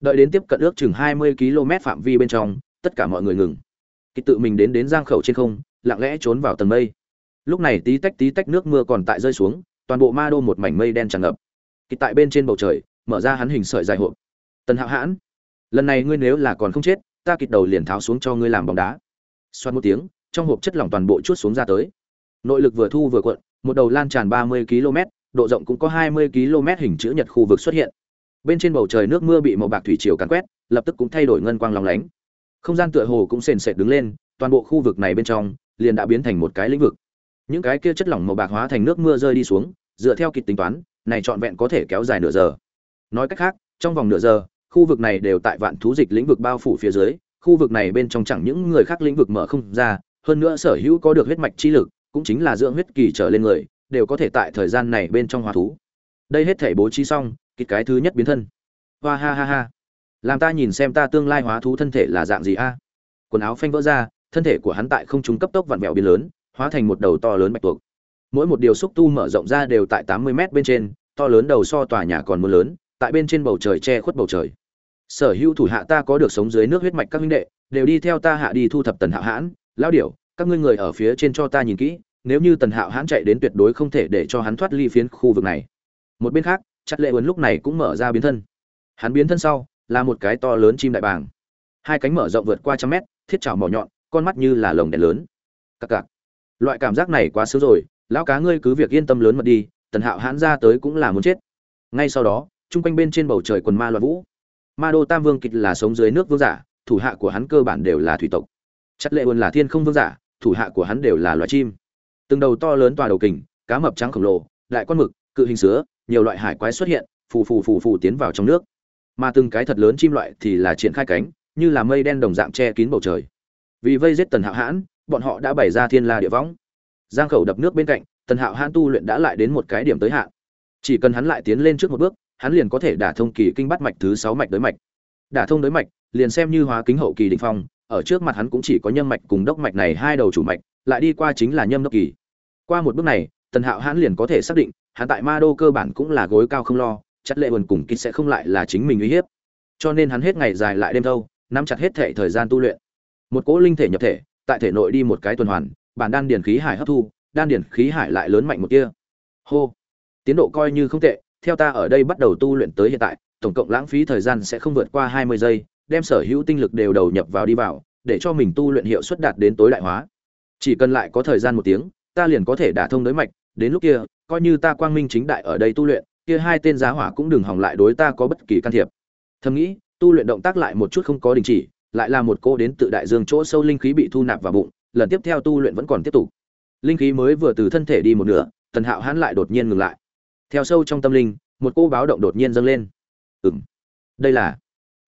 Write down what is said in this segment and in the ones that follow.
đợi đến tiếp cận ước chừng hai mươi km phạm vi bên trong, tất cả mọi người ngừng. Kịch tự mình đến đến giang khẩu trên không, lặng lẽ trốn vào tầng mây. Lúc này tí tách tí tách nước mưa còn tại rơi xuống, toàn bộ ma đô một mảnh mây đen tràn ngập. Kịch tại bên trên bầu trời, mở ra hắn hình sợi dài hộp. Tần hạo hãn, lần này ngươi nếu là còn không chết, ta kịch đầu liền tháo xuống cho ngươi làm bóng đá. Xoát một tiếng, trong hộp chất lỏng toàn bộ chút xuống ra tới. Nội lực vừa thu vừa cuộn, một đầu lan tràn ba mươi km, độ rộng cũng có hai mươi km hình chữ nhật khu vực xuất hiện bên trên bầu trời nước mưa bị màu bạc thủy triều càn quét, lập tức cũng thay đổi ngân quang lòng lánh. Không gian tựa hồ cũng sền sệt đứng lên, toàn bộ khu vực này bên trong liền đã biến thành một cái lĩnh vực. Những cái kia chất lỏng màu bạc hóa thành nước mưa rơi đi xuống, dựa theo kịch tính toán, này trọn vẹn có thể kéo dài nửa giờ. Nói cách khác, trong vòng nửa giờ, khu vực này đều tại vạn thú dịch lĩnh vực bao phủ phía dưới, khu vực này bên trong chẳng những người khác lĩnh vực mở không ra, hơn nữa sở hữu có được huyết mạch chi lực, cũng chính là dưỡng huyết kỳ trở lên người, đều có thể tại thời gian này bên trong hóa thú. Đây hết thể bố trí xong kịch cái thứ nhất biến thân. Hoa ha ha ha. Làm ta nhìn xem ta tương lai hóa thú thân thể là dạng gì a? Quần áo phanh vỡ ra, thân thể của hắn tại không trung cấp tốc vặn vẹo biến lớn, hóa thành một đầu to lớn bạch tuộc. Mỗi một điều xúc tu mở rộng ra đều tại tám mươi mét bên trên, to lớn đầu so tòa nhà còn mưa lớn, tại bên trên bầu trời che khuất bầu trời. Sở hữu thủ hạ ta có được sống dưới nước huyết mạch các huynh đệ, đều đi theo ta hạ đi thu thập tần hạo hãn. Lao điểu, các ngươi người ở phía trên cho ta nhìn kỹ, nếu như tần hạo hãn chạy đến tuyệt đối không thể để cho hắn thoát ly phiến khu vực này. Một bên khác chặt lệ uấn lúc này cũng mở ra biến thân. Hắn biến thân sau, là một cái to lớn chim đại bàng. Hai cánh mở rộng vượt qua trăm mét, thiết chảo mỏ nhọn, con mắt như là lồng đèn lớn. Cặc cặc. Loại cảm giác này quá xấu rồi, lão cá ngươi cứ việc yên tâm lớn mật đi, tần hạo hãn ra tới cũng là muốn chết. Ngay sau đó chung quanh bên trên bầu trời quần ma loạn vũ. Ma đô tam vương kịch là sống dưới nước vương giả, thủ hạ của hắn cơ bản đều là thủy tộc. Chất lệ uẩn là thiên không vương giả, thủ hạ của hắn đều là loài chim. Từng đầu to lớn tòa đầu kình, cá mập trắng khổng lồ, đại con mực, cự hình sứa nhiều loại hải quái xuất hiện, phù phù phù phù tiến vào trong nước. Mà từng cái thật lớn chim loại thì là triển khai cánh, như là mây đen đồng dạng che kín bầu trời. Vì vây giết tần hạo hãn, bọn họ đã bày ra thiên la địa võng. Giang khẩu đập nước bên cạnh, tần hạo hãn tu luyện đã lại đến một cái điểm tới hạn. Chỉ cần hắn lại tiến lên trước một bước, hắn liền có thể đả thông kỳ kinh bắt mạch thứ sáu mạch đới mạch. Đả thông đới mạch, liền xem như hóa kính hậu kỳ định phong, ở trước mặt hắn cũng chỉ có nhâm mạch cùng đốc mạch này hai đầu chủ mạch, lại đi qua chính là nhâm đốc kỳ. Qua một bước này tần hạo hãn liền có thể xác định, hắn tại ma đô cơ bản cũng là gối cao không lo chất lệ buồn cùng kích sẽ không lại là chính mình uy hiếp. Cho nên hắn hết ngày dài lại đêm thâu, nắm chặt hết thể thời gian tu luyện. Một cỗ linh thể nhập thể, tại thể nội đi một cái tuần hoàn, bản đan điền khí hải hấp thu, đan điền khí hải lại lớn mạnh một kia hô! Tiến độ coi như không tệ, theo ta ở đây bắt đầu tu luyện tới hiện tại, tổng cộng lãng phí thời gian sẽ không vượt qua hai mươi giây, đem sở hữu tinh lực đều đầu nhập vào đi vào, để cho mình tu luyện hiệu suất đạt đến tối đại hóa. Chỉ cần lại có thời gian một tiếng, ta liền có thể đả thông đối mạch đến lúc kia, coi như ta quang minh chính đại ở đây tu luyện, kia hai tên giá hỏa cũng đừng hỏng lại đối ta có bất kỳ can thiệp. Thầm nghĩ, tu luyện động tác lại một chút không có đình chỉ, lại là một cô đến tự đại dương chỗ sâu linh khí bị thu nạp vào bụng, lần tiếp theo tu luyện vẫn còn tiếp tục. Linh khí mới vừa từ thân thể đi một nửa, tần hạo hãn lại đột nhiên ngừng lại. Theo sâu trong tâm linh, một cô báo động đột nhiên dâng lên. Ừng đây là,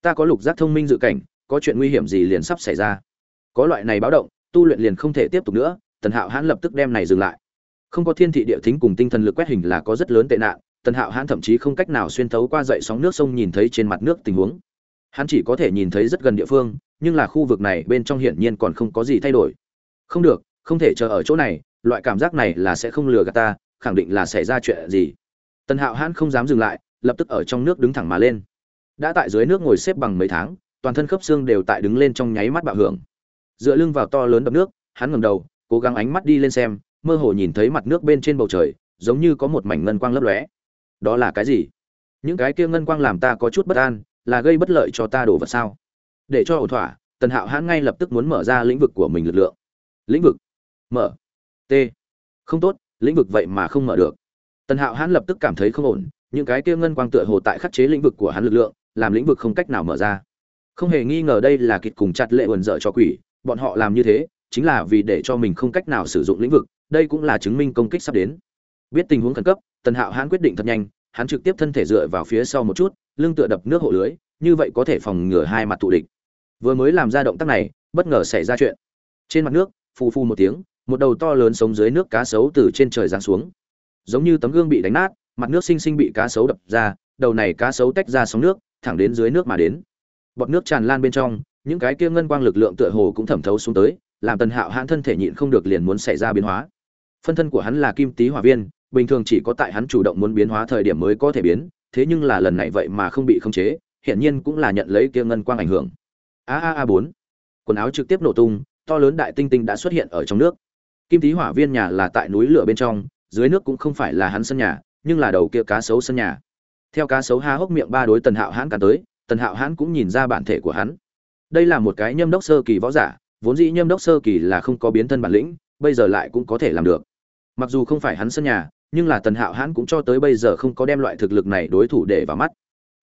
ta có lục giác thông minh dự cảnh, có chuyện nguy hiểm gì liền sắp xảy ra. Có loại này báo động, tu luyện liền không thể tiếp tục nữa, tần hạo hãn lập tức đem này dừng lại không có thiên thị địa thính cùng tinh thần lực quét hình là có rất lớn tệ nạn, tần hạo hãn thậm chí không cách nào xuyên thấu qua dậy sóng nước sông nhìn thấy trên mặt nước tình huống. Hắn chỉ có thể nhìn thấy rất gần địa phương, nhưng là khu vực này bên trong hiển nhiên còn không có gì thay đổi. Không được, không thể chờ ở chỗ này, loại cảm giác này là sẽ không lừa gạt ta, khẳng định là xảy ra chuyện gì. Tần hạo hãn không dám dừng lại, lập tức ở trong nước đứng thẳng mà lên. Đã tại dưới nước ngồi xếp bằng mấy tháng, toàn thân khớp xương đều tại đứng lên trong nháy mắt bạo hưởng. Dựa lưng vào to lớn đập nước, hắn ngẩng đầu, cố gắng ánh mắt đi lên xem mơ hồ nhìn thấy mặt nước bên trên bầu trời, giống như có một mảnh ngân quang lấp lóe. Đó là cái gì? Những cái kia ngân quang làm ta có chút bất an, là gây bất lợi cho ta đổ vật sao? Để cho ổn thỏa, tần hạo hãn ngay lập tức muốn mở ra lĩnh vực của mình lực lượng. Lĩnh vực? Mở. T. Không tốt, lĩnh vực vậy mà không mở được. Tần hạo hãn lập tức cảm thấy không ổn, những cái kia ngân quang tựa hồ tại khắc chế lĩnh vực của hắn lực lượng, làm lĩnh vực không cách nào mở ra. Không hề nghi ngờ đây là kịch cùng chặt lệ quần dở cho quỷ, bọn họ làm như thế chính là vì để cho mình không cách nào sử dụng lĩnh vực, đây cũng là chứng minh công kích sắp đến. Biết tình huống khẩn cấp, tần hạo hãn quyết định thật nhanh, hắn trực tiếp thân thể dựa vào phía sau một chút, lưng tựa đập nước hộ lưới, như vậy có thể phòng ngừa hai mặt tụ địch. Vừa mới làm ra động tác này, bất ngờ xảy ra chuyện. Trên mặt nước, phù phù một tiếng, một đầu to lớn sống dưới nước cá sấu từ trên trời giáng xuống. Giống như tấm gương bị đánh nát, mặt nước xinh xinh bị cá sấu đập ra, đầu này cá sấu tách ra sóng nước, thẳng đến dưới nước mà đến. Bọt nước tràn lan bên trong, những cái kia ngân quang lực lượng tựa hồ cũng thẩm thấu xuống tới làm tần hạo hãn thân thể nhịn không được liền muốn xảy ra biến hóa. Phân thân của hắn là kim tý hỏa viên, bình thường chỉ có tại hắn chủ động muốn biến hóa thời điểm mới có thể biến, thế nhưng là lần này vậy mà không bị khống chế, hiển nhiên cũng là nhận lấy kia ngân quang ảnh hưởng. A a a bốn. Quần áo trực tiếp nổ tung, to lớn đại tinh tinh đã xuất hiện ở trong nước. Kim tý hỏa viên nhà là tại núi lửa bên trong, dưới nước cũng không phải là hắn sân nhà, nhưng là đầu kia cá sấu sân nhà. Theo cá sấu ha hốc miệng ba đối tần hạo hãn cả tới, tần hạo hãn cũng nhìn ra bản thể của hắn. Đây là một cái nhâm đốc sơ kỳ võ giả vốn dĩ nhâm đốc sơ kỳ là không có biến thân bản lĩnh, bây giờ lại cũng có thể làm được. Mặc dù không phải hắn sân nhà, nhưng là tần hạo hãn cũng cho tới bây giờ không có đem loại thực lực này đối thủ để vào mắt.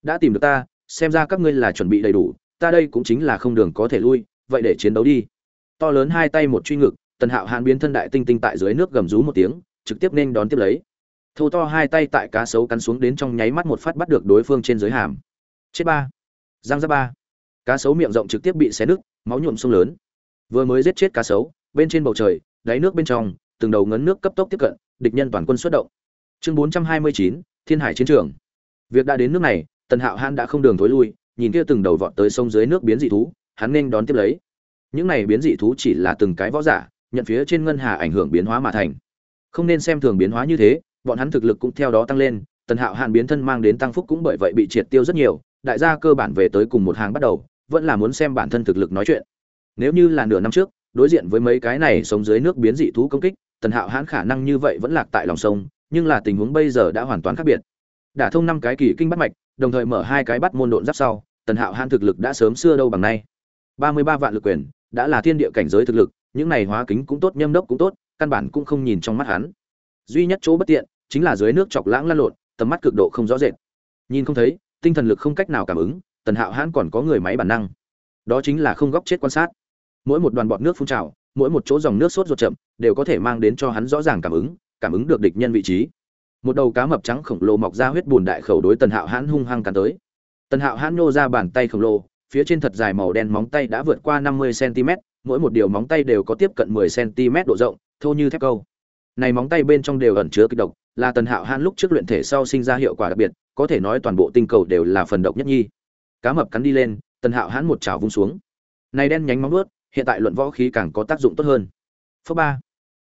Đã tìm được ta, xem ra các ngươi là chuẩn bị đầy đủ, ta đây cũng chính là không đường có thể lui, vậy để chiến đấu đi. To lớn hai tay một truy ngực, tần hạo hãn biến thân đại tinh tinh tại dưới nước gầm rú một tiếng, trực tiếp nên đón tiếp lấy. Thô to hai tay tại cá sấu cắn xuống đến trong nháy mắt một phát bắt được đối phương trên dưới hàm. Chết ba. Giang ra ba. Cá sấu miệng rộng trực tiếp bị xé nứt, máu nhuộm sông lớn vừa mới giết chết cá sấu, bên trên bầu trời, đáy nước bên trong, từng đầu ngấn nước cấp tốc tiếp cận, địch nhân toàn quân xuất động. Chương bốn trăm hai mươi chín, thiên hải chiến trường. Việc đã đến nước này, tần hạo han đã không đường thối lui, nhìn kia từng đầu vọt tới sông dưới nước biến dị thú, hắn nên đón tiếp lấy. Những này biến dị thú chỉ là từng cái võ giả, nhận phía trên ngân hà ảnh hưởng biến hóa mà thành. Không nên xem thường biến hóa như thế, bọn hắn thực lực cũng theo đó tăng lên, tần hạo hàn biến thân mang đến tăng phúc cũng bởi vậy bị triệt tiêu rất nhiều, đại gia cơ bản về tới cùng một hàng bắt đầu, vẫn là muốn xem bản thân thực lực nói chuyện nếu như là nửa năm trước, đối diện với mấy cái này sống dưới nước biến dị thú công kích, tần hạo hãn khả năng như vậy vẫn lạc tại lòng sông, nhưng là tình huống bây giờ đã hoàn toàn khác biệt. Đả thông năm cái kỳ kinh bắt mạch, đồng thời mở hai cái bắt môn độn giáp sau, tần hạo hãn thực lực đã sớm xưa đâu bằng nay. Ba mươi ba vạn lực quyền, đã là thiên địa cảnh giới thực lực, những này hóa kính cũng tốt, nhâm đốc cũng tốt, căn bản cũng không nhìn trong mắt hắn. Duy nhất chỗ bất tiện, chính là dưới nước chọc lãng lan lộn, tầm mắt cực độ không rõ rệt. Nhìn không thấy, tinh thần lực không cách nào cảm ứng, tần hạo hãn còn có người máy bản năng. Đó chính là không góc chết quan sát mỗi một đoàn bọt nước phun trào mỗi một chỗ dòng nước sốt ruột chậm đều có thể mang đến cho hắn rõ ràng cảm ứng cảm ứng được địch nhân vị trí một đầu cá mập trắng khổng lồ mọc ra huyết bùn đại khẩu đối tần hạo hãn hung hăng cắn tới tần hạo hãn nhô ra bàn tay khổng lồ phía trên thật dài màu đen móng tay đã vượt qua năm mươi cm mỗi một điều móng tay đều có tiếp cận 10 cm độ rộng, thô như thép câu. Này móng tay bên trong đều ẩn chứa kịch độc, là Tần Hạo Hãn lúc trước luyện thể sau sinh ra hiệu quả đặc biệt, có thể nói toàn bộ tinh cầu đều là phần độc nhất nhi. Cá mập cắn đi lên, Tần Hạo Hãn một chảo vung xuống. Này đen nhánh móng ướt hiện tại luận võ khí càng có tác dụng tốt hơn. Phớ ba.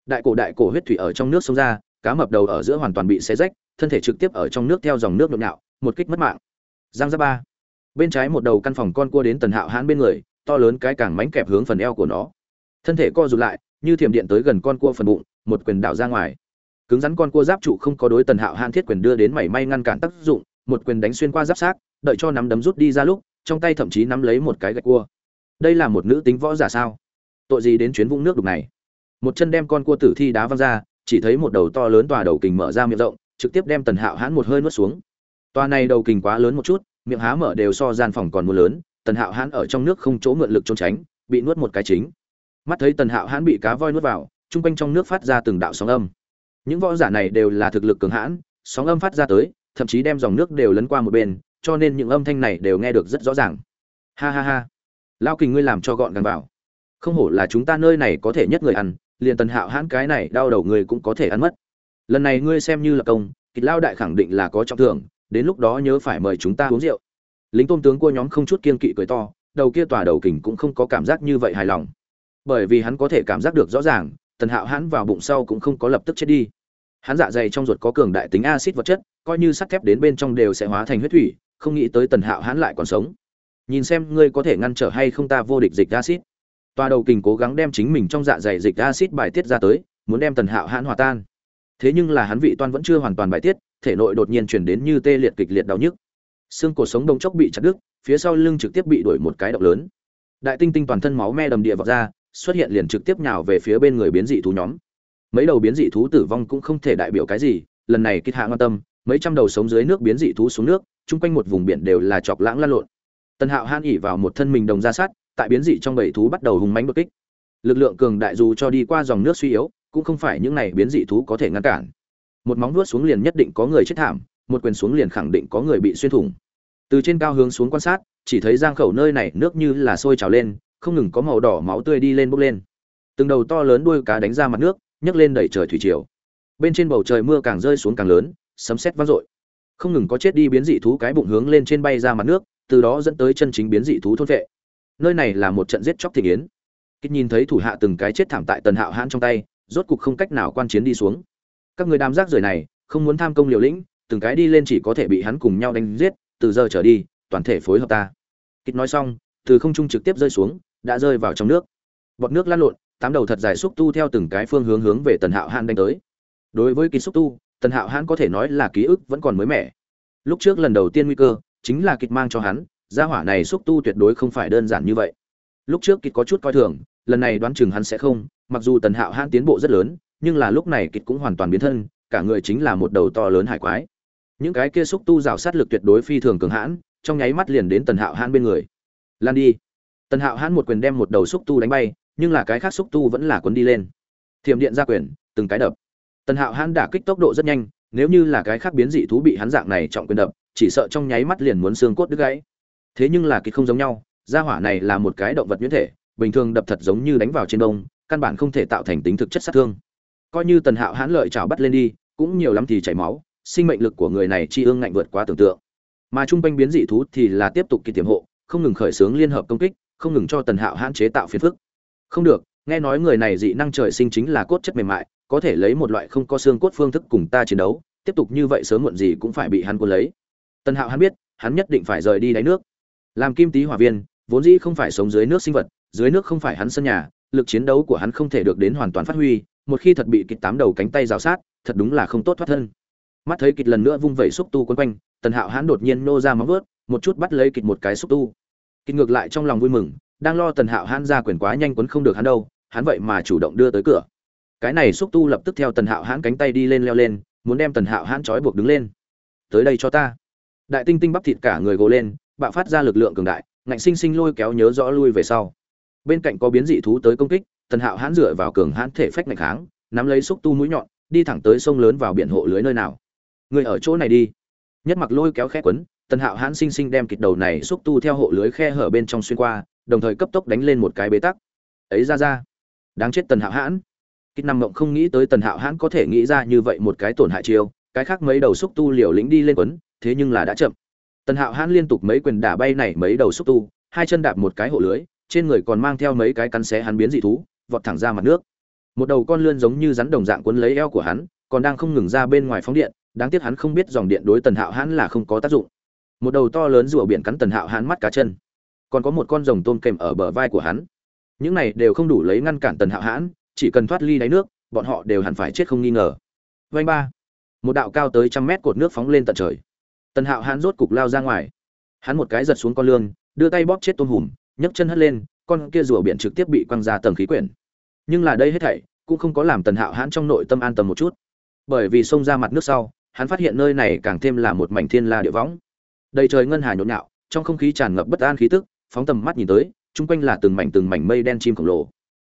Đại cổ đại cổ huyết thủy ở trong nước sông ra, cá mập đầu ở giữa hoàn toàn bị xé rách, thân thể trực tiếp ở trong nước theo dòng nước nhộn nhạo, một kích mất mạng. Giang ra ba. Bên trái một đầu căn phòng con cua đến Tần Hạo Hãn bên người, to lớn cái càng mánh kẹp hướng phần eo của nó thân thể co rụt lại như thiểm điện tới gần con cua phần bụng một quyền đảo ra ngoài cứng rắn con cua giáp trụ không có đối tần hạo Hãn thiết quyền đưa đến mảy may ngăn cản tác dụng một quyền đánh xuyên qua giáp xác, đợi cho nắm đấm rút đi ra lúc trong tay thậm chí nắm lấy một cái gạch cua đây là một nữ tính võ giả sao? Tội gì đến chuyến vũng nước đục này? Một chân đem con cua tử thi đá văng ra, chỉ thấy một đầu to lớn tòa đầu kình mở ra miệng rộng, trực tiếp đem tần hạo hãn một hơi nuốt xuống. Tòa này đầu kình quá lớn một chút, miệng há mở đều so gian phòng còn mưa lớn, tần hạo hãn ở trong nước không chỗ mượn lực trốn tránh, bị nuốt một cái chính. Mắt thấy tần hạo hãn bị cá voi nuốt vào, chung quanh trong nước phát ra từng đạo sóng âm. Những võ giả này đều là thực lực cường hãn, sóng âm phát ra tới, thậm chí đem dòng nước đều lấn qua một bên, cho nên những âm thanh này đều nghe được rất rõ ràng. Ha ha ha lao kình ngươi làm cho gọn gàng vào. Không hổ là chúng ta nơi này có thể nhất người ăn, liền tần hạo hãn cái này đau đầu người cũng có thể ăn mất. Lần này ngươi xem như là công, kịch lao đại khẳng định là có trọng thưởng, đến lúc đó nhớ phải mời chúng ta uống rượu. Lính tôm tướng cua nhóm không chút kiên kỵ cười to, đầu kia tòa đầu kình cũng không có cảm giác như vậy hài lòng. Bởi vì hắn có thể cảm giác được rõ ràng, tần hạo hãn vào bụng sau cũng không có lập tức chết đi. Hắn dạ dày trong ruột có cường đại tính acid vật chất, coi như sắt thép đến bên trong đều sẽ hóa thành huyết thủy, không nghĩ tới tần hạo hãn lại còn sống nhìn xem ngươi có thể ngăn trở hay không ta vô địch dịch acid. Toa đầu kình cố gắng đem chính mình trong dạ dày dịch acid bài tiết ra tới, muốn đem tần hạo hãn hòa tan. Thế nhưng là hắn vị toan vẫn chưa hoàn toàn bài tiết, thể nội đột nhiên chuyển đến như tê liệt kịch liệt đau nhức. Xương cổ sống đông chốc bị chặt đứt, phía sau lưng trực tiếp bị đuổi một cái động lớn. Đại tinh tinh toàn thân máu me đầm địa vọt ra, xuất hiện liền trực tiếp nhào về phía bên người biến dị thú nhóm. Mấy đầu biến dị thú tử vong cũng không thể đại biểu cái gì, lần này kích hạ quan tâm, mấy trăm đầu sống dưới nước biến dị thú xuống nước, chung quanh một vùng biển đều là chọc lãng lan lộn tần hạo han ỉ vào một thân mình đồng ra sát, tại biến dị trong bảy thú bắt đầu hùng mánh đột kích. Lực lượng cường đại dù cho đi qua dòng nước suy yếu, cũng không phải những này biến dị thú có thể ngăn cản. Một móng vuốt xuống liền nhất định có người chết thảm, một quyền xuống liền khẳng định có người bị xuyên thủng. Từ trên cao hướng xuống quan sát, chỉ thấy giang khẩu nơi này nước như là sôi trào lên, không ngừng có màu đỏ máu tươi đi lên bốc lên. Từng đầu to lớn đuôi cá đánh ra mặt nước, nhấc lên đẩy trời thủy triều. Bên trên bầu trời mưa càng rơi xuống càng lớn, sấm sét vang dội. Không ngừng có chết đi biến dị thú cái bụng hướng lên trên bay ra mặt nước từ đó dẫn tới chân chính biến dị thú thôn vệ. Nơi này là một trận giết chóc thịnh yến. Kích nhìn thấy thủ hạ từng cái chết thảm tại tần hạo hãn trong tay, rốt cục không cách nào quan chiến đi xuống. Các người đám rác rưởi này, không muốn tham công liều lĩnh, từng cái đi lên chỉ có thể bị hắn cùng nhau đánh giết, từ giờ trở đi, toàn thể phối hợp ta. Kịch nói xong, từ không trung trực tiếp rơi xuống, đã rơi vào trong nước. Bọt nước lăn lộn, tám đầu thật dài xúc tu theo từng cái phương hướng hướng về tần hạo hãn đánh tới. Đối với kịch xúc tu, tần hạo hãn có thể nói là ký ức vẫn còn mới mẻ. Lúc trước lần đầu tiên nguy cơ chính là kịch mang cho hắn, gia hỏa này xúc tu tuyệt đối không phải đơn giản như vậy. Lúc trước kịch có chút coi thường, lần này đoán chừng hắn sẽ không, mặc dù tần hạo hãn tiến bộ rất lớn, nhưng là lúc này kịch cũng hoàn toàn biến thân, cả người chính là một đầu to lớn hải quái. Những cái kia xúc tu rào sát lực tuyệt đối phi thường cường hãn, trong nháy mắt liền đến tần hạo hãn bên người. Lan đi. Tần hạo hãn một quyền đem một đầu xúc tu đánh bay, nhưng là cái khác xúc tu vẫn là cuốn đi lên. Thiểm điện ra quyền, từng cái đập. Tần hạo hãn đả kích tốc độ rất nhanh, nếu như là cái khác biến dị thú bị hắn dạng này trọng quyền đập chỉ sợ trong nháy mắt liền muốn xương cốt đứt gãy. Thế nhưng là kịch không giống nhau, gia hỏa này là một cái động vật nhuyễn thể, bình thường đập thật giống như đánh vào trên đông căn bản không thể tạo thành tính thực chất sát thương. Coi như tần hạo hãn lợi chảo bắt lên đi, cũng nhiều lắm thì chảy máu, sinh mệnh lực của người này chi ương ngạnh vượt quá tưởng tượng. Mà trung quanh biến dị thú thì là tiếp tục kỳ tiềm hộ, không ngừng khởi xướng liên hợp công kích, không ngừng cho tần hạo hãn chế tạo phiền phức. Không được, nghe nói người này dị năng trời sinh chính là cốt chất mềm mại, có thể lấy một loại không có xương cốt phương thức cùng ta chiến đấu, tiếp tục như vậy sớm muộn gì cũng phải bị hắn cuốn lấy tần hạo hắn biết, hắn nhất định phải rời đi đáy nước. Làm kim tý hỏa viên, vốn dĩ không phải sống dưới nước sinh vật, dưới nước không phải hắn sân nhà, lực chiến đấu của hắn không thể được đến hoàn toàn phát huy, một khi thật bị kịch tám đầu cánh tay rào sát, thật đúng là không tốt thoát thân. Mắt thấy kịch lần nữa vung vẩy xúc tu quấn quanh, tần hạo hắn đột nhiên nô ra móng vớt một chút bắt lấy kịch một cái xúc tu. Kịch ngược lại trong lòng vui mừng, đang lo tần hạo hắn ra quyền quá nhanh quấn không được hắn đâu, hắn vậy mà chủ động đưa tới cửa. Cái này xúc tu lập tức theo tần hạo hắn cánh tay đi lên leo lên, muốn đem tần hạo hắn trói buộc đứng lên. Tới đây cho ta đại tinh tinh bắp thịt cả người gồ lên, bạo phát ra lực lượng cường đại, ngạnh sinh sinh lôi kéo nhớ rõ lui về sau. Bên cạnh có biến dị thú tới công kích, tần hạo hãn dựa vào cường hãn thể phách ngạch kháng, nắm lấy xúc tu mũi nhọn, đi thẳng tới sông lớn vào biển hộ lưới nơi nào. Người ở chỗ này đi. Nhất mặc lôi kéo khe quấn, tần hạo hãn sinh sinh đem kịch đầu này xúc tu theo hộ lưới khe hở bên trong xuyên qua, đồng thời cấp tốc đánh lên một cái bế tắc. Ấy ra ra. Đáng chết tần hạo hãn. Kịch nằm mộng không nghĩ tới tần hạo hãn có thể nghĩ ra như vậy một cái tổn hại chiêu, cái khác mấy đầu xúc tu liều lĩnh đi lên quấn thế nhưng là đã chậm. Tần hạo hãn liên tục mấy quyền đả bay này mấy đầu xúc tu, hai chân đạp một cái hộ lưới, trên người còn mang theo mấy cái cắn xé hắn biến dị thú, vọt thẳng ra mặt nước. Một đầu con lươn giống như rắn đồng dạng cuốn lấy eo của hắn, còn đang không ngừng ra bên ngoài phóng điện, đáng tiếc hắn không biết dòng điện đối tần hạo hãn là không có tác dụng. Một đầu to lớn rùa biển cắn tần hạo hãn mắt cá chân. Còn có một con rồng tôm kèm ở bờ vai của hắn. Những này đều không đủ lấy ngăn cản tần hạo hãn, chỉ cần thoát ly đáy nước, bọn họ đều hẳn phải chết không nghi ngờ. Vanh ba. Một đạo cao tới trăm mét cột nước phóng lên tận trời tần hạo hãn rốt cục lao ra ngoài. Hắn một cái giật xuống con lương, đưa tay bóp chết tôm hùm, nhấc chân hất lên, con kia rùa biển trực tiếp bị quăng ra tầng khí quyển. Nhưng là đây hết thảy, cũng không có làm tần hạo hãn trong nội tâm an tâm một chút. Bởi vì xông ra mặt nước sau, hắn phát hiện nơi này càng thêm là một mảnh thiên la địa võng. Đầy trời ngân hà nhộn nhạo, trong không khí tràn ngập bất an khí tức, phóng tầm mắt nhìn tới, chung quanh là từng mảnh từng mảnh mây đen chim khổng lồ.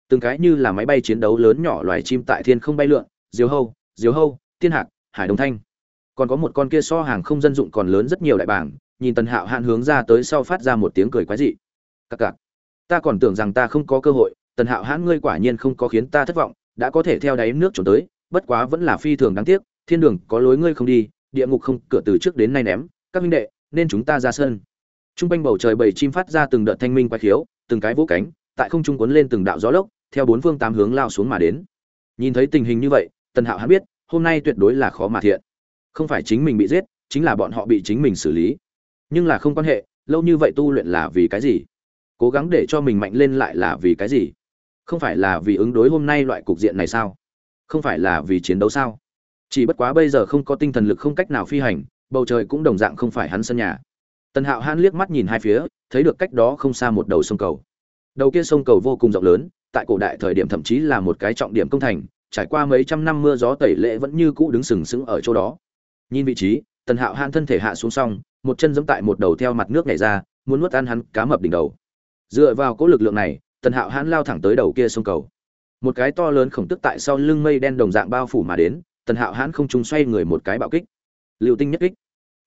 Từng cái như là máy bay chiến đấu lớn nhỏ loài chim tại thiên không bay lượn, diều hâu diều hâu tiên hạc, hải đồng thanh còn có một con kia so hàng không dân dụng còn lớn rất nhiều đại bảng nhìn tần hạo hạn hướng ra tới sau phát ra một tiếng cười quái dị. Cặc cặc ta còn tưởng rằng ta không có cơ hội, tần hạo hãn ngươi quả nhiên không có khiến ta thất vọng, đã có thể theo đáy nước trốn tới, bất quá vẫn là phi thường đáng tiếc, thiên đường có lối ngươi không đi, địa ngục không, cửa từ trước đến nay ném, các minh đệ, nên chúng ta ra sân. T r u n g quanh bầu trời bầy chim phát ra từng đợt thanh minh quái khiếu, từng cái vỗ cánh, tại không trung quấn lên từng đạo gió lốc, theo bốn phương tám hướng lao xuống mà đến. Nhìn thấy tình hình như vậy, tần hạo hãn biết, hôm nay tuyệt đối là khó mà thiện không phải chính mình bị giết, chính là bọn họ bị chính mình xử lý. Nhưng là không quan hệ, lâu như vậy tu luyện là vì cái gì? Cố gắng để cho mình mạnh lên lại là vì cái gì? Không phải là vì ứng đối hôm nay loại cục diện này sao? Không phải là vì chiến đấu sao? Chỉ bất quá bây giờ không có tinh thần lực không cách nào phi hành, bầu trời cũng đồng dạng không phải hắn sân nhà. Tần hạo hãn liếc mắt nhìn hai phía, thấy được cách đó không xa một đầu sông cầu. Đầu kia sông cầu vô cùng rộng lớn, tại cổ đại thời điểm thậm chí là một cái trọng điểm công thành, trải qua mấy trăm năm mưa gió tẩy lệ vẫn như cũ đứng sừng sững ở chỗ đó nhìn vị trí tần hạo hãn thân thể hạ xuống xong một chân giẫm tại một đầu theo mặt nước nhảy ra, muốn nuốt ăn hắn cá mập đỉnh đầu. Dựa vào cỗ lực lượng này, Tần Hạo hãn lao thẳng tới đầu kia sông cầu. Một cái to lớn khổng tức tại sau lưng mây đen đồng dạng bao phủ mà đến, Tần Hạo hãn không trung xoay người một cái bạo kích. liệu tinh nhất kích.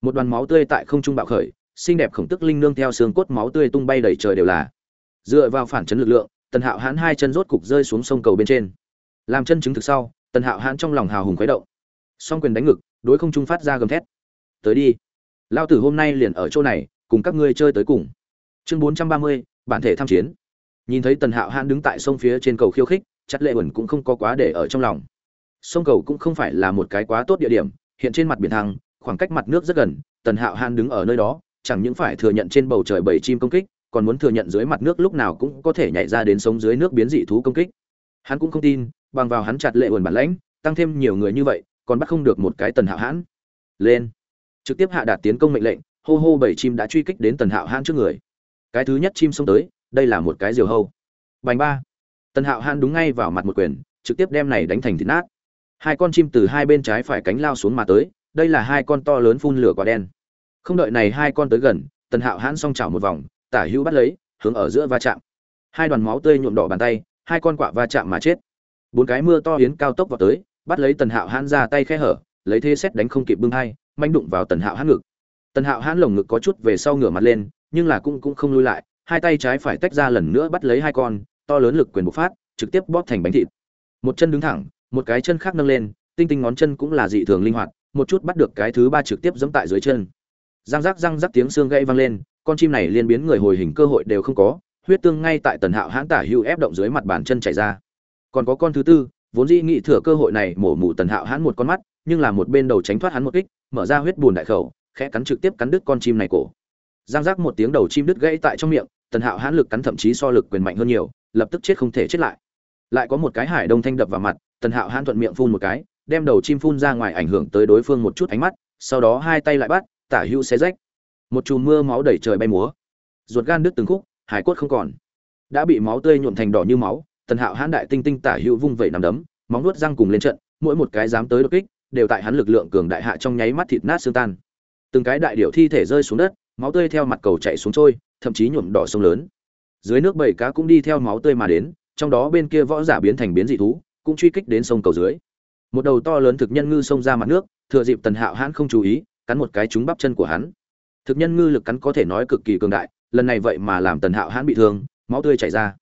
Một đoàn máu tươi tại không trung bạo khởi, xinh đẹp khổng tức linh nương theo xương cốt máu tươi tung bay đầy trời đều là. Dựa vào phản chấn lực lượng, Tần Hạo hãn hai chân rốt cục rơi xuống sông cầu bên trên. Làm chân chứng thực sau, Tần Hạo hãn trong lòng hào hùng khuấy động. Song quyền đánh ngực, đối không trung phát ra gầm thét. Tới đi. Lao tử hôm nay liền ở chỗ này, cùng các ngươi chơi tới cùng. Chương bốn trăm ba mươi, bản thể tham chiến. Nhìn thấy tần hạo hãn đứng tại sông phía trên cầu khiêu khích, chặt lệ uẩn cũng không có quá để ở trong lòng. Sông cầu cũng không phải là một cái quá tốt địa điểm, hiện trên mặt biển thăng, khoảng cách mặt nước rất gần, tần hạo hãn đứng ở nơi đó, chẳng những phải thừa nhận trên bầu trời bảy chim công kích, còn muốn thừa nhận dưới mặt nước lúc nào cũng có thể nhảy ra đến sống dưới nước biến dị thú công kích. Hắn cũng không tin, bằng vào hắn chặt lệ uẩn bản lãnh, tăng thêm nhiều người như vậy còn bắt không được một cái tần hạo hãn. Lên. Trực tiếp hạ đạt tiến công mệnh lệnh, hô hô bảy chim đã truy kích đến tần hạo hãn trước người. Cái thứ nhất chim xông tới, đây là một cái diều hâu. Bành ba. Tần hạo hãn đúng ngay vào mặt một quyền, trực tiếp đem này đánh thành thịt nát. Hai con chim từ hai bên trái phải cánh lao xuống mà tới, đây là hai con to lớn phun lửa quả đen. Không đợi này hai con tới gần, tần hạo hãn xong chảo một vòng, tả hữu bắt lấy, hướng ở giữa va chạm. Hai đoàn máu tươi nhuộm đỏ bàn tay, hai con quả va chạm mà chết. Bốn cái mưa to hiến cao tốc vào tới bắt lấy tần hạo hãn ra tay khe hở, lấy thế xét đánh không kịp bưng hai, manh đụng vào tần hạo hãn ngực. Tần hạo hãn lồng ngực có chút về sau ngửa mặt lên, nhưng là cũng cũng không lui lại, hai tay trái phải tách ra lần nữa bắt lấy hai con, to lớn lực quyền bộc phát, trực tiếp bóp thành bánh thịt. Một chân đứng thẳng, một cái chân khác nâng lên, tinh tinh ngón chân cũng là dị thường linh hoạt, một chút bắt được cái thứ ba trực tiếp giẫm tại dưới chân. Răng rắc răng rắc tiếng xương gãy vang lên, con chim này liên biến người hồi hình cơ hội đều không có, huyết tương ngay tại tần hạo hãn tả hưu ép động dưới mặt bàn chân chảy ra. Còn có con thứ tư vốn dĩ nghĩ thừa cơ hội này mổ mụ tần hạo hãn một con mắt, nhưng là một bên đầu tránh thoát hắn một kích, mở ra huyết bùn đại khẩu, khẽ cắn trực tiếp cắn đứt con chim này cổ. Giang giác một tiếng đầu chim đứt gãy tại trong miệng, tần hạo hãn lực cắn thậm chí so lực quyền mạnh hơn nhiều, lập tức chết không thể chết lại. Lại có một cái hải đông thanh đập vào mặt, tần hạo hãn thuận miệng phun một cái, đem đầu chim phun ra ngoài ảnh hưởng tới đối phương một chút ánh mắt, sau đó hai tay lại bắt, tả hữu xé rách. Một chùm mưa máu đẩy trời bay múa. Ruột gan đứt từng khúc, hải cốt không còn. Đã bị máu tươi nhuộm thành đỏ như máu tần hạo hãn đại tinh tinh tả hữu vung vẩy nằm đấm, móng nuốt răng cùng lên trận, mỗi một cái dám tới đột kích, đều tại hắn lực lượng cường đại hạ trong nháy mắt thịt nát xương tan. Từng cái đại điệu thi thể rơi xuống đất, máu tươi theo mặt cầu chạy xuống trôi, thậm chí nhuộm đỏ sông lớn. Dưới nước bảy cá cũng đi theo máu tươi mà đến, trong đó bên kia võ giả biến thành biến dị thú, cũng truy kích đến sông cầu dưới. Một đầu to lớn thực nhân ngư xông ra mặt nước, thừa dịp tần hạo hãn không chú ý, cắn một cái trúng bắp chân của hắn. Thực nhân ngư lực cắn có thể nói cực kỳ cường đại, lần này vậy mà làm tần hạo hãn bị thương, máu tươi chảy ra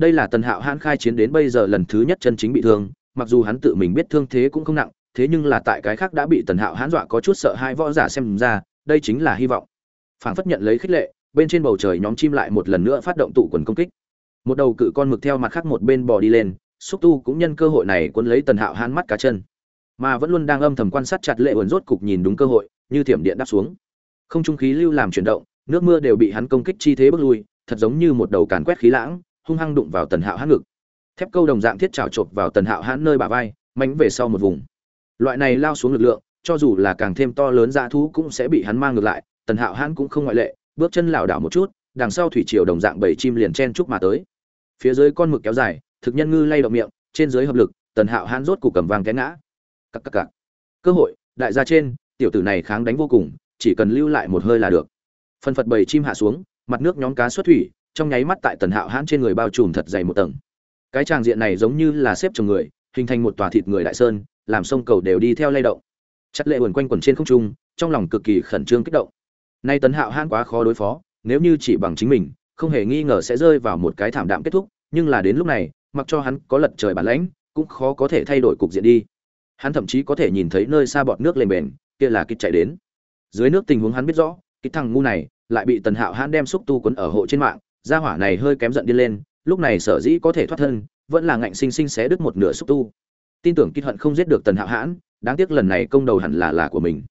đây là tần hạo hãn khai chiến đến bây giờ lần thứ nhất chân chính bị thương, mặc dù hắn tự mình biết thương thế cũng không nặng, thế nhưng là tại cái khác đã bị tần hạo hãn dọa có chút sợ hai võ giả xem ra, đây chính là hy vọng. Phảng phất nhận lấy khích lệ, bên trên bầu trời nhóm chim lại một lần nữa phát động tụ quần công kích. Một đầu cự con mực theo mặt khác một bên bò đi lên xúc tu cũng nhân cơ hội này cuốn lấy tần hạo hãn mắt cá chân. Mà vẫn luôn đang âm thầm quan sát chặt lệ ẩn rốt cục nhìn đúng cơ hội, như thiểm điện đáp xuống. Không trung khí lưu làm chuyển động, nước mưa đều bị hắn công kích chi thế bước lui, thật giống như một đầu càn quét khí lãng hung hăng đụng vào tần hạo hãn ngực. Thép câu đồng dạng thiết trào chộp vào tần hạo hãn nơi bà vai, mánh về sau một vùng. Loại này lao xuống lực lượng, cho dù là càng thêm to lớn dã thú cũng sẽ bị hắn mang ngược lại, tần hạo hãn cũng không ngoại lệ, bước chân lảo đảo một chút, đằng sau thủy triều đồng dạng bảy chim liền chen chúc mà tới. Phía dưới con mực kéo dài, thực nhân ngư lay động miệng, trên dưới hợp lực, tần hạo hãn rốt cục cầm vàng té ngã. Cắc cắc cắc cơ hội, đại gia trên, tiểu tử này kháng đánh vô cùng, chỉ cần lưu lại một hơi là được. Phần phật bầy chim hạ xuống, mặt nước nhóm cá xuất thủy trong nháy mắt tại tần hạo hãn trên người bao trùm thật dày một tầng. Cái tràng diện này giống như là xếp chồng người, hình thành một tòa thịt người đại sơn, làm sông cầu đều đi theo lay động. Chất lệ quần quanh quần trên không trung, trong lòng cực kỳ khẩn trương kích động. Nay tấn hạo hãn quá khó đối phó, nếu như chỉ bằng chính mình, không hề nghi ngờ sẽ rơi vào một cái thảm đạm kết thúc, nhưng là đến lúc này, mặc cho hắn có lật trời bản lãnh, cũng khó có thể thay đổi cục diện đi. Hắn thậm chí có thể nhìn thấy nơi xa bọt nước lên bền, kia là kịch chạy đến. Dưới nước tình huống hắn biết rõ cái thằng ngu này lại bị tần hạo hãn đem xúc tu quấn ở hộ trên mạng gia hỏa này hơi kém giận đi lên, lúc này sở dĩ có thể thoát thân, vẫn là ngạnh sinh sinh xé đứt một nửa xúc tu. Tin tưởng kỹ hận không giết được tần hạo hãn, đáng tiếc lần này công đầu hẳn là là của mình.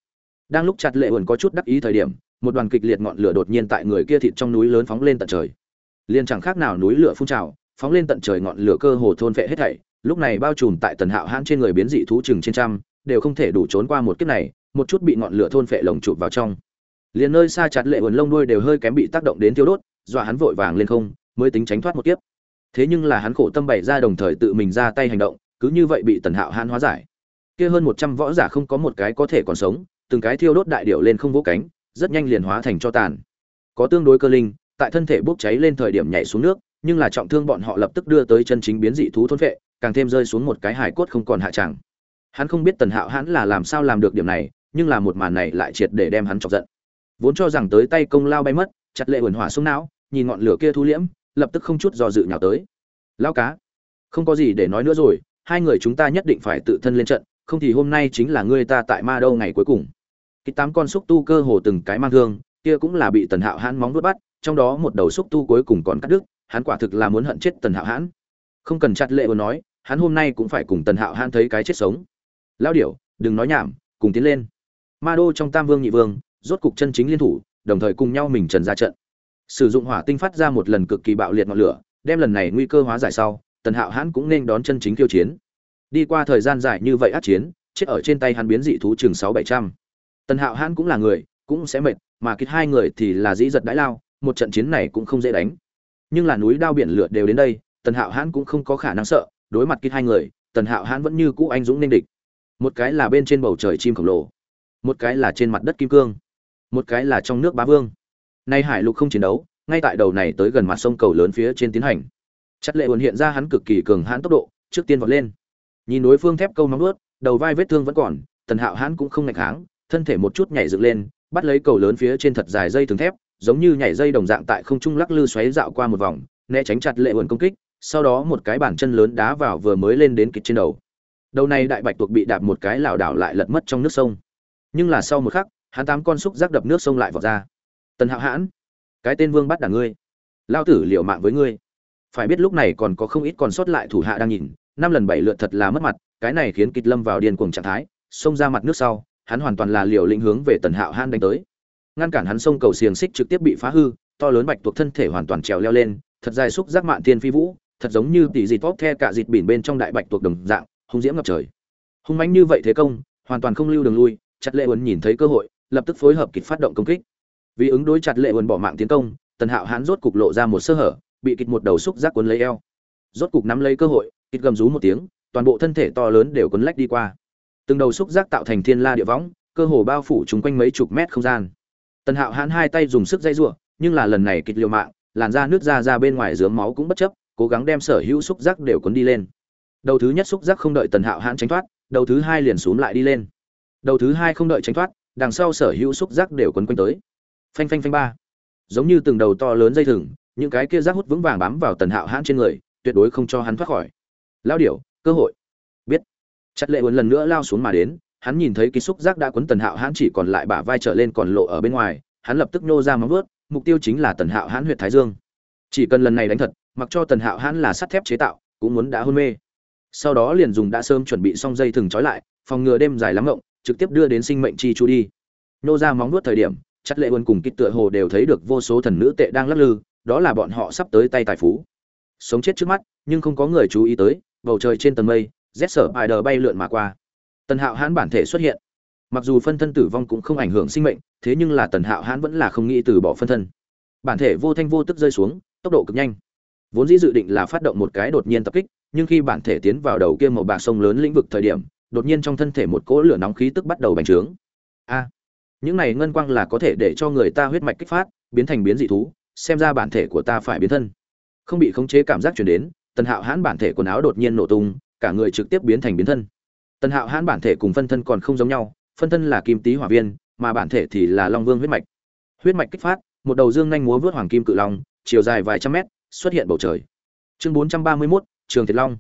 Đang lúc chặt lệ ẩn có chút đắc ý thời điểm, một đoàn kịch liệt ngọn lửa đột nhiên tại người kia thịt trong núi lớn phóng lên tận trời. Liền chẳng khác nào núi lửa phun trào, phóng lên tận trời ngọn lửa cơ hồ thôn phệ hết thảy, lúc này bao trùm tại tần hạo hãn trên người biến dị thú chừng trên trăm, đều không thể đủ trốn qua một kiếp này, một chút bị ngọn lửa thôn phệ lồng chụp vào trong. Liền nơi xa chặt lệ ẩn lông đuôi đều hơi kém bị tác động đến thiêu đốt dọa hắn vội vàng lên không, mới tính tránh thoát một kiếp. Thế nhưng là hắn khổ tâm bày ra đồng thời tự mình ra tay hành động, cứ như vậy bị tần hạo hãn hóa giải. Kia hơn một trăm võ giả không có một cái có thể còn sống, từng cái thiêu đốt đại điệu lên không vỗ cánh, rất nhanh liền hóa thành cho tàn. Có tương đối cơ linh, tại thân thể bốc cháy lên thời điểm nhảy xuống nước, nhưng là trọng thương bọn họ lập tức đưa tới chân chính biến dị thú thôn vệ càng thêm rơi xuống một cái hải cốt không còn hạ chẳng hắn không biết tần hạo hãn là làm sao làm được điểm này, nhưng là một màn này lại triệt để đem hắn chọc giận. Vốn cho rằng tới tay công lao bay mất, chặt lệ hồn hỏa xuống não nhìn ngọn lửa kia thu liễm, lập tức không chút do dự nhào tới. Lao cá, không có gì để nói nữa rồi, hai người chúng ta nhất định phải tự thân lên trận, không thì hôm nay chính là ngươi ta tại ma đâu ngày cuối cùng. Cái tám con xúc tu cơ hồ từng cái mang thương, kia cũng là bị tần hạo hãn móng vuốt bắt, trong đó một đầu xúc tu cuối cùng còn cắt đứt, hắn quả thực là muốn hận chết tần hạo hãn. Không cần chặt lệ vừa nói, hắn hôm nay cũng phải cùng tần hạo hãn thấy cái chết sống. Lao điểu, đừng nói nhảm, cùng tiến lên. Ma đô trong tam vương nhị vương, rốt cục chân chính liên thủ, đồng thời cùng nhau mình trần ra trận sử dụng hỏa tinh phát ra một lần cực kỳ bạo liệt ngọn lửa, đem lần này nguy cơ hóa giải sau, tần hạo hãn cũng nên đón chân chính tiêu chiến. Đi qua thời gian dài như vậy át chiến, chết ở trên tay hắn biến dị thú chừng sáu bảy trăm. Tần hạo hãn cũng là người, cũng sẽ mệt, mà kịch hai người thì là dĩ giật đãi lao, một trận chiến này cũng không dễ đánh. Nhưng là núi đao biển lửa đều đến đây, tần hạo hãn cũng không có khả năng sợ, đối mặt kịch hai người, tần hạo hãn vẫn như cũ anh dũng nên địch. Một cái là bên trên bầu trời chim khổng lồ, một cái là trên mặt đất kim cương, một cái là trong nước bá vương nay hải lục không chiến đấu, ngay tại đầu này tới gần mặt sông cầu lớn phía trên tiến hành. Chất lệ uốn hiện ra hắn cực kỳ cường hãn tốc độ, trước tiên vọt lên. Nhìn đối phương thép câu nóng ướt đầu vai vết thương vẫn còn, tần hạo hãn cũng không ngạch kháng, thân thể một chút nhảy dựng lên, bắt lấy cầu lớn phía trên thật dài dây thừng thép, giống như nhảy dây đồng dạng tại không trung lắc lư xoáy dạo qua một vòng, né tránh chặt lệ uốn công kích, sau đó một cái bàn chân lớn đá vào vừa mới lên đến kịch trên đầu. Đầu này đại bạch tuộc bị đạp một cái lảo đảo lại lật mất trong nước sông. Nhưng là sau một khắc, hắn tám con xúc giác đập nước sông lại vọt ra tần hạo hãn, cái tên vương bắt đảng ngươi, lao tử liệu mạng với ngươi. Phải biết lúc này còn có không ít còn sót lại thủ hạ đang nhìn, năm lần bảy lượt thật là mất mặt, cái này khiến kịch lâm vào điên cuồng trạng thái, xông ra mặt nước sau, hắn hoàn toàn là liều lĩnh hướng về tần hạo hãn đánh tới. Ngăn cản hắn sông cầu xiềng xích trực tiếp bị phá hư, to lớn bạch tuộc thân thể hoàn toàn trèo leo lên, thật dài xúc giác mạn thiên phi vũ, thật giống như tỷ dịt vót the cả dịt bỉn bên trong đại bạch tuộc đồng dạng, hung diễm ngập trời. Hung mãnh như vậy thế công, hoàn toàn không lưu đường lui, chặt lệ uẩn nhìn thấy cơ hội, lập tức phối hợp kịch phát động công kích vì ứng đối chặt lệ uẩn bỏ mạng tiến công, tần hạo hán rốt cục lộ ra một sơ hở, bị kịch một đầu xúc giác cuốn lấy eo. Rốt cục nắm lấy cơ hội, kịch gầm rú một tiếng, toàn bộ thân thể to lớn đều cuốn lách đi qua. Từng đầu xúc giác tạo thành thiên la địa võng, cơ hồ bao phủ chúng quanh mấy chục mét không gian. Tần hạo hán hai tay dùng sức dây giụa, nhưng là lần này kịch liều mạng, làn da nước ra ra bên ngoài dướng máu cũng bất chấp, cố gắng đem sở hữu xúc giác đều cuốn đi lên. Đầu thứ nhất xúc giác không đợi tần hạo hán tránh thoát, đầu thứ hai liền xuống lại đi lên. Đầu thứ hai không đợi tránh thoát, đằng sau sở hữu xúc giác đều quấn quanh tới phanh phanh phanh ba. Giống như từng đầu to lớn dây thừng, những cái kia rác hút vững vàng bám vào tần hạo hãn trên người, tuyệt đối không cho hắn thoát khỏi. Lao điểu, cơ hội. Biết. Chặt lệ huấn lần nữa lao xuống mà đến, hắn nhìn thấy ký xúc rác đã quấn tần hạo hãn chỉ còn lại bả vai trở lên còn lộ ở bên ngoài, hắn lập tức nô ra móng vớt mục tiêu chính là tần hạo hãn huyện thái dương. Chỉ cần lần này đánh thật, mặc cho tần hạo hãn là sắt thép chế tạo, cũng muốn đã hôn mê. Sau đó liền dùng đã sớm chuẩn bị xong dây thừng trói lại, phòng ngừa đêm dài lắm ngộng, trực tiếp đưa đến sinh mệnh chi chu đi. Nô ra móng nuốt thời điểm chất lệ quân cùng kích tựa hồ đều thấy được vô số thần nữ tệ đang lắc lư, đó là bọn họ sắp tới tay tài phú. Sống chết trước mắt, nhưng không có người chú ý tới, bầu trời trên tầng mây, rét sở bài đờ bay lượn mà qua. Tần hạo hãn bản thể xuất hiện. Mặc dù phân thân tử vong cũng không ảnh hưởng sinh mệnh, thế nhưng là tần hạo hãn vẫn là không nghĩ từ bỏ phân thân. Bản thể vô thanh vô tức rơi xuống, tốc độ cực nhanh. Vốn dĩ dự định là phát động một cái đột nhiên tập kích, nhưng khi bản thể tiến vào đầu kia màu bạc sông lớn lĩnh vực thời điểm, đột nhiên trong thân thể một cỗ lửa nóng khí tức bắt đầu bành trướng. A! Những này ngân quang là có thể để cho người ta huyết mạch kích phát biến thành biến dị thú xem ra bản thể của ta phải biến thân. Không bị khống chế cảm giác chuyển đến tần hạo hãn bản thể quần áo đột nhiên nổ tung cả người trực tiếp biến thành biến thân. Tần hạo hãn bản thể cùng phân thân còn không giống nhau phân thân là kim tý hỏa viên mà bản thể thì là long vương huyết mạch. Huyết mạch kích phát một đầu dương nhanh múa vớt hoàng kim cự long chiều dài vài trăm mét xuất hiện bầu trời. Chương bốn trăm ba mươi 431, trường thiệt long.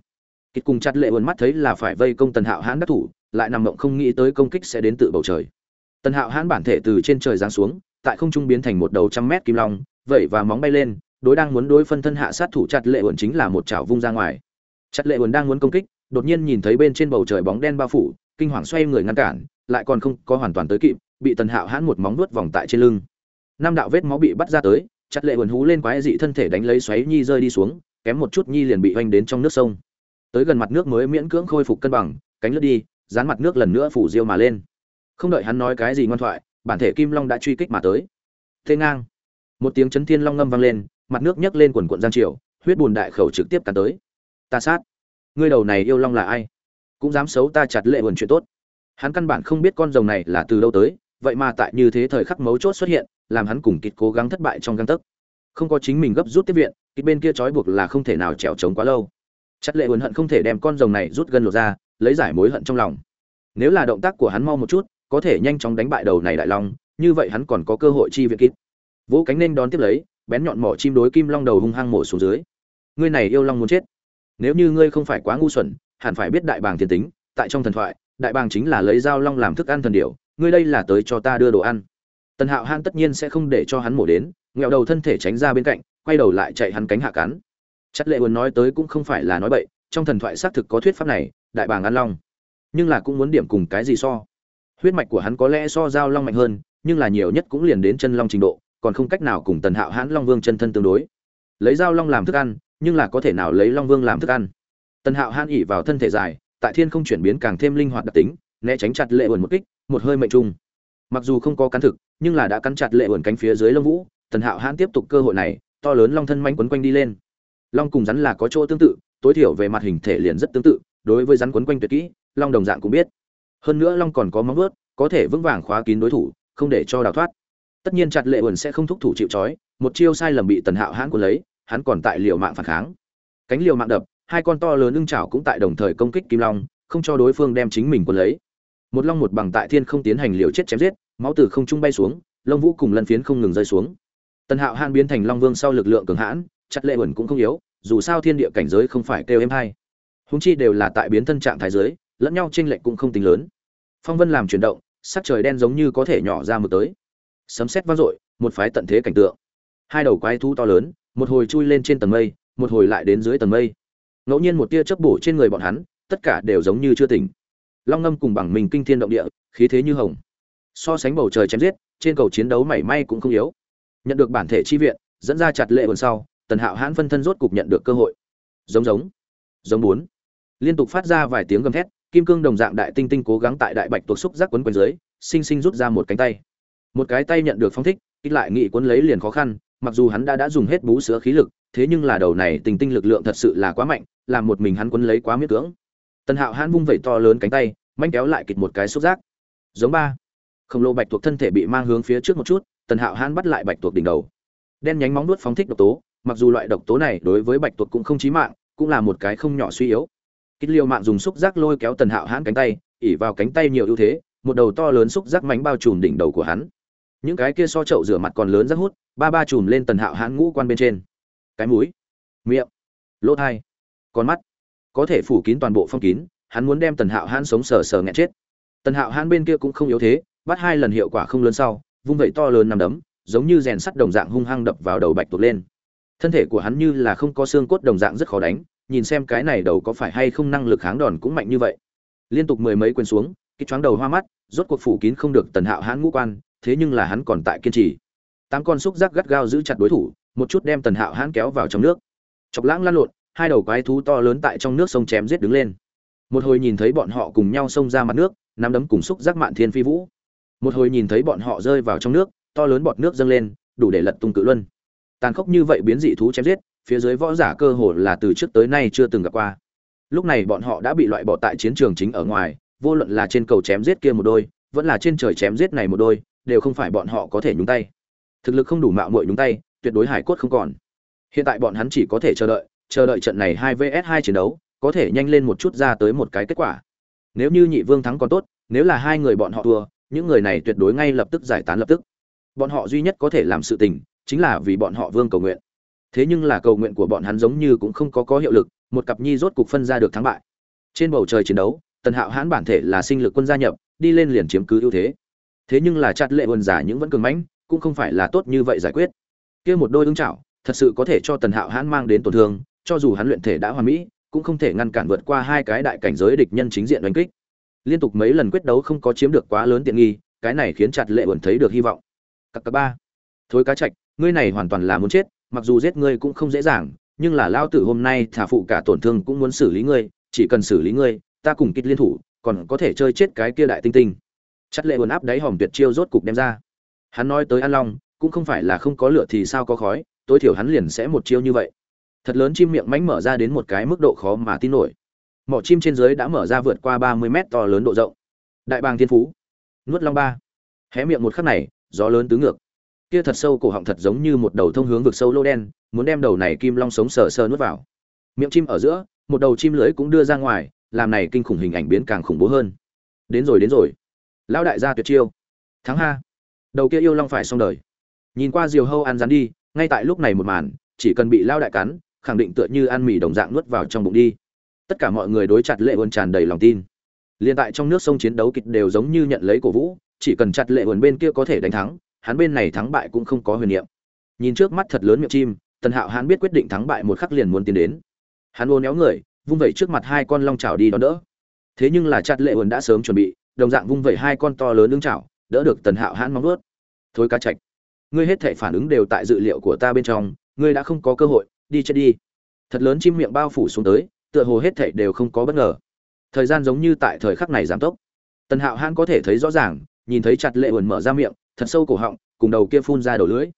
Kịch cùng chặt lệ vườn mắt thấy là phải vây công tần hạo hãn đắc thủ lại nằm mộng không nghĩ tới công kích sẽ đến tự bầu trời tần hạo hãn bản thể từ trên trời giáng xuống, tại không trung biến thành một đầu trăm mét kim long vậy và móng bay lên, đối đang muốn đối phân thân hạ sát thủ chặt lệ uẩn chính là một chảo vung ra ngoài. Chặt lệ uẩn đang muốn công kích, đột nhiên nhìn thấy bên trên bầu trời bóng đen bao phủ, kinh hoàng xoay người ngăn cản, lại còn không có hoàn toàn tới kịp, bị tần hạo hãn một móng nuốt vòng tại trên lưng. Năm đạo vết máu bị bắt ra tới, chặt lệ uẩn hú lên quái dị thân thể đánh lấy xoáy nhi rơi đi xuống, kém một chút nhi liền bị oanh đến trong nước sông. Tới gần mặt nước mới miễn cưỡng khôi phục cân bằng, cánh lướt đi, dán mặt nước lần nữa phủ diêu mà lên không đợi hắn nói cái gì ngoan thoại, bản thể kim long đã truy kích mà tới. Thế ngang. Một tiếng chấn thiên long ngâm vang lên, mặt nước nhấc lên quần quận giang triều, huyết bùn đại khẩu trực tiếp cắn tới. Ta sát. Ngươi đầu này yêu long là ai? Cũng dám xấu ta chặt lệ buồn chuyện tốt. Hắn căn bản không biết con rồng này là từ đâu tới, vậy mà tại như thế thời khắc mấu chốt xuất hiện, làm hắn cùng kịch cố gắng thất bại trong găng tấc. Không có chính mình gấp rút tiếp viện, kịt bên kia trói buộc là không thể nào trèo trống quá lâu. Chặt lệ buồn hận không thể đem con rồng này rút gân lột ra, lấy giải mối hận trong lòng. Nếu là động tác của hắn mau một chút có thể nhanh chóng đánh bại đầu này đại long, như vậy hắn còn có cơ hội chi viện kịp vỗ cánh nên đón tiếp lấy, bén nhọn mỏ chim đối kim long đầu hung hăng mổ xuống dưới. Ngươi này yêu long muốn chết. Nếu như ngươi không phải quá ngu xuẩn, hẳn phải biết đại bàng thiên tính, tại trong thần thoại, đại bàng chính là lấy dao long làm thức ăn thần điểu, ngươi đây là tới cho ta đưa đồ ăn. Tần hạo han tất nhiên sẽ không để cho hắn mổ đến, nghẹo đầu thân thể tránh ra bên cạnh, quay đầu lại chạy hắn cánh hạ cắn. Chất lệ uốn nói tới cũng không phải là nói bậy, trong thần thoại xác thực có thuyết pháp này, đại bàng ăn long. Nhưng là cũng muốn điểm cùng cái gì so? Huyết mạch của hắn có lẽ so giao long mạnh hơn, nhưng là nhiều nhất cũng liền đến chân long trình độ, còn không cách nào cùng tần hạo hãn long vương chân thân tương đối. Lấy dao long làm thức ăn, nhưng là có thể nào lấy long vương làm thức ăn? Tần hạo hãn ỉ vào thân thể dài, tại thiên không chuyển biến càng thêm linh hoạt đặc tính, né tránh chặt lệ ồn một kích, một hơi mệnh trung. Mặc dù không có cắn thực, nhưng là đã cắn chặt lệ ồn cánh phía dưới lông vũ, tần hạo hãn tiếp tục cơ hội này, to lớn long thân manh quấn quanh đi lên. Long cùng rắn là có chỗ tương tự, tối thiểu về mặt hình thể liền rất tương tự, đối với rắn quấn quanh tuyệt kỹ, long đồng dạng cũng biết hơn nữa long còn có móng vớt có thể vững vàng khóa kín đối thủ, không để cho đào thoát. Tất nhiên chặt lệ ẩn sẽ không thúc thủ chịu trói, một chiêu sai lầm bị tần hạo hãn của lấy, hắn còn tại liều mạng phản kháng. Cánh liều mạng đập, hai con to lớn ưng chảo cũng tại đồng thời công kích kim long, không cho đối phương đem chính mình quân lấy. Một long một bằng tại thiên không tiến hành liều chết chém giết, máu từ không trung bay xuống, lông vũ cùng lân phiến không ngừng rơi xuống. Tần hạo hãn biến thành long vương sau lực lượng cường hãn, chặt lệ ẩn cũng không yếu, dù sao thiên địa cảnh giới không phải kêu em hay. Húng chi đều là tại biến thân trạng thái giới lẫn nhau chênh lệch cũng không tính lớn. Phong vân làm chuyển động, sắc trời đen giống như có thể nhỏ ra một tới. Sấm sét vang dội, một phái tận thế cảnh tượng. Hai đầu quái thú to lớn, một hồi chui lên trên tầng mây, một hồi lại đến dưới tầng mây. Ngẫu nhiên một tia chớp bổ trên người bọn hắn, tất cả đều giống như chưa tỉnh. Long ngâm cùng bằng mình kinh thiên động địa, khí thế như hồng. So sánh bầu trời chém giết, trên cầu chiến đấu mảy may cũng không yếu. Nhận được bản thể chi viện, dẫn ra chặt lệ quần sau, tần hạo hãn phân thân rốt cục nhận được cơ hội. Giống giống. Giống bốn. Liên tục phát ra vài tiếng gầm thét kim cương đồng dạng đại tinh tinh cố gắng tại đại bạch tuộc xúc giác quấn quanh dưới, sinh sinh rút ra một cánh tay. Một cái tay nhận được phong thích ít lại nghị quấn lấy liền khó khăn, mặc dù hắn đã đã dùng hết bú sữa khí lực, thế nhưng là đầu này tình tinh lực lượng thật sự là quá mạnh, làm một mình hắn quấn lấy quá miết cưỡng. Tần hạo hãn vung vẩy to lớn cánh tay, manh kéo lại kịch một cái xúc giác. Giống ba. Khổng lồ bạch tuộc thân thể bị mang hướng phía trước một chút, tần hạo hãn bắt lại bạch tuộc đỉnh đầu. Đen nhánh móng nuốt phóng thích độc tố, mặc dù loại độc tố này đối với bạch tuộc cũng không chí mạng, cũng là một cái không nhỏ suy yếu kích liêu mạng dùng xúc giác lôi kéo tần hạo hãn cánh tay, ỉ vào cánh tay nhiều ưu thế, một đầu to lớn xúc giác mánh bao trùm đỉnh đầu của hắn. Những cái kia so chậu rửa mặt còn lớn rất hút, ba ba chùm lên tần hạo hãn ngũ quan bên trên. Cái mũi, miệng, lỗ thai, con mắt, có thể phủ kín toàn bộ phong kín, hắn muốn đem tần hạo hãn sống sờ sờ nghẹn chết. Tần hạo hãn bên kia cũng không yếu thế, bắt hai lần hiệu quả không lớn sau, vung vẩy to lớn nằm đấm, giống như rèn sắt đồng dạng hung hăng đập vào đầu bạch tuộc lên. Thân thể của hắn như là không có xương cốt đồng dạng rất khó đánh nhìn xem cái này đầu có phải hay không năng lực kháng đòn cũng mạnh như vậy. Liên tục mười mấy quyền xuống, cái choáng đầu hoa mắt, rốt cuộc phủ kín không được tần hạo hãn ngũ quan, thế nhưng là hắn còn tại kiên trì. Tám con xúc giác gắt gao giữ chặt đối thủ, một chút đem tần hạo hãn kéo vào trong nước. Chọc lãng lan lộn, hai đầu quái thú to lớn tại trong nước sông chém giết đứng lên. Một hồi nhìn thấy bọn họ cùng nhau xông ra mặt nước, nắm đấm cùng xúc giác mạn thiên phi vũ. Một hồi nhìn thấy bọn họ rơi vào trong nước, to lớn bọt nước dâng lên, đủ để lật tung cự luân. Tàn khốc như vậy biến dị thú chém giết phía dưới võ giả cơ hồ là từ trước tới nay chưa từng gặp qua. Lúc này bọn họ đã bị loại bỏ tại chiến trường chính ở ngoài, vô luận là trên cầu chém giết kia một đôi, vẫn là trên trời chém giết này một đôi, đều không phải bọn họ có thể nhúng tay. Thực lực không đủ mạo muội nhúng tay, tuyệt đối hải cốt không còn. Hiện tại bọn hắn chỉ có thể chờ đợi chờ đợi trận này hai vs hai chiến đấu, có thể nhanh lên một chút ra tới một cái kết quả. Nếu như nhị vương thắng còn tốt, nếu là hai người bọn họ thua, những người này tuyệt đối ngay lập tức giải tán lập tức. Bọn họ duy nhất có thể làm sự tình, chính là vì bọn họ vương cầu nguyện thế nhưng là cầu nguyện của bọn hắn giống như cũng không có có hiệu lực, một cặp nhi rốt cục phân ra được thắng bại. Trên bầu trời chiến đấu, tần hạo hãn bản thể là sinh lực quân gia nhập, đi lên liền chiếm cứ ưu thế. Thế nhưng là chặt lệ quân giả những vẫn cường mãnh, cũng không phải là tốt như vậy giải quyết. Kia một đôi ứng chảo thật sự có thể cho tần hạo hãn mang đến tổn thương, cho dù hắn luyện thể đã hoàn mỹ, cũng không thể ngăn cản vượt qua hai cái đại cảnh giới địch nhân chính diện đánh kích. Liên tục mấy lần quyết đấu không có chiếm được quá lớn tiện nghi, cái này khiến chặt lệ quân thấy được hy vọng. Các cặp ba, thối cá trạch ngươi này hoàn toàn là muốn chết mặc dù giết ngươi cũng không dễ dàng, nhưng là lao tử hôm nay thả phụ cả tổn thương cũng muốn xử lý ngươi, chỉ cần xử lý ngươi, ta cùng kích liên thủ, còn có thể chơi chết cái kia đại tinh tinh. Chất lệ buồn áp đáy hòm tuyệt chiêu rốt cục đem ra. Hắn nói tới an long, cũng không phải là không có lửa thì sao có khói, tối thiểu hắn liền sẽ một chiêu như vậy. Thật lớn chim miệng mánh mở ra đến một cái mức độ khó mà tin nổi. Mỏ chim trên dưới đã mở ra vượt qua ba mươi mét to lớn độ rộng. Đại bàng thiên phú. Nuốt long ba. Hé miệng một khắc này, gió lớn tứ ngược kia thật sâu cổ họng thật giống như một đầu thông hướng vực sâu lô đen, muốn đem đầu này kim long sống sờ sờ nuốt vào. Miệng chim ở giữa, một đầu chim lưới cũng đưa ra ngoài, làm này kinh khủng hình ảnh biến càng khủng bố hơn. Đến rồi đến rồi. Lão đại gia tuyệt chiêu. Thắng ha. Đầu kia yêu long phải xong đời. Nhìn qua diều hâu ăn rắn đi, ngay tại lúc này một màn, chỉ cần bị lao đại cắn, khẳng định tựa như ăn mì đồng dạng nuốt vào trong bụng đi. Tất cả mọi người đối chặt lệ uẩn tràn đầy lòng tin. Liên tại trong nước sông chiến đấu kịch đều giống như nhận lấy cổ vũ, chỉ cần chặt lệ uẩn bên kia có thể đánh thắng hắn bên này thắng bại cũng không có huyền niệm. Nhìn trước mắt thật lớn miệng chim tần hạo hắn biết quyết định thắng bại một khắc liền muốn tiến đến. Hắn uốn éo người vung vẩy trước mặt hai con long chảo đi đón đỡ. Thế nhưng là chặt lệ Uẩn đã sớm chuẩn bị đồng dạng vung vẩy hai con to lớn lưng chảo đỡ được tần hạo hãn móng vuốt. Thối cá trạch, ngươi hết thể phản ứng đều tại dự liệu của ta bên trong ngươi đã không có cơ hội đi chết đi. Thật lớn chim miệng bao phủ xuống tới tựa hồ hết thảy đều không có bất ngờ. Thời gian giống như tại thời khắc này giảm tốc. Tần hạo hãn có thể thấy rõ ràng nhìn thấy chặt lệ Uẩn mở ra miệng thật sâu cổ họng, cùng đầu kia phun ra đầu lưới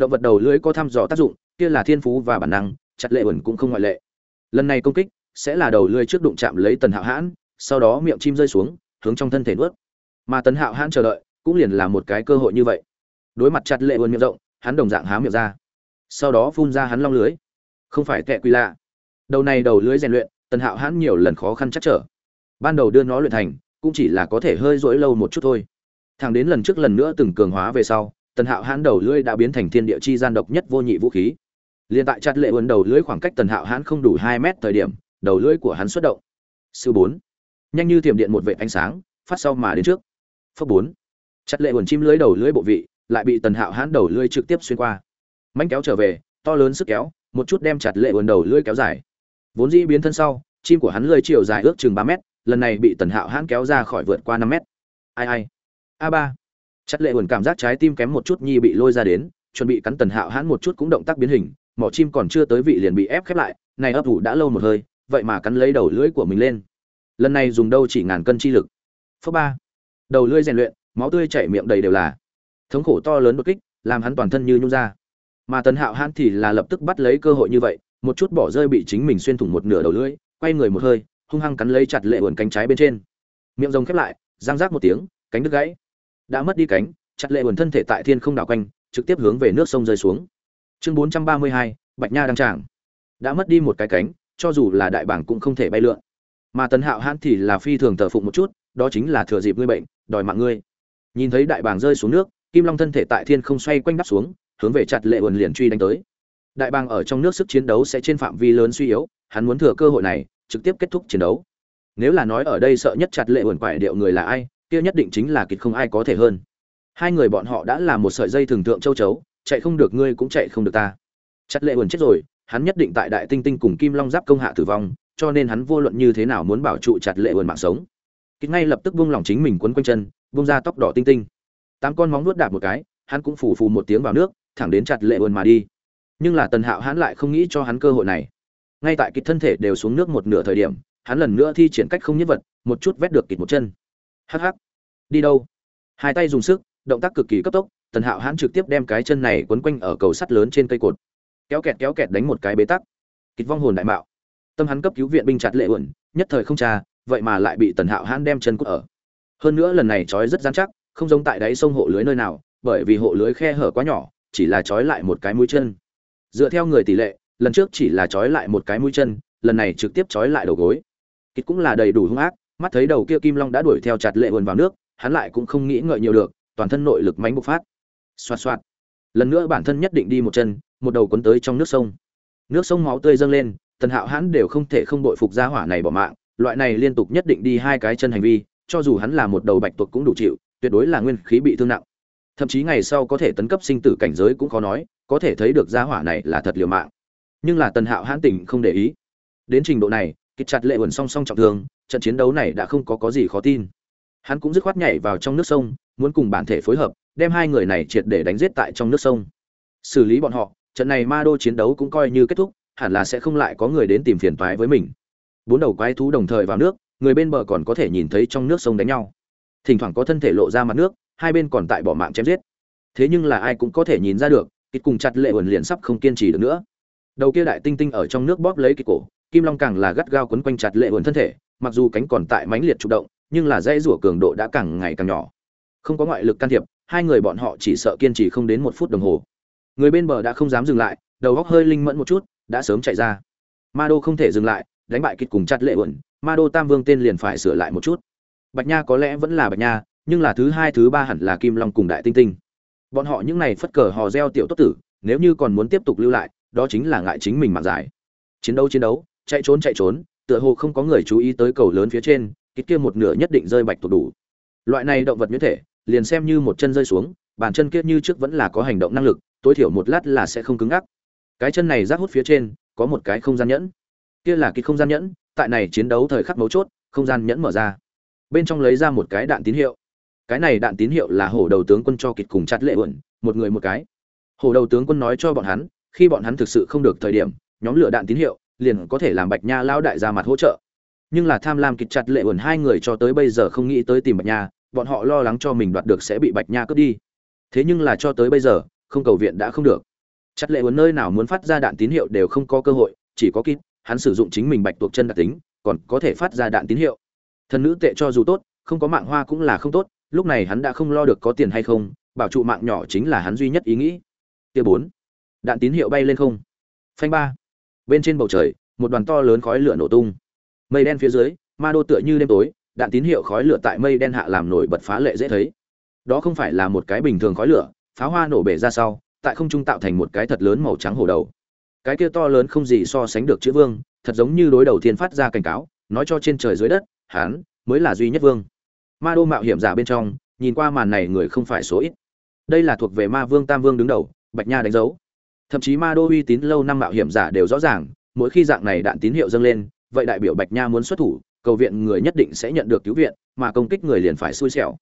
động vật đầu lưới có thăm dò tác dụng, kia là thiên phú và bản năng, chặt lệ ẩn cũng không ngoại lệ. Lần này công kích, sẽ là đầu lưới trước đụng chạm lấy tần hạo hãn, sau đó miệng chim rơi xuống, hướng trong thân thể nuốt. Mà tần hạo hãn chờ đợi, cũng liền là một cái cơ hội như vậy. Đối mặt chặt lệ ẩn miệng rộng, hắn đồng dạng há miệng ra. Sau đó phun ra hắn long lưới. Không phải tệ quy lạ. Đầu này đầu lưới rèn luyện, tần hạo hãn nhiều lần khó khăn chắc trở. Ban đầu đưa nó luyện thành, cũng chỉ là có thể hơi rỗi lâu một chút thôi thẳng đến lần trước lần nữa từng cường hóa về sau, tần hạo hãn đầu lưỡi đã biến thành thiên địa chi gian độc nhất vô nhị vũ khí. Liền tại chặt lệ vườn đầu lưỡi khoảng cách tần hạo hãn không đủ hai mét thời điểm, đầu lưỡi của hắn xuất động. Sư bốn. Nhanh như tiềm điện một vệ ánh sáng, phát sau mà đến trước. Phước bốn. Chặt lệ vườn chim lưỡi đầu lưỡi bộ vị, lại bị tần hạo hãn đầu lưỡi trực tiếp xuyên qua. Mánh kéo trở về, to lớn sức kéo, một chút đem chặt lệ vườn đầu lưỡi kéo dài. Vốn dĩ biến thân sau, chim của hắn lưỡi chiều dài ước chừng ba mét, lần này bị tần hạo hãn kéo ra khỏi vượt qua năm mét. Ai ai a ba. Chất lệ buồn cảm giác trái tim kém một chút nhi bị lôi ra đến, chuẩn bị cắn tần hạo hãn một chút cũng động tác biến hình, mỏ chim còn chưa tới vị liền bị ép khép lại, này ấp ủ đã lâu một hơi, vậy mà cắn lấy đầu lưỡi của mình lên. Lần này dùng đâu chỉ ngàn cân chi lực. Phước ba. Đầu lưỡi rèn luyện, máu tươi chảy miệng đầy đều là. Thống khổ to lớn đột kích, làm hắn toàn thân như nhung ra. Mà tần hạo hãn thì là lập tức bắt lấy cơ hội như vậy, một chút bỏ rơi bị chính mình xuyên thủng một nửa đầu lưỡi, quay người một hơi, hung hăng cắn lấy chặt lệ buồn cánh trái bên trên. Miệng rồng khép lại, răng rác một tiếng, cánh đứt gãy đã mất đi cánh, chặt lệ buồn thân thể tại thiên không đảo quanh, trực tiếp hướng về nước sông rơi xuống. Chương bốn trăm ba mươi hai, bạch nha đăng tràng. Đã mất đi một cái cánh, cho dù là đại bảng cũng không thể bay lượn. Mà tần hạo hãn thì là phi thường thờ phụng một chút, đó chính là thừa dịp ngươi bệnh, đòi mạng ngươi. Nhìn thấy đại bảng rơi xuống nước, kim long thân thể tại thiên không xoay quanh đắp xuống, hướng về chặt lệ buồn liền truy đánh tới. Đại bàng ở trong nước sức chiến đấu sẽ trên phạm vi lớn suy yếu, hắn muốn thừa cơ hội này, trực tiếp kết thúc chiến đấu. Nếu là nói ở đây sợ nhất chặt lệ buồn quải điệu người là ai kia nhất định chính là kịt không ai có thể hơn. Hai người bọn họ đã là một sợi dây thường thượng châu chấu, chạy không được ngươi cũng chạy không được ta. Chặt lệ buồn chết rồi, hắn nhất định tại đại tinh tinh cùng kim long giáp công hạ tử vong, cho nên hắn vô luận như thế nào muốn bảo trụ chặt lệ buồn mạng sống. Kịt ngay lập tức buông lỏng chính mình quấn quanh chân, buông ra tóc đỏ tinh tinh. Tám con móng nuốt đạp một cái, hắn cũng phủ phù một tiếng vào nước, thẳng đến chặt lệ buồn mà đi. Nhưng là tần hạo hắn lại không nghĩ cho hắn cơ hội này. Ngay tại kịch thân thể đều xuống nước một nửa thời điểm, hắn lần nữa thi triển cách không nhất vật, một chút vét được kịch một chân hh đi đâu? Hai tay dùng sức, động tác cực kỳ cấp tốc, tần hạo Hãn trực tiếp đem cái chân này quấn quanh ở cầu sắt lớn trên cây cột. Kéo kẹt kéo kẹt đánh một cái bế tắc. Kịch vong hồn đại mạo. Tâm hắn cấp cứu viện binh chặt lệ uẩn, nhất thời không cha vậy mà lại bị tần hạo Hãn đem chân cút ở. Hơn nữa lần này trói rất dán chắc, không giống tại đáy sông hộ lưới nơi nào, bởi vì hộ lưới khe hở quá nhỏ, chỉ là trói lại một cái mũi chân. Dựa theo người tỷ lệ, lần trước chỉ là trói lại một cái mũi chân, lần này trực tiếp trói lại đầu gối. Kịch cũng là đầy đủ hung ác mắt thấy đầu kia kim long đã đuổi theo chặt lệ vườn vào nước, hắn lại cũng không nghĩ ngợi nhiều được, toàn thân nội lực mánh bộc phát. Xoạt xoạt. Lần nữa bản thân nhất định đi một chân, một đầu cuốn tới trong nước sông. Nước sông máu tươi dâng lên, tần hạo hắn đều không thể không đội phục gia hỏa này bỏ mạng, loại này liên tục nhất định đi hai cái chân hành vi, cho dù hắn là một đầu bạch tuộc cũng đủ chịu, tuyệt đối là nguyên khí bị thương nặng. Thậm chí ngày sau có thể tấn cấp sinh tử cảnh giới cũng khó nói, có thể thấy được gia hỏa này là thật liều mạng. Nhưng là tần hạo hãn tỉnh không để ý. Đến trình độ này kịch chặt lệ uẩn song song trọng thương, trận chiến đấu này đã không có có gì khó tin. Hắn cũng dứt khoát nhảy vào trong nước sông, muốn cùng bản thể phối hợp, đem hai người này triệt để đánh giết tại trong nước sông. Xử lý bọn họ, trận này ma đô chiến đấu cũng coi như kết thúc, hẳn là sẽ không lại có người đến tìm phiền toái với mình. Bốn đầu quái thú đồng thời vào nước, người bên bờ còn có thể nhìn thấy trong nước sông đánh nhau. Thỉnh thoảng có thân thể lộ ra mặt nước, hai bên còn tại bỏ mạng chém giết. Thế nhưng là ai cũng có thể nhìn ra được ít cùng chặt lệ ẩn liền sắp không kiên trì được nữa đầu kia đại tinh tinh ở trong nước bóp lấy cái cổ, kim long càng là gắt gao quấn quanh chặt lệ ẩn thân thể, mặc dù cánh còn tại mãnh liệt chủ động, nhưng là dây rủa cường độ đã càng ngày càng nhỏ. Không có ngoại lực can thiệp, hai người bọn họ chỉ sợ kiên trì không đến một phút đồng hồ. Người bên bờ đã không dám dừng lại, đầu góc hơi linh mẫn một chút, đã sớm chạy ra. Ma đô không thể dừng lại, đánh bại kịch cùng chặt lệ ẩn ma đô tam vương tên liền phải sửa lại một chút. Bạch nha có lẽ vẫn là bạch nha, nhưng là thứ hai, thứ ba hẳn là kim long cùng đại tinh tinh. Bọn họ những này phất cờ hò reo tiểu tốt tử, nếu như còn muốn tiếp tục lưu lại đó chính là ngại chính mình mạng giải. Chiến đấu chiến đấu, chạy trốn chạy trốn, tựa hồ không có người chú ý tới cầu lớn phía trên kích kia một nửa nhất định rơi bạch tuộc đủ. Loại này động vật nhuyễn thể, liền xem như một chân rơi xuống, bàn chân kia như trước vẫn là có hành động năng lực, tối thiểu một lát là sẽ không cứng ngắc. Cái chân này rác hút phía trên, có một cái không gian nhẫn. Kia là cái không gian nhẫn, tại này chiến đấu thời khắc mấu chốt, không gian nhẫn mở ra. Bên trong lấy ra một cái đạn tín hiệu. Cái này đạn tín hiệu là hổ đầu tướng quân cho kịch cùng chặt lệ uẩn, một người một cái. Hổ đầu tướng quân nói cho bọn hắn khi bọn hắn thực sự không được thời điểm, nhóm lửa đạn tín hiệu liền có thể làm bạch nha lao đại ra mặt hỗ trợ. Nhưng là tham lam kịch chặt lệ ẩn hai người cho tới bây giờ không nghĩ tới tìm bạch nha, bọn họ lo lắng cho mình đoạt được sẽ bị bạch nha cướp đi. Thế nhưng là cho tới bây giờ, không cầu viện đã không được. Chặt lệ ẩn nơi nào muốn phát ra đạn tín hiệu đều không có cơ hội, chỉ có kịp hắn sử dụng chính mình bạch tuộc chân đặc tính, còn có thể phát ra đạn tín hiệu. Thần nữ tệ cho dù tốt, không có mạng hoa cũng là không tốt, lúc này hắn đã không lo được có tiền hay không, bảo trụ mạng nhỏ chính là hắn duy nhất ý nghĩ. Tia bốn đạn tín hiệu bay lên không. Phanh ba. Bên trên bầu trời, một đoàn to lớn khói lửa nổ tung. Mây đen phía dưới, ma đô tựa như đêm tối, đạn tín hiệu khói lửa tại mây đen hạ làm nổi bật phá lệ dễ thấy. Đó không phải là một cái bình thường khói lửa, pháo hoa nổ bể ra sau, tại không trung tạo thành một cái thật lớn màu trắng hổ đầu. Cái kia to lớn không gì so sánh được chữ vương, thật giống như đối đầu thiên phát ra cảnh cáo, nói cho trên trời dưới đất, hán, mới là duy nhất vương. Ma đô mạo hiểm giả bên trong, nhìn qua màn này người không phải số ít. Đây là thuộc về ma vương tam vương đứng đầu, bạch nha đánh dấu thậm chí ma đô uy tín lâu năm mạo hiểm giả đều rõ ràng, mỗi khi dạng này đạn tín hiệu dâng lên, vậy đại biểu bạch nha muốn xuất thủ, cầu viện người nhất định sẽ nhận được cứu viện, mà công kích người liền phải xui xẻo.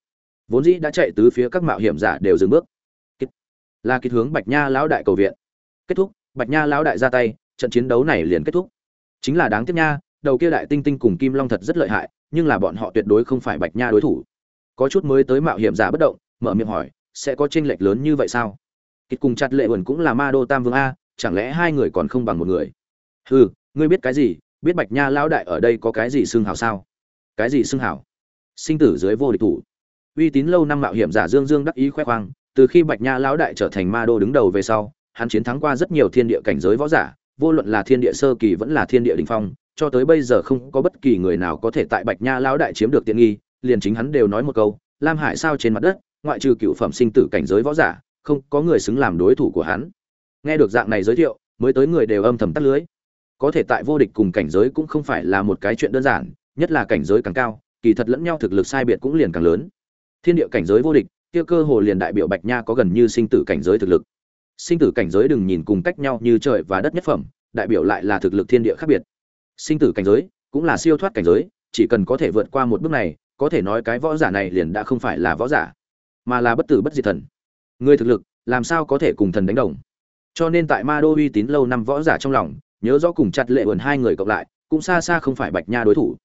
Vốn dĩ đã chạy tứ phía các mạo hiểm giả đều dừng bước. Là kích hướng bạch nha lão đại cầu viện. Kết thúc, bạch nha lão đại ra tay, trận chiến đấu này liền kết thúc. Chính là đáng tiếc nha, đầu kia đại tinh tinh cùng kim long thật rất lợi hại, nhưng là bọn họ tuyệt đối không phải bạch nha đối thủ. Có chút mới tới mạo hiểm giả bất động, mở miệng hỏi, sẽ có tranh lệch lớn như vậy sao? Kịch cùng chặt lệ ẩn cũng là ma đô tam vương a, chẳng lẽ hai người còn không bằng một người? Hừ, ngươi biết cái gì? Biết bạch nha lão đại ở đây có cái gì xưng hào sao? Cái gì xưng hào? Sinh tử dưới vô địch thủ. Uy tín lâu năm mạo hiểm giả dương dương đắc ý khoe khoang, từ khi bạch nha lão đại trở thành ma đô đứng đầu về sau, hắn chiến thắng qua rất nhiều thiên địa cảnh giới võ giả, vô luận là thiên địa sơ kỳ vẫn là thiên địa đình phong, cho tới bây giờ không có bất kỳ người nào có thể tại bạch nha lão đại chiếm được tiện nghi, liền chính hắn đều nói một câu, lam hải sao trên mặt đất, ngoại trừ cựu phẩm sinh tử cảnh giới võ giả không có người xứng làm đối thủ của hắn. Nghe được dạng này giới thiệu, mới tới người đều âm thầm tắt lưới. Có thể tại vô địch cùng cảnh giới cũng không phải là một cái chuyện đơn giản, nhất là cảnh giới càng cao, kỳ thật lẫn nhau thực lực sai biệt cũng liền càng lớn. Thiên địa cảnh giới vô địch, kia cơ hồ liền đại biểu bạch nha có gần như sinh tử cảnh giới thực lực. Sinh tử cảnh giới đừng nhìn cùng cách nhau như trời và đất nhất phẩm, đại biểu lại là thực lực thiên địa khác biệt. Sinh tử cảnh giới cũng là siêu thoát cảnh giới, chỉ cần có thể vượt qua một bước này, có thể nói cái võ giả này liền đã không phải là võ giả, mà là bất tử bất diệt thần người thực lực, làm sao có thể cùng thần đánh đồng? Cho nên tại ma đô uy tín lâu năm võ giả trong lòng, nhớ rõ cùng chặt lệ vườn hai người cộng lại, cũng xa xa không phải bạch nha đối thủ.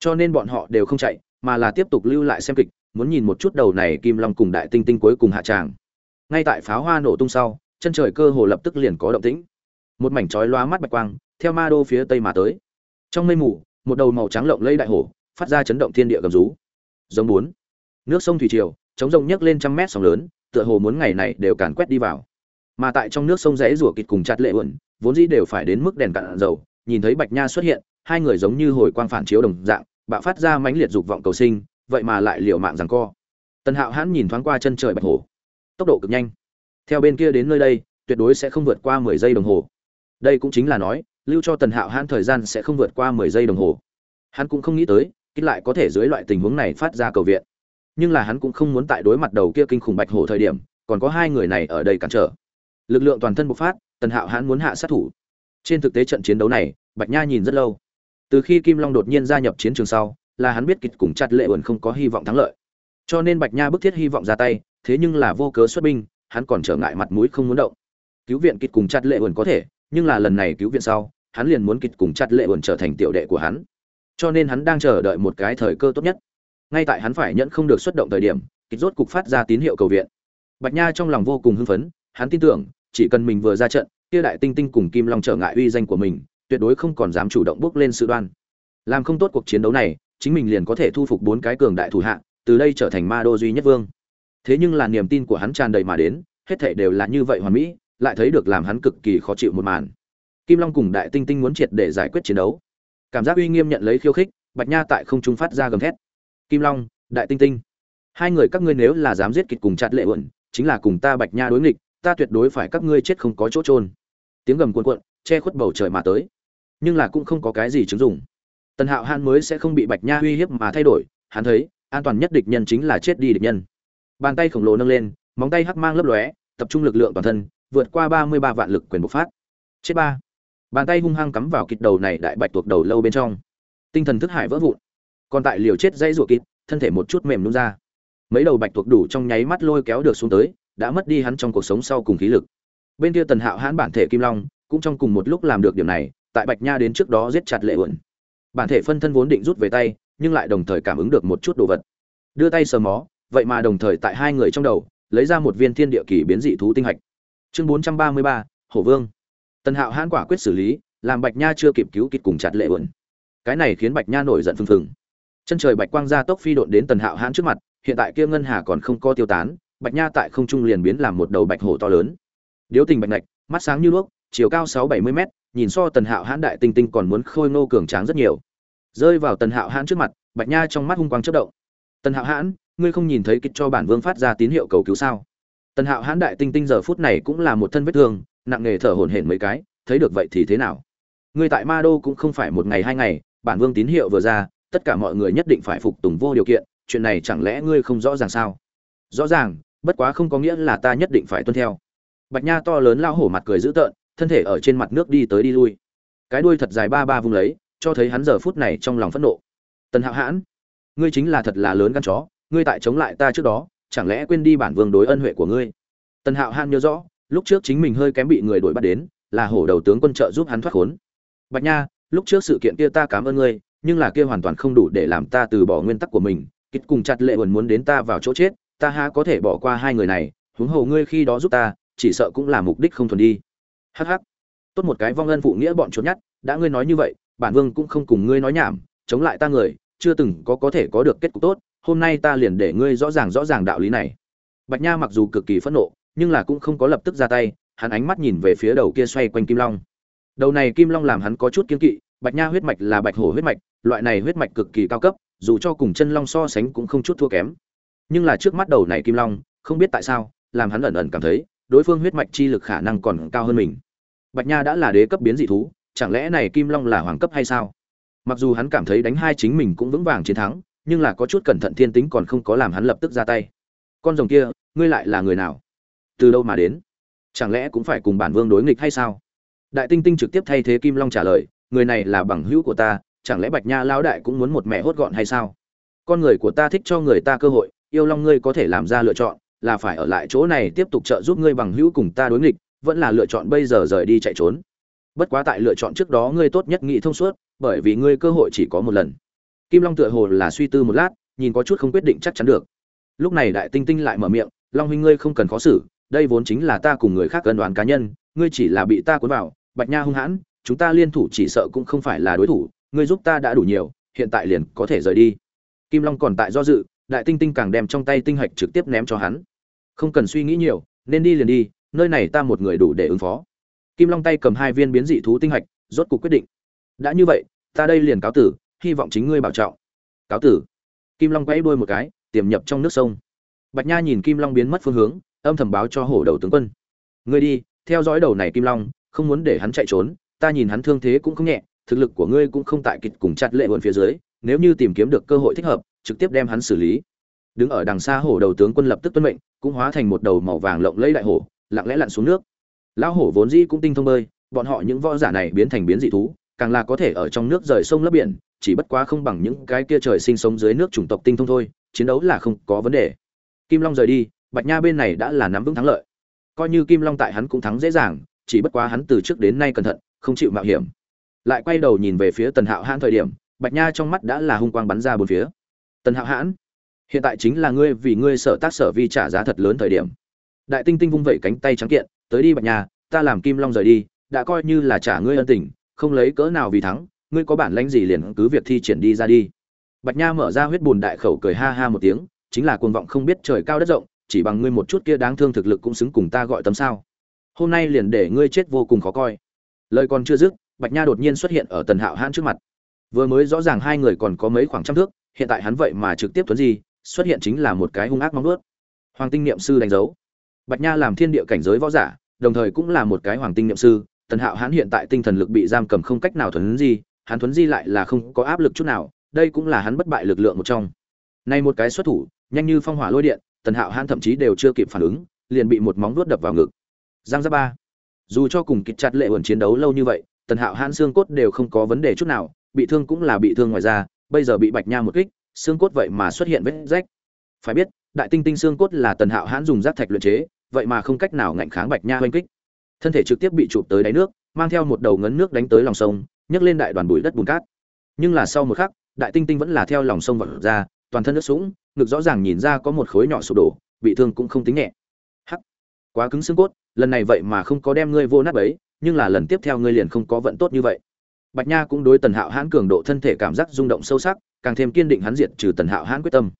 Cho nên bọn họ đều không chạy, mà là tiếp tục lưu lại xem kịch, muốn nhìn một chút đầu này kim long cùng đại tinh tinh cuối cùng hạ tràng. Ngay tại pháo hoa nổ tung sau, chân trời cơ hồ lập tức liền có động tĩnh. Một mảnh chói lóa mắt bạch quang, theo ma đô phía tây mà tới. Trong mây mù, một đầu màu trắng lộng lẫy đại hổ, phát ra chấn động thiên địa gầm rú. Giống bốn. Nước sông thủy triều, chống rồng nhấc lên trăm mét sóng lớn tựa hồ muốn ngày này đều càn quét đi vào. Mà tại trong nước sông rẽ rủa kịt cùng chặt lệ uẩn vốn dĩ đều phải đến mức đèn cạn dầu nhìn thấy bạch nha xuất hiện hai người giống như hồi quang phản chiếu đồng dạng bạo phát ra mãnh liệt dục vọng cầu sinh vậy mà lại liều mạng rằng co. Tần hạo hãn nhìn thoáng qua chân trời bạch hồ, tốc độ cực nhanh. Theo bên kia đến nơi đây tuyệt đối sẽ không vượt qua mười giây đồng hồ. Đây cũng chính là nói lưu cho tần hạo hãn thời gian sẽ không vượt qua mười giây đồng hồ. Hắn cũng không nghĩ tới kích lại có thể dưới loại tình huống này phát ra cầu viện nhưng là hắn cũng không muốn tại đối mặt đầu kia kinh khủng bạch hổ thời điểm, còn có hai người này ở đây cản trở. Lực lượng toàn thân bộc phát, tần hạo hãn muốn hạ sát thủ. Trên thực tế trận chiến đấu này, bạch nha nhìn rất lâu. Từ khi kim long đột nhiên gia nhập chiến trường sau, là hắn biết kịch cùng chặt lệ ẩn không có hy vọng thắng lợi. Cho nên bạch nha bức thiết hy vọng ra tay, thế nhưng là vô cớ xuất binh, hắn còn trở ngại mặt mũi không muốn động. Cứu viện kịch cùng chặt lệ ẩn có thể, nhưng là lần này cứu viện sau, hắn liền muốn kịch cùng chặt lệ ẩn trở thành tiểu đệ của hắn. Cho nên hắn đang chờ đợi một cái thời cơ tốt nhất ngay tại hắn phải nhận không được xuất động thời điểm, kịch rốt cục phát ra tín hiệu cầu viện. Bạch nha trong lòng vô cùng hưng phấn, hắn tin tưởng, chỉ cần mình vừa ra trận, kia đại tinh tinh cùng kim long trở ngại uy danh của mình, tuyệt đối không còn dám chủ động bước lên sự đoan. Làm không tốt cuộc chiến đấu này, chính mình liền có thể thu phục bốn cái cường đại thủ hạ, từ đây trở thành ma đô duy nhất vương. Thế nhưng là niềm tin của hắn tràn đầy mà đến, hết thể đều là như vậy hoàn mỹ, lại thấy được làm hắn cực kỳ khó chịu một màn. Kim long cùng đại tinh tinh muốn triệt để giải quyết chiến đấu. Cảm giác uy nghiêm nhận lấy khiêu khích, bạch nha tại không trung phát ra gầm thét kim long, đại tinh tinh. Hai người các ngươi nếu là dám giết kịch cùng chặt lệ uẩn, chính là cùng ta bạch nha đối nghịch, ta tuyệt đối phải các ngươi chết không có chỗ trôn tiếng gầm cuộn cuộn, che khuất bầu trời mà tới. Nhưng là cũng không có cái gì chứng dụng. Tần hạo han mới sẽ không bị bạch nha uy hiếp mà thay đổi, hắn thấy, an toàn nhất địch nhân chính là chết đi địch nhân. Bàn tay khổng lồ nâng lên, móng tay hắc mang lấp lóe, tập trung lực lượng toàn thân, vượt qua ba mươi ba vạn lực quyền bộc phát. Chết ba. Bàn tay hung hăng cắm vào kịch đầu này đại bạch tuộc đầu lâu bên trong. Tinh thần thức hải vỡ vụn còn tại liều chết dãy ruột kịt thân thể một chút mềm nhún ra. Mấy đầu bạch tuộc đủ trong nháy mắt lôi kéo được xuống tới, đã mất đi hắn trong cuộc sống sau cùng khí lực. Bên kia tần hạo hãn bản thể kim long, cũng trong cùng một lúc làm được điểm này, tại bạch nha đến trước đó giết chặt lệ uẩn. Bản thể phân thân vốn định rút về tay, nhưng lại đồng thời cảm ứng được một chút đồ vật. Đưa tay sờ mó, vậy mà đồng thời tại hai người trong đầu, lấy ra một viên thiên địa kỳ biến dị thú tinh hạch. Chương bốn trăm ba mươi ba, hổ vương. Tần hạo hãn quả quyết xử lý, làm bạch nha chưa kịp cứu kịp cùng chặt lệ uẩn. Cái này khiến bạch nha nổi giận phừng phừng chân trời bạch quang ra tốc phi độn đến tần hạo hãn trước mặt, hiện tại kia ngân hà còn không có tiêu tán, bạch nha tại không trung liền biến làm một đầu bạch hổ to lớn. Điếu tình bạch ngạch, mắt sáng như đuốc, chiều cao sáu bảy mươi mét, nhìn so tần hạo hãn đại tinh tinh còn muốn khôi ngô cường tráng rất nhiều. Rơi vào tần hạo hãn trước mặt, bạch nha trong mắt hung quang chất động. Tần hạo hãn, ngươi không nhìn thấy kịch cho bản vương phát ra tín hiệu cầu cứu sao? Tần hạo hãn đại tinh tinh giờ phút này cũng là một thân vết thương, nặng nghề thở hổn hển mấy cái, thấy được vậy thì thế nào? Ngươi tại ma đô cũng không phải một ngày hai ngày, bản vương tín hiệu vừa ra tất cả mọi người nhất định phải phục tùng vô điều kiện, chuyện này chẳng lẽ ngươi không rõ ràng sao? Rõ ràng, bất quá không có nghĩa là ta nhất định phải tuân theo. Bạch nha to lớn lao hổ mặt cười dữ tợn, thân thể ở trên mặt nước đi tới đi lui. Cái đuôi thật dài ba ba vung lấy, cho thấy hắn giờ phút này trong lòng phẫn nộ. Tần hạo hãn, ngươi chính là thật là lớn gan chó, ngươi tại chống lại ta trước đó, chẳng lẽ quên đi bản vương đối ân huệ của ngươi? Tần hạo hãn nhớ rõ, lúc trước chính mình hơi kém bị người đuổi bắt đến, là hổ đầu tướng quân trợ giúp hắn thoát khốn. Bạch nha, lúc trước sự kiện kia ta cảm ơn ngươi nhưng là kia hoàn toàn không đủ để làm ta từ bỏ nguyên tắc của mình kịch cùng chặt lệ buồn muốn đến ta vào chỗ chết, ta há có thể bỏ qua hai người này, huống hồ ngươi khi đó giúp ta, chỉ sợ cũng là mục đích không thuần đi. Hh tốt một cái vong ân phụ nghĩa bọn trốn nhát, đã ngươi nói như vậy, bản vương cũng không cùng ngươi nói nhảm, chống lại ta người, chưa từng có có thể có được kết cục tốt, hôm nay ta liền để ngươi rõ ràng rõ ràng đạo lý này. Bạch nha mặc dù cực kỳ phẫn nộ, nhưng là cũng không có lập tức ra tay, hắn ánh mắt nhìn về phía đầu kia xoay quanh kim long. Đầu này kim long làm hắn có chút kiên kỵ, bạch nha huyết mạch là bạch hổ huyết mạch loại này huyết mạch cực kỳ cao cấp, dù cho cùng chân long so sánh cũng không chút thua kém. Nhưng là trước mắt đầu này kim long, không biết tại sao, làm hắn ẩn ẩn cảm thấy, đối phương huyết mạch chi lực khả năng còn cao hơn mình. Bạch nha đã là đế cấp biến dị thú, chẳng lẽ này kim long là hoàng cấp hay sao? Mặc dù hắn cảm thấy đánh hai chính mình cũng vững vàng chiến thắng, nhưng là có chút cẩn thận thiên tính còn không có làm hắn lập tức ra tay. Con rồng kia, ngươi lại là người nào? Từ đâu mà đến? Chẳng lẽ cũng phải cùng bản vương đối nghịch hay sao? Đại tinh tinh trực tiếp thay thế kim long trả lời, người này là bằng hữu của ta chẳng lẽ bạch nha lão đại cũng muốn một mẹ hốt gọn hay sao? Con người của ta thích cho người ta cơ hội, yêu long ngươi có thể làm ra lựa chọn, là phải ở lại chỗ này tiếp tục trợ giúp ngươi bằng hữu cùng ta đối nghịch, vẫn là lựa chọn bây giờ rời đi chạy trốn. Bất quá tại lựa chọn trước đó ngươi tốt nhất nghĩ thông suốt, bởi vì ngươi cơ hội chỉ có một lần. Kim long tựa hồ là suy tư một lát, nhìn có chút không quyết định chắc chắn được. Lúc này đại tinh tinh lại mở miệng, long huynh ngươi không cần khó xử, đây vốn chính là ta cùng người khác cân đoán cá nhân, ngươi chỉ là bị ta cuốn vào, bạch nha hung hãn, chúng ta liên thủ chỉ sợ cũng không phải là đối thủ ngươi giúp ta đã đủ nhiều, hiện tại liền có thể rời đi. Kim long còn tại do dự, đại tinh tinh càng đem trong tay tinh hạch trực tiếp ném cho hắn. Không cần suy nghĩ nhiều, nên đi liền đi, nơi này ta một người đủ để ứng phó. Kim long tay cầm hai viên biến dị thú tinh hạch, rốt cuộc quyết định. Đã như vậy, ta đây liền cáo tử, hy vọng chính ngươi bảo trọng. Cáo tử. Kim long quay đuôi một cái, tiềm nhập trong nước sông. Bạch nha nhìn kim long biến mất phương hướng, âm thầm báo cho hổ đầu tướng quân. Ngươi đi, theo dõi đầu này kim long, không muốn để hắn chạy trốn, ta nhìn hắn thương thế cũng không nhẹ thực lực của ngươi cũng không tại kịch cùng chặt lệ vườn phía dưới, nếu như tìm kiếm được cơ hội thích hợp, trực tiếp đem hắn xử lý. Đứng ở đằng xa hổ đầu tướng quân lập tức tuân mệnh, cũng hóa thành một đầu màu vàng lộng lẫy đại hổ, lặng lẽ lặn xuống nước. Lão hổ vốn dĩ cũng tinh thông bơi, bọn họ những võ giả này biến thành biến dị thú, càng là có thể ở trong nước rời sông lấp biển, chỉ bất quá không bằng những cái kia trời sinh sống dưới nước chủng tộc tinh thông thôi, chiến đấu là không có vấn đề. Kim long rời đi, bạch nha bên này đã là nắm vững thắng lợi. Coi như kim long tại hắn cũng thắng dễ dàng, chỉ bất quá hắn từ trước đến nay cẩn thận, không chịu mạo hiểm lại quay đầu nhìn về phía tần hạo hãn thời điểm, bạch nha trong mắt đã là hung quang bắn ra bốn phía. Tần hạo hãn, hiện tại chính là ngươi vì ngươi sợ tác sở vi trả giá thật lớn thời điểm. Đại tinh tinh vung vẩy cánh tay trắng kiện, tới đi bạch nha, ta làm kim long rời đi, đã coi như là trả ngươi ân tình, không lấy cỡ nào vì thắng, ngươi có bản lãnh gì liền cứ việc thi triển đi ra đi. Bạch nha mở ra huyết bùn đại khẩu cười ha ha một tiếng, chính là cuồng vọng không biết trời cao đất rộng, chỉ bằng ngươi một chút kia đáng thương thực lực cũng xứng cùng ta gọi tấm sao. Hôm nay liền để ngươi chết vô cùng khó coi. Lời còn chưa dứt bạch nha đột nhiên xuất hiện ở tần hạo hãn trước mặt. Vừa mới rõ ràng hai người còn có mấy khoảng trăm thước, hiện tại hắn vậy mà trực tiếp tuấn gì xuất hiện chính là một cái hung ác móng vuốt. Hoàng tinh niệm sư đánh dấu. Bạch nha làm thiên địa cảnh giới võ giả, đồng thời cũng là một cái hoàng tinh niệm sư, tần hạo hãn hiện tại tinh thần lực bị giam cầm không cách nào thuấn di, hắn thuấn di lại là không có áp lực chút nào, đây cũng là hắn bất bại lực lượng một trong. Nay một cái xuất thủ, nhanh như phong hỏa lôi điện, tần hạo hãn thậm chí đều chưa kịp phản ứng, liền bị một móng vuốt đập vào ngực. Giang ra ba. Dù cho cùng kịch chặt lệ ẩn chiến đấu lâu như vậy tần hạo hãn xương cốt đều không có vấn đề chút nào, bị thương cũng là bị thương ngoài ra bây giờ bị bạch nha một kích, xương cốt vậy mà xuất hiện vết rách. Phải biết, đại tinh tinh xương cốt là tần hạo hãn dùng rác thạch luyện chế, vậy mà không cách nào ngạnh kháng bạch nha oanh kích. Thân thể trực tiếp bị chụp tới đáy nước, mang theo một đầu ngấn nước đánh tới lòng sông, nhấc lên đại đoàn bụi đất bùn cát. Nhưng là sau một khắc, đại tinh tinh vẫn là theo lòng sông vọt ra, toàn thân nước sũng, ngực rõ ràng nhìn ra có một khối nhỏ sụp đổ, bị thương cũng không tính nhẹ. Hắc, quá cứng xương cốt, lần này vậy mà không có đem ngươi vô nát ấy nhưng là lần tiếp theo ngươi liền không có vận tốt như vậy. Bạch nha cũng đối tần hạo hãn cường độ thân thể cảm giác rung động sâu sắc, càng thêm kiên định hắn diệt trừ tần hạo hãn quyết tâm.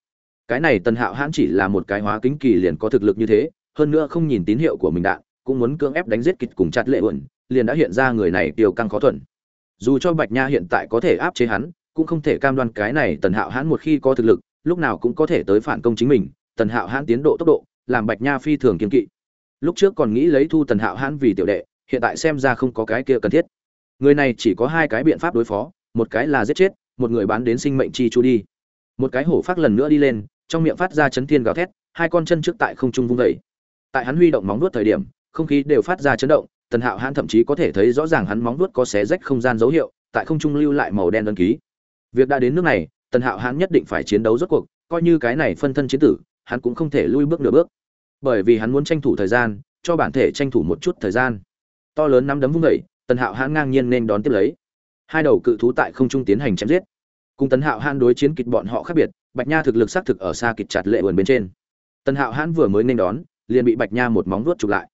Cái này tần hạo hãn chỉ là một cái hóa kính kỳ liền có thực lực như thế, hơn nữa không nhìn tín hiệu của mình đạn, cũng muốn cưỡng ép đánh giết kịch cùng chặt lệ uẩn liền đã hiện ra người này điều căng khó thuận dù cho bạch nha hiện tại có thể áp chế hắn, cũng không thể cam đoan cái này tần hạo hãn một khi có thực lực, lúc nào cũng có thể tới phản công chính mình, tần hạo hãn tiến độ tốc độ, làm bạch nha phi thường kiên kỵ. Lúc trước còn nghĩ lấy thu tần hạo hãn vì tiểu đệ hiện tại xem ra không có cái kia cần thiết. Người này chỉ có hai cái biện pháp đối phó, một cái là giết chết, một người bán đến sinh mệnh chi chu đi. Một cái hổ phát lần nữa đi lên, trong miệng phát ra chấn thiên gào thét, hai con chân trước tại không trung vung vẩy tại hắn huy động móng vuốt thời điểm, không khí đều phát ra chấn động, tần hạo hãn thậm chí có thể thấy rõ ràng hắn móng vuốt có xé rách không gian dấu hiệu, tại không trung lưu lại màu đen đơn ký. Việc đã đến nước này, tần hạo hãn nhất định phải chiến đấu rốt cuộc, coi như cái này phân thân chiến tử, hắn cũng không thể lui bước nửa bước. Bởi vì hắn muốn tranh thủ thời gian, cho bản thể tranh thủ một chút thời gian to lớn nắm đấm vung vẩy tần hạo hãn ngang nhiên nên đón tiếp lấy. Hai đầu cự thú tại không trung tiến hành chém giết. Cùng tần hạo hãn đối chiến kịch bọn họ khác biệt, bạch nha thực lực xác thực ở xa kịch chặt lệ vườn bên trên. Tần hạo hãn vừa mới nên đón, liền bị bạch nha một móng vuốt chụp lại.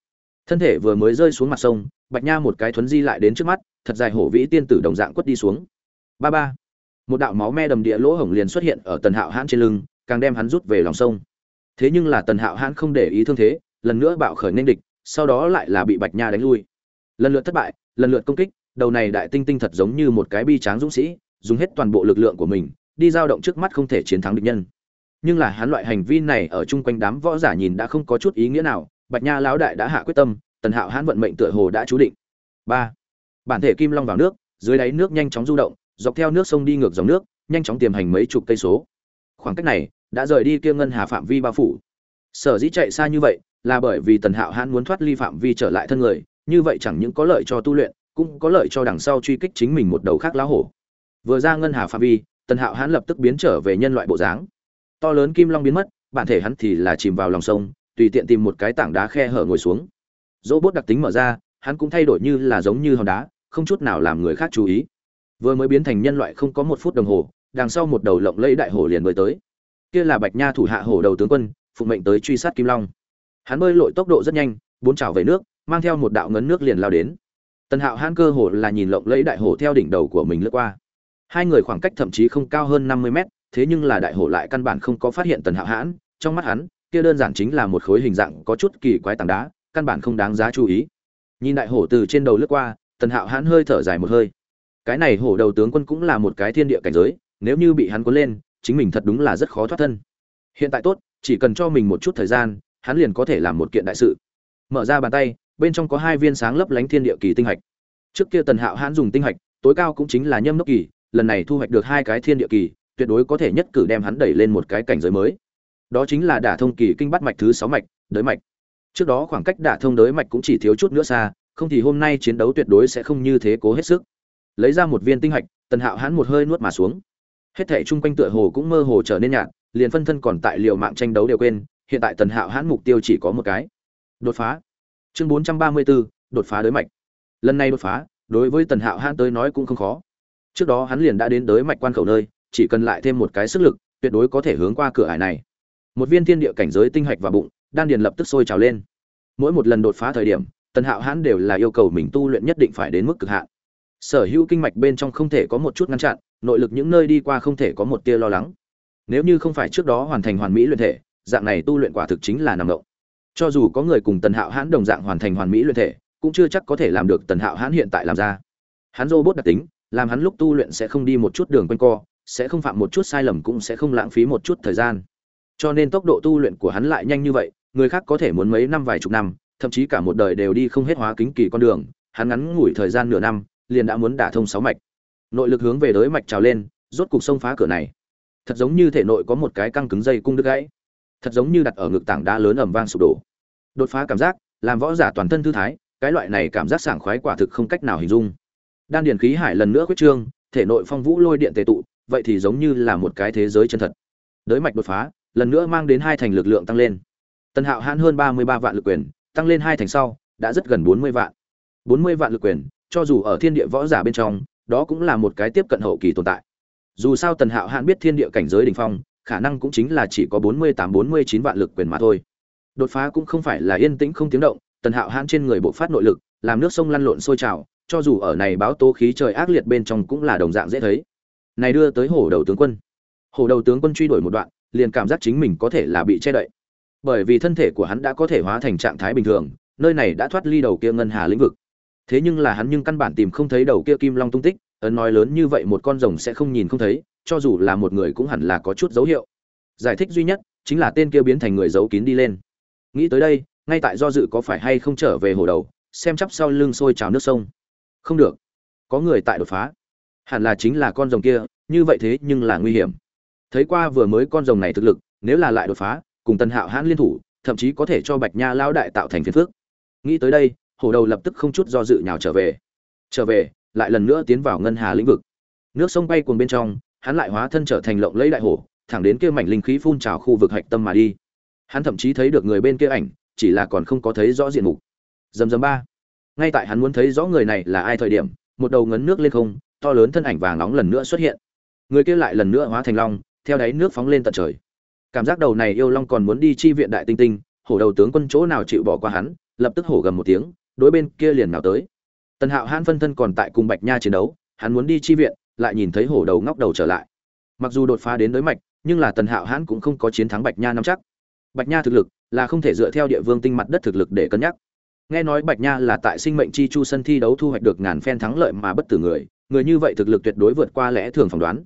Thân thể vừa mới rơi xuống mặt sông, bạch nha một cái thuấn di lại đến trước mắt, thật dài hổ vĩ tiên tử đồng dạng quất đi xuống. Ba ba. Một đạo máu me đầm địa lỗ hổng liền xuất hiện ở tần hạo hãn trên lưng, càng đem hắn rút về lòng sông. Thế nhưng là tần hạo hãn không để ý thương thế, lần nữa bạo khởi nên địch, sau đó lại là bị bạch nha đánh lui lần lượt thất bại, lần lượt công kích, đầu này đại tinh tinh thật giống như một cái bi tráng dũng sĩ, dùng hết toàn bộ lực lượng của mình, đi giao động trước mắt không thể chiến thắng địch nhân. Nhưng là hắn loại hành vi này ở chung quanh đám võ giả nhìn đã không có chút ý nghĩa nào, bạch nha lão đại đã hạ quyết tâm, tần hạo hãn vận mệnh tựa hồ đã chú định. Ba, bản thể kim long vào nước, dưới đáy nước nhanh chóng du động, dọc theo nước sông đi ngược dòng nước, nhanh chóng tiềm hành mấy chục cây số. Khoảng cách này đã rời đi kia ngân hà phạm vi bao phủ. Sở dĩ chạy xa như vậy là bởi vì tần hạo hãn muốn thoát ly phạm vi trở lại thân người như vậy chẳng những có lợi cho tu luyện, cũng có lợi cho đằng sau truy kích chính mình một đầu khác lá hổ. Vừa ra ngân hà phạm vi, tần hạo hãn lập tức biến trở về nhân loại bộ dáng. To lớn kim long biến mất, bản thể hắn thì là chìm vào lòng sông, tùy tiện tìm một cái tảng đá khe hở ngồi xuống. Dỗ bốt đặc tính mở ra, hắn cũng thay đổi như là giống như hòn đá, không chút nào làm người khác chú ý. Vừa mới biến thành nhân loại không có một phút đồng hồ, đằng sau một đầu lộng lẫy đại hổ liền bơi tới. Kia là bạch nha thủ hạ hổ đầu tướng quân, phụng mệnh tới truy sát kim long. Hắn bơi lội tốc độ rất nhanh, bốn trào về nước mang theo một đạo ngấn nước liền lao đến. Tần hạo hãn cơ hồ là nhìn lộng lẫy đại hổ theo đỉnh đầu của mình lướt qua. Hai người khoảng cách thậm chí không cao hơn năm mươi mét, thế nhưng là đại hổ lại căn bản không có phát hiện tần hạo hãn, trong mắt hắn, kia đơn giản chính là một khối hình dạng có chút kỳ quái tảng đá, căn bản không đáng giá chú ý. Nhìn đại hổ từ trên đầu lướt qua, tần hạo hãn hơi thở dài một hơi. Cái này hổ đầu tướng quân cũng là một cái thiên địa cảnh giới, nếu như bị hắn cuốn lên, chính mình thật đúng là rất khó thoát thân. Hiện tại tốt, chỉ cần cho mình một chút thời gian, hắn liền có thể làm một kiện đại sự. Mở ra bàn tay bên trong có hai viên sáng lấp lánh thiên địa kỳ tinh hạch. Trước kia tần hạo hãn dùng tinh hạch, tối cao cũng chính là nhâm nốc kỳ, lần này thu hoạch được hai cái thiên địa kỳ, tuyệt đối có thể nhất cử đem hắn đẩy lên một cái cảnh giới mới. Đó chính là đả thông kỳ kinh bắt mạch thứ sáu mạch, đới mạch. Trước đó khoảng cách đả thông đới mạch cũng chỉ thiếu chút nữa xa, không thì hôm nay chiến đấu tuyệt đối sẽ không như thế cố hết sức. Lấy ra một viên tinh hạch, tần hạo hãn một hơi nuốt mà xuống. Hết thảy chung quanh tựa hồ cũng mơ hồ trở nên nhạt, liền phân thân còn tại liều mạng tranh đấu đều quên, hiện tại tần hạo hãn mục tiêu chỉ có một cái. Đột phá chương bốn trăm ba mươi bốn đột phá đối mạch. Lần này đột phá, đối với tần hạo hãn tới nói cũng không khó. Trước đó hắn liền đã đến đới mạch quan khẩu nơi, chỉ cần lại thêm một cái sức lực, tuyệt đối có thể hướng qua cửa ải này. Một viên thiên địa cảnh giới tinh hạch và bụng, đan điền lập tức sôi trào lên. Mỗi một lần đột phá thời điểm, tần hạo hãn đều là yêu cầu mình tu luyện nhất định phải đến mức cực hạn. Sở hữu kinh mạch bên trong không thể có một chút ngăn chặn, nội lực những nơi đi qua không thể có một tia lo lắng. Nếu như không phải trước đó hoàn thành hoàn mỹ luyện thể, dạng này tu luyện quả thực chính là nằm động cho dù có người cùng tần hạo hãn đồng dạng hoàn thành hoàn mỹ luyện thể, cũng chưa chắc có thể làm được tần hạo hãn hiện tại làm ra. Hắn robot đặc tính, làm hắn lúc tu luyện sẽ không đi một chút đường quanh co, sẽ không phạm một chút sai lầm cũng sẽ không lãng phí một chút thời gian. Cho nên tốc độ tu luyện của hắn lại nhanh như vậy, người khác có thể muốn mấy năm vài chục năm, thậm chí cả một đời đều đi không hết hóa kính kỳ con đường, hắn ngắn ngủi thời gian nửa năm, liền đã muốn đả thông sáu mạch. Nội lực hướng về đới mạch trào lên, rốt cục sông phá cửa này. Thật giống như thể nội có một cái căng cứng dây cung đứt gãy thật giống như đặt ở ngực tảng đá lớn ầm vang sụp đổ. Đột phá cảm giác, làm võ giả toàn thân thư thái, cái loại này cảm giác sảng khoái quả thực không cách nào hình dung. Đan điền khí hải lần nữa quyết trương, thể nội phong vũ lôi điện tề tụ, vậy thì giống như là một cái thế giới chân thật. Đới mạch đột phá, lần nữa mang đến hai thành lực lượng tăng lên. Tần hạo hãn hơn ba mươi ba vạn lực quyền, tăng lên hai thành sau, đã rất gần bốn mươi vạn. bốn mươi vạn lực quyền, cho dù ở thiên địa võ giả bên trong, đó cũng là một cái tiếp cận hậu kỳ tồn tại. Dù sao tần hạo hãn biết thiên địa cảnh giới đ ỉ n h phong khả năng cũng chính là chỉ có bốn mươi tám bốn mươi chín vạn lực quyền mà thôi. Đột phá cũng không phải là yên tĩnh không tiếng động, tần hạo hãn trên người bộ phát nội lực, làm nước sông lăn lộn sôi trào, cho dù ở này báo tố khí trời ác liệt bên trong cũng là đồng dạng dễ thấy. Này đưa tới hổ đầu tướng quân. Hổ đầu tướng quân truy đuổi một đoạn, liền cảm giác chính mình có thể là bị che đậy. Bởi vì thân thể của hắn đã có thể hóa thành trạng thái bình thường, nơi này đã thoát ly đầu kia ngân hà lĩnh vực. Thế nhưng là hắn nhưng căn bản tìm không thấy đầu kia kim long tung tích, ấn nói lớn như vậy một con rồng sẽ không nhìn không thấy cho dù là một người cũng hẳn là có chút dấu hiệu. Giải thích duy nhất chính là tên kia biến thành người giấu kín đi lên. Nghĩ tới đây, ngay tại do dự có phải hay không trở về hồ đầu, xem chắp sau lưng sôi trào nước sông. Không được. Có người tại đột phá. Hẳn là chính là con rồng kia, như vậy thế nhưng là nguy hiểm. Thấy qua vừa mới con rồng này thực lực, nếu là lại đột phá, cùng tần hạo hãn liên thủ, thậm chí có thể cho bạch nha lao đại tạo thành phiền phước nghĩ tới đây hổ đầu lập tức không chút do dự nhào trở về. Trở về, lại lần nữa tiến vào ngân hà lĩnh vực. Nước sông bay cuồng bên trong hắn lại hóa thân trở thành lộng lẫy đại hổ, thẳng đến kia mảnh linh khí phun trào khu vực hạch tâm mà đi. Hắn thậm chí thấy được người bên kia ảnh, chỉ là còn không có thấy rõ diện mục. Dầm dầm ba. Ngay tại hắn muốn thấy rõ người này là ai thời điểm, một đầu ngấn nước lên không, to lớn thân ảnh vàng nóng lần nữa xuất hiện. Người kia lại lần nữa hóa thành long, theo đáy nước phóng lên tận trời. Cảm giác đầu này yêu long còn muốn đi chi viện đại tinh tinh, hổ đầu tướng quân chỗ nào chịu bỏ qua hắn, lập tức hổ gầm một tiếng, đối bên kia liền nào tới. Tần hạo hãn phân thân còn tại cùng bạch nha chiến đấu, hắn muốn đi chi viện lại nhìn thấy hổ đầu ngóc đầu trở lại. Mặc dù đột phá đến đối mạch, nhưng là tần hạo hãn cũng không có chiến thắng bạch nha nắm chắc. Bạch nha thực lực là không thể dựa theo địa vương tinh mặt đất thực lực để cân nhắc. Nghe nói bạch nha là tại sinh mệnh chi chu sân thi đấu thu hoạch được ngàn phen thắng lợi mà bất tử người người như vậy thực lực tuyệt đối vượt qua lẽ thường phỏng đoán.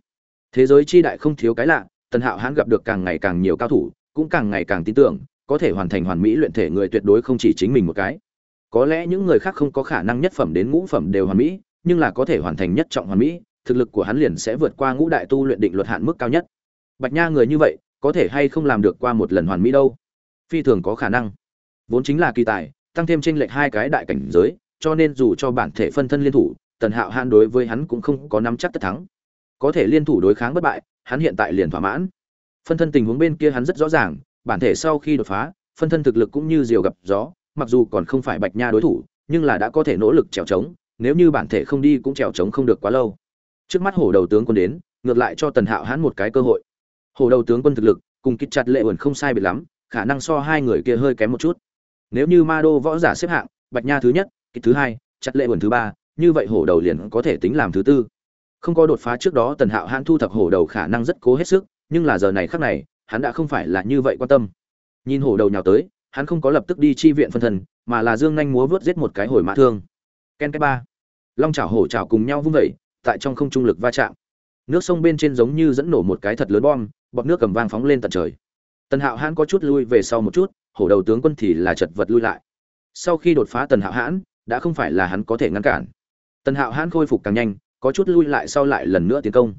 Thế giới chi đại không thiếu cái lạ, tần hạo hãn gặp được càng ngày càng nhiều cao thủ, cũng càng ngày càng tin tưởng, có thể hoàn thành hoàn mỹ luyện thể người tuyệt đối không chỉ chính mình một cái. Có lẽ những người khác không có khả năng nhất phẩm đến ngũ phẩm đều hoàn mỹ, nhưng là có thể hoàn thành nhất trọng hoàn mỹ thực lực của hắn liền sẽ vượt qua ngũ đại tu luyện định luật hạn mức cao nhất. Bạch nha người như vậy, có thể hay không làm được qua một lần hoàn mỹ đâu? Phi thường có khả năng. Vốn chính là kỳ tài, tăng thêm tranh lệch hai cái đại cảnh giới, cho nên dù cho bản thể phân thân liên thủ, tần hạo han đối với hắn cũng không có nắm chắc tất thắng. Có thể liên thủ đối kháng bất bại, hắn hiện tại liền thỏa mãn. Phân thân tình huống bên kia hắn rất rõ ràng, bản thể sau khi đột phá, phân thân thực lực cũng như diều gặp gió, mặc dù còn không phải bạch nha đối thủ, nhưng là đã có thể nỗ lực trèo trống, nếu như bản thể không đi cũng trèo trống không được quá lâu trước mắt hổ đầu tướng quân đến, ngược lại cho tần hạo hãn một cái cơ hội. Hổ đầu tướng quân thực lực, cùng kích chặt lệ ẩn không sai biệt lắm, khả năng so hai người kia hơi kém một chút. Nếu như ma đô võ giả xếp hạng, bạch nha thứ nhất, kích thứ hai, chặt lệ ẩn thứ ba, như vậy hổ đầu liền có thể tính làm thứ tư. Không có đột phá trước đó tần hạo hãn thu thập hổ đầu khả năng rất cố hết sức, nhưng là giờ này khác này, hắn đã không phải là như vậy quan tâm. Nhìn hổ đầu nhào tới, hắn không có lập tức đi chi viện phân thân mà là dương nhanh múa vớt giết một cái hồi mã thương. Ken cái ba. Long chảo hổ chảo cùng nhau vung vẩy tại trong không trung lực va chạm. Nước sông bên trên giống như dẫn nổ một cái thật lớn bom, bọt nước cầm vang phóng lên tận trời. Tần hạo hãn có chút lui về sau một chút, hổ đầu tướng quân thì là chật vật lui lại. Sau khi đột phá tần hạo hãn, đã không phải là hắn có thể ngăn cản. Tần hạo hãn khôi phục càng nhanh, có chút lui lại sau lại lần nữa tiến công.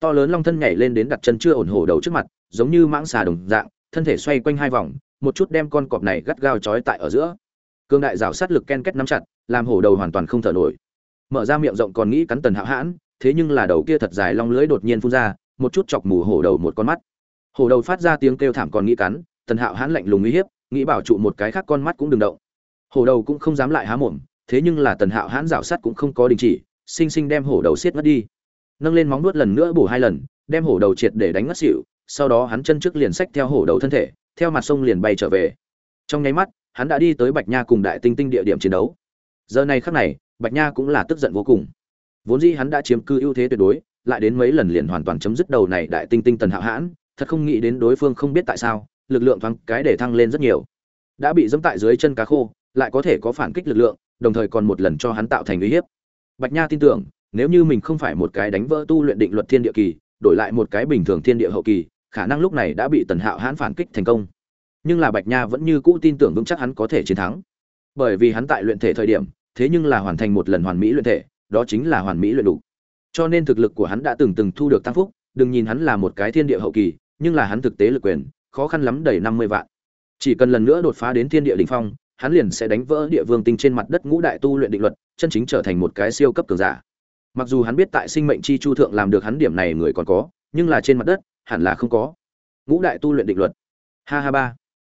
To lớn long thân nhảy lên đến đặt chân chưa ổn hổ đầu trước mặt, giống như mãng xà đồng dạng, thân thể xoay quanh hai vòng, một chút đem con cọp này gắt gao trói tại ở giữa. Cương đại rào sát lực ken kết nắm chặt, làm hổ đầu hoàn toàn không thở nổi mở ra miệng rộng còn nghĩ cắn tần hạo hãn, thế nhưng là đầu kia thật dài long lưỡi đột nhiên phun ra, một chút chọc mù hổ đầu một con mắt. Hổ đầu phát ra tiếng kêu thảm còn nghĩ cắn, tần hạo hãn lạnh lùng uy hiếp, nghĩ bảo trụ một cái khác con mắt cũng đừng động. Hổ đầu cũng không dám lại há mồm, thế nhưng là tần hạo hãn rào sát cũng không có đình chỉ sinh sinh đem hổ đầu xiết mất đi. Nâng lên móng nuốt lần nữa bổ hai lần, đem hổ đầu triệt để đánh ngất xỉu, sau đó hắn chân trước liền xách theo hổ đầu thân thể, theo mặt sông liền bay trở về. Trong nháy mắt, hắn đã đi tới bạch nha cùng đại tinh tinh địa điểm chiến đấu. Giờ này khắc này bạch nha cũng là tức giận vô cùng. Vốn dĩ hắn đã chiếm cư ưu thế tuyệt đối, lại đến mấy lần liền hoàn toàn chấm dứt đầu này đại tinh tinh tần hạo hãn, thật không nghĩ đến đối phương không biết tại sao, lực lượng thoáng cái để thăng lên rất nhiều. Đã bị dẫm tại dưới chân cá khô, lại có thể có phản kích lực lượng, đồng thời còn một lần cho hắn tạo thành uy hiếp. Bạch nha tin tưởng, nếu như mình không phải một cái đánh vỡ tu luyện định luật thiên địa kỳ, đổi lại một cái bình thường thiên địa hậu kỳ, khả năng lúc này đã bị tần hạo hãn phản kích thành công. Nhưng là bạch nha vẫn như cũ tin tưởng vững chắc hắn có thể chiến thắng. Bởi vì hắn tại luyện thể thời điểm thế nhưng là hoàn thành một lần hoàn mỹ luyện thể, đó chính là hoàn mỹ luyện đủ. Cho nên thực lực của hắn đã từng từng thu được tăng phúc, đừng nhìn hắn là một cái thiên địa hậu kỳ, nhưng là hắn thực tế lực quyền, khó khăn lắm đầy năm mươi vạn. Chỉ cần lần nữa đột phá đến thiên địa đỉnh phong, hắn liền sẽ đánh vỡ địa vương tinh trên mặt đất ngũ đại tu luyện định luật, chân chính trở thành một cái siêu cấp cường giả. Mặc dù hắn biết tại sinh mệnh chi chu thượng làm được hắn điểm này người còn có, nhưng là trên mặt đất, hẳn là không có. Ngũ đại tu luyện định luật. Ha ha ba.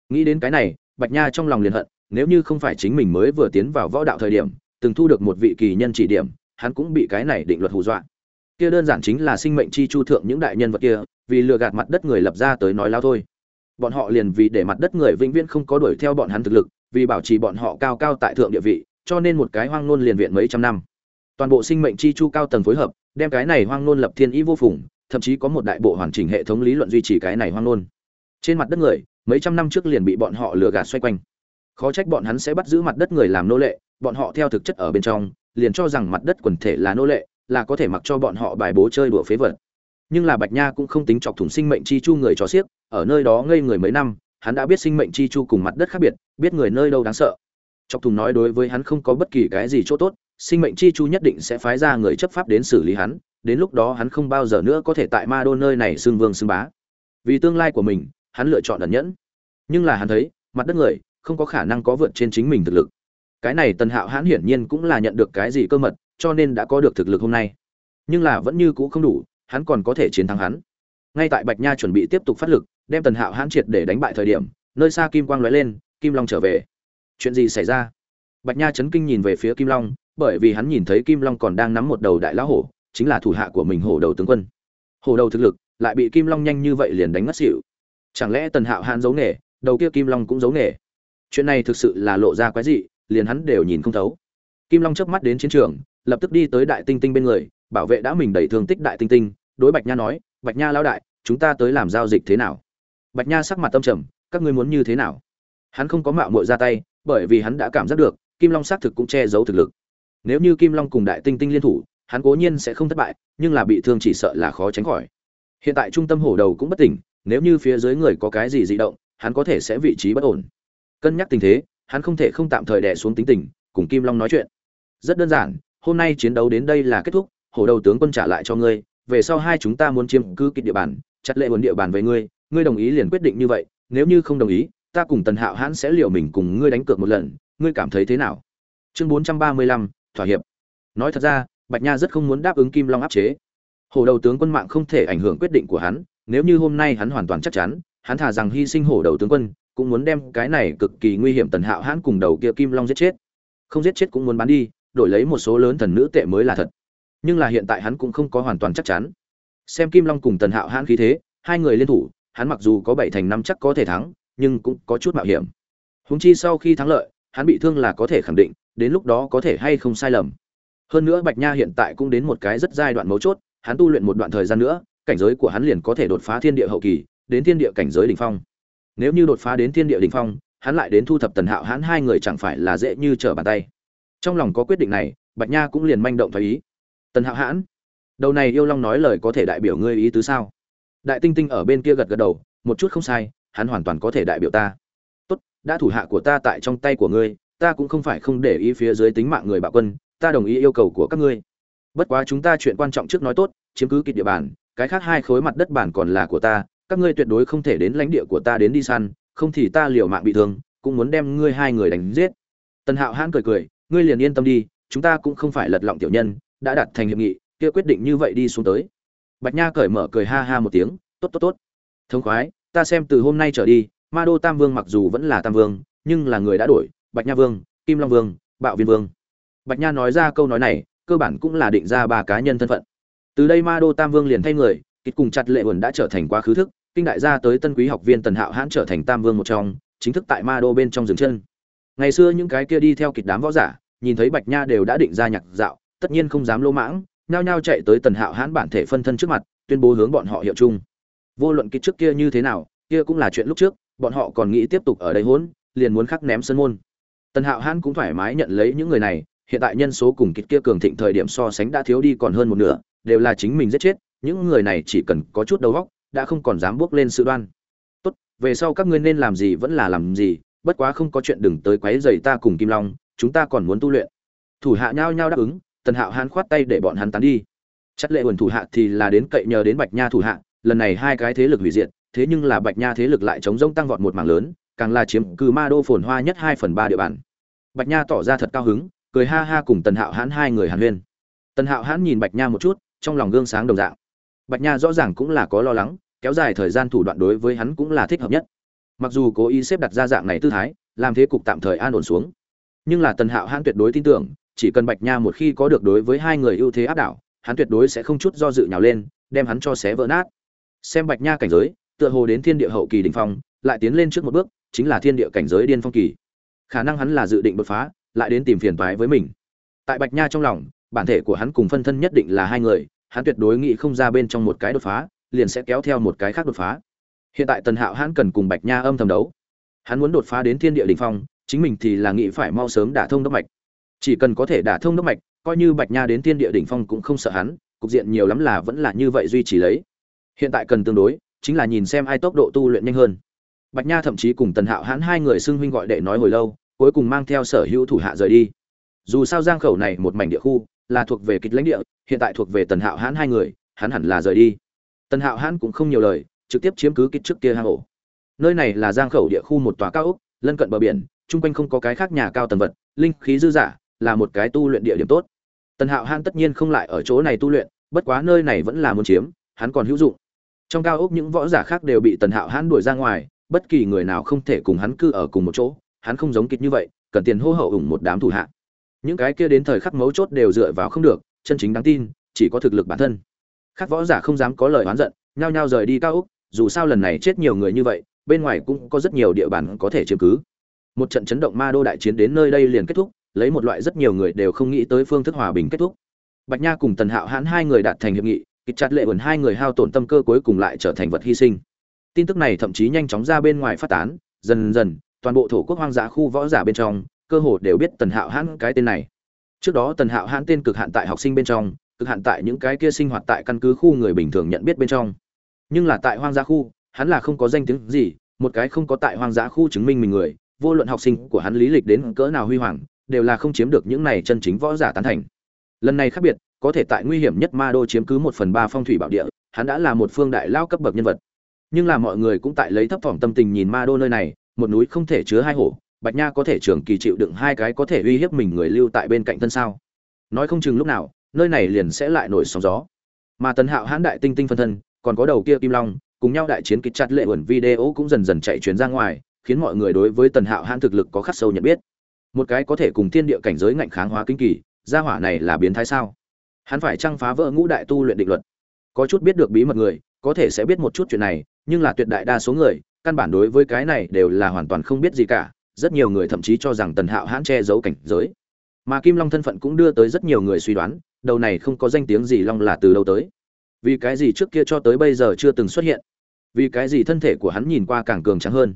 Nghĩ đến cái này, bạch nha trong lòng liền hận nếu như không phải chính mình mới vừa tiến vào võ đạo thời điểm, từng thu được một vị kỳ nhân chỉ điểm, hắn cũng bị cái này định luật hù dọa. Kia đơn giản chính là sinh mệnh chi chu thượng những đại nhân vật kia, vì lừa gạt mặt đất người lập ra tới nói lao thôi. Bọn họ liền vì để mặt đất người vĩnh viễn không có đuổi theo bọn hắn thực lực, vì bảo trì bọn họ cao cao tại thượng địa vị, cho nên một cái hoang nôn liền viện mấy trăm năm. Toàn bộ sinh mệnh chi chu cao tầng phối hợp, đem cái này hoang nôn lập thiên ý vô phùng, thậm chí có một đại bộ hoàn chỉnh hệ thống lý luận duy trì cái này hoang nôn trên mặt đất người, mấy trăm năm trước liền bị bọn họ lừa gạt xoay quanh khó trách bọn hắn sẽ bắt giữ mặt đất người làm nô lệ, bọn họ theo thực chất ở bên trong, liền cho rằng mặt đất quần thể là nô lệ, là có thể mặc cho bọn họ bài bố chơi đùa phế vật. Nhưng là bạch nha cũng không tính chọc thủng sinh mệnh chi chu người cho xiếc, ở nơi đó ngây người mấy năm, hắn đã biết sinh mệnh chi chu cùng mặt đất khác biệt, biết người nơi đâu đáng sợ. Chọc thủng nói đối với hắn không có bất kỳ cái gì chỗ tốt, sinh mệnh chi chu nhất định sẽ phái ra người chấp pháp đến xử lý hắn, đến lúc đó hắn không bao giờ nữa có thể tại ma đô nơi này xưng vương xưng bá. Vì tương lai của mình, hắn lựa chọn ẩn nhẫn. Nhưng là hắn thấy, mặt đất người không có khả năng có vượt trên chính mình thực lực. Cái này tần hạo hãn hiển nhiên cũng là nhận được cái gì cơ mật, cho nên đã có được thực lực hôm nay. Nhưng là vẫn như cũ không đủ, hắn còn có thể chiến thắng hắn. Ngay tại bạch nha chuẩn bị tiếp tục phát lực, đem tần hạo hãn triệt để đánh bại thời điểm, nơi xa kim quang lóe lên, kim long trở về. Chuyện gì xảy ra? Bạch nha chấn kinh nhìn về phía kim long, bởi vì hắn nhìn thấy kim long còn đang nắm một đầu đại lão hổ, chính là thủ hạ của mình hổ đầu tướng quân. Hổ đầu thực lực lại bị kim long nhanh như vậy liền đánh ngất xỉu. Chẳng lẽ tần hạo hãn giấu nghề, đầu kia kim long cũng giấu nghề? Chuyện này thực sự là lộ ra quái dị, liền hắn đều nhìn không thấu. Kim long chớp mắt đến chiến trường, lập tức đi tới đại tinh tinh bên người, bảo vệ đã mình đẩy thương tích đại tinh tinh, đối bạch nha nói, bạch nha lão đại, chúng ta tới làm giao dịch thế nào? Bạch nha sắc mặt tâm trầm, các ngươi muốn như thế nào? Hắn không có mạo muội ra tay, bởi vì hắn đã cảm giác được, kim long xác thực cũng che giấu thực lực. Nếu như kim long cùng đại tinh tinh liên thủ, hắn cố nhiên sẽ không thất bại, nhưng là bị thương chỉ sợ là khó tránh khỏi. Hiện tại trung tâm hổ đầu cũng bất tỉnh, nếu như phía dưới người có cái gì dị động, hắn có thể sẽ vị trí bất ổn cân nhắc tình thế, hắn không thể không tạm thời đè xuống tính tình, cùng kim long nói chuyện. Rất đơn giản, hôm nay chiến đấu đến đây là kết thúc, hổ đầu tướng quân trả lại cho ngươi, về sau hai chúng ta muốn chiếm cứ kịch địa bàn, chặt lệ nguồn địa bàn với ngươi ngươi đồng ý liền quyết định như vậy, nếu như không đồng ý, ta cùng tần hạo hãn sẽ liệu mình cùng ngươi đánh cược một lần, ngươi cảm thấy thế nào? Chương bốn trăm ba mươi lăm, thỏa hiệp. Nói thật ra, bạch nha rất không muốn đáp ứng kim long áp chế. Hổ đầu tướng quân mạng không thể ảnh hưởng quyết định của hắn, nếu như hôm nay hắn hoàn toàn chắc chắn, hắn thả rằng hy sinh hổ đầu tướng quân cũng muốn đem cái này cực kỳ nguy hiểm tần hạo hãn cùng đầu kia kim long giết chết. Không giết chết cũng muốn bán đi, đổi lấy một số lớn thần nữ tệ mới là thật. Nhưng là hiện tại hắn cũng không có hoàn toàn chắc chắn. Xem kim long cùng tần hạo hãn khí thế, hai người liên thủ, hắn mặc dù có bảy thành năm chắc có thể thắng, nhưng cũng có chút mạo hiểm. Húng chi sau khi thắng lợi, hắn bị thương là có thể khẳng định, đến lúc đó có thể hay không sai lầm. Hơn nữa bạch nha hiện tại cũng đến một cái rất giai đoạn mấu chốt, hắn tu luyện một đoạn thời gian nữa, cảnh giới của hắn liền có thể đột phá thiên địa hậu kỳ, đến thiên địa cảnh giới đỉnh phong nếu như đột phá đến thiên địa đỉnh phong, hắn lại đến thu thập tần hạo hắn hai người chẳng phải là dễ như trở bàn tay. Trong lòng có quyết định này, bạch nha cũng liền manh động thấy ý. Tần hạo hãn, đầu này yêu long nói lời có thể đại biểu ngươi ý tứ sao? Đại tinh tinh ở bên kia gật gật đầu, một chút không sai, hắn hoàn toàn có thể đại biểu ta. Tốt, đã thủ hạ của ta tại trong tay của ngươi, ta cũng không phải không để ý phía dưới tính mạng người bạo quân, ta đồng ý yêu cầu của các ngươi. Bất quá chúng ta chuyện quan trọng trước nói tốt, chiếm cứ kịch địa bàn, cái khác hai khối mặt đất bản còn là của ta các ngươi tuyệt đối không thể đến lãnh địa của ta đến đi săn, không thì ta liều mạng bị thương, cũng muốn đem ngươi hai người đánh giết. Tần hạo hãn cười cười, ngươi liền yên tâm đi, chúng ta cũng không phải lật lọng tiểu nhân, đã đặt thành hiệp nghị, kia quyết định như vậy đi xuống tới. Bạch nha cởi mở cười ha ha một tiếng, tốt tốt tốt. Thống khoái, ta xem từ hôm nay trở đi, ma đô tam vương mặc dù vẫn là tam vương, nhưng là người đã đổi, bạch nha vương, kim long vương, bạo viên vương. Bạch nha nói ra câu nói này, cơ bản cũng là định ra ba cá nhân thân phận. Từ đây ma đô tam vương liền thay người kịch cùng chặt lệ vườn đã trở thành quá khứ thức kinh đại gia tới tân quý học viên tần hạo hãn trở thành tam vương một trong, chính thức tại ma đô bên trong dừng chân. Ngày xưa những cái kia đi theo kịch đám võ giả, nhìn thấy bạch nha đều đã định ra nhạc dạo, tất nhiên không dám lỗ mãng, nhao nhao chạy tới tần hạo hãn bản thể phân thân trước mặt, tuyên bố hướng bọn họ hiệu chung. Vô luận kịch trước kia như thế nào, kia cũng là chuyện lúc trước, bọn họ còn nghĩ tiếp tục ở đây hỗn liền muốn khắc ném sân môn. Tần hạo hãn cũng thoải mái nhận lấy những người này, hiện tại nhân số cùng kịch kia cường thịnh thời điểm so sánh đã thiếu đi còn hơn một nửa, đều là chính mình giết chết, những người này chỉ cần có chút đầu óc đã không còn dám bước lên sự đoan. Tốt, về sau các ngươi nên làm gì vẫn là làm gì, bất quá không có chuyện đừng tới quấy rầy ta cùng kim long, chúng ta còn muốn tu luyện. Thủ hạ nhao nhao đáp ứng, tần hạo hán khoát tay để bọn hắn tán đi. Chất lệ quần thủ hạ thì là đến cậy nhờ đến bạch nha thủ hạ, lần này hai cái thế lực hủy diệt, thế nhưng là bạch nha thế lực lại chống rông tăng vọt một mảng lớn, càng là chiếm cư ma đô phồn hoa nhất hai phần ba địa bàn. Bạch nha tỏ ra thật cao hứng, cười ha ha cùng tần hạo hán hai người hàn huyên. Tần hạo hán nhìn bạch nha một chút, trong lòng gương sáng đồng dạng bạch nha rõ ràng cũng là có lo lắng, kéo dài thời gian thủ đoạn đối với hắn cũng là thích hợp nhất. Mặc dù cố ý xếp đặt ra dạng này tư thái, làm thế cục tạm thời an ổn xuống. Nhưng là tần hạo hãn tuyệt đối tin tưởng, chỉ cần bạch nha một khi có được đối với hai người ưu thế áp đảo, hắn tuyệt đối sẽ không chút do dự nhào lên, đem hắn cho xé vỡ nát. Xem bạch nha cảnh giới, tựa hồ đến thiên địa hậu kỳ đỉnh phong, lại tiến lên trước một bước, chính là thiên địa cảnh giới điên phong kỳ. Khả năng hắn là dự định đột phá, lại đến tìm phiền toái với mình. Tại bạch nha trong lòng, bản thể của hắn cùng phân thân nhất định là hai người hắn tuyệt đối nghĩ không ra bên trong một cái đột phá, liền sẽ kéo theo một cái khác đột phá. Hiện tại tần hạo hắn cần cùng bạch nha âm thầm đấu. Hắn muốn đột phá đến thiên địa đỉnh phong, chính mình thì là nghĩ phải mau sớm đả thông đốc mạch. Chỉ cần có thể đả thông đốc mạch, coi như bạch nha đến thiên địa đỉnh phong cũng không sợ hắn, cục diện nhiều lắm là vẫn là như vậy duy trì lấy. Hiện tại cần tương đối, chính là nhìn xem ai tốc độ tu luyện nhanh hơn. Bạch nha thậm chí cùng tần hạo hãn hai người xưng huynh gọi đệ nói hồi lâu, cuối cùng mang theo sở hữu thủ hạ rời đi. Dù sao giang khẩu này một mảnh địa khu là thuộc về kịch lãnh địa, hiện tại thuộc về tần hạo hãn hai người, hắn hẳn là rời đi. Tần hạo hãn cũng không nhiều lời, trực tiếp chiếm cứ kịch trước kia hang ổ. Nơi này là giang khẩu địa khu một tòa cao ốc, lân cận bờ biển, chung quanh không có cái khác nhà cao tầng vật, linh khí dư giả, là một cái tu luyện địa điểm tốt. Tần hạo hãn tất nhiên không lại ở chỗ này tu luyện, bất quá nơi này vẫn là muốn chiếm, hắn còn hữu dụng. Trong cao ốc những võ giả khác đều bị tần hạo hãn đuổi ra ngoài, bất kỳ người nào không thể cùng hắn cư ở cùng một chỗ, hắn không giống kịch như vậy, cần tiền hô hậu ủng một đám thủ hạ những cái kia đến thời khắc mấu chốt đều dựa vào không được, chân chính đáng tin, chỉ có thực lực bản thân. Khác võ giả không dám có lời oán giận, nhao nhao rời đi cao úc. dù sao lần này chết nhiều người như vậy, bên ngoài cũng có rất nhiều địa bàn có thể chiếm cứ. Một trận chấn động ma đô đại chiến đến nơi đây liền kết thúc, lấy một loại rất nhiều người đều không nghĩ tới phương thức hòa bình kết thúc. Bạch nha cùng tần hạo hãn hai người đạt thành hiệp nghị, kịch chặt lệ vườn hai người hao tổn tâm cơ cuối cùng lại trở thành vật hy sinh. Tin tức này thậm chí nhanh chóng ra bên ngoài phát tán, dần dần, toàn bộ thổ quốc hoang dã khu võ giả bên trong cơ hồ đều biết tần hạo hãn cái tên này. Trước đó tần hạo hãn tên cực hạn tại học sinh bên trong, cực hạn tại những cái kia sinh hoạt tại căn cứ khu người bình thường nhận biết bên trong. Nhưng là tại hoang dã khu, hắn là không có danh tiếng gì, một cái không có tại hoang dã khu chứng minh mình người, vô luận học sinh của hắn lý lịch đến cỡ nào huy hoàng, đều là không chiếm được những này chân chính võ giả tán thành. Lần này khác biệt, có thể tại nguy hiểm nhất ma đô chiếm cứ một phần ba phong thủy bảo địa, hắn đã là một phương đại lao cấp bậc nhân vật. Nhưng là mọi người cũng tại lấy thấp thỏm tâm tình nhìn ma đô nơi này, một núi không thể chứa hai hổ bạch nha có thể trường kỳ chịu đựng hai cái có thể uy hiếp mình người lưu tại bên cạnh thân sao? Nói không chừng lúc nào, nơi này liền sẽ lại nổi sóng gió. Mà tần hạo hãn đại tinh tinh phân thân, còn có đầu kia kim long, cùng nhau đại chiến kịch chặt lệ ẩn video cũng dần dần chạy chuyến ra ngoài, khiến mọi người đối với tần hạo hãn thực lực có khắc sâu nhận biết. Một cái có thể cùng thiên địa cảnh giới ngạnh kháng hóa kinh kỳ, gia hỏa này là biến thái sao? Hắn phải chăng phá vỡ ngũ đại tu luyện định luật. Có chút biết được bí mật người, có thể sẽ biết một chút chuyện này, nhưng là tuyệt đại đa số người, căn bản đối với cái này đều là hoàn toàn không biết gì cả rất nhiều người thậm chí cho rằng tần hạo hãn che giấu cảnh giới. Mà kim long thân phận cũng đưa tới rất nhiều người suy đoán, đầu này không có danh tiếng gì long là từ đâu tới. Vì cái gì trước kia cho tới bây giờ chưa từng xuất hiện? Vì cái gì thân thể của hắn nhìn qua càng cường trắng hơn?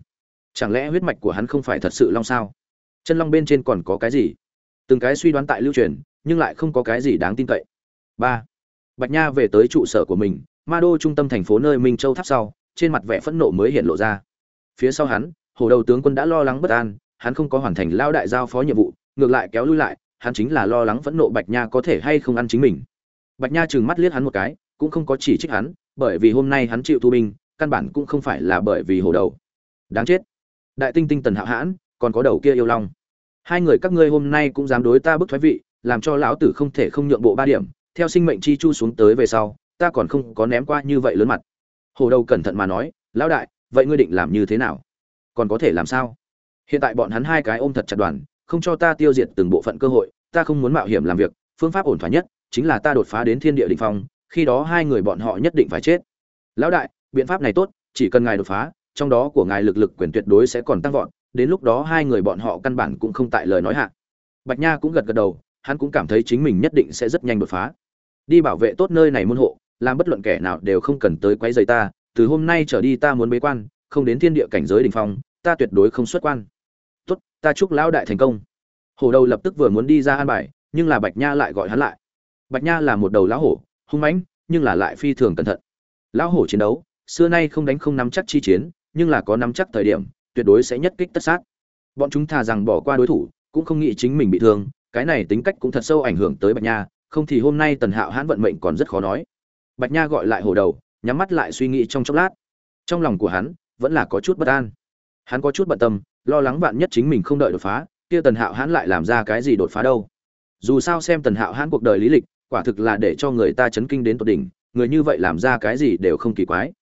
Chẳng lẽ huyết mạch của hắn không phải thật sự long sao? Chân long bên trên còn có cái gì? Từng cái suy đoán tại lưu truyền, nhưng lại không có cái gì đáng tin cậy. Ba. Bạch nha về tới trụ sở của mình, ma đô trung tâm thành phố nơi minh châu tháp sau, trên mặt vẻ phẫn nộ mới hiện lộ ra. Phía sau hắn hồ đầu tướng quân đã lo lắng bất an, hắn không có hoàn thành lao đại giao phó nhiệm vụ, ngược lại kéo lui lại, hắn chính là lo lắng phẫn nộ bạch nha có thể hay không ăn chính mình. Bạch nha trừng mắt liếc hắn một cái, cũng không có chỉ trích hắn, bởi vì hôm nay hắn chịu thu binh, căn bản cũng không phải là bởi vì hồ đầu. Đáng chết. Đại tinh tinh tần hạo hãn, còn có đầu kia yêu long. Hai người các ngươi hôm nay cũng dám đối ta bức thoái vị, làm cho lão tử không thể không nhượng bộ ba điểm, theo sinh mệnh chi chu xuống tới về sau, ta còn không có ném qua như vậy lớn mặt. Hồ đầu cẩn thận mà nói, lão đại, vậy ngươi định làm như thế nào? Còn có thể làm sao? Hiện tại bọn hắn hai cái ôm thật chặt đoàn, không cho ta tiêu diệt từng bộ phận cơ hội, ta không muốn mạo hiểm làm việc, phương pháp ổn thỏa nhất chính là ta đột phá đến thiên địa đỉnh phong, khi đó hai người bọn họ nhất định phải chết. Lão đại, biện pháp này tốt, chỉ cần ngài đột phá, trong đó của ngài lực lực quyền tuyệt đối sẽ còn tăng vọt, đến lúc đó hai người bọn họ căn bản cũng không tại lời nói hạ. Bạch nha cũng gật gật đầu, hắn cũng cảm thấy chính mình nhất định sẽ rất nhanh đột phá. Đi bảo vệ tốt nơi này môn hộ, làm bất luận kẻ nào đều không cần tới quấy rầy ta, từ hôm nay trở đi ta muốn bế quan không đến thiên địa cảnh giới đỉnh phong, ta tuyệt đối không xuất quan. Tốt, ta chúc lão đại thành công. Hổ đầu lập tức vừa muốn đi ra an bài, nhưng là bạch nha lại gọi hắn lại. Bạch nha là một đầu lão hổ, hung mãnh, nhưng là lại phi thường cẩn thận. Lão hổ chiến đấu, xưa nay không đánh không nắm chắc chi chiến, nhưng là có nắm chắc thời điểm, tuyệt đối sẽ nhất kích tất sát. Bọn chúng thà rằng bỏ qua đối thủ, cũng không nghĩ chính mình bị thương, cái này tính cách cũng thật sâu ảnh hưởng tới bạch nha, không thì hôm nay tần hạo hãn vận mệnh còn rất khó nói. Bạch nha gọi lại hổ đầu, nhắm mắt lại suy nghĩ trong chốc lát. Trong lòng của hắn vẫn là có chút bất an. Hắn có chút bận tâm, lo lắng vạn nhất chính mình không đợi đột phá, kia tần hạo hãn lại làm ra cái gì đột phá đâu. Dù sao xem tần hạo hãn cuộc đời lý lịch, quả thực là để cho người ta chấn kinh đến tột đỉnh, người như vậy làm ra cái gì đều không kỳ quái.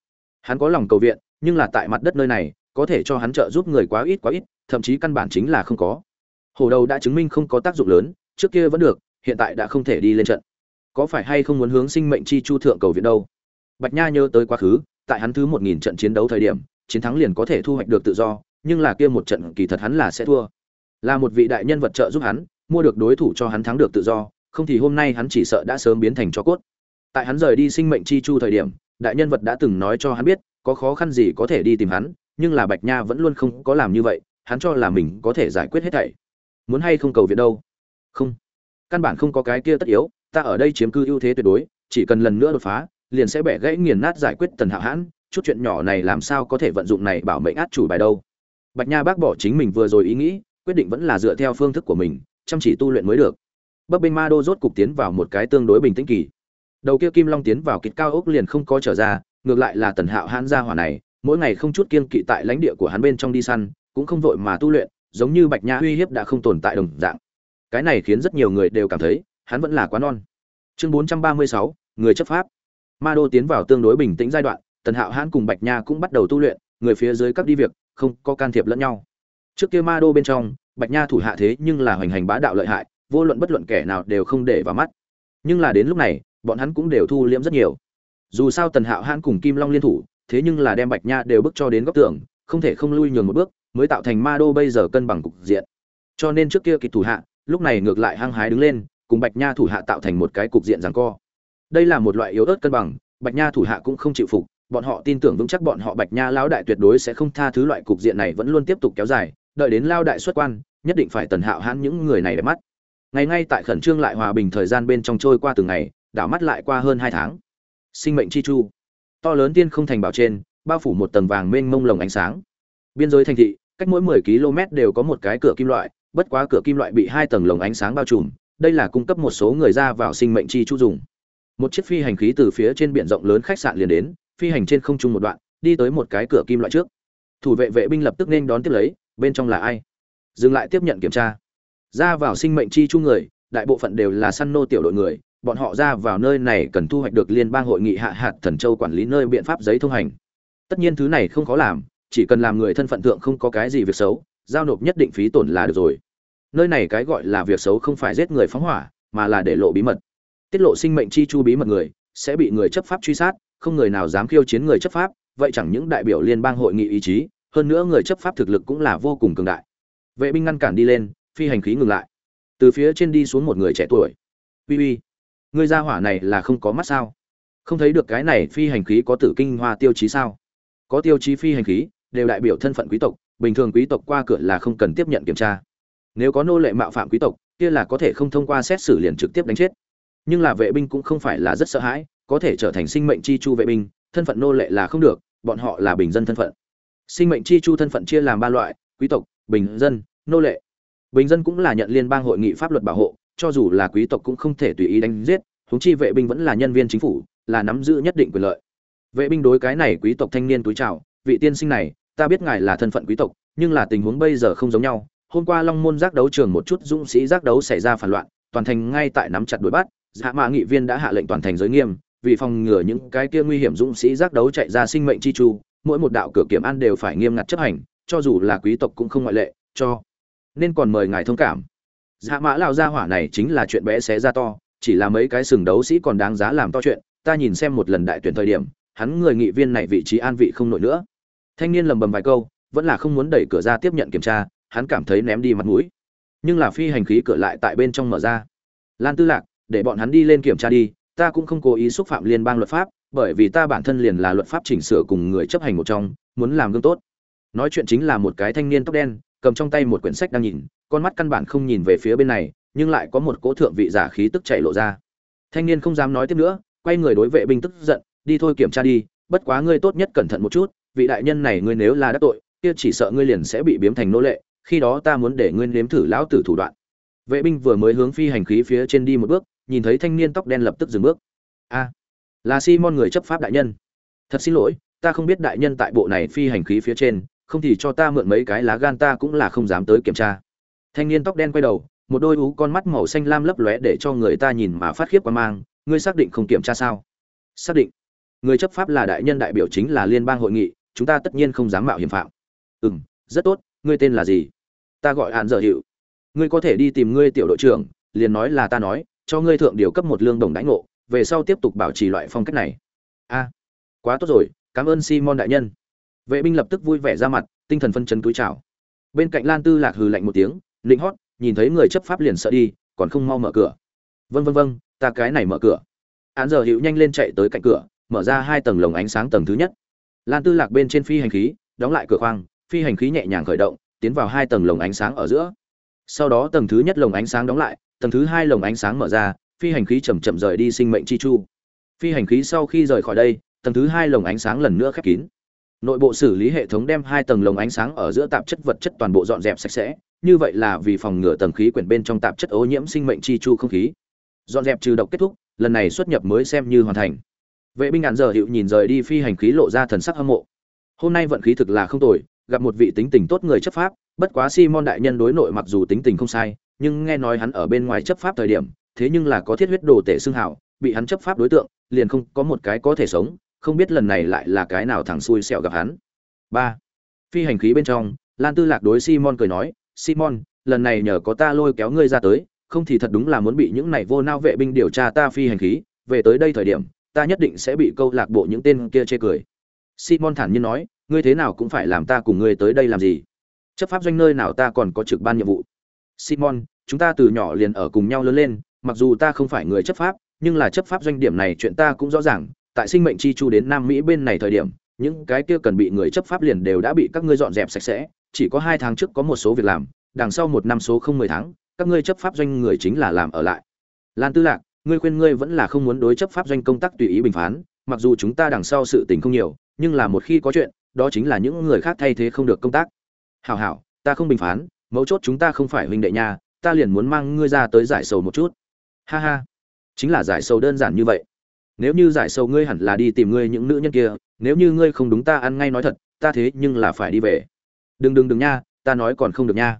Hắn có lòng cầu viện, nhưng là tại mặt đất nơi này, có thể cho hắn trợ giúp người quá ít quá ít, thậm chí căn bản chính là không có. Hổ đầu đã chứng minh không có tác dụng lớn, trước kia vẫn được, hiện tại đã không thể đi lên trận. Có phải hay không muốn hướng sinh mệnh chi chu thượng cầu viện đâu? Bạch nha nhớ tới quá khứ, tại hắn thứ một nghìn trận chiến đấu thời điểm chiến thắng liền có thể thu hoạch được tự do, nhưng là kia một trận kỳ thật hắn là sẽ thua. Là một vị đại nhân vật trợ giúp hắn, mua được đối thủ cho hắn thắng được tự do, không thì hôm nay hắn chỉ sợ đã sớm biến thành cho cốt. Tại hắn rời đi sinh mệnh chi chu thời điểm, đại nhân vật đã từng nói cho hắn biết, có khó khăn gì có thể đi tìm hắn, nhưng là bạch nha vẫn luôn không có làm như vậy, hắn cho là mình có thể giải quyết hết thảy. Muốn hay không cầu viện đâu? Không. Căn bản không có cái kia tất yếu, ta ở đây chiếm cư ưu thế tuyệt đối, chỉ cần lần nữa đột phá, liền sẽ bẻ gãy nghiền nát giải quyết tần hạo hãn chút chuyện nhỏ này làm sao có thể vận dụng này bảo mệnh át chủ bài đâu. Bạch nha bác bỏ chính mình vừa rồi ý nghĩ quyết định vẫn là dựa theo phương thức của mình chăm chỉ tu luyện mới được. Bấp bênh ma đô rốt cục tiến vào một cái tương đối bình tĩnh kỳ. Đầu kia kim long tiến vào kịch cao ốc liền không có trở ra ngược lại là tần hạo hãn gia hỏa này mỗi ngày không chút kiên kỵ tại lãnh địa của hắn bên trong đi săn cũng không vội mà tu luyện giống như bạch nha uy hiếp đã không tồn tại đồng dạng. Cái này khiến rất nhiều người đều cảm thấy hắn vẫn là quá non. Chương 436, người chấp pháp. Ma đô tiến vào tương đối bình tĩnh giai đoạn tần hạo hãn cùng bạch nha cũng bắt đầu tu luyện, người phía dưới các đi việc, không có can thiệp lẫn nhau. Trước kia ma đô bên trong, bạch nha thủ hạ thế nhưng là hoành hành bá đạo lợi hại, vô luận bất luận kẻ nào đều không để vào mắt. Nhưng là đến lúc này, bọn hắn cũng đều thu liễm rất nhiều. Dù sao tần hạo hãn cùng kim long liên thủ, thế nhưng là đem bạch nha đều bước cho đến góc tường, không thể không lui nhường một bước, mới tạo thành ma đô bây giờ cân bằng cục diện. Cho nên trước kia kịch thủ hạ, lúc này ngược lại hăng hái đứng lên, cùng bạch nha thủ hạ tạo thành một cái cục diện giằng co. Đây là một loại yếu ớt cân bằng, bạch nha thủ hạ cũng không chịu phục bọn họ tin tưởng vững chắc bọn họ bạch nha lão đại tuyệt đối sẽ không tha thứ loại cục diện này vẫn luôn tiếp tục kéo dài, đợi đến lao đại xuất quan, nhất định phải tần hạo hãn những người này để mắt. Ngày ngay tại khẩn trương lại hòa bình thời gian bên trong trôi qua từng ngày, đảo mắt lại qua hơn hai tháng. Sinh mệnh chi chu. To lớn tiên không thành bảo trên, bao phủ một tầng vàng mênh mông lồng ánh sáng. Biên giới thành thị, cách mỗi 10 km đều có một cái cửa kim loại, bất quá cửa kim loại bị hai tầng lồng ánh sáng bao trùm, đây là cung cấp một số người ra vào sinh mệnh chi chu dùng. Một chiếc phi hành khí từ phía trên biển rộng lớn khách sạn liền đến phi hành trên không trung một đoạn, đi tới một cái cửa kim loại trước. Thủ vệ vệ binh lập tức nên đón tiếp lấy, bên trong là ai? Dừng lại tiếp nhận kiểm tra. Ra vào sinh mệnh chi chung người, đại bộ phận đều là săn nô tiểu đội người, bọn họ ra vào nơi này cần thu hoạch được liên bang hội nghị hạ hạt thần châu quản lý nơi biện pháp giấy thông hành. Tất nhiên thứ này không khó làm, chỉ cần làm người thân phận thượng không có cái gì việc xấu, giao nộp nhất định phí tổn là được rồi. Nơi này cái gọi là việc xấu không phải giết người phóng hỏa, mà là để lộ bí mật. Tiết lộ sinh mệnh chi chu bí mật người, sẽ bị người chấp pháp truy sát không người nào dám khiêu chiến người chấp pháp, vậy chẳng những đại biểu liên bang hội nghị ý chí, hơn nữa người chấp pháp thực lực cũng là vô cùng cường đại. Vệ binh ngăn cản đi lên, phi hành khí ngừng lại. Từ phía trên đi xuống một người trẻ tuổi. Uy uy, người ra hỏa này là không có mắt sao? Không thấy được cái này phi hành khí có tử kinh hoa tiêu chí sao? Có tiêu chí phi hành khí, đều đại biểu thân phận quý tộc, bình thường quý tộc qua cửa là không cần tiếp nhận kiểm tra. Nếu có nô lệ mạo phạm quý tộc, kia là có thể không thông qua xét xử liền trực tiếp đánh chết. Nhưng là vệ binh cũng không phải là rất sợ hãi có thể trở thành sinh mệnh chi chu vệ binh, thân phận nô lệ là không được, bọn họ là bình dân thân phận. Sinh mệnh chi chu thân phận chia làm ba loại, quý tộc, bình dân, nô lệ. Bình dân cũng là nhận liên bang hội nghị pháp luật bảo hộ, cho dù là quý tộc cũng không thể tùy ý đánh giết, huống chi vệ binh vẫn là nhân viên chính phủ, là nắm giữ nhất định quyền lợi. Vệ binh đối cái này quý tộc thanh niên túi chào, vị tiên sinh này, ta biết ngài là thân phận quý tộc, nhưng là tình huống bây giờ không giống nhau. Hôm qua long môn giác đấu trường một chút dũng sĩ giác đấu xảy ra phản loạn, toàn thành ngay tại nắm chặt đuổi bắt. Hạ mạ nghị viên đã hạ lệnh toàn thành giới nghiêm vì phòng ngừa những cái kia nguy hiểm dũng sĩ giác đấu chạy ra sinh mệnh chi chu, mỗi một đạo cửa kiểm an đều phải nghiêm ngặt chấp hành, cho dù là quý tộc cũng không ngoại lệ, cho nên còn mời ngài thông cảm. Dạ mã lao gia hỏa này chính là chuyện bé xé ra to, chỉ là mấy cái sừng đấu sĩ còn đáng giá làm to chuyện, ta nhìn xem một lần đại tuyển thời điểm, hắn người nghị viên này vị trí an vị không nổi nữa. Thanh niên lầm bầm vài câu, vẫn là không muốn đẩy cửa ra tiếp nhận kiểm tra, hắn cảm thấy ném đi mặt mũi. Nhưng là phi hành khí cửa lại tại bên trong mở ra. Lan tư lạc, để bọn hắn đi lên kiểm tra đi ta cũng không cố ý xúc phạm liên bang luật pháp, bởi vì ta bản thân liền là luật pháp chỉnh sửa cùng người chấp hành một trong, muốn làm gương tốt. Nói chuyện chính là một cái thanh niên tóc đen, cầm trong tay một quyển sách đang nhìn, con mắt căn bản không nhìn về phía bên này, nhưng lại có một cỗ thượng vị giả khí tức chạy lộ ra. Thanh niên không dám nói tiếp nữa, quay người đối vệ binh tức giận, đi thôi kiểm tra đi, bất quá ngươi tốt nhất cẩn thận một chút, vị đại nhân này ngươi nếu là đắc tội, kia chỉ sợ ngươi liền sẽ bị biếm thành nô lệ, khi đó ta muốn để ngươi nếm thử lão tử thủ đoạn. Vệ binh vừa mới hướng phi hành khí phía trên đi một bước nhìn thấy thanh niên tóc đen lập tức dừng bước. A, là simon người chấp pháp đại nhân. Thật xin lỗi, ta không biết đại nhân tại bộ này phi hành khí phía trên, không thì cho ta mượn mấy cái lá gan ta cũng là không dám tới kiểm tra. Thanh niên tóc đen quay đầu, một đôi ú con mắt màu xanh lam lấp lóe để cho người ta nhìn mà phát khiếp qua mang, ngươi xác định không kiểm tra sao? Xác định. Người chấp pháp là đại nhân đại biểu chính là liên bang hội nghị, chúng ta tất nhiên không dám mạo hiểm phạm. Ừm, rất tốt, ngươi tên là gì? Ta gọi hạn dở hiệu. Ngươi có thể đi tìm ngươi tiểu đội trưởng, liền nói là ta nói cho ngươi thượng điều cấp một lương đồng đãi ngộ, về sau tiếp tục bảo trì loại phong cách này. A, quá tốt rồi, cảm ơn simon đại nhân. Vệ binh lập tức vui vẻ ra mặt, tinh thần phân chấn túi chào. Bên cạnh lan tư lạc hừ lạnh một tiếng lĩnh hót, nhìn thấy người chấp pháp liền sợ đi, còn không mau mở cửa. Vân vân vân ta cái này mở cửa. Án giờ hữu nhanh lên chạy tới cạnh cửa, mở ra hai tầng lồng ánh sáng tầng thứ nhất. Lan tư lạc bên trên phi hành khí, đóng lại cửa khoang, phi hành khí nhẹ nhàng khởi động, tiến vào hai tầng lồng ánh sáng ở giữa. Sau đó tầng thứ nhất lồng ánh sáng đóng lại tầng thứ hai lồng ánh sáng mở ra, phi hành khí chậm chậm rời đi sinh mệnh chi chu. Phi hành khí sau khi rời khỏi đây, tầng thứ hai lồng ánh sáng lần nữa khép kín. Nội bộ xử lý hệ thống đem hai tầng lồng ánh sáng ở giữa tạp chất vật chất toàn bộ dọn dẹp sạch sẽ, như vậy là vì phòng ngừa tầng khí quyển bên trong tạp chất ô nhiễm sinh mệnh chi chu không khí. Dọn dẹp trừ độc kết thúc, lần này xuất nhập mới xem như hoàn thành. Vệ binh ngàn giờ hiệu nhìn rời đi phi hành khí lộ ra thần sắc hâm mộ. Hôm nay vận khí thực là không tồi, gặp một vị tính tình tốt người chấp pháp, bất quá simon đại nhân đối nội mặc dù tính tình không sai nhưng nghe nói hắn ở bên ngoài chấp pháp thời điểm thế nhưng là có thiết huyết đồ tể xương hào, bị hắn chấp pháp đối tượng liền không có một cái có thể sống không biết lần này lại là cái nào thằng xui xẻo gặp hắn. Ba. Phi hành khí bên trong lan tư lạc đối simon cười nói simon lần này nhờ có ta lôi kéo ngươi ra tới không thì thật đúng là muốn bị những này vô nao vệ binh điều tra ta phi hành khí về tới đây thời điểm ta nhất định sẽ bị câu lạc bộ những tên kia chê cười. Simon thản nhiên nói ngươi thế nào cũng phải làm ta cùng ngươi tới đây làm gì? Chấp pháp doanh nơi nào ta còn có trực ban nhiệm vụ? Simon chúng ta từ nhỏ liền ở cùng nhau lớn lên, mặc dù ta không phải người chấp pháp, nhưng là chấp pháp doanh điểm này chuyện ta cũng rõ ràng, tại sinh mệnh chi chu đến nam mỹ bên này thời điểm, những cái kia cần bị người chấp pháp liền đều đã bị các ngươi dọn dẹp sạch sẽ, chỉ có hai tháng trước có một số việc làm, đằng sau một năm số không mười tháng, các ngươi chấp pháp doanh người chính là làm ở lại. Lan tư lạc, ngươi khuyên ngươi vẫn là không muốn đối chấp pháp doanh công tác tùy ý bình phán, mặc dù chúng ta đằng sau sự tình không nhiều, nhưng là một khi có chuyện, đó chính là những người khác thay thế không được công tác. Hảo hảo, ta không bình phán, mấu chốt chúng ta không phải huynh đệ nha ta liền muốn mang ngươi ra tới giải sầu một chút. Ha ha. Chính là giải sầu đơn giản như vậy. Nếu như giải sầu ngươi hẳn là đi tìm ngươi những nữ nhân kia, nếu như ngươi không đúng ta ăn ngay nói thật, ta thế nhưng là phải đi về. Đừng đừng đừng nha, ta nói còn không được nha.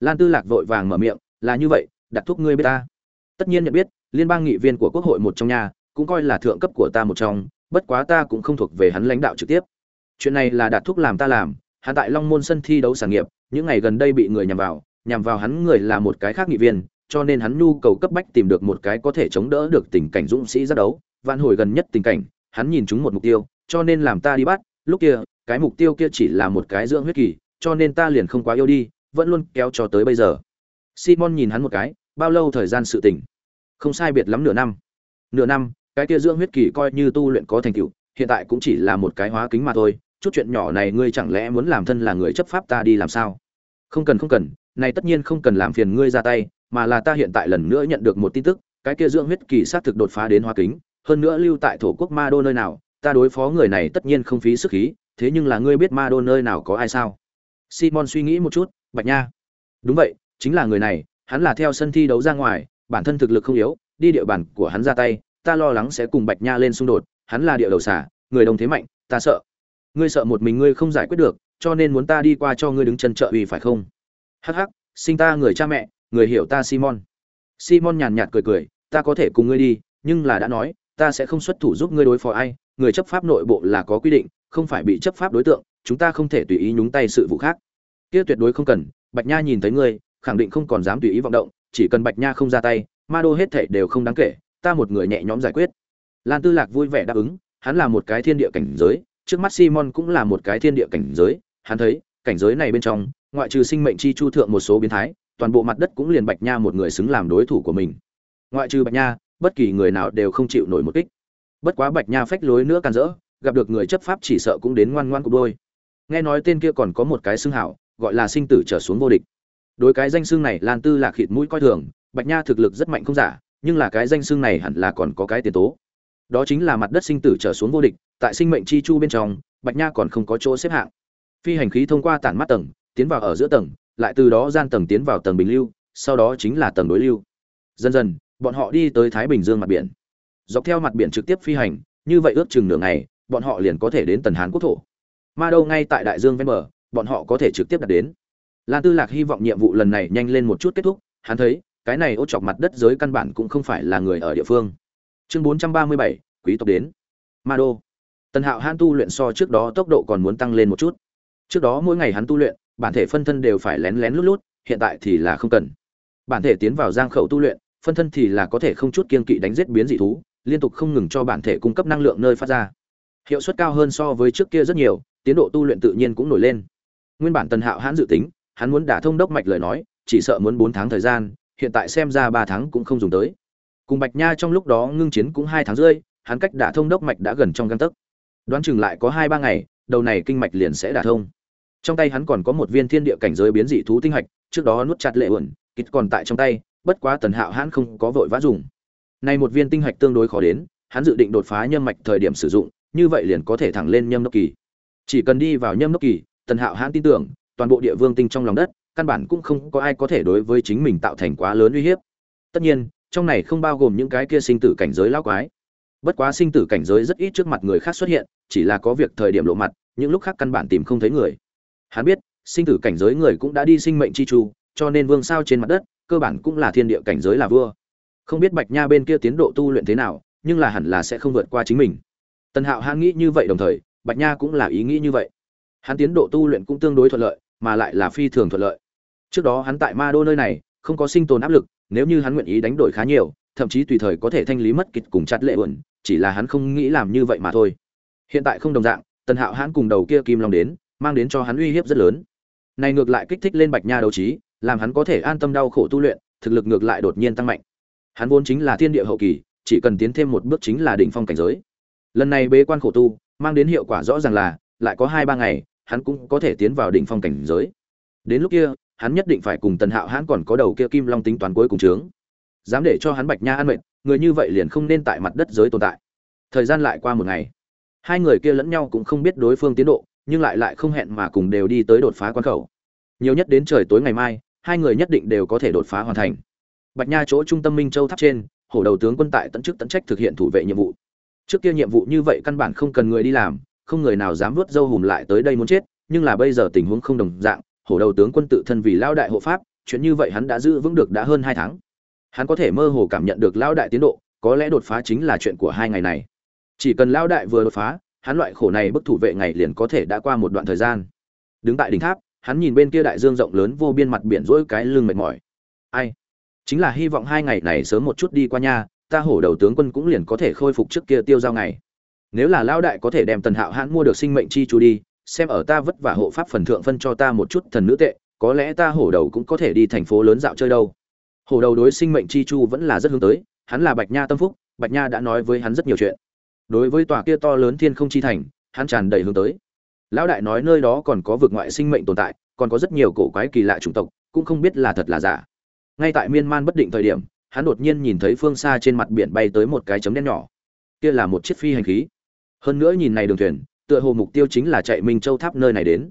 Lan tư lạc vội vàng mở miệng, là như vậy, đặt thuốc ngươi biết ta. Tất nhiên nhận biết, liên bang nghị viên của quốc hội một trong nhà, cũng coi là thượng cấp của ta một trong, bất quá ta cũng không thuộc về hắn lãnh đạo trực tiếp. Chuyện này là đạt thuốc làm ta làm, hắn tại long môn sân thi đấu sản nghiệp, những ngày gần đây bị người nhằm vào nhằm vào hắn người là một cái khác nghị viên, cho nên hắn nhu cầu cấp bách tìm được một cái có thể chống đỡ được tình cảnh dũng sĩ ra đấu. Vạn hồi gần nhất tình cảnh, hắn nhìn chúng một mục tiêu, cho nên làm ta đi bắt. Lúc kia, cái mục tiêu kia chỉ là một cái dưỡng huyết kỳ, cho nên ta liền không quá yêu đi, vẫn luôn kéo cho tới bây giờ. Simon nhìn hắn một cái, bao lâu thời gian sự tỉnh không sai biệt lắm nửa năm. Nửa năm, cái kia dưỡng huyết kỳ coi như tu luyện có thành tựu, hiện tại cũng chỉ là một cái hóa kính mà thôi. Chút chuyện nhỏ này ngươi chẳng lẽ muốn làm thân là người chấp pháp ta đi làm sao? Không cần không cần này tất nhiên không cần làm phiền ngươi ra tay, mà là ta hiện tại lần nữa nhận được một tin tức, cái kia dưỡng huyết kỳ xác thực đột phá đến hoa kính, hơn nữa lưu tại thổ quốc ma đô nơi nào, ta đối phó người này tất nhiên không phí sức khí, thế nhưng là ngươi biết ma đô nơi nào có ai sao? Simon suy nghĩ một chút, bạch nha. Đúng vậy, chính là người này, hắn là theo sân thi đấu ra ngoài, bản thân thực lực không yếu, đi địa bàn của hắn ra tay, ta lo lắng sẽ cùng bạch nha lên xung đột, hắn là địa đầu xả người đồng thế mạnh, ta sợ. Ngươi sợ một mình ngươi không giải quyết được, cho nên muốn ta đi qua cho ngươi đứng chân trợ uy phải không? Hắc hắc, sinh ta người cha mẹ, người hiểu ta simon. Simon nhàn nhạt cười cười, ta có thể cùng ngươi đi, nhưng là đã nói, ta sẽ không xuất thủ giúp ngươi đối phó ai, người chấp pháp nội bộ là có quy định, không phải bị chấp pháp đối tượng, chúng ta không thể tùy ý nhúng tay sự vụ khác. Kia tuyệt đối không cần, bạch nha nhìn thấy ngươi, khẳng định không còn dám tùy ý vọng động, chỉ cần bạch nha không ra tay, ma đô hết thảy đều không đáng kể, ta một người nhẹ nhõm giải quyết. Lan tư lạc vui vẻ đáp ứng, hắn là một cái thiên địa cảnh giới, trước mắt simon cũng là một cái thiên địa cảnh giới, hắn thấy, cảnh giới này bên trong ngoại trừ sinh mệnh chi chu thượng một số biến thái, toàn bộ mặt đất cũng liền bạch nha một người xứng làm đối thủ của mình. Ngoại trừ bạch nha, bất kỳ người nào đều không chịu nổi một kích. Bất quá bạch nha phách lối nữa can rỡ gặp được người chấp pháp chỉ sợ cũng đến ngoan ngoan cục đôi. Nghe nói tên kia còn có một cái xưng hảo, gọi là sinh tử trở xuống vô địch. Đối cái danh xưng này, lan tư lạc khịt mũi coi thường, bạch nha thực lực rất mạnh không giả, nhưng là cái danh xưng này hẳn là còn có cái tiền tố. Đó chính là mặt đất sinh tử trở xuống vô địch, tại sinh mệnh chi chu bên trong, bạch nha còn không có chỗ xếp hạng. Phi hành khí thông qua tản mắt tầng tiến vào ở giữa tầng, lại từ đó gian tầng tiến vào tầng bình lưu, sau đó chính là tầng đối lưu. Dần dần, bọn họ đi tới thái bình dương mặt biển. Dọc theo mặt biển trực tiếp phi hành, như vậy ước chừng nửa ngày, bọn họ liền có thể đến tần hán quốc thổ. Ma đâu ngay tại đại dương ven bờ, bọn họ có thể trực tiếp đạt đến. Lan tư lạc hy vọng nhiệm vụ lần này nhanh lên một chút kết thúc, hắn thấy, cái này ô chọc mặt đất giới căn bản cũng không phải là người ở địa phương. Chương bốn trăm ba mươi bảy, quý tộc đến. Ma đô. Tần hạo han tu luyện so trước đó tốc độ còn muốn tăng lên một chút. Trước đó mỗi ngày hắn tu luyện bản thể phân thân đều phải lén lén lút lút, hiện tại thì là không cần. Bản thể tiến vào giang khẩu tu luyện, phân thân thì là có thể không chút kiên kỵ đánh giết biến dị thú, liên tục không ngừng cho bản thể cung cấp năng lượng nơi phát ra. Hiệu suất cao hơn so với trước kia rất nhiều, tiến độ tu luyện tự nhiên cũng nổi lên. Nguyên bản tần hạo hãn dự tính, hắn muốn đả thông đốc mạch lời nói, chỉ sợ muốn bốn tháng thời gian, hiện tại xem ra ba tháng cũng không dùng tới. Cùng bạch nha trong lúc đó ngưng chiến cũng hai tháng rưỡi, hắn cách đả thông đốc mạch đã gần trong găng tấc. Đoán chừng lại có hai ba ngày, đầu này kinh mạch liền sẽ đả thông trong tay hắn còn có một viên thiên địa cảnh giới biến dị thú tinh hạch, trước đó nuốt chặt lệ uẩn, kịt còn tại trong tay, bất quá tần hạo hãn không có vội vã dùng. Nay một viên tinh hạch tương đối khó đến, hắn dự định đột phá nhâm mạch thời điểm sử dụng, như vậy liền có thể thẳng lên nhâm nốc kỳ. Chỉ cần đi vào nhâm nốc kỳ, tần hạo hãn tin tưởng, toàn bộ địa vương tinh trong lòng đất, căn bản cũng không có ai có thể đối với chính mình tạo thành quá lớn uy hiếp. Tất nhiên, trong này không bao gồm những cái kia sinh tử cảnh giới lão quái. Bất quá sinh tử cảnh giới rất ít trước mặt người khác xuất hiện, chỉ là có việc thời điểm lộ mặt, những lúc khác căn bản tìm không thấy người hắn biết, sinh tử cảnh giới người cũng đã đi sinh mệnh chi chu, cho nên vương sao trên mặt đất, cơ bản cũng là thiên địa cảnh giới là vua. Không biết bạch nha bên kia tiến độ tu luyện thế nào, nhưng là hẳn là sẽ không vượt qua chính mình. Tần hạo hắn nghĩ như vậy đồng thời, bạch nha cũng là ý nghĩ như vậy. Hắn tiến độ tu luyện cũng tương đối thuận lợi, mà lại là phi thường thuận lợi. Trước đó hắn tại ma đô nơi này, không có sinh tồn áp lực, nếu như hắn nguyện ý đánh đổi khá nhiều, thậm chí tùy thời có thể thanh lý mất kịch cùng chặt lệ uẩn, chỉ là hắn không nghĩ làm như vậy mà thôi. Hiện tại không đồng dạng, tần hạo hắn cùng đầu kia kim long đến mang đến cho hắn uy hiếp rất lớn. Này ngược lại kích thích lên bạch nha đấu trí, làm hắn có thể an tâm đau khổ tu luyện, thực lực ngược lại đột nhiên tăng mạnh. Hắn vốn chính là thiên địa hậu kỳ, chỉ cần tiến thêm một bước chính là đỉnh phong cảnh giới. Lần này bế quan khổ tu, mang đến hiệu quả rõ ràng là, lại có hai ba ngày, hắn cũng có thể tiến vào đỉnh phong cảnh giới. Đến lúc kia, hắn nhất định phải cùng tần hạo hắn còn có đầu kia kim long tính toán cuối cùng trướng dám để cho hắn bạch nha ăn mệt, người như vậy liền không nên tại mặt đất giới tồn tại. Thời gian lại qua một ngày. Hai người kia lẫn nhau cũng không biết đối phương tiến độ nhưng lại lại không hẹn mà cùng đều đi tới đột phá quan khẩu. Nhiều nhất đến trời tối ngày mai, hai người nhất định đều có thể đột phá hoàn thành. Bạch nha chỗ trung tâm minh châu tháp trên, hổ đầu tướng quân tại tận chức tận trách thực hiện thủ vệ nhiệm vụ. Trước kia nhiệm vụ như vậy căn bản không cần người đi làm, không người nào dám vớt dâu hùm lại tới đây muốn chết, nhưng là bây giờ tình huống không đồng dạng, hổ đầu tướng quân tự thân vì lao đại hộ pháp, chuyện như vậy hắn đã giữ vững được đã hơn hai tháng. Hắn có thể mơ hồ cảm nhận được lao đại tiến độ, có lẽ đột phá chính là chuyện của hai ngày này. Chỉ cần lao đại vừa đột phá hắn loại khổ này bức thủ vệ ngày liền có thể đã qua một đoạn thời gian. Đứng tại đỉnh tháp, hắn nhìn bên kia đại dương rộng lớn vô biên mặt biển rỗi cái lưng mệt mỏi. Ai? Chính là hy vọng hai ngày này sớm một chút đi qua nha, ta hổ đầu tướng quân cũng liền có thể khôi phục trước kia tiêu giao ngày. Nếu là lao đại có thể đem tần hạo hãn mua được sinh mệnh chi chú đi, xem ở ta vất vả hộ pháp phần thượng phân cho ta một chút thần nữ tệ, có lẽ ta hổ đầu cũng có thể đi thành phố lớn dạo chơi đâu. Hổ đầu đối sinh mệnh chi chu vẫn là rất hướng tới, hắn là bạch nha tâm phúc, bạch nha đã nói với hắn rất nhiều chuyện đối với tòa kia to lớn thiên không chi thành, hắn tràn đầy hướng tới. Lão đại nói nơi đó còn có vực ngoại sinh mệnh tồn tại, còn có rất nhiều cổ quái kỳ lạ chủng tộc, cũng không biết là thật là giả. Ngay tại miên man bất định thời điểm, hắn đột nhiên nhìn thấy phương xa trên mặt biển bay tới một cái chấm đen nhỏ. Kia là một chiếc phi hành khí. Hơn nữa nhìn này đường thuyền, tựa hồ mục tiêu chính là chạy minh châu tháp nơi này đến.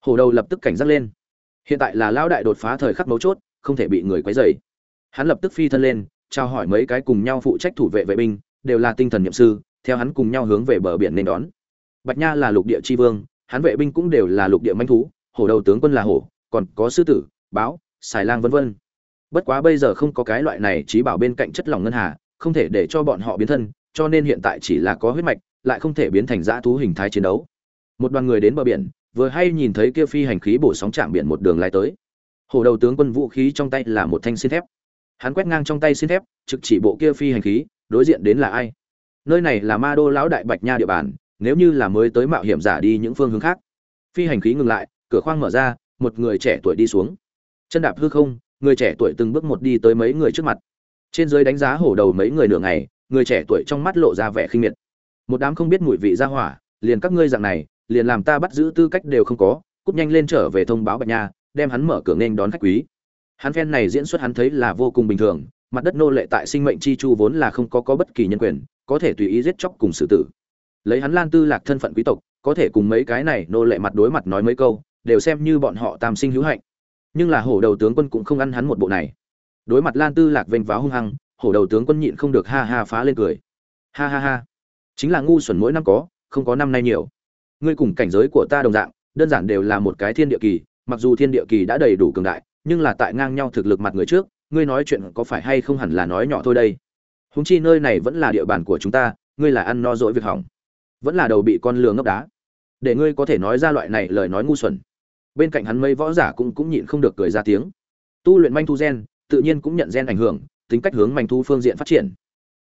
Hồ đầu lập tức cảnh giác lên. Hiện tại là lão đại đột phá thời khắc mấu chốt, không thể bị người quấy rầy. Hắn lập tức phi thân lên, trao hỏi mấy cái cùng nhau phụ trách thủ vệ vệ binh, đều là tinh thần nhậm sư theo hắn cùng nhau hướng về bờ biển nên đón. Bạch nha là lục địa chi vương, hắn vệ binh cũng đều là lục địa manh thú, hổ đầu tướng quân là hổ, còn có sư tử, báo, xài lang vân vân. Bất quá bây giờ không có cái loại này trí bảo bên cạnh chất lỏng ngân hà, không thể để cho bọn họ biến thân, cho nên hiện tại chỉ là có huyết mạch, lại không thể biến thành dã thú hình thái chiến đấu. Một đoàn người đến bờ biển, vừa hay nhìn thấy kia phi hành khí bổ sóng chạm biển một đường lái tới. Hổ đầu tướng quân vũ khí trong tay là một thanh xin thép. Hắn quét ngang trong tay xin thép, trực chỉ bộ kia phi hành khí, đối diện đến là ai? Nơi này là ma đô lão đại bạch nha địa bàn, nếu như là mới tới mạo hiểm giả đi những phương hướng khác. Phi hành khí ngừng lại, cửa khoang mở ra, một người trẻ tuổi đi xuống. Chân đạp hư không, người trẻ tuổi từng bước một đi tới mấy người trước mặt. Trên dưới đánh giá hổ đầu mấy người nửa ngày, người trẻ tuổi trong mắt lộ ra vẻ khinh miệt. Một đám không biết mùi vị ra hỏa, liền các ngươi dạng này, liền làm ta bắt giữ tư cách đều không có cúp nhanh lên trở về thông báo bạch nha, đem hắn mở cửa nghênh đón khách quý. Hắn phen này diễn xuất hắn thấy là vô cùng bình thường, mặt đất nô lệ tại sinh mệnh chi chu vốn là không có có bất kỳ nhân quyền có thể tùy ý giết chóc cùng xử tử. Lấy hắn lan tư lạc thân phận quý tộc, có thể cùng mấy cái này nô lệ mặt đối mặt nói mấy câu, đều xem như bọn họ tam sinh hữu hạnh. Nhưng là hổ đầu tướng quân cũng không ăn hắn một bộ này. Đối mặt lan tư lạc vênh váo hung hăng, hổ đầu tướng quân nhịn không được ha ha phá lên cười. Ha ha ha. Chính là ngu xuẩn mỗi năm có, không có năm nay nhiều. Ngươi cùng cảnh giới của ta đồng dạng, đơn giản đều là một cái thiên địa kỳ, mặc dù thiên địa kỳ đã đầy đủ cường đại, nhưng là tại ngang nhau thực lực mặt người trước, ngươi nói chuyện có phải hay không hẳn là nói nhỏ thôi đây? Húng chi nơi này vẫn là địa bàn của chúng ta, ngươi là ăn no dỗi việc hỏng. Vẫn là đầu bị con lừa ngốc đá. Để ngươi có thể nói ra loại này lời nói ngu xuẩn. Bên cạnh hắn mấy võ giả cũng cũng nhịn không được cười ra tiếng. Tu luyện manh thu gen, tự nhiên cũng nhận gen ảnh hưởng, tính cách hướng manh thu phương diện phát triển.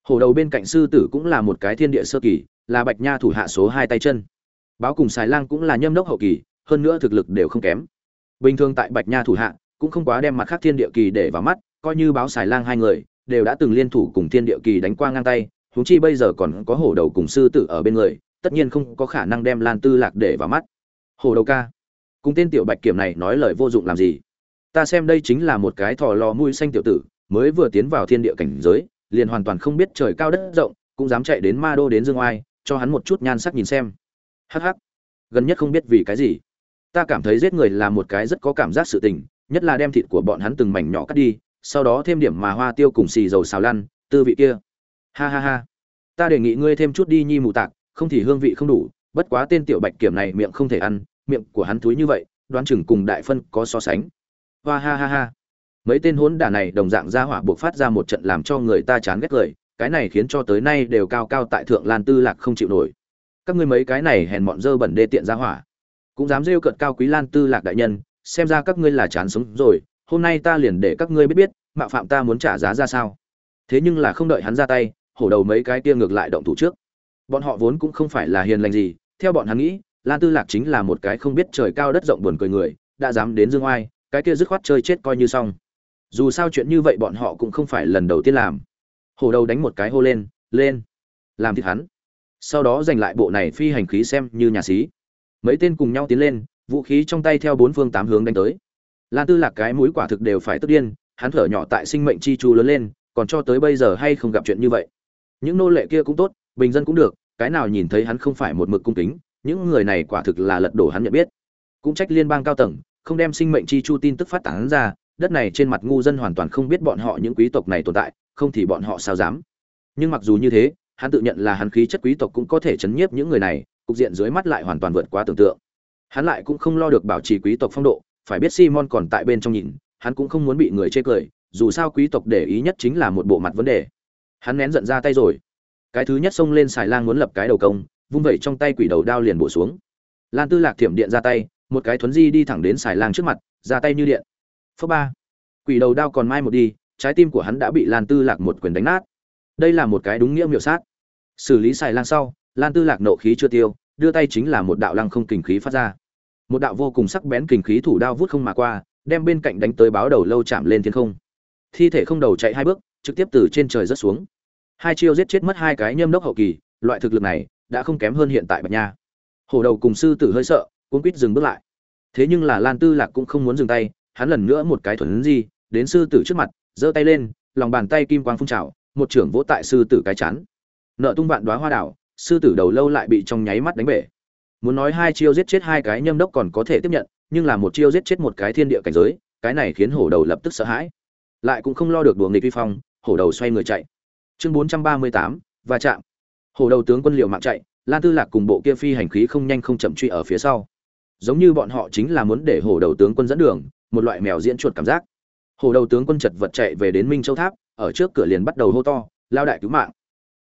Hổ đầu bên cạnh sư tử cũng là một cái thiên địa sơ kỳ, là bạch nha thủ hạ số hai tay chân. Báo cùng xài lang cũng là nhâm đốc hậu kỳ, hơn nữa thực lực đều không kém. Bình thường tại bạch nha thủ hạ, cũng không quá đem mặt khác thiên địa kỳ để vào mắt, coi như báo xài lang hai người đều đã từng liên thủ cùng thiên địa kỳ đánh qua ngang tay, huống chi bây giờ còn có hổ đầu cùng sư tử ở bên người, tất nhiên không có khả năng đem lan tư lạc để vào mắt. Hổ đầu ca, cùng tên tiểu bạch kiểm này nói lời vô dụng làm gì? Ta xem đây chính là một cái thò lò mùi xanh tiểu tử, mới vừa tiến vào thiên địa cảnh giới, liền hoàn toàn không biết trời cao đất rộng, cũng dám chạy đến ma đô đến dương oai, cho hắn một chút nhan sắc nhìn xem. Hắc hắc, gần nhất không biết vì cái gì. Ta cảm thấy giết người là một cái rất có cảm giác sự tình, nhất là đem thịt của bọn hắn từng mảnh nhỏ cắt đi sau đó thêm điểm mà hoa tiêu cùng xì dầu xào lăn, tư vị kia. Ha ha ha. Ta đề nghị ngươi thêm chút đi nhi mù tạc, không thì hương vị không đủ, bất quá tên tiểu bạch kiểm này miệng không thể ăn, miệng của hắn túi như vậy, đoán chừng cùng đại phân có so sánh. Hoa ha ha ha. Mấy tên hốn đả này đồng dạng ra hỏa buộc phát ra một trận làm cho người ta chán ghét cười, cái này khiến cho tới nay đều cao cao tại thượng lan tư lạc không chịu nổi. Các ngươi mấy cái này hèn mọn dơ bẩn đê tiện ra hỏa. Cũng dám rêu cợt cao quý lan tư lạc đại nhân, xem ra các ngươi là chán sống rồi hôm nay ta liền để các ngươi biết biết, mạo phạm ta muốn trả giá ra sao. Thế nhưng là không đợi hắn ra tay, hổ đầu mấy cái kia ngược lại động thủ trước. Bọn họ vốn cũng không phải là hiền lành gì, theo bọn hắn nghĩ, lan tư lạc chính là một cái không biết trời cao đất rộng buồn cười người, đã dám đến dương oai, cái kia dứt khoát chơi chết coi như xong. Dù sao chuyện như vậy bọn họ cũng không phải lần đầu tiên làm. Hổ đầu đánh một cái hô lên lên, làm thịt hắn. Sau đó giành lại bộ này phi hành khí xem như nhà xí. Mấy tên cùng nhau tiến lên, vũ khí trong tay theo bốn phương tám hướng đánh tới lan tư lạc cái mũi quả thực đều phải tức điên, hắn thở nhỏ tại sinh mệnh chi chu lớn lên, còn cho tới bây giờ hay không gặp chuyện như vậy. Những nô lệ kia cũng tốt, bình dân cũng được, cái nào nhìn thấy hắn không phải một mực cung kính, những người này quả thực là lật đổ hắn nhận biết. Cũng trách liên bang cao tầng, không đem sinh mệnh chi chu tin tức phát tán ra, đất này trên mặt ngu dân hoàn toàn không biết bọn họ những quý tộc này tồn tại, không thì bọn họ sao dám. Nhưng mặc dù như thế, hắn tự nhận là hắn khí chất quý tộc cũng có thể chấn nhiếp những người này, cục diện dưới mắt lại hoàn toàn vượt quá tưởng tượng. Hắn lại cũng không lo được bảo trì quý tộc phong độ phải biết simon còn tại bên trong nhìn, hắn cũng không muốn bị người chê cười, dù sao quý tộc để ý nhất chính là một bộ mặt vấn đề. Hắn nén giận ra tay rồi. Cái thứ nhất xông lên xài lang muốn lập cái đầu công, vung vẩy trong tay quỷ đầu đao liền bổ xuống. Lan tư lạc thiểm điện ra tay, một cái thuấn di đi thẳng đến xài lang trước mặt, ra tay như điện. Phớp ba. Quỷ đầu đao còn mai một đi, trái tim của hắn đã bị lan tư lạc một quyền đánh nát. Đây là một cái đúng nghĩa miểu sát. Xử lý xài lang sau, lan tư lạc nộ khí chưa tiêu, đưa tay chính là một đạo lăng không kình khí phát ra một đạo vô cùng sắc bén kình khí thủ đao vút không mà qua, đem bên cạnh đánh tới báo đầu lâu chạm lên thiên không. Thi thể không đầu chạy hai bước, trực tiếp từ trên trời rớt xuống. Hai chiêu giết chết mất hai cái nhâm đốc hậu kỳ, loại thực lực này đã không kém hơn hiện tại bạch nha. Hổ đầu cùng sư tử hơi sợ cuốn quýt dừng bước lại. Thế nhưng là lan tư lạc cũng không muốn dừng tay, hắn lần nữa một cái thuần di, đến sư tử trước mặt, giơ tay lên, lòng bàn tay kim quang phun trào, một trưởng vỗ tại sư tử cái chán. Nợ tung vạn đoá hoa đảo, sư tử đầu lâu lại bị trong nháy mắt đánh bể muốn nói hai chiêu giết chết hai cái nhâm đốc còn có thể tiếp nhận, nhưng là một chiêu giết chết một cái thiên địa cảnh giới, cái này khiến hổ đầu lập tức sợ hãi. Lại cũng không lo được đùa nghịch vi phong, hổ đầu xoay người chạy. Chương bốn trăm ba mươi tám và chạm. Hổ đầu tướng quân liệu mạng chạy, lan tư lạc cùng bộ kia phi hành khí không nhanh không chậm truy ở phía sau. Giống như bọn họ chính là muốn để hổ đầu tướng quân dẫn đường, một loại mèo diễn chuột cảm giác. Hổ đầu tướng quân chật vật chạy về đến minh châu tháp, ở trước cửa liền bắt đầu hô to, lao đại cứu mạng.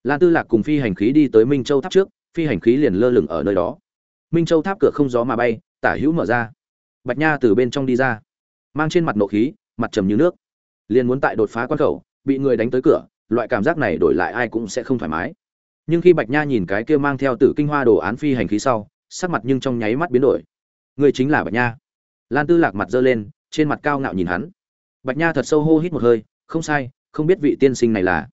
Lan tư lạc cùng phi hành khí đi tới minh châu tháp trước, phi hành khí liền lơ lửng ở nơi đó minh châu tháp cửa không gió mà bay, tả hữu mở ra. Bạch nha từ bên trong đi ra, mang trên mặt nộ khí, mặt trầm như nước. Liền muốn tại đột phá quan khẩu, bị người đánh tới cửa, loại cảm giác này đổi lại ai cũng sẽ không thoải mái. Nhưng khi bạch nha nhìn cái kia mang theo tử kinh hoa đồ án phi hành khí sau, sắc mặt nhưng trong nháy mắt biến đổi. Người chính là bạch nha. Lan tư lạc mặt giơ lên, trên mặt cao ngạo nhìn hắn. Bạch nha thật sâu hô hít một hơi, không sai, không biết vị tiên sinh này là.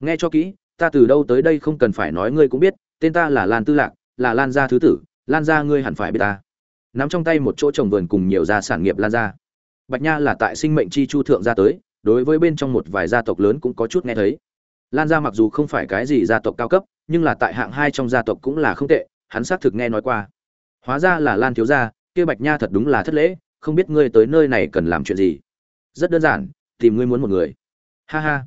Nghe cho kỹ, ta từ đâu tới đây không cần phải nói, ngươi cũng biết, tên ta là lan tư lạc, là lan gia thứ tử lan gia ngươi hẳn phải biết ta. Nắm trong tay một chỗ trồng vườn cùng nhiều gia sản nghiệp lan gia. Bạch nha là tại sinh mệnh chi chu thượng gia tới, đối với bên trong một vài gia tộc lớn cũng có chút nghe thấy. Lan gia mặc dù không phải cái gì gia tộc cao cấp, nhưng là tại hạng hai trong gia tộc cũng là không tệ, hắn xác thực nghe nói qua. Hóa ra là lan thiếu gia, kia bạch nha thật đúng là thất lễ, không biết ngươi tới nơi này cần làm chuyện gì. Rất đơn giản, tìm ngươi muốn một người. Ha ha.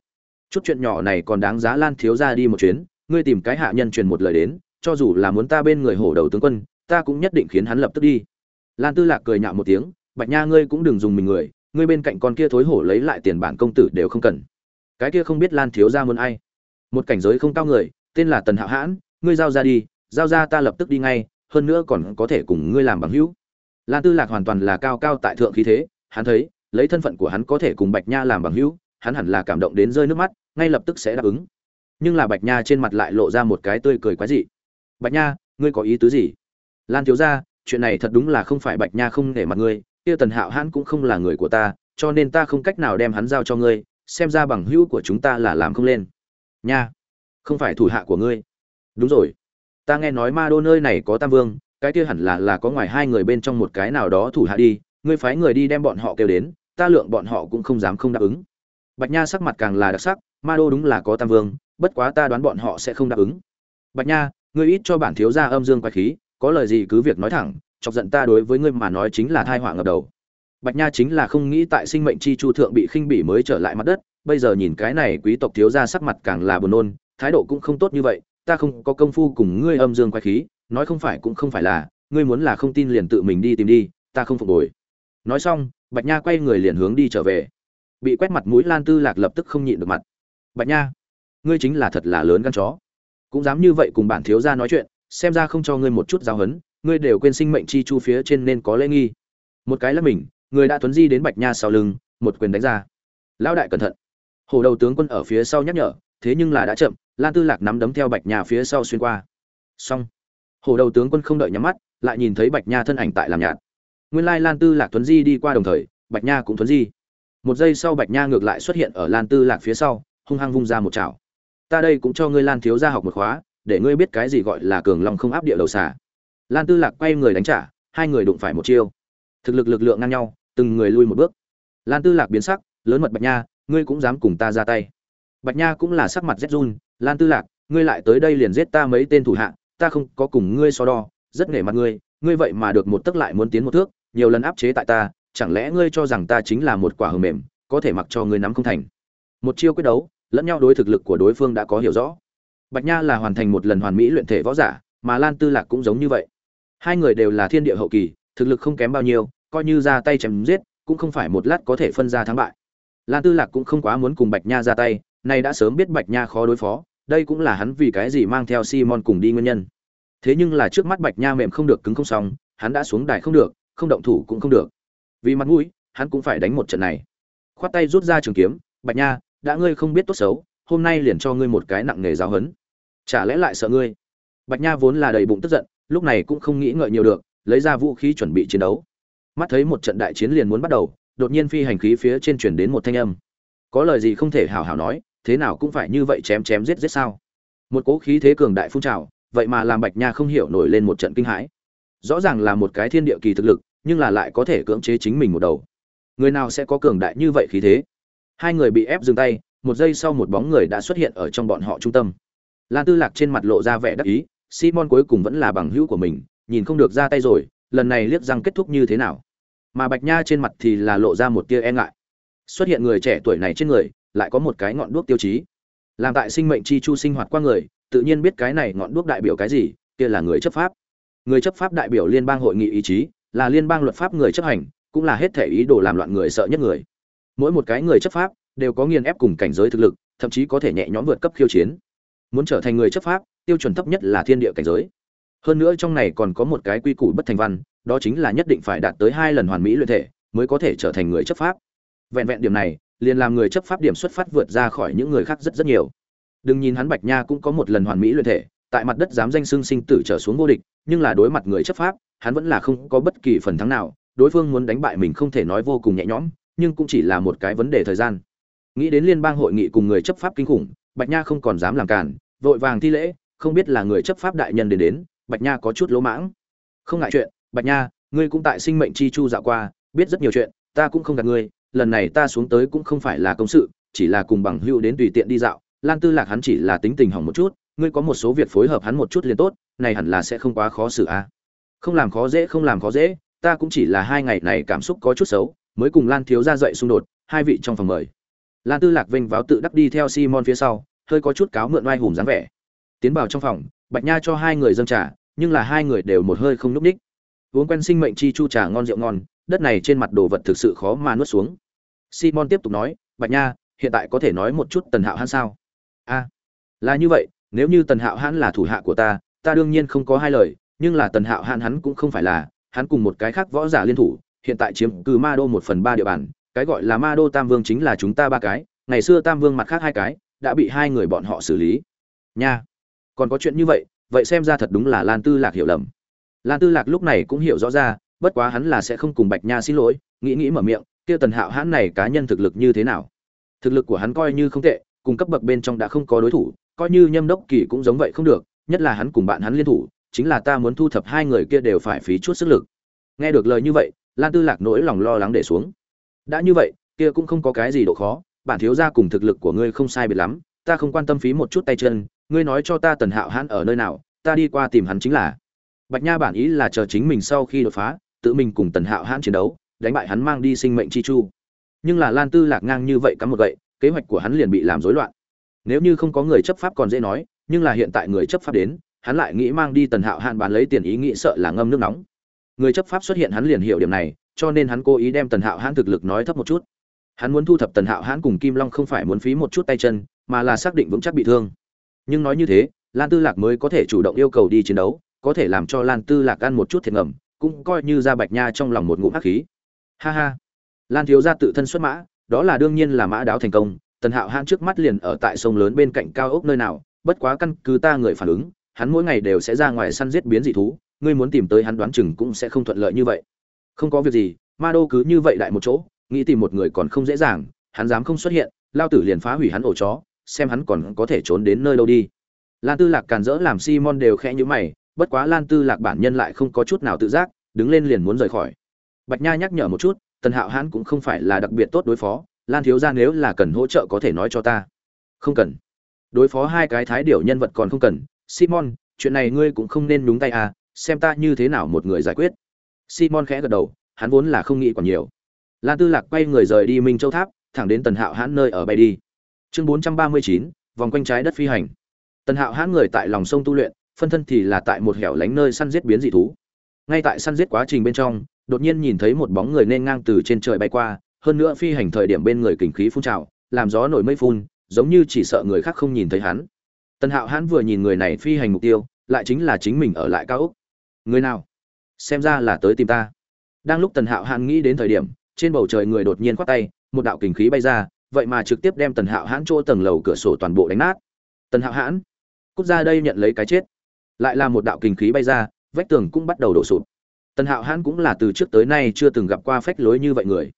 Chút chuyện nhỏ này còn đáng giá lan thiếu gia đi một chuyến, ngươi tìm cái hạ nhân truyền một lời đến, cho dù là muốn ta bên người hổ đầu tướng quân ta cũng nhất định khiến hắn lập tức đi. Lan tư lạc cười nhạo một tiếng, bạch nha ngươi cũng đừng dùng mình người, ngươi bên cạnh con kia thối hổ lấy lại tiền bản công tử đều không cần. Cái kia không biết lan thiếu gia muốn ai. Một cảnh giới không cao người, tên là tần hạo hãn, ngươi giao ra đi, giao ra ta lập tức đi ngay, hơn nữa còn có thể cùng ngươi làm bằng hữu. Lan tư lạc hoàn toàn là cao cao tại thượng khí thế, hắn thấy, lấy thân phận của hắn có thể cùng bạch nha làm bằng hữu, hắn hẳn là cảm động đến rơi nước mắt, ngay lập tức sẽ đáp ứng. Nhưng là bạch nha trên mặt lại lộ ra một cái tươi cười quái dị. Bạch nha, ngươi có ý tứ gì? Lan thiếu ra chuyện này thật đúng là không phải bạch nha không để mặt ngươi, kia tần hạo hãn cũng không là người của ta, cho nên ta không cách nào đem hắn giao cho ngươi, xem ra bằng hữu của chúng ta là làm không lên. Nha, không phải thủ hạ của ngươi. Đúng rồi. Ta nghe nói ma đô nơi này có tam vương, cái kia hẳn là là có ngoài hai người bên trong một cái nào đó thủ hạ đi, ngươi phái người đi đem bọn họ kêu đến, ta lượng bọn họ cũng không dám không đáp ứng. Bạch nha sắc mặt càng là đặc sắc, ma đô đúng là có tam vương, bất quá ta đoán bọn họ sẽ không đáp ứng. Bạch nha, ngươi ít cho bản thiếu gia âm dương quái khí có lời gì cứ việc nói thẳng, chọc giận ta đối với ngươi mà nói chính là thai họa ngập đầu. Bạch nha chính là không nghĩ tại sinh mệnh chi chu thượng bị khinh bỉ mới trở lại mặt đất, bây giờ nhìn cái này quý tộc thiếu gia sắc mặt càng là buồn nôn, thái độ cũng không tốt như vậy, ta không có công phu cùng ngươi âm dương quay khí, nói không phải cũng không phải là, ngươi muốn là không tin liền tự mình đi tìm đi, ta không phục hồi. Nói xong, bạch nha quay người liền hướng đi trở về. Bị quét mặt mũi lan tư lạc lập tức không nhịn được mặt. Bạch nha, ngươi chính là thật là lớn gan chó. Cũng dám như vậy cùng bản thiếu gia nói chuyện xem ra không cho ngươi một chút giáo hấn, ngươi đều quên sinh mệnh chi chu phía trên nên có lễ nghi. Một cái là mình, người đã tuấn di đến bạch nha sau lưng, một quyền đánh ra. Lão đại cẩn thận. Hồ đầu tướng quân ở phía sau nhắc nhở, thế nhưng là đã chậm, lan tư lạc nắm đấm theo bạch nha phía sau xuyên qua. Xong. Hồ đầu tướng quân không đợi nhắm mắt, lại nhìn thấy bạch nha thân ảnh tại làm nhạt. Nguyên lai lan tư lạc tuấn di đi qua đồng thời, bạch nha cũng tuấn di. Một giây sau bạch nha ngược lại xuất hiện ở lan tư lạc phía sau, hung hăng vung ra một chảo. Ta đây cũng cho ngươi lan thiếu ra học một khóa để ngươi biết cái gì gọi là cường long không áp địa đầu xả lan tư lạc quay người đánh trả, hai người đụng phải một chiêu. Thực lực lực lượng ngang nhau, từng người lui một bước. Lan tư lạc biến sắc, lớn mật bạch nha, ngươi cũng dám cùng ta ra tay. Bạch nha cũng là sắc mặt rét run, lan tư lạc, ngươi lại tới đây liền giết ta mấy tên thủ hạ, ta không có cùng ngươi so đo, rất nể mặt ngươi ngươi vậy mà được một tức lại muốn tiến một thước, nhiều lần áp chế tại ta, chẳng lẽ ngươi cho rằng ta chính là một quả hờ mềm, có thể mặc cho ngươi nắm không thành. Một chiêu quyết đấu, lẫn nhau đối thực lực của đối phương đã có hiểu rõ bạch nha là hoàn thành một lần hoàn mỹ luyện thể võ giả, mà lan tư lạc cũng giống như vậy. Hai người đều là thiên địa hậu kỳ, thực lực không kém bao nhiêu, coi như ra tay chém giết, cũng không phải một lát có thể phân ra thắng bại. Lan tư lạc cũng không quá muốn cùng bạch nha ra tay, nay đã sớm biết bạch nha khó đối phó, đây cũng là hắn vì cái gì mang theo simon cùng đi nguyên nhân. Thế nhưng là trước mắt bạch nha mềm không được, cứng không xong, hắn đã xuống đài không được, không động thủ cũng không được. Vì mặt mũi, hắn cũng phải đánh một trận này. Khoát tay rút ra trường kiếm, bạch nha, đã ngươi không biết tốt xấu, hôm nay liền cho ngươi một cái nặng nề giáo huấn chả lẽ lại sợ ngươi? Bạch nha vốn là đầy bụng tức giận, lúc này cũng không nghĩ ngợi nhiều được, lấy ra vũ khí chuẩn bị chiến đấu. Mắt thấy một trận đại chiến liền muốn bắt đầu, đột nhiên phi hành khí phía trên chuyển đến một thanh âm. Có lời gì không thể hào hào nói, thế nào cũng phải như vậy chém chém giết giết sao? Một cỗ khí thế cường đại phun trào, vậy mà làm bạch nha không hiểu nổi lên một trận kinh hãi. Rõ ràng là một cái thiên địa kỳ thực lực, nhưng là lại có thể cưỡng chế chính mình một đầu. Người nào sẽ có cường đại như vậy khí thế? Hai người bị ép dừng tay, một giây sau một bóng người đã xuất hiện ở trong bọn họ trung tâm lan tư lạc trên mặt lộ ra vẻ đắc ý, simon cuối cùng vẫn là bằng hữu của mình, nhìn không được ra tay rồi, lần này liếc răng kết thúc như thế nào. Mà bạch nha trên mặt thì là lộ ra một tia e ngại. Xuất hiện người trẻ tuổi này trên người, lại có một cái ngọn đuốc tiêu chí. Làm tại sinh mệnh chi chu sinh hoạt qua người, tự nhiên biết cái này ngọn đuốc đại biểu cái gì, kia là người chấp pháp. Người chấp pháp đại biểu liên bang hội nghị ý chí, là liên bang luật pháp người chấp hành, cũng là hết thể ý đồ làm loạn người sợ nhất người. Mỗi một cái người chấp pháp, đều có nghiền ép cùng cảnh giới thực lực, thậm chí có thể nhẹ nhõm vượt cấp khiêu chiến muốn trở thành người chấp pháp, tiêu chuẩn thấp nhất là thiên địa cảnh giới. Hơn nữa trong này còn có một cái quy củ bất thành văn, đó chính là nhất định phải đạt tới hai lần hoàn mỹ luyện thể mới có thể trở thành người chấp pháp. Vẹn vẹn điểm này, liền làm người chấp pháp điểm xuất phát vượt ra khỏi những người khác rất rất nhiều. Đừng nhìn hắn bạch nha cũng có một lần hoàn mỹ luyện thể, tại mặt đất dám danh xưng sinh tử trở xuống vô địch, nhưng là đối mặt người chấp pháp, hắn vẫn là không có bất kỳ phần thắng nào, đối phương muốn đánh bại mình không thể nói vô cùng nhẹ nhõm, nhưng cũng chỉ là một cái vấn đề thời gian. Nghĩ đến liên bang hội nghị cùng người chấp pháp kinh khủng, bạch nha không còn dám làm cản vội vàng thi lễ, không biết là người chấp pháp đại nhân đến đến, bạch nha có chút lỗ mãng. Không ngại chuyện, bạch nha, ngươi cũng tại sinh mệnh chi chu dạo qua, biết rất nhiều chuyện, ta cũng không gạt ngươi, lần này ta xuống tới cũng không phải là công sự, chỉ là cùng bằng hữu đến tùy tiện đi dạo. Lan tư lạc hắn chỉ là tính tình hỏng một chút, ngươi có một số việc phối hợp hắn một chút liền tốt, này hẳn là sẽ không quá khó xử à. không làm khó dễ, không làm khó dễ, ta cũng chỉ là hai ngày này cảm xúc có chút xấu, mới cùng lan thiếu ra dậy xung đột, hai vị trong phòng mời. Lan tư lạc vênh váo tự đắc đi theo simon phía sau hơi có chút cáo mượn oai hùng dáng vẻ. Tiến vào trong phòng, bạch nha cho hai người dâng trà, nhưng là hai người đều một hơi không núp ních. Uống quen sinh mệnh chi chu trà ngon rượu ngon, đất này trên mặt đồ vật thực sự khó mà nuốt xuống. Simon tiếp tục nói, bạch nha, hiện tại có thể nói một chút tần hạo hãn sao? A, là như vậy, nếu như tần hạo hãn là thủ hạ của ta ta đương nhiên không có hai lời, nhưng là tần hạo hãn hắn cũng không phải là, hắn cùng một cái khác võ giả liên thủ, hiện tại chiếm cứ ma đô một phần ba địa bàn, cái gọi là ma đô tam vương chính là chúng ta ba cái, ngày xưa tam vương mặt khác hai cái đã bị hai người bọn họ xử lý. Nha, còn có chuyện như vậy vậy xem ra thật đúng là lan tư lạc hiểu lầm. Lan tư lạc lúc này cũng hiểu rõ ra, bất quá hắn là sẽ không cùng bạch nha xin lỗi, nghĩ nghĩ mở miệng, kia tần hạo hãn này cá nhân thực lực như thế nào? Thực lực của hắn coi như không tệ, cùng cấp bậc bên trong đã không có đối thủ, coi như nhâm đốc kỳ cũng giống vậy không được, nhất là hắn cùng bạn hắn liên thủ, chính là ta muốn thu thập hai người kia đều phải phí chút sức lực. Nghe được lời như vậy, lan tư lạc nỗi lòng lo lắng để xuống. Đã như vậy, kia cũng không có cái gì độ khó bản thiếu gia cùng thực lực của ngươi không sai biệt lắm, ta không quan tâm phí một chút tay chân, ngươi nói cho ta tần hạo hãn ở nơi nào, ta đi qua tìm hắn chính là. Bạch nha bản ý là chờ chính mình sau khi đột phá, tự mình cùng tần hạo hãn chiến đấu, đánh bại hắn mang đi sinh mệnh chi chu. Nhưng là lan tư lạc ngang như vậy cắm một gậy, kế hoạch của hắn liền bị làm rối loạn. Nếu như không có người chấp pháp còn dễ nói, nhưng là hiện tại người chấp pháp đến, hắn lại nghĩ mang đi tần hạo hãn bán lấy tiền ý nghĩ sợ là ngâm nước nóng. Người chấp pháp xuất hiện hắn liền hiểu điểm này, cho nên hắn cố ý đem tần hạo hãn thực lực nói thấp một chút hắn muốn thu thập tần hạo hãn cùng kim long không phải muốn phí một chút tay chân, mà là xác định vững chắc bị thương. Nhưng nói như thế, lan tư lạc mới có thể chủ động yêu cầu đi chiến đấu, có thể làm cho lan tư lạc ăn một chút thiệt ngầm, cũng coi như ra bạch nha trong lòng một ngụm hắc khí. Ha ha. Lan thiếu gia tự thân xuất mã, đó là đương nhiên là mã đáo thành công, tần hạo hãn trước mắt liền ở tại sông lớn bên cạnh cao ốc nơi nào, bất quá căn cứ ta người phản ứng, hắn mỗi ngày đều sẽ ra ngoài săn giết biến dị thú, ngươi muốn tìm tới hắn đoán chừng cũng sẽ không thuận lợi như vậy. Không có việc gì, ma đô cứ như vậy đại một chỗ nghĩ tìm một người còn không dễ dàng, hắn dám không xuất hiện, lao tử liền phá hủy hắn ổ chó, xem hắn còn có thể trốn đến nơi đâu đi. Lan tư lạc càn rỡ làm simon đều khẽ nhữ mày, bất quá lan tư lạc bản nhân lại không có chút nào tự giác, đứng lên liền muốn rời khỏi. Bạch nha nhắc nhở một chút, tần hạo hãn cũng không phải là đặc biệt tốt đối phó, lan thiếu ra nếu là cần hỗ trợ có thể nói cho ta. Không cần. Đối phó hai cái thái điểu nhân vật còn không cần. Simon, chuyện này ngươi cũng không nên nhúng tay à xem ta như thế nào một người giải quyết. Simon khẽ gật đầu, hắn vốn là không nghĩ còn nhiều lan tư lạc quay người rời đi minh châu tháp, thẳng đến tần hạo hãn nơi ở bay đi. Chương bốn trăm ba mươi chín, vòng quanh trái đất phi hành. Tần hạo hãn người tại lòng sông tu luyện, phân thân thì là tại một hẻo lánh nơi săn giết biến dị thú. Ngay tại săn giết quá trình bên trong, đột nhiên nhìn thấy một bóng người nên ngang từ trên trời bay qua, hơn nữa phi hành thời điểm bên người kình khí phun trào, làm gió nổi mây phun, giống như chỉ sợ người khác không nhìn thấy hắn. Tần hạo hãn vừa nhìn người này phi hành mục tiêu, lại chính là chính mình ở lại cao ốc. người nào? Xem ra là tới tìm ta. Đang lúc tần hạo hãn nghĩ đến thời điểm trên bầu trời người đột nhiên khoát tay, một đạo kình khí bay ra, vậy mà trực tiếp đem tần hạo hãn chỗ tầng lầu cửa sổ toàn bộ đánh nát. Tần hạo hãn, cút ra đây nhận lấy cái chết. Lại là một đạo kình khí bay ra, vách tường cũng bắt đầu đổ sụp. Tần hạo hãn cũng là từ trước tới nay chưa từng gặp qua phách lối như vậy người.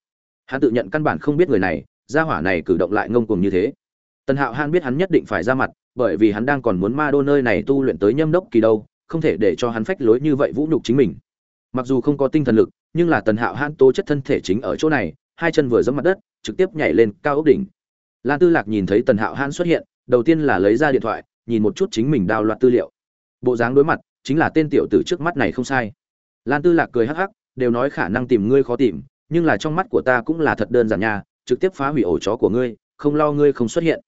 Hắn tự nhận căn bản không biết người này, gia hỏa này cử động lại ngông cuồng như thế. Tần hạo hãn biết hắn nhất định phải ra mặt, bởi vì hắn đang còn muốn ma đô nơi này tu luyện tới nhâm đốc kỳ đâu, không thể để cho hắn phách lối như vậy vũ nhục chính mình. Mặc dù không có tinh thần lực nhưng là tần hạo hãn tố chất thân thể chính ở chỗ này, hai chân vừa dẫm mặt đất, trực tiếp nhảy lên cao ốc đỉnh. Lan tư lạc nhìn thấy tần hạo hãn xuất hiện, đầu tiên là lấy ra điện thoại, nhìn một chút chính mình đào loạt tư liệu. Bộ dáng đối mặt, chính là tên tiểu tử trước mắt này không sai. Lan tư lạc cười hắc hắc, đều nói khả năng tìm ngươi khó tìm, nhưng là trong mắt của ta cũng là thật đơn giản nha, trực tiếp phá hủy ổ chó của ngươi, không lo ngươi không xuất hiện.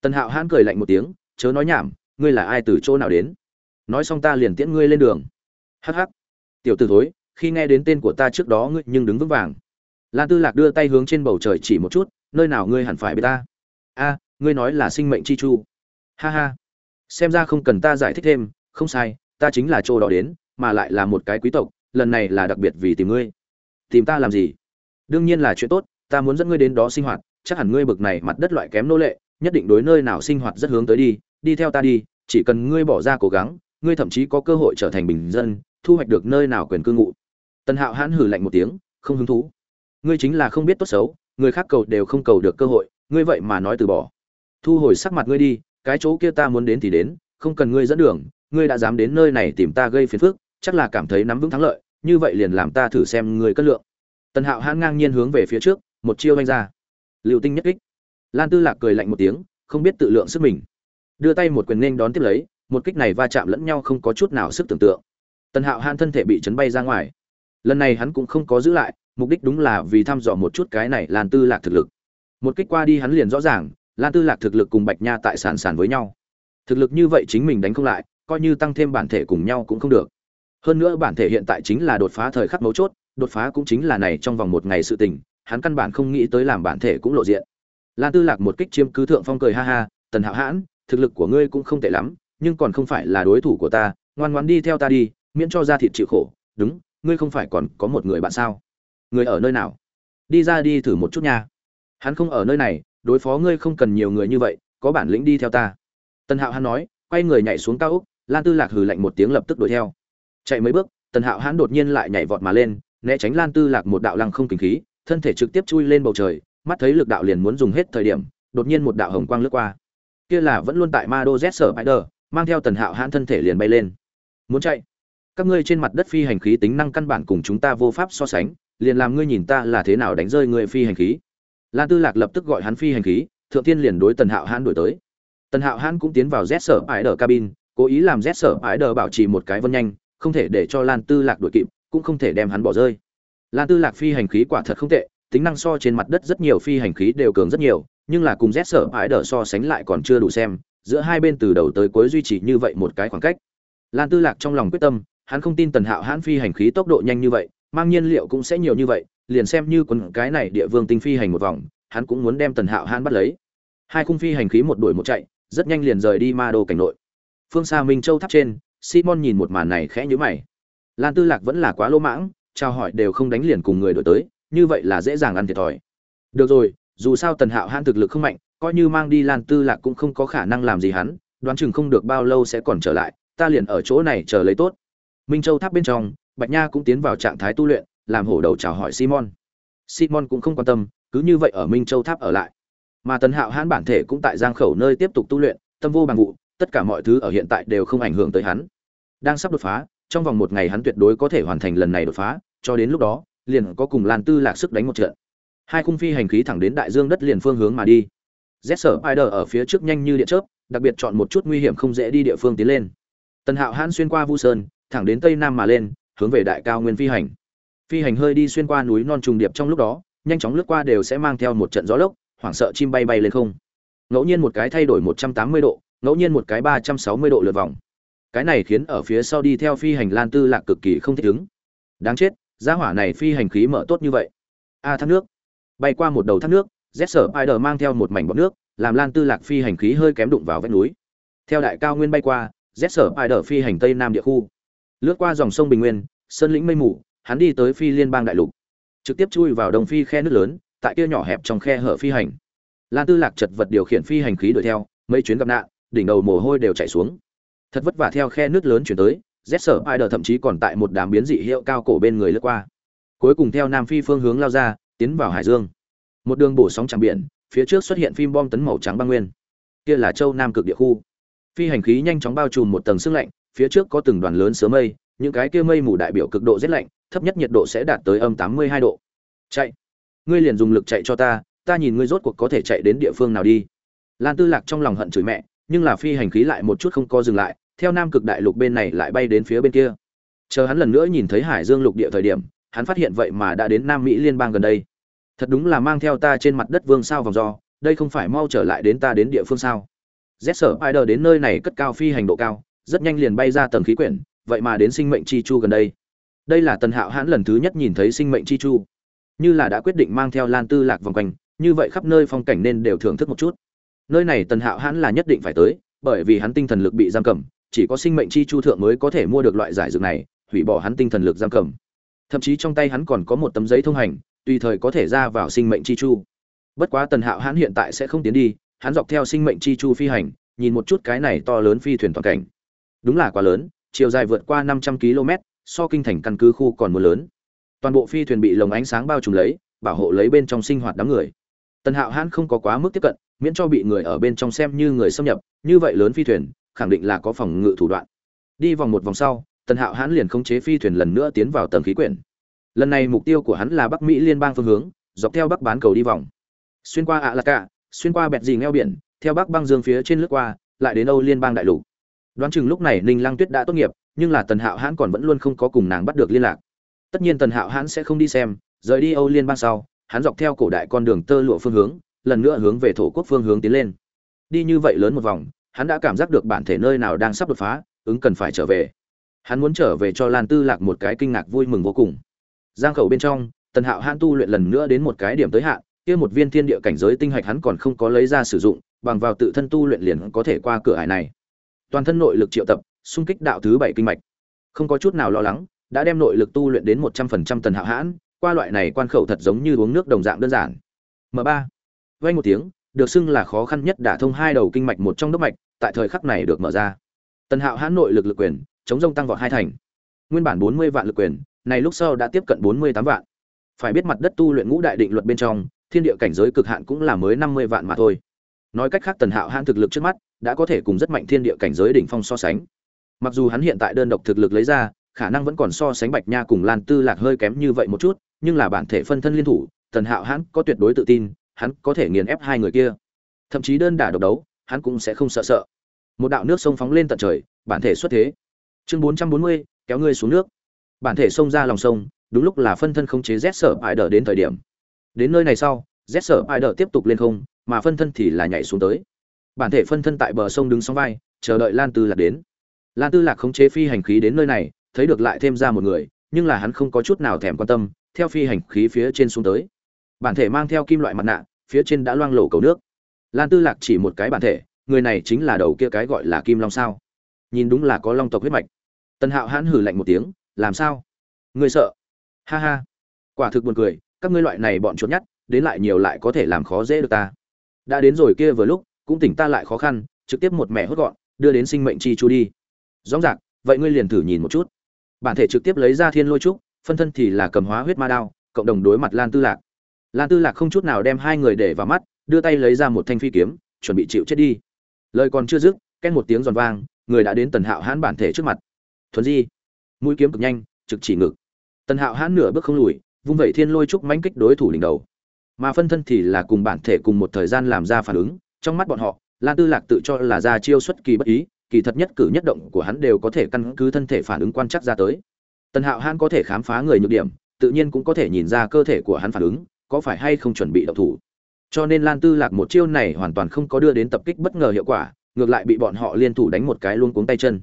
Tần hạo hãn cười lạnh một tiếng, chớ nói nhảm, ngươi là ai từ chỗ nào đến? Nói xong ta liền tiễn ngươi lên đường. Hắc hắc. Tiểu t ử thối khi nghe đến tên của ta trước đó ngươi nhưng đứng vững vàng. Lan tư lạc đưa tay hướng trên bầu trời chỉ một chút, nơi nào ngươi hẳn phải biết ta? A, ngươi nói là sinh mệnh chi chu. Ha ha. Xem ra không cần ta giải thích thêm, không sai, ta chính là chỗ đó đến, mà lại là một cái quý tộc, lần này là đặc biệt vì tìm ngươi. Tìm ta làm gì? Đương nhiên là chuyện tốt, ta muốn dẫn ngươi đến đó sinh hoạt, chắc hẳn ngươi bực này mặt đất loại kém nô lệ, nhất định đối nơi nào sinh hoạt rất hướng tới đi đi theo ta đi, chỉ cần ngươi bỏ ra cố gắng, ngươi thậm chí có cơ hội trở thành bình dân, thu hoạch được nơi nào quyền cư ngụ tần hạo hãn hử lạnh một tiếng, không hứng thú. Ngươi chính là không biết tốt xấu, người khác cầu đều không cầu được cơ hội, ngươi vậy mà nói từ bỏ. Thu hồi sắc mặt ngươi đi, cái chỗ kia ta muốn đến thì đến, không cần ngươi dẫn đường, ngươi đã dám đến nơi này tìm ta gây phiền phức, chắc là cảm thấy nắm vững thắng lợi, như vậy liền làm ta thử xem ngươi cất lượng. Tần hạo hãn ngang nhiên hướng về phía trước, một chiêu anh ra. Liệu tinh nhất kích. Lan tư lạc cười lạnh một tiếng, không biết tự lượng sức mình. Đưa tay một quyền nên đón tiếp lấy, một kích này va chạm lẫn nhau không có chút nào sức tưởng tượng. Tần hạo hãn thân thể bị chấn bay ra ngoài lần này hắn cũng không có giữ lại, mục đích đúng là vì thăm dò một chút cái này lan tư lạc thực lực. Một kích qua đi hắn liền rõ ràng, lan tư lạc thực lực cùng bạch nha tại sàn sàn với nhau. Thực lực như vậy chính mình đánh không lại, coi như tăng thêm bản thể cùng nhau cũng không được. Hơn nữa bản thể hiện tại chính là đột phá thời khắc mấu chốt, đột phá cũng chính là này trong vòng một ngày sự tình, hắn căn bản không nghĩ tới làm bản thể cũng lộ diện. Lan tư lạc một kích chiếm cứ thượng phong cười ha ha, tần hạo hãn, thực lực của ngươi cũng không tệ lắm, nhưng còn không phải là đối thủ của ta, ngoan ngoan đi theo ta đi, miễn cho ra thịt chịu khổ, đúng ngươi không phải còn có một người bạn sao? Người ở nơi nào? Đi ra đi thử một chút nha. Hắn không ở nơi này, đối phó ngươi không cần nhiều người như vậy, có bản lĩnh đi theo ta. Tần hạo hắn nói, quay người nhảy xuống cao úc lan tư lạc hừ lạnh một tiếng lập tức đuổi theo. Chạy mấy bước, tần hạo hắn đột nhiên lại nhảy vọt mà lên, né tránh lan tư lạc một đạo lăng không kinh khí, thân thể trực tiếp chui lên bầu trời, mắt thấy lực đạo liền muốn dùng hết thời điểm, đột nhiên một đạo hồng quang lướt qua. Kia là vẫn luôn tại ma đô z sở spider, mang theo tần hạo hãn thân thể liền bay lên. Muốn chạy? Các ngươi trên mặt đất phi hành khí tính năng căn bản cùng chúng ta vô pháp so sánh, liền làm ngươi nhìn ta là thế nào đánh rơi ngươi phi hành khí. Lan tư lạc lập tức gọi hắn phi hành khí, thượng tiên liền đối tần hạo hãn đổi tới. Tần hạo hãn cũng tiến vào z sở spider cabin, cố ý làm z sở spider bảo trì một cái vân nhanh, không thể để cho lan tư lạc đuổi kịp, cũng không thể đem hắn bỏ rơi. Lan tư lạc phi hành khí quả thật không tệ, tính năng so trên mặt đất rất nhiều phi hành khí đều cường rất nhiều, nhưng là cùng z sở ái đờ so sánh lại còn chưa đủ xem, giữa hai bên từ đầu tới cuối duy trì như vậy một cái khoảng cách. Lan tư lạc trong lòng quyết tâm hắn không tin tần hạo hãn phi hành khí tốc độ nhanh như vậy, mang nhiên liệu cũng sẽ nhiều như vậy, liền xem như quần cái này địa vương tinh phi hành một vòng, hắn cũng muốn đem tần hạo hãn bắt lấy. Hai khung phi hành khí một đuổi một chạy, rất nhanh liền rời đi ma đô cảnh nội. Phương xa minh châu tháp trên, simon nhìn một màn này khẽ nhíu mày. Lan tư lạc vẫn là quá lỗ mãng, trao hỏi đều không đánh liền cùng người đổi tới, như vậy là dễ dàng ăn thiệt thòi. Được rồi, dù sao tần hạo hãn thực lực không mạnh, coi như mang đi lan tư lạc cũng không có khả năng làm gì hắn, đoán chừng không được bao lâu sẽ còn trở lại, ta liền ở chỗ này chờ lấy tốt minh châu tháp bên trong, bạch nha cũng tiến vào trạng thái tu luyện, làm hổ đầu chào hỏi simon. Simon cũng không quan tâm, cứ như vậy ở minh châu tháp ở lại. Mà tần hạo hãn bản thể cũng tại giang khẩu nơi tiếp tục tu luyện, tâm vô bằng vụ, tất cả mọi thứ ở hiện tại đều không ảnh hưởng tới hắn. Đang sắp đột phá, trong vòng một ngày hắn tuyệt đối có thể hoàn thành lần này đột phá, cho đến lúc đó, liền có cùng lan tư lạc sức đánh một trận. Hai khung phi hành khí thẳng đến đại dương đất liền phương hướng mà đi. Z sở spider ở phía trước nhanh như điện chớp, đặc biệt chọn một chút nguy hiểm không dễ đi địa phương tiến lên. Tần hạo hãn xuyên qua vu sơn thẳng đến tây nam mà lên, hướng về đại cao nguyên phi hành. Phi hành hơi đi xuyên qua núi non trùng điệp trong lúc đó, nhanh chóng lướt qua đều sẽ mang theo một trận gió lốc, hoảng sợ chim bay bay lên không. Ngẫu nhiên một cái thay đổi một trăm tám mươi độ, ngẫu nhiên một cái ba trăm sáu mươi độ lượt vòng. Cái này khiến ở phía sau đi theo phi hành lan tư lạc cực kỳ không thích ứng. Đáng chết, gia hỏa này phi hành khí mở tốt như vậy. A, thác nước. Bay qua một đầu thác nước, z sở spider mang theo một mảnh bọt nước, làm lan tư lạc phi hành khí hơi kém đụng vào vách núi. Theo đại cao nguyên bay qua, z sở spider phi hành tây nam địa khu lướt qua dòng sông bình nguyên, sơn lĩnh mây mù, hắn đi tới phi liên bang đại lục, trực tiếp chui vào đồng phi khe nước lớn, tại kia nhỏ hẹp trong khe hở phi hành. Lan tư lạc chật vật điều khiển phi hành khí đuổi theo, mấy chuyến gặp nạn, đỉnh đầu mồ hôi đều chảy xuống. Thật vất vả theo khe nước lớn chuyển tới, rét sở spider thậm chí còn tại một đám biến dị hiệu cao cổ bên người lướt qua. Cuối cùng theo nam phi phương hướng lao ra, tiến vào hải dương. Một đường bổ sóng tràng biển, phía trước xuất hiện phim bom tấn màu trắng băng nguyên. Kia là châu nam cực địa khu. Phi hành khí nhanh chóng bao trùm một tầng sương lạnh phía trước có từng đoàn lớn sớm mây, những cái kia mây mù đại biểu cực độ rét lạnh, thấp nhất nhiệt độ sẽ đạt tới âm tám mươi hai độ. Chạy. Ngươi liền dùng lực chạy cho ta ta nhìn ngươi rốt cuộc có thể chạy đến địa phương nào đi. Lan tư lạc trong lòng hận chửi mẹ, nhưng là phi hành khí lại một chút không co dừng lại, theo nam cực đại lục bên này lại bay đến phía bên kia. Chờ hắn lần nữa nhìn thấy hải dương lục địa thời điểm, hắn phát hiện vậy mà đã đến nam mỹ liên bang gần đây. Thật đúng là mang theo ta trên mặt đất vương sao vòng do đây không phải mau trở lại đến ta đến địa phương sao? Z sở spider đến nơi này cất cao phi hành độ cao rất nhanh liền bay ra tầng khí quyển, vậy mà đến sinh mệnh chi chu gần đây. Đây là tần hạo hãn lần thứ nhất nhìn thấy sinh mệnh chi chu. Như là đã quyết định mang theo lan tư lạc vòng quanh, như vậy khắp nơi phong cảnh nên đều thưởng thức một chút. Nơi này tần hạo hãn là nhất định phải tới, bởi vì hắn tinh thần lực bị giam cầm, chỉ có sinh mệnh chi chu thượng mới có thể mua được loại giải dược này, hủy bỏ hắn tinh thần lực giam cầm. Thậm chí trong tay hắn còn có một tấm giấy thông hành, tùy thời có thể ra vào sinh mệnh chi chu. Bất quá tần hạo hãn hiện tại sẽ không tiến đi, hắn dọc theo sinh mệnh chi chu phi hành, nhìn một chút cái này to lớn phi thuyền toàn cảnh đúng là quá lớn, chiều dài vượt qua năm trăm km so kinh thành căn cứ khu còn mưa lớn. Toàn bộ phi thuyền bị lồng ánh sáng bao trùm lấy, bảo hộ lấy bên trong sinh hoạt đám người. Tần hạo hãn không có quá mức tiếp cận, miễn cho bị người ở bên trong xem như người xâm nhập, như vậy lớn phi thuyền, khẳng định là có phòng ngự thủ đoạn. Đi vòng một vòng sau, tần hạo hãn liền khống chế phi thuyền lần nữa tiến vào tầng khí quyển. Lần này mục tiêu của hắn là bắc mỹ liên bang phương hướng, dọc theo bắc bán cầu đi vòng. Xuyên qua ạ lạc cả xuyên qua bẹt dì ngheo biển, theo bắc băng dương phía trên lướt qua, lại đến âu liên bang đại lục đoán chừng lúc này ninh lăng tuyết đã tốt nghiệp, nhưng là tần hạo hãn còn vẫn luôn không có cùng nàng bắt được liên lạc. Tất nhiên tần hạo hãn sẽ không đi xem, rời đi âu liên bang sau, hắn dọc theo cổ đại con đường tơ lụa phương hướng, lần nữa hướng về thổ quốc phương hướng tiến lên. Đi như vậy lớn một vòng, hắn đã cảm giác được bản thể nơi nào đang sắp đột phá, ứng cần phải trở về. Hắn muốn trở về cho lan tư lạc một cái kinh ngạc vui mừng vô cùng. Giang khẩu bên trong, tần hạo hãn tu luyện lần nữa đến một cái điểm tới hạn, kia một viên thiên địa cảnh giới tinh hạch hắn còn không có lấy ra sử dụng, bằng vào tự thân tu luyện liền có thể qua cửa hải này toàn thân nội lực triệu tập, xung kích đạo thứ bảy kinh mạch. Không có chút nào lo lắng, đã đem nội lực tu luyện đến một trăm phần trăm tần hạo hãn, qua loại này quan khẩu thật giống như uống nước đồng dạng đơn giản. M ba. Vay một tiếng, được xưng là khó khăn nhất đả thông hai đầu kinh mạch một trong đốc mạch, tại thời khắc này được mở ra. Tần hạo hãn nội lực lực quyền, chống rông tăng vọt hai thành. Nguyên bản bốn mươi vạn lực quyền, này lúc sau đã tiếp cận bốn mươi tám vạn. Phải biết mặt đất tu luyện ngũ đại định luật bên trong, thiên địa cảnh giới cực hạn cũng là mới năm mươi vạn mà thôi. Nói cách khác tần hạo hãn thực lực trước mắt đã có thể cùng rất mạnh thiên địa cảnh giới đỉnh phong so sánh. Mặc dù hắn hiện tại đơn độc thực lực lấy ra, khả năng vẫn còn so sánh bạch nha cùng lan tư lạc hơi kém như vậy một chút, nhưng là bản thể phân thân liên thủ, tần hạo hắn có tuyệt đối tự tin, hắn có thể nghiền ép hai người kia. Thậm chí đơn đả độc đấu, hắn cũng sẽ không sợ sợ. Một đạo nước sông phóng lên tận trời, bản thể xuất thế. Chương bốn trăm bốn mươi, kéo ngươi xuống nước. Bản thể xông ra lòng sông, đúng lúc là phân thân khống chế z sở ải đờ đến thời điểm. Đến nơi này sau, z sở ải tiếp tục lên không, mà phân thân thì là nhảy xuống tới bản thể phân thân tại bờ sông đứng sóng vai, chờ đợi lan tư lạc đến. Lan tư lạc khống chế phi hành khí đến nơi này, thấy được lại thêm ra một người, nhưng là hắn không có chút nào thèm quan tâm, theo phi hành khí phía trên xuống tới. Bản thể mang theo kim loại mặt nạ, phía trên đã loang lổ cầu nước. Lan tư lạc chỉ một cái bản thể, người này chính là đầu kia cái gọi là kim long sao? Nhìn đúng là có long tộc huyết mạch. Tần hạo hãn hử lạnh một tiếng, làm sao? Người sợ? Ha ha. Quả thực buồn cười, các ngươi loại này bọn trốn nhát đến lại nhiều lại có thể làm khó dễ được ta. Đã đến rồi kia vừa lúc cũng tỉnh ta lại khó khăn, trực tiếp một mẹ hốt gọn, đưa đến sinh mệnh chi chu đi. Rõ ràng vậy ngươi liền thử nhìn một chút. Bản thể trực tiếp lấy ra thiên lôi trúc, phân thân thì là cầm hóa huyết ma đao, cộng đồng đối mặt lan tư lạc. Lan tư lạc không chút nào đem hai người để vào mắt, đưa tay lấy ra một thanh phi kiếm, chuẩn bị chịu chết đi. Lời còn chưa dứt ken một tiếng giòn vang, người đã đến tần hạo hãn bản thể trước mặt. Thuần di, mũi kiếm cực nhanh, trực chỉ ngực. Tần hạo hãn nửa bước không lùi, vung vẩy thiên lôi trúc mãnh kích đối thủ đỉnh đầu. Mà phân thân thì là cùng bản thể cùng một thời gian làm ra phản ứng trong mắt bọn họ, lan tư lạc tự cho là ra chiêu xuất kỳ bất ý, kỳ thật nhất cử nhất động của hắn đều có thể căn cứ thân thể phản ứng quan chắc ra tới. Tần hạo hãn có thể khám phá người nhược điểm, tự nhiên cũng có thể nhìn ra cơ thể của hắn phản ứng, có phải hay không chuẩn bị động thủ. Cho nên lan tư lạc một chiêu này hoàn toàn không có đưa đến tập kích bất ngờ hiệu quả, ngược lại bị bọn họ liên thủ đánh một cái luôn cuống tay chân.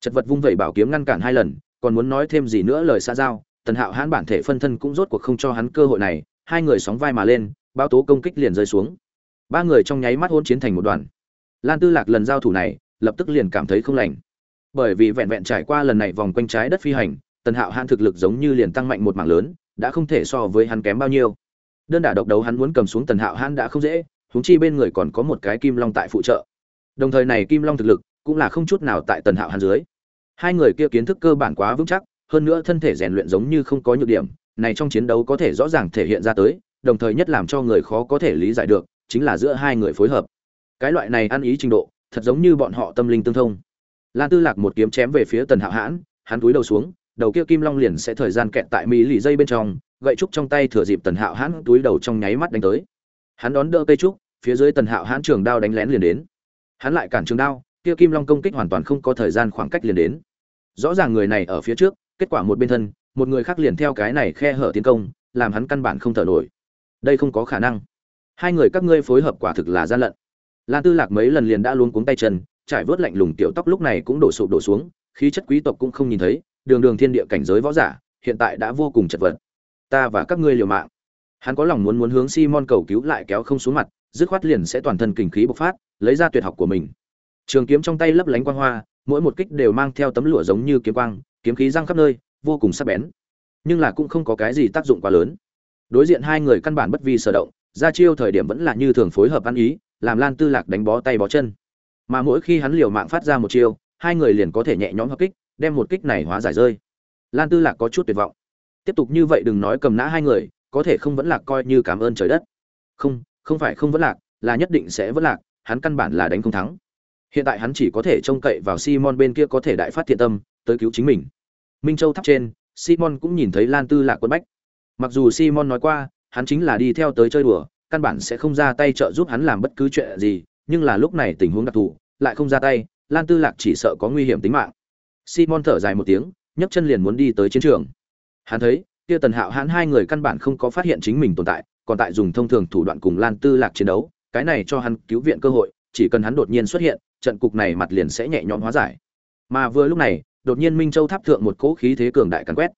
Chật vật vung vẩy bảo kiếm ngăn cản hai lần, còn muốn nói thêm gì nữa lời xa giao, tần hạo hãn bản thể phân thân cũng rốt cuộc không cho hắn cơ hội này, hai người sóng vai mà lên bao tố công kích liền rơi xuống ba người trong nháy mắt hôn chiến thành một đoàn. Lan tư lạc lần giao thủ này, lập tức liền cảm thấy không lành. Bởi vì vẹn vẹn trải qua lần này vòng quanh trái đất phi hành, tần hạo hạn thực lực giống như liền tăng mạnh một mảng lớn, đã không thể so với hắn kém bao nhiêu. Đơn đả độc đấu hắn muốn cầm xuống tần hạo hãn đã không dễ húng chi bên người còn có một cái kim long tại phụ trợ. Đồng thời này kim long thực lực, cũng là không chút nào tại tần hạo hãn dưới. Hai người kia kiến thức cơ bản quá vững chắc, hơn nữa thân thể rèn luyện giống như không có nhược điểm, này trong chiến đấu có thể rõ ràng thể hiện ra tới, đồng thời nhất làm cho người khó có thể lý giải được chính là giữa hai người phối hợp. Cái loại này ăn ý trình độ, thật giống như bọn họ tâm linh tương thông. Lan tư lạc một kiếm chém về phía tần hạo hãn, hắn cúi đầu xuống, đầu kia kim long liền sẽ thời gian kẹt tại mỹ lì dây bên trong, gậy trúc trong tay thừa dịp tần hạo hãn túi đầu trong nháy mắt đánh tới. Hắn đón đỡ cây trúc, phía dưới tần hạo hãn trường đao đánh lén liền đến. Hắn lại cản trường đao, kia kim long công kích hoàn toàn không có thời gian khoảng cách liền đến. Rõ ràng người này ở phía trước, kết quả một bên thân, một người khác liền theo cái này khe hở tiến công, làm hắn căn bản không thở nổi. Đây không có khả năng hai người các ngươi phối hợp quả thực là gian lận. Lan tư lạc mấy lần liền đã luôn cuống tay chân, trải vớt lạnh lùng tiểu tóc lúc này cũng đổ sụp đổ xuống, khí chất quý tộc cũng không nhìn thấy, đường đường thiên địa cảnh giới võ giả, hiện tại đã vô cùng chật vật. Ta và các ngươi liều mạng. Hắn có lòng muốn muốn hướng simon cầu cứu lại kéo không xuống mặt, dứt khoát liền sẽ toàn thân kình khí bộc phát, lấy ra tuyệt học của mình. Trường kiếm trong tay lấp lánh quang hoa, mỗi một kích đều mang theo tấm lụa giống như kiếm quang, kiếm khí răng khắp nơi, vô cùng sắc bén. Nhưng là cũng không có cái gì tác dụng quá lớn. Đối diện hai người căn bản bất vi sở động ra chiêu thời điểm vẫn là như thường phối hợp ăn ý, làm lan tư lạc đánh bó tay bó chân. Mà mỗi khi hắn liều mạng phát ra một chiêu, hai người liền có thể nhẹ nhõm hợp kích, đem một kích này hóa giải rơi. Lan tư lạc có chút tuyệt vọng. Tiếp tục như vậy đừng nói cầm nã hai người, có thể không vẫn lạc coi như cảm ơn trời đất. Không không phải không vẫn lạc, là nhất định sẽ vẫn lạc, hắn căn bản là đánh không thắng. Hiện tại hắn chỉ có thể trông cậy vào simon bên kia có thể đại phát thiện tâm, tới cứu chính mình. Minh châu thắp trên, simon cũng nhìn thấy lan tư lạc quân bách. Mặc dù simon nói qua hắn chính là đi theo tới chơi đùa, căn bản sẽ không ra tay trợ giúp hắn làm bất cứ chuyện gì, nhưng là lúc này tình huống đặc thù, lại không ra tay, lan tư lạc chỉ sợ có nguy hiểm tính mạng. Simon thở dài một tiếng, nhấc chân liền muốn đi tới chiến trường. Hắn thấy, kia tần hạo hắn hai người căn bản không có phát hiện chính mình tồn tại, còn tại dùng thông thường thủ đoạn cùng lan tư lạc chiến đấu, cái này cho hắn cứu viện cơ hội, chỉ cần hắn đột nhiên xuất hiện, trận cục này mặt liền sẽ nhẹ nhõm hóa giải. Mà vừa lúc này, đột nhiên minh châu tháp thượng một cỗ khí thế cường đại càn quét.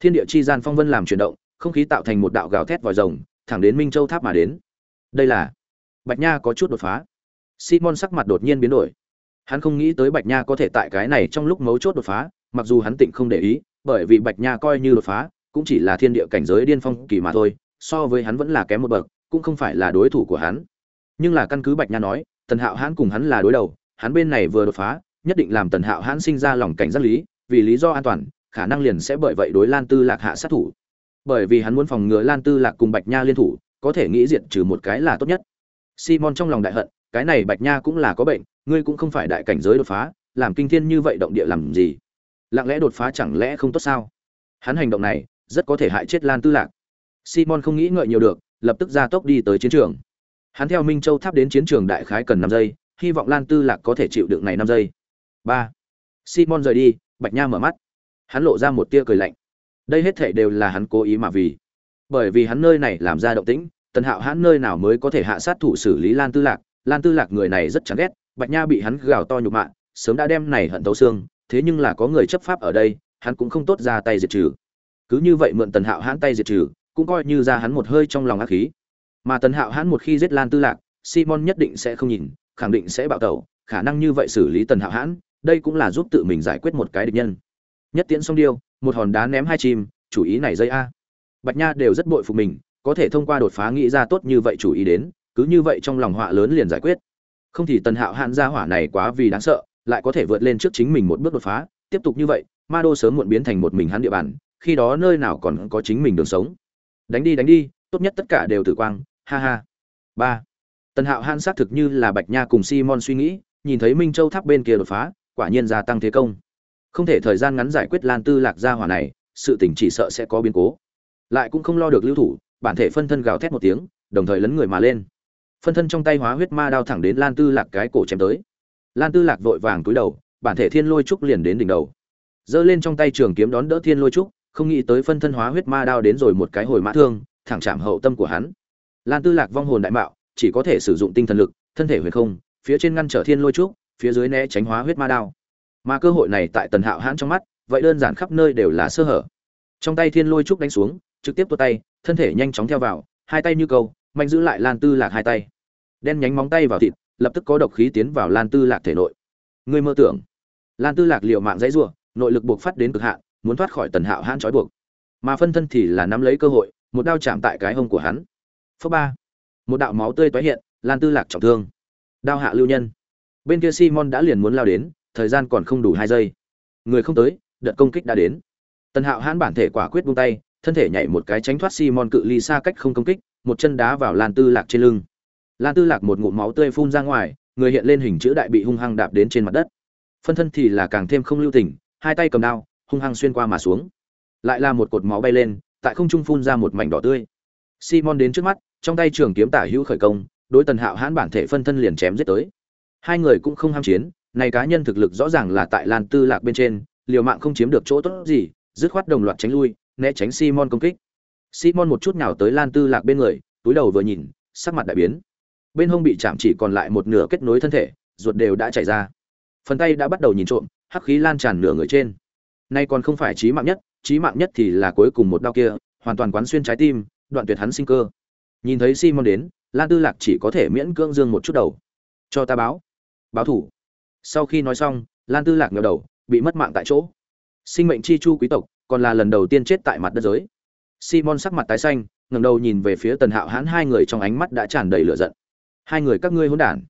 Thiên địa chi gian phong vân làm chuyển động không khí tạo thành một đạo gào thét vòi rồng, thẳng đến minh châu tháp mà đến. Đây là bạch nha có chút đột phá. Simon sắc mặt đột nhiên biến đổi. Hắn không nghĩ tới bạch nha có thể tại cái này trong lúc mấu chốt đột phá, mặc dù hắn tịnh không để ý, bởi vì bạch nha coi như đột phá, cũng chỉ là thiên địa cảnh giới điên phong kỳ mà thôi, so với hắn vẫn là kém một bậc, cũng không phải là đối thủ của hắn. Nhưng là căn cứ bạch nha nói, tần hạo hãn cùng hắn là đối đầu, hắn bên này vừa đột phá, nhất định làm tần hạo hãn sinh ra lòng cảnh giác lý, vì lý do an toàn, khả năng liền sẽ bởi vậy đối lan tư lạc hạ sát thủ bởi vì hắn muốn phòng ngừa lan tư lạc cùng bạch nha liên thủ, có thể nghĩ diện trừ một cái là tốt nhất. Simon trong lòng đại hận, cái này bạch nha cũng là có bệnh, ngươi cũng không phải đại cảnh giới đột phá, làm kinh thiên như vậy động địa làm gì? Lặng lẽ đột phá chẳng lẽ không tốt sao? Hắn hành động này, rất có thể hại chết lan tư lạc. Simon không nghĩ ngợi nhiều được, lập tức ra tốc đi tới chiến trường. Hắn theo minh châu tháp đến chiến trường đại khái cần năm giây, hy vọng lan tư lạc có thể chịu đựng này năm giây. Ba. Simon rời đi, bạch nha mở mắt. Hắn lộ ra một tia cười lạnh đây hết thảy đều là hắn cố ý mà vì. Bởi vì hắn nơi này làm ra động tĩnh, tần hạo hắn nơi nào mới có thể hạ sát thủ xử lý lan tư lạc? Lan tư lạc người này rất chán ghét, bạch nha bị hắn gào to nhục mạ, sớm đã đem này hận tấu xương, thế nhưng là có người chấp pháp ở đây, hắn cũng không tốt ra tay diệt trừ. Cứ như vậy mượn tần hạo hãn tay diệt trừ, cũng coi như ra hắn một hơi trong lòng ác khí. Mà tần hạo hãn một khi giết lan tư lạc, simon nhất định sẽ không nhìn, khẳng định sẽ bạo tẩu, khả năng như vậy xử lý tần hạo hãn, đây cũng là giúp tự mình giải quyết một cái địch nhân nhất tiễn song điêu, một hòn đá ném hai chim, chủ ý này dây a. Bạch nha đều rất bội phục mình, có thể thông qua đột phá nghĩ ra tốt như vậy chủ ý đến, cứ như vậy trong lòng họa lớn liền giải quyết. Không thì tần hạo hạn gia hỏa này quá vì đáng sợ, lại có thể vượt lên trước chính mình một bước đột phá, tiếp tục như vậy, ma đô sớm muộn biến thành một mình hắn địa bàn, khi đó nơi nào còn có chính mình đường sống. Đánh đi đánh đi, tốt nhất tất cả đều tử quang, ha ha. Ba. Tần hạo han xác thực như là bạch nha cùng simon suy nghĩ, nhìn thấy minh châu tháp bên kia đột phá, quả nhiên gia tăng thế công không thể thời gian ngắn giải quyết lan tư lạc gia hỏa này, sự tình chỉ sợ sẽ có biến cố. Lại cũng không lo được lưu thủ, bản thể phân thân gào thét một tiếng, đồng thời lấn người mà lên. Phân thân trong tay hóa huyết ma đao thẳng đến lan tư lạc cái cổ chém tới. Lan tư lạc vội vàng túi đầu, bản thể thiên lôi trúc liền đến đỉnh đầu. Giơ lên trong tay trường kiếm đón đỡ thiên lôi trúc, không nghĩ tới phân thân hóa huyết ma đao đến rồi một cái hồi mã thương, thẳng chạm hậu tâm của hắn. Lan tư lạc vong hồn đại mạo, chỉ có thể sử dụng tinh thần lực, thân thể huyền không, phía trên ngăn trở thiên lôi trúc, phía dưới né tránh hóa huyết ma đao mà cơ hội này tại tần hạo hãn trong mắt, vậy đơn giản khắp nơi đều là sơ hở. Trong tay thiên lôi trúc đánh xuống, trực tiếp tuột tay, thân thể nhanh chóng theo vào, hai tay như câu mạnh giữ lại lan tư lạc hai tay. Đen nhánh móng tay vào thịt, lập tức có độc khí tiến vào lan tư lạc thể nội. Người mơ tưởng. Lan tư lạc liệu mạng dãy rủa, nội lực buộc phát đến cực hạn, muốn thoát khỏi tần hạo hãn trói buộc. Mà phân thân thì là nắm lấy cơ hội, một đao chạm tại cái hông của hắn. Phớ ba. Một đạo máu tươi tái hiện, lan tư lạc trọng thương. Đao hạ lưu nhân. Bên kia simon đã liền muốn lao đến thời gian còn không đủ hai giây. Người không tới, đợt công kích đã đến. Tần hạo hãn bản thể quả quyết buông tay, thân thể nhảy một cái tránh thoát simon cự ly xa cách không công kích, một chân đá vào lan tư lạc trên lưng. Lan tư lạc một ngụm máu tươi phun ra ngoài, người hiện lên hình chữ đại bị hung hăng đạp đến trên mặt đất. Phân thân thì là càng thêm không lưu tình, hai tay cầm đao, hung hăng xuyên qua mà xuống. Lại là một cột máu bay lên, tại không trung phun ra một mảnh đỏ tươi. Simon đến trước mắt, trong tay trường kiếm tả hữu khởi công, đối tần hạo hãn bản thể phân thân liền chém giết tới. Hai người cũng không ham chiến này cá nhân thực lực rõ ràng là tại lan tư lạc bên trên, liều mạng không chiếm được chỗ tốt gì, dứt khoát đồng loạt tránh lui, né tránh simon công kích. Simon một chút nào tới lan tư lạc bên người, túi đầu vừa nhìn, sắc mặt đại biến. Bên hông bị chạm chỉ còn lại một nửa kết nối thân thể, ruột đều đã chảy ra. Phần tay đã bắt đầu nhìn trộm, hắc khí lan tràn nửa người trên. Nay còn không phải chí mạng nhất chí mạng nhất thì là cuối cùng một đao kia, hoàn toàn quán xuyên trái tim, đoạn tuyệt hắn sinh cơ. Nhìn thấy simon đến, lan tư lạc chỉ có thể miễn cưỡng dương một chút đầu. Cho ta báo. Báo thủ sau khi nói xong, lan tư lạc ngờ đầu, bị mất mạng tại chỗ. Sinh mệnh chi chu quý tộc, còn là lần đầu tiên chết tại mặt đất giới. Simon sắc mặt tái xanh, ngẩng đầu nhìn về phía tần hạo hãn, hai người trong ánh mắt đã tràn đầy lửa giận. Hai người các ngươi hỗn đản.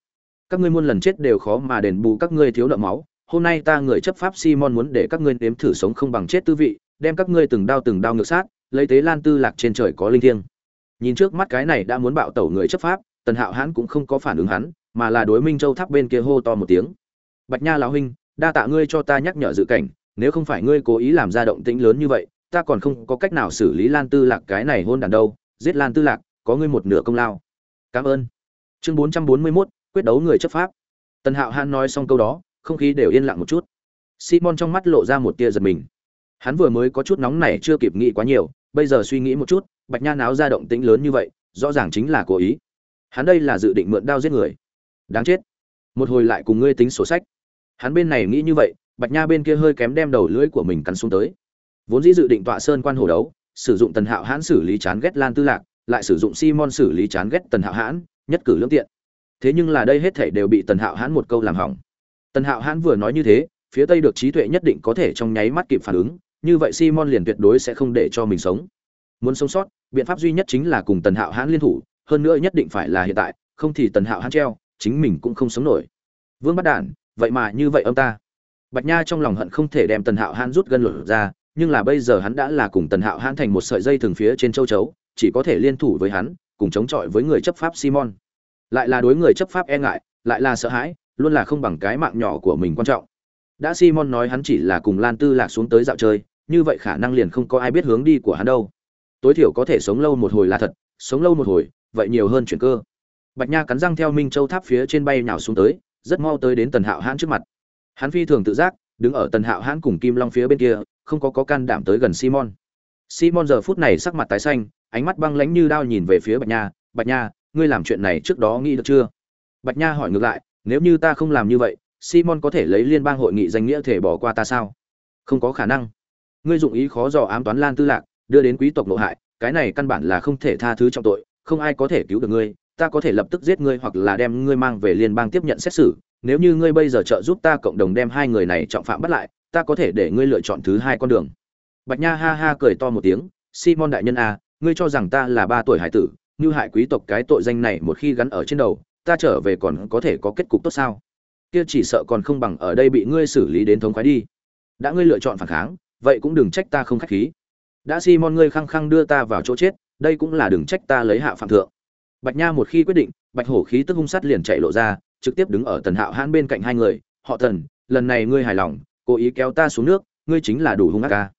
Các ngươi muôn lần chết đều khó mà đền bù các ngươi thiếu nợ máu. Hôm nay ta người chấp pháp simon muốn để các ngươi nếm thử sống không bằng chết tư vị, đem các ngươi từng đao từng đao ngược sát, lấy tế lan tư lạc trên trời có linh thiêng. Nhìn trước mắt cái này đã muốn bạo tẩu người chấp pháp, tần hạo hãn cũng không có phản ứng hắn, mà là đối minh châu tháp bên kia hô to một tiếng bạch nha lão huynh, đa tạ ngươi cho ta nhắc nhở dự cảnh, nếu không phải ngươi cố ý làm ra động tĩnh lớn như vậy, ta còn không có cách nào xử lý lan tư lạc cái này hôn đàn đâu. Giết lan tư lạc, có ngươi một nửa công lao. Cảm ơn. Chương bốn trăm bốn mươi mốt, quyết đấu người chấp pháp. Tần hạo han nói xong câu đó, không khí đều yên lặng một chút. Simon trong mắt lộ ra một tia giật mình. Hắn vừa mới có chút nóng này chưa kịp nghĩ quá nhiều, bây giờ suy nghĩ một chút, bạch nha náo ra động tĩnh lớn như vậy, rõ ràng chính là cố ý. Hắn đây là dự định mượn đao giết người. Đáng chết. Một hồi lại cùng ngươi tính sổ sách hắn bên này nghĩ như vậy, bạch nha bên kia hơi kém đem đầu lưỡi của mình cắn xuống tới. Vốn dĩ dự định tọa sơn quan hồ đấu, sử dụng tần hạo hãn xử lý chán ghét lan tư lạc, lại sử dụng simon xử lý chán ghét tần hạo hãn, nhất cử lưỡng tiện. Thế nhưng là đây hết thảy đều bị tần hạo hãn một câu làm hỏng. Tần hạo hãn vừa nói như thế, phía tây được trí tuệ nhất định có thể trong nháy mắt kịp phản ứng, như vậy simon liền tuyệt đối sẽ không để cho mình sống. Muốn sống sót, biện pháp duy nhất chính là cùng tần hạo hãn liên thủ, hơn nữa nhất định phải là hiện tại, không thì tần hạo hãn treo, chính mình cũng không sống nổi. Vương Bất đản vậy mà như vậy ông ta. Bạch nha trong lòng hận không thể đem tần hạo hãn rút gân lửa ra, nhưng là bây giờ hắn đã là cùng tần hạo hãn thành một sợi dây thường phía trên châu chấu, chỉ có thể liên thủ với hắn, cùng chống chọi với người chấp pháp simon. Lại là đối người chấp pháp e ngại, lại là sợ hãi, luôn là không bằng cái mạng nhỏ của mình quan trọng. Đã simon nói hắn chỉ là cùng lan tư lạc xuống tới dạo chơi, như vậy khả năng liền không có ai biết hướng đi của hắn đâu. Tối thiểu có thể sống lâu một hồi là thật, sống lâu một hồi, vậy nhiều hơn chuyện cơ. Bạch nha cắn răng theo minh châu tháp phía trên bay nhào xuống tới rất mau tới đến tần hạo hãn trước mặt. Hắn phi thường tự giác, đứng ở tần hạo hãn cùng kim long phía bên kia, không có có can đảm tới gần simon. Simon giờ phút này sắc mặt tái xanh, ánh mắt băng lãnh như đao nhìn về phía bạch nha. Bạch nha, ngươi làm chuyện này trước đó nghĩ được chưa? Bạch nha hỏi ngược lại, nếu như ta không làm như vậy, simon có thể lấy liên bang hội nghị danh nghĩa thể bỏ qua ta sao? Không có khả năng. Ngươi dụng ý khó dò ám toán lan tư lạc, đưa đến quý tộc nội hại, cái này căn bản là không thể tha thứ trọng tội, không ai có thể cứu được ngươi ta có thể lập tức giết ngươi hoặc là đem ngươi mang về liên bang tiếp nhận xét xử nếu như ngươi bây giờ trợ giúp ta cộng đồng đem hai người này trọng phạm bắt lại ta có thể để ngươi lựa chọn thứ hai con đường. Bạch nha ha ha cười to một tiếng simon đại nhân a à, ngươi cho rằng ta là ba tuổi hải tử như hại quý tộc cái tội danh này một khi gắn ở trên đầu ta trở về còn có thể có kết cục tốt sao? Kia chỉ sợ còn không bằng ở đây bị ngươi xử lý đến thống khoái đi. Đã ngươi lựa chọn phản kháng vậy cũng đừng trách ta không khách khí. Đã simon ngươi khăng khăng đưa ta vào chỗ chết đây cũng là đừng trách ta lấy hạ phạm thượng bạch nha một khi quyết định, bạch hổ khí tức hung sát liền chạy lộ ra, trực tiếp đứng ở tần hạo hãn bên cạnh hai người, họ tần, lần này ngươi hài lòng, cố ý kéo ta xuống nước, ngươi chính là đủ hung ác ca.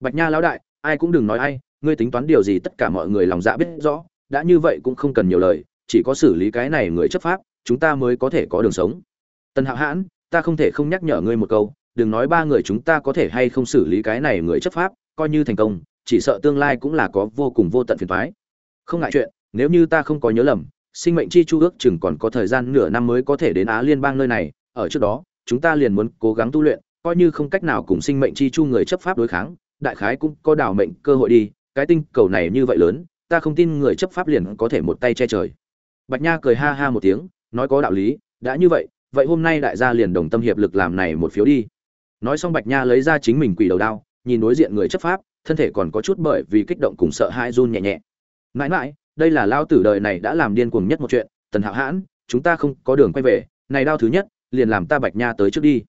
Bạch nha lão đại, ai cũng đừng nói ai, ngươi tính toán điều gì tất cả mọi người lòng dạ biết rõ, đã như vậy cũng không cần nhiều lời, chỉ có xử lý cái này người chấp pháp, chúng ta mới có thể có đường sống. Tần hạo hãn, ta không thể không nhắc nhở ngươi một câu, đừng nói ba người chúng ta có thể hay không xử lý cái này người chấp pháp, coi như thành công, chỉ sợ tương lai cũng là có vô cùng vô tận phiền toái. Không ngại chuyện nếu như ta không có nhớ lầm, sinh mệnh chi chu ước chừng còn có thời gian nửa năm mới có thể đến á liên bang nơi này. Ở trước đó, chúng ta liền muốn cố gắng tu luyện, coi như không cách nào cùng sinh mệnh chi chu người chấp pháp đối kháng, đại khái cũng có đảo mệnh cơ hội đi. Cái tinh cầu này như vậy lớn, ta không tin người chấp pháp liền có thể một tay che trời. Bạch nha cười ha ha một tiếng, nói có đạo lý, đã như vậy vậy hôm nay đại gia liền đồng tâm hiệp lực làm này một phiếu đi. Nói xong bạch nha lấy ra chính mình quỷ đầu đao, nhìn đối diện người chấp pháp, thân thể còn có chút bởi vì kích động cùng sợ hãi run nhẹ nhẹ. Mãi mãi đây là lao tử đời này đã làm điên cuồng nhất một chuyện, tần hạo hãn, chúng ta không có đường quay về, này đao thứ nhất, liền làm ta bạch nha tới trước đi.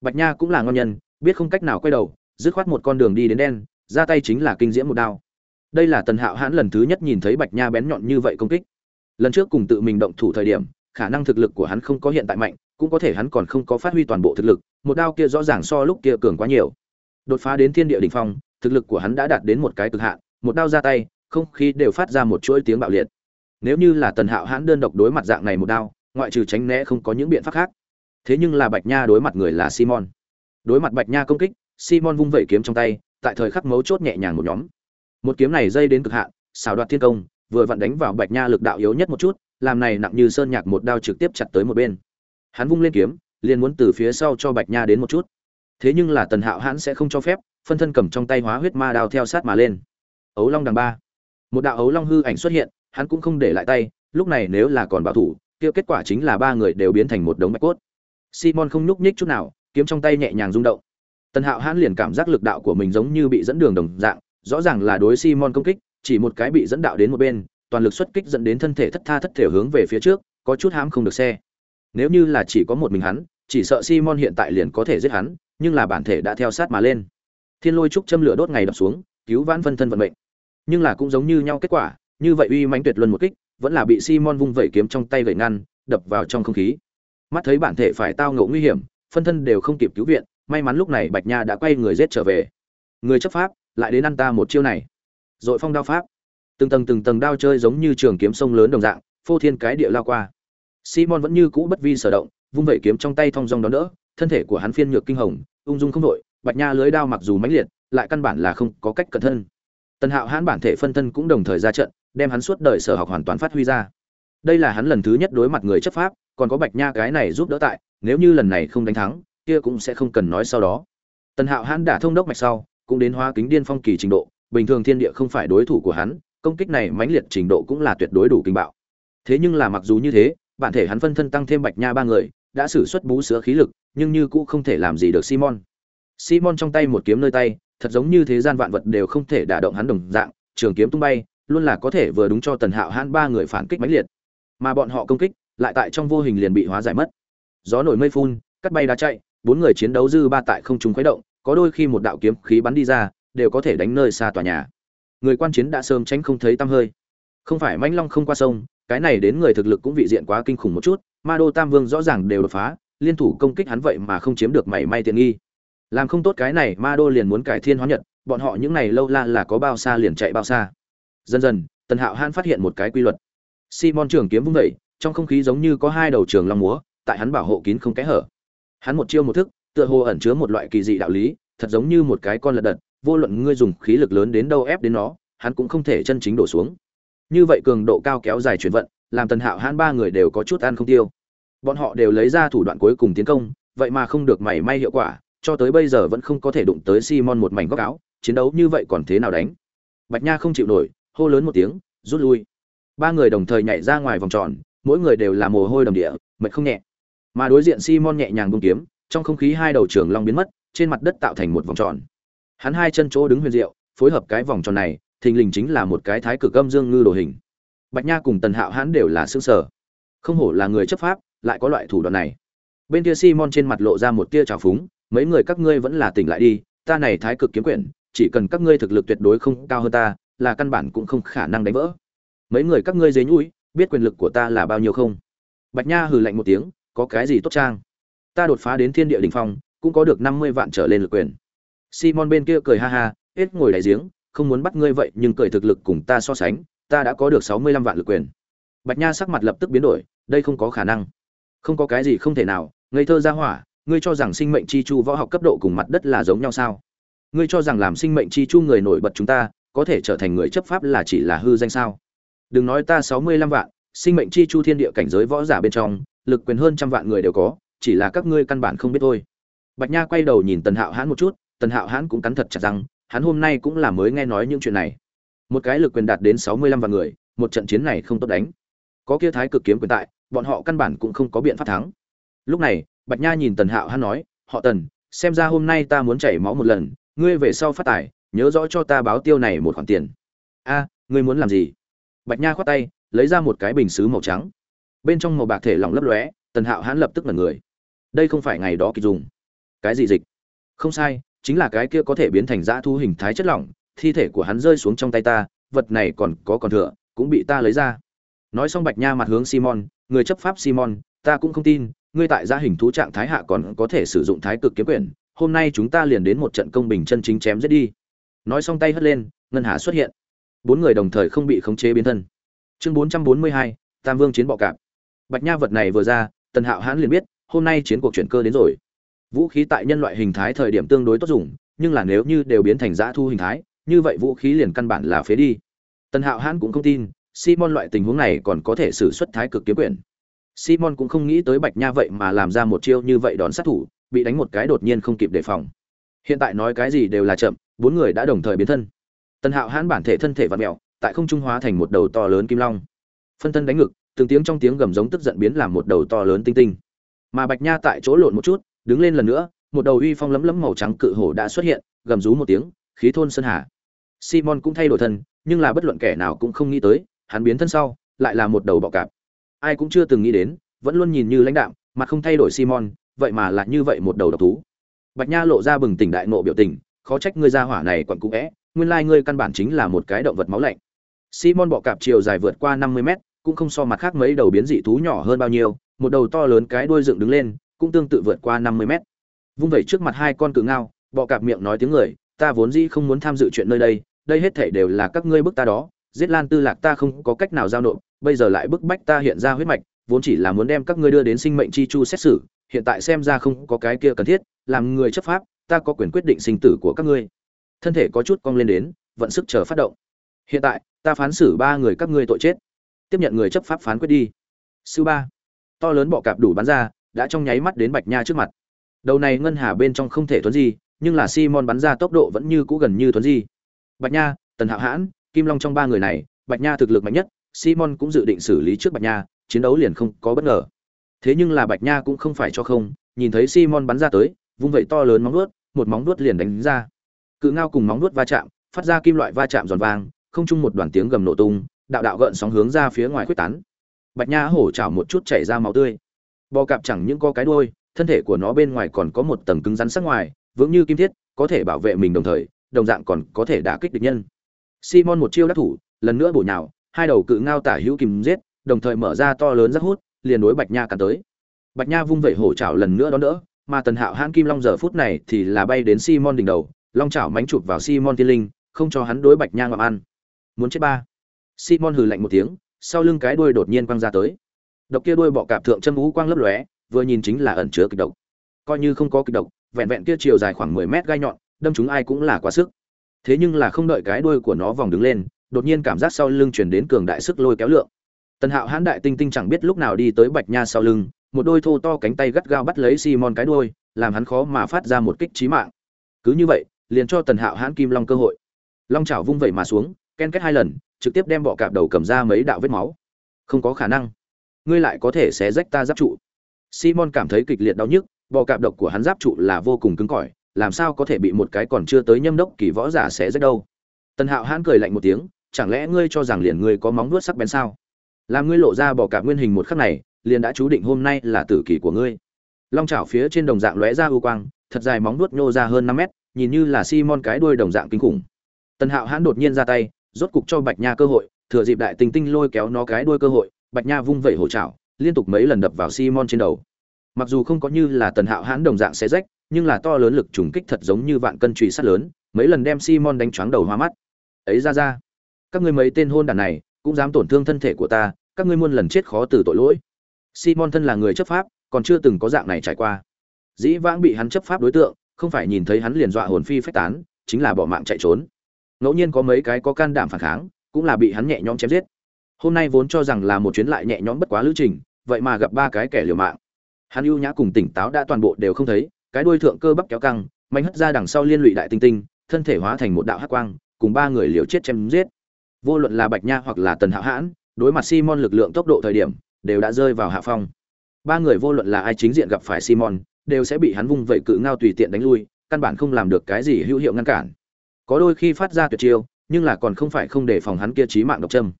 Bạch nha cũng là ngon nhân, biết không cách nào quay đầu, dứt khoát một con đường đi đến đen, ra tay chính là kinh diễm một đao. Đây là tần hạo hãn lần thứ nhất nhìn thấy bạch nha bén nhọn như vậy công kích. Lần trước cùng tự mình động thủ thời điểm, khả năng thực lực của hắn không có hiện tại mạnh, cũng có thể hắn còn không có phát huy toàn bộ thực lực, một đao kia rõ ràng so lúc kia cường quá nhiều. Đột phá đến thiên địa đ ỉ n h phong, thực lực của hắn đã đạt đến một cái cực hạn, một đao ra tay không khí đều phát ra một chuỗi tiếng bạo liệt. Nếu như là tần hạo hãn đơn độc đối mặt dạng này một đao, ngoại trừ tránh né không có những biện pháp khác. Thế nhưng là bạch nha đối mặt người là simon. Đối mặt bạch nha công kích, simon vung vẩy kiếm trong tay, tại thời khắc mấu chốt nhẹ nhàng một nhóm. Một kiếm này dây đến cực hạn xào đoạt thiên công, vừa vặn đánh vào bạch nha lực đạo yếu nhất một chút, làm này nặng như sơn nhạc một đao trực tiếp chặt tới một bên. Hắn vung lên kiếm, liền muốn từ phía sau cho bạch nha đến một chút. Thế nhưng là tần hạo hãn sẽ không cho phép, phân thân cầm trong tay hóa huyết ma đao theo sát mà lên. Ấu long đằng ba một đạo ấu long hư ảnh xuất hiện hắn cũng không để lại tay lúc này nếu là còn bảo thủ kia kết quả chính là ba người đều biến thành một đống bạch cốt simon không nhúc nhích chút nào kiếm trong tay nhẹ nhàng rung động tần hạo hãn liền cảm giác lực đạo của mình giống như bị dẫn đường đồng dạng rõ ràng là đối Simon công kích, chỉ một cái bị dẫn đạo đến một bên, toàn lực xuất kích dẫn đến thân thể thất tha thất thể hướng về phía trước, có chút hãm không được xe. Nếu như là chỉ có một mình hắn, chỉ sợ Simon hiện tại liền có thể giết hắn, nhưng là bản thể đã theo sát mà lên. Thiên lôi trúc châm lửa đốt ngày đập xuống, cứu vãn phân thân vận mệnh. Nhưng là cũng giống như nhau kết quả, như vậy uy mãnh tuyệt luân một kích, vẫn là bị Simon vung vẩy kiếm trong tay gậy ngăn, đập vào trong không khí. Mắt thấy bản thể phải tao ngộ nguy hiểm, phân thân đều không kịp cứu viện, may mắn lúc này Bạch Nha đã quay người giết trở về. Người chấp pháp, lại đến ăn ta một chiêu này dội phong đao pháp từng tầng từng tầng đao chơi giống như trường kiếm sông lớn đồng dạng phô thiên cái địa lao qua simon vẫn như cũ bất vi sở động vung vẩy kiếm trong tay thong dong đón đỡ thân thể của hắn phiên nhược kinh hồng ung dung không đội bạch nha lưới đao mặc dù mãnh liệt lại căn bản là không có cách cẩn thân tần hạo hãn bản thể phân thân cũng đồng thời ra trận đem hắn suốt đời sở học hoàn toàn phát huy ra đây là hắn lần thứ nhất đối mặt người chấp pháp còn có bạch nha cái này giúp đỡ tại nếu như lần này không đánh thắng kia cũng sẽ không cần nói sau đó tần hạo hãn đã thông đốc mạch sau cũng đến hóa kính điên phong kỳ trình độ, bình thường thiên địa không phải đối thủ của hắn, công kích này mãnh liệt trình độ cũng là tuyệt đối đủ kinh bạo. Thế nhưng là mặc dù như thế, bản thể hắn phân thân tăng thêm Bạch Nha ba người, đã sử xuất bú sữa khí lực, nhưng như cũ không thể làm gì được Simon. Simon trong tay một kiếm nơi tay, thật giống như thế gian vạn vật đều không thể đả động hắn đồng dạng, trường kiếm tung bay, luôn là có thể vừa đúng cho Tần Hạo Hãn ba người phản kích mãnh liệt. Mà bọn họ công kích, lại tại trong vô hình liền bị hóa giải mất. Gió nổi mây phun, cắt bay đá chạy, bốn người chiến đấu dư ba tại không trung khuấy động, có đôi khi một đạo kiếm khí bắn đi ra, đều có thể đánh nơi xa tòa nhà. Người quan chiến đã sớm tránh không thấy tăm hơi. Không phải mãnh long không qua sông, cái này đến người thực lực cũng vị diện quá kinh khủng một chút, Ma Đô Tam Vương rõ ràng đều đột phá, liên thủ công kích hắn vậy mà không chiếm được mảy may tiện nghi. Làm không tốt cái này, Ma Đô liền muốn cải thiên hóa nhật, bọn họ những này lâu la là có bao xa liền chạy bao xa. Dần dần, Tần Hạo Hãn phát hiện một cái quy luật. Simon trường kiếm vung vẩy trong không khí giống như có hai đầu trường long múa, tại hắn bảo hộ kín không kẽ hở. Hắn một chiêu một thức, tựa hồ ẩn chứa một loại kỳ dị đạo lý, thật giống như một cái con lật đật, vô luận ngươi dùng khí lực lớn đến đâu ép đến nó, hắn cũng không thể chân chính đổ xuống. Như vậy cường độ cao kéo dài chuyển vận, làm Tần Hạo Hãn ba người đều có chút ăn không tiêu. Bọn họ đều lấy ra thủ đoạn cuối cùng tiến công, vậy mà không được mảy may hiệu quả, cho tới bây giờ vẫn không có thể đụng tới Simon một mảnh góc áo, chiến đấu như vậy còn thế nào đánh? Bạch Nha không chịu nổi, hô lớn một tiếng, rút lui. Ba người đồng thời nhảy ra ngoài vòng tròn, mỗi người đều là mồ hôi đầm địa, mệt không nhẹ. Mà đối diện Simon nhẹ nhàng buông kiếm, trong không khí hai đầu trường long biến mất, trên mặt đất tạo thành một vòng tròn. Hắn hai chân chỗ đứng huyền diệu, phối hợp cái vòng tròn này, thình lình chính là một cái thái cực âm dương ngư đồ hình. Bạch Nha cùng Tần Hạo hắn đều là sương sở. Không hổ là người chấp pháp, lại có loại thủ đoạn này. Bên kia Simon trên mặt lộ ra một tia trào phúng, mấy người các ngươi vẫn là tỉnh lại đi, ta này thái cực kiếm quyển, chỉ cần các ngươi thực lực tuyệt đối không cao hơn ta, là căn bản cũng không khả năng đánh vỡ. Mấy người các ngươi dế nhũi, biết quyền lực của ta là bao nhiêu không? Bạch Nha hừ lạnh một tiếng, có cái gì tốt trang? Ta đột phá đến thiên địa đỉnh phong, cũng có được 50 vạn trở lên lực quyền. Simon bên kia cười ha ha, hết ngồi đại giếng, không muốn bắt ngươi vậy nhưng cười thực lực cùng ta so sánh, ta đã có được 65 vạn lực quyền. Bạch Nha sắc mặt lập tức biến đổi, đây không có khả năng. Không có cái gì không thể nào, ngây thơ ra hỏa, ngươi cho rằng sinh mệnh chi chu võ học cấp độ cùng mặt đất là giống nhau sao? Ngươi cho rằng làm sinh mệnh chi chu người nổi bật chúng ta, có thể trở thành người chấp pháp là chỉ là hư danh sao? Đừng nói ta 65 vạn, sinh mệnh chi chu thiên địa cảnh giới võ giả bên trong, lực quyền hơn trăm vạn người đều có, chỉ là các ngươi căn bản không biết thôi. Bạch Nha quay đầu nhìn Tần Hạo Hãn một chút, Tần Hạo Hãn cũng cắn thật chặt răng, hắn hôm nay cũng là mới nghe nói những chuyện này. Một cái lực quyền đạt đến 65 vạn người, một trận chiến này không tốt đánh. Có kia thái cực kiếm quyền tại, bọn họ căn bản cũng không có biện pháp thắng. Lúc này, Bạch Nha nhìn Tần Hạo hán nói, "Họ Tần, xem ra hôm nay ta muốn chảy máu một lần, ngươi về sau phát tài, nhớ rõ cho ta báo tiêu này một khoản tiền." "A, ngươi muốn làm gì?" Bạch Nha khoát tay, lấy ra một cái bình sứ màu trắng. Bên trong màu bạc thể lỏng lấp lóe, Tần Hạo Hãn lập tức ngẩn người. Đây không phải ngày đó kỳ dùng. Cái gì dịch? Không sai, chính là cái kia có thể biến thành dã thu hình thái chất lỏng, thi thể của hắn rơi xuống trong tay ta, vật này còn có còn thừa, cũng bị ta lấy ra. Nói xong Bạch Nha mặt hướng Simon, người chấp pháp Simon, ta cũng không tin, ngươi tại gia hình thú trạng thái hạ còn có thể sử dụng thái cực kiếm quyền, hôm nay chúng ta liền đến một trận công bình chân chính chém giết đi. Nói xong tay hất lên, ngân hà xuất hiện. Bốn người đồng thời không bị khống chế biến thân. Chương 442, Tam Vương chiến bọ cạp. Bạch Nha vật này vừa ra, Tần Hạo Hãn liền biết, hôm nay chiến cuộc chuyển cơ đến rồi. Vũ khí tại nhân loại hình thái thời điểm tương đối tốt dùng, nhưng là nếu như đều biến thành dã thu hình thái, như vậy vũ khí liền căn bản là phế đi. Tần Hạo Hãn cũng không tin, Simon loại tình huống này còn có thể sử xuất thái cực kiếm quyền. Simon cũng không nghĩ tới Bạch Nha vậy mà làm ra một chiêu như vậy đón sát thủ, bị đánh một cái đột nhiên không kịp đề phòng. Hiện tại nói cái gì đều là chậm, bốn người đã đồng thời biến thân. Tần Hạo Hãn bản thể thân thể vặn mèo, tại không trung hóa thành một đầu to lớn kim long. Phân thân đánh ngực, từng tiếng trong tiếng gầm giống tức giận biến làm một đầu to lớn tinh tinh. Mà Bạch Nha tại chỗ lộn một chút, đứng lên lần nữa, một đầu uy phong lấm lấm màu trắng cự hổ đã xuất hiện, gầm rú một tiếng, khí thôn sơn hà. Simon cũng thay đổi thân, nhưng là bất luận kẻ nào cũng không nghĩ tới, hắn biến thân sau, lại là một đầu bọ cạp. Ai cũng chưa từng nghĩ đến, vẫn luôn nhìn như lãnh đạm, mặt không thay đổi Simon, vậy mà lại như vậy một đầu độc thú. Bạch Nha lộ ra bừng tỉnh đại nộ biểu tình, khó trách ngươi ra hỏa này quặn cũ é, nguyên lai ngươi căn bản chính là một cái động vật máu lạnh. Simon bọ cạp chiều dài vượt qua 50 mét, cũng không so mặt khác mấy đầu biến dị thú nhỏ hơn bao nhiêu, một đầu to lớn cái đuôi dựng đứng lên, cũng tương tự vượt qua 50 mét. Vung vẩy trước mặt hai con cự ngao, bọ cạp miệng nói tiếng người, ta vốn dĩ không muốn tham dự chuyện nơi đây, đây hết thảy đều là các ngươi bức ta đó, giết Lan Tư Lạc ta không có cách nào giao nộp, bây giờ lại bức bách ta hiện ra huyết mạch, vốn chỉ là muốn đem các ngươi đưa đến sinh mệnh chi chu xét xử, hiện tại xem ra không có cái kia cần thiết, làm người chấp pháp, ta có quyền quyết định sinh tử của các ngươi. Thân thể có chút cong lên đến, vận sức chờ phát động. Hiện tại, ta phán xử ba người các ngươi tội chết. Tiếp nhận người chấp pháp phán quyết đi. Sư ba, to lớn bọ cạp đủ bắn ra, đã trong nháy mắt đến Bạch Nha trước mặt. Đầu này ngân hà bên trong không thể tuấn gì, nhưng là Simon bắn ra tốc độ vẫn như cũ gần như tuấn gì. Bạch Nha, Tần Hạo Hãn, Kim Long trong ba người này, Bạch Nha thực lực mạnh nhất, Simon cũng dự định xử lý trước Bạch Nha, chiến đấu liền không có bất ngờ. Thế nhưng là Bạch Nha cũng không phải cho không, nhìn thấy Simon bắn ra tới, vung vậy to lớn móng vuốt, một móng vuốt liền đánh ra. Cự ngao cùng móng vuốt va chạm, phát ra kim loại va chạm giòn vang, không chung một đoàn tiếng gầm nổ tung, đạo đạo gợn sóng hướng ra phía ngoài khuếch tán. Bạch Nha hổ chảo một chút chảy ra máu tươi. Bò cạp chẳng những có cái đuôi, thân thể của nó bên ngoài còn có một tầng cứng rắn sắc ngoài, vững như kim thiết, có thể bảo vệ mình đồng thời, đồng dạng còn có thể đả kích địch nhân. Simon một chiêu đắc thủ, lần nữa bổ nhào, hai đầu cự ngao tả hữu kìm giết, đồng thời mở ra to lớn rất hút, liền đối Bạch Nha cản tới. Bạch Nha vung vẩy hổ chảo lần nữa đón đỡ, mà Tần Hạo Hãn Kim Long giờ phút này thì là bay đến Simon đỉnh đầu, long chảo mánh chụp vào Simon tiên linh, không cho hắn đối Bạch Nha ngậm ăn. Muốn chết ba. Simon hừ lạnh một tiếng, sau lưng cái đuôi đột nhiên quăng ra tới. Độc kia đuôi bọ cạp thượng chân vũ quang lấp lóe, vừa nhìn chính là ẩn chứa kịch độc. Coi như không có kịch độc, vẹn vẹn kia chiều dài khoảng 10 mét gai nhọn, đâm chúng ai cũng là quá sức. Thế nhưng là không đợi cái đuôi của nó vòng đứng lên, đột nhiên cảm giác sau lưng truyền đến cường đại sức lôi kéo lượng. Tần Hạo hãn đại tinh tinh chẳng biết lúc nào đi tới Bạch Nha sau lưng, một đôi thô to cánh tay gắt gao bắt lấy Simon cái đuôi, làm hắn khó mà phát ra một kích chí mạng. Cứ như vậy, liền cho Tần Hạo hãn kim long cơ hội. Long chảo vung vẩy mà xuống, ken kết hai lần, trực tiếp đem bọ cạp đầu cầm ra mấy đạo vết máu. Không có khả năng, ngươi lại có thể xé rách ta giáp trụ. Simon cảm thấy kịch liệt đau nhức, bọ cạp độc của hắn giáp trụ là vô cùng cứng cỏi, làm sao có thể bị một cái còn chưa tới nhâm đốc kỳ võ giả xé rách đâu. Tần Hạo hãn cười lạnh một tiếng, chẳng lẽ ngươi cho rằng liền ngươi có móng vuốt sắc bén sao? Làm ngươi lộ ra bỏ cả nguyên hình một khắc này, liền đã chú định hôm nay là tử kỳ của ngươi. Long chảo phía trên đồng dạng lóe ra u quang, thật dài móng vuốt nhô ra hơn 5 mét, nhìn như là Simon cái đuôi đồng dạng kinh khủng. Tần Hạo hãn đột nhiên ra tay, rốt cục cho Bạch Nha cơ hội, thừa dịp đại tinh tinh lôi kéo nó cái đuôi cơ hội, Bạch Nha vung vẩy hổ chảo, liên tục mấy lần đập vào Simon trên đầu. Mặc dù không có như là Tần Hạo hãn đồng dạng xé rách, nhưng là to lớn lực trùng kích thật giống như vạn cân chùy sắt lớn, mấy lần đem Simon đánh choáng đầu hoa mắt. Ấy ra ra, các ngươi mấy tên hôn đàn này, cũng dám tổn thương thân thể của ta, các ngươi muôn lần chết khó từ tội lỗi. Simon thân là người chấp pháp, còn chưa từng có dạng này trải qua. Dĩ vãng bị hắn chấp pháp đối tượng, không phải nhìn thấy hắn liền dọa hồn phi phách tán, chính là bỏ mạng chạy trốn. Ngẫu nhiên có mấy cái có can đảm phản kháng, cũng là bị hắn nhẹ nhõm chém giết. Hôm nay vốn cho rằng là một chuyến lại nhẹ nhõm bất quá lữ trình, vậy mà gặp ba cái kẻ liều mạng. Hắn ưu nhã cùng tỉnh táo đã toàn bộ đều không thấy, cái đuôi thượng cơ bắp kéo căng, mạnh hất ra đằng sau liên lụy đại tinh tinh, thân thể hóa thành một đạo hắc quang, cùng ba người liều chết chém giết. Vô luận là Bạch Nha hoặc là Tần Hạo Hãn, đối mặt Simon lực lượng tốc độ thời điểm, đều đã rơi vào hạ phong. Ba người vô luận là ai chính diện gặp phải Simon, đều sẽ bị hắn vung vậy cự ngao tùy tiện đánh lui, căn bản không làm được cái gì hữu hiệu ngăn cản. Có đôi khi phát ra tuyệt chiêu, nhưng là còn không phải không để phòng hắn kia trí mạng độc châm.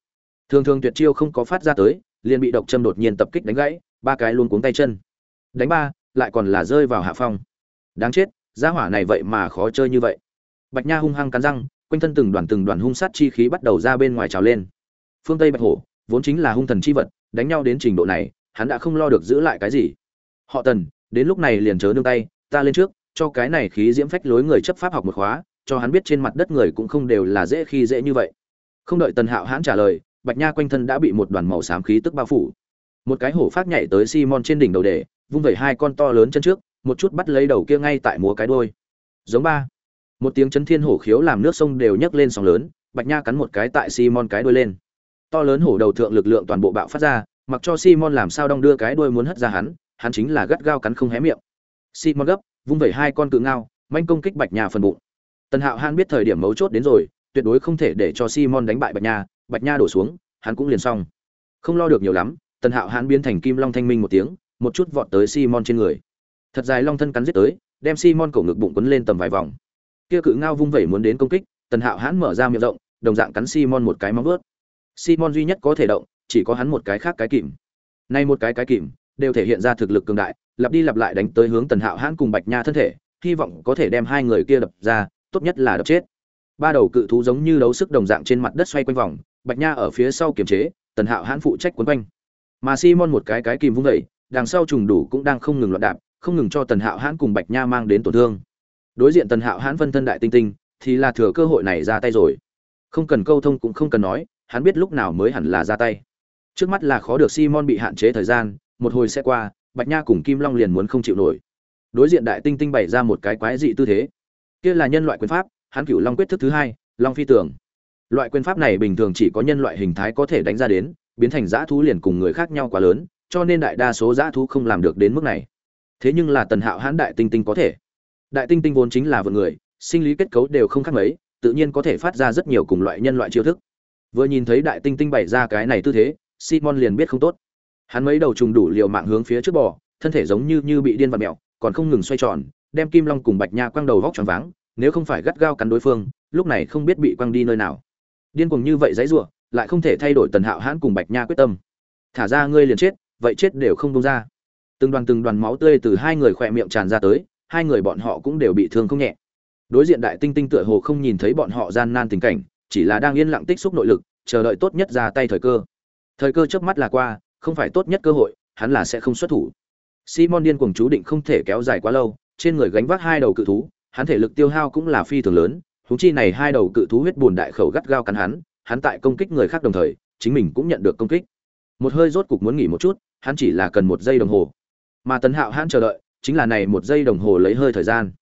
Thường thường tuyệt chiêu không có phát ra tới, liền bị độc châm đột nhiên tập kích đánh gãy, ba cái luôn cuống tay chân. Đánh ba, lại còn là rơi vào hạ phong. Đáng chết, gia hỏa này vậy mà khó chơi như vậy. Bạch Nha hung hăng cắn răng, quanh thân từng đoàn từng đoàn hung sát chi khí bắt đầu ra bên ngoài trào lên. Phương Tây Bạch Hổ, vốn chính là hung thần chi vật, đánh nhau đến trình độ này, hắn đã không lo được giữ lại cái gì. Họ Tần, đến lúc này liền chớ nương tay, ta lên trước, cho cái này khí diễm phách lối người chấp pháp học một khóa, cho hắn biết trên mặt đất người cũng không đều là dễ khi dễ như vậy. Không đợi Tần Hạo hãn trả lời, Bạch Nha quanh thân đã bị một đoàn màu xám khí tức bao phủ. Một cái hổ phát nhảy tới Simon trên đỉnh đầu để, vung vẩy hai con to lớn chân trước, một chút bắt lấy đầu kia ngay tại múa cái đuôi. Giống ba. Một tiếng chấn thiên hổ khiếu làm nước sông đều nhấc lên sóng lớn, Bạch Nha cắn một cái tại Simon cái đuôi lên. To lớn hổ đầu thượng lực lượng toàn bộ bạo phát ra, mặc cho Simon làm sao đong đưa cái đuôi muốn hất ra hắn, hắn chính là gắt gao cắn không hé miệng. Simon gấp, vung vẩy hai con cự ngao, manh công kích Bạch Nha phần bụng. Tần Hạo Han biết thời điểm mấu chốt đến rồi, tuyệt đối không thể để cho Simon đánh bại Bạch Nha, Bạch Nha đổ xuống, hắn cũng liền xong. Không lo được nhiều lắm, Tần Hạo Han biến thành kim long thanh minh một tiếng, một chút vọt tới Simon trên người. Thật dài long thân cắn giết tới, đem Simon cổ ngực bụng quấn lên tầm vài vòng. Kia cự ngao vung vẩy muốn đến công kích, Tần Hạo Hãn mở ra miệng rộng, đồng dạng cắn Simon một cái móng vuốt. Simon duy nhất có thể động, chỉ có hắn một cái khác cái kìm. Nay một cái cái kìm, đều thể hiện ra thực lực cường đại, lặp đi lặp lại đánh tới hướng Tần Hạo Hãn cùng Bạch Nha thân thể, hy vọng có thể đem hai người kia đập ra, tốt nhất là đập chết. Ba đầu cự thú giống như đấu sức đồng dạng trên mặt đất xoay quanh vòng, Bạch Nha ở phía sau kiềm chế, Tần Hạo Hãn phụ trách quấn quanh. Mà Simon một cái cái kìm vung vẩy, đằng sau trùng đủ cũng đang không ngừng loạn đạp, không ngừng cho Tần Hạo Hãn cùng Bạch Nha mang đến tổn thương. Đối diện Tần Hạo Hãn phân thân đại tinh tinh, thì là thừa cơ hội này ra tay rồi. Không cần câu thông cũng không cần nói, hắn biết lúc nào mới hẳn là ra tay. Trước mắt là khó được Simon bị hạn chế thời gian, một hồi sẽ qua, Bạch Nha cùng Kim Long liền muốn không chịu nổi. Đối diện Đại Tinh Tinh bày ra một cái quái dị tư thế. Kia là nhân loại quyền pháp, hắn cửu Long quyết thức thứ hai, Long phi tưởng. Loại quyền pháp này bình thường chỉ có nhân loại hình thái có thể đánh ra đến, biến thành dã thú liền cùng người khác nhau quá lớn, cho nên đại đa số dã thú không làm được đến mức này. Thế nhưng là Tần Hạo hãn Đại Tinh Tinh có thể. Đại Tinh Tinh vốn chính là vượn người, sinh lý kết cấu đều không khác mấy, tự nhiên có thể phát ra rất nhiều cùng loại nhân loại chiêu thức. Vừa nhìn thấy đại tinh tinh bày ra cái này tư thế, Simon liền biết không tốt. Hắn mấy đầu trùng đủ liều mạng hướng phía trước bò, thân thể giống như như bị điên vặt mèo, còn không ngừng xoay tròn đem kim long cùng bạch nha quăng đầu vóc tròn váng nếu không phải gắt gao cắn đối phương lúc này không biết bị quăng đi nơi nào điên cuồng như vậy dãy ruộng lại không thể thay đổi tần hạo hãn cùng bạch nha quyết tâm thả ra ngươi liền chết vậy chết đều không đông ra từng đoàn từng đoàn máu tươi từ hai người khỏe miệng tràn ra tới hai người bọn họ cũng đều bị thương không nhẹ. Đối diện đại tinh tinh tựa hồ không nhìn thấy bọn họ gian nan tình cảnh, chỉ là đang yên lặng tích xúc nội lực, chờ đợi tốt nhất ra tay thời cơ. Thời cơ trước mắt là qua, không phải tốt nhất cơ hội, hắn là sẽ không xuất thủ. Simon điên cuồng chú định không thể kéo dài quá lâu, trên người gánh vác hai đầu cự thú, hắn thể lực tiêu hao cũng là phi thường lớn húng chi này hai đầu cự thú huyết bùn đại khẩu gắt gao cắn hắn hắn tại công kích người khác đồng thời, chính mình cũng nhận được công kích. Một hơi rốt cục muốn nghỉ một chút, hắn chỉ là cần một giây đồng hồ. Mà tấn hạo hắn chờ đợi chính là này một giây đồng hồ lấy hơi thời gian.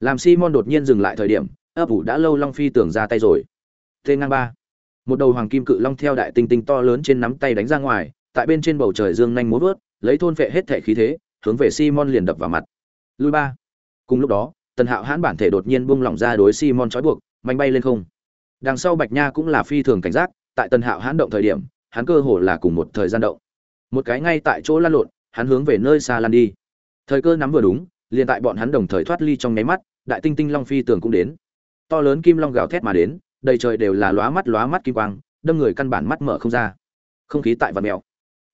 Làm simon đột nhiên dừng lại thời điểm, ấp ủ đã lâu long phi tưởng ra tay rồi. Tên ngang ba. Một đầu hoàng kim cự long theo đại tinh tinh to lớn trên nắm tay đánh ra ngoài, tại bên trên bầu trời dương nhanh múa vớt, lấy thôn phệ hết thể khí thế, hướng về simon liền đập vào mặt. Lui ba. Cùng lúc đó, tần hạo hãn bản thể đột nhiên buông lỏng ra đối simon trói buộc, mạnh bay lên không. Đằng sau bạch nha cũng là phi thường cảnh giác, tại tần hạo hãn động thời điểm, hắn cơ hồ là cùng một thời gian động. Một cái ngay tại chỗ lăn lộn, hắn hướng về nơi xa lăn đi thời cơ nắm vừa đúng, liền tại bọn hắn đồng thời thoát ly trong nháy mắt, đại tinh tinh long phi tường cũng đến. To lớn kim long gào thét mà đến, đầy trời đều là lóa mắt lóa mắt kim quang, đâm người căn bản mắt mở không ra. Không khí tại vạt mèo,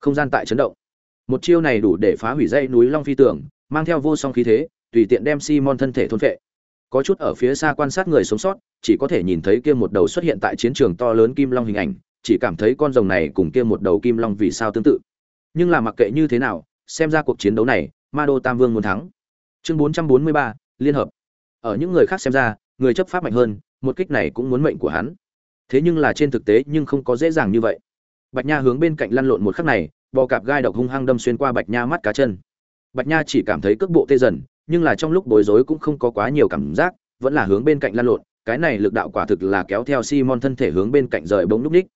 không gian tại chấn động. Một chiêu này đủ để phá hủy dây núi long phi tường, mang theo vô song khí thế, tùy tiện đem simon thân thể thôn phệ. Có chút ở phía xa quan sát người sống sót, chỉ có thể nhìn thấy kia một đầu xuất hiện tại chiến trường to lớn kim long hình ảnh, chỉ cảm thấy con rồng này cùng kia một đầu kim long vì sao tương tự. Nhưng là mặc kệ như thế nào, xem ra cuộc chiến đấu này ma đô tam vương muốn thắng. Chương 443, liên hợp. Ở những người khác xem ra người chấp pháp mạnh hơn một kích này cũng muốn mệnh của hắn. Thế nhưng là trên thực tế nhưng không có dễ dàng như vậy. Bạch nha hướng bên cạnh lăn lộn một khắc này bò cạp gai độc hung hăng đâm xuyên qua bạch nha mắt cá chân. Bạch nha chỉ cảm thấy cước bộ tê dần nhưng là trong lúc bối rối cũng không có quá nhiều cảm giác vẫn là hướng bên cạnh lăn lộn cái này lực đạo quả thực là kéo theo simon thân thể hướng bên cạnh rời bóng núp ních.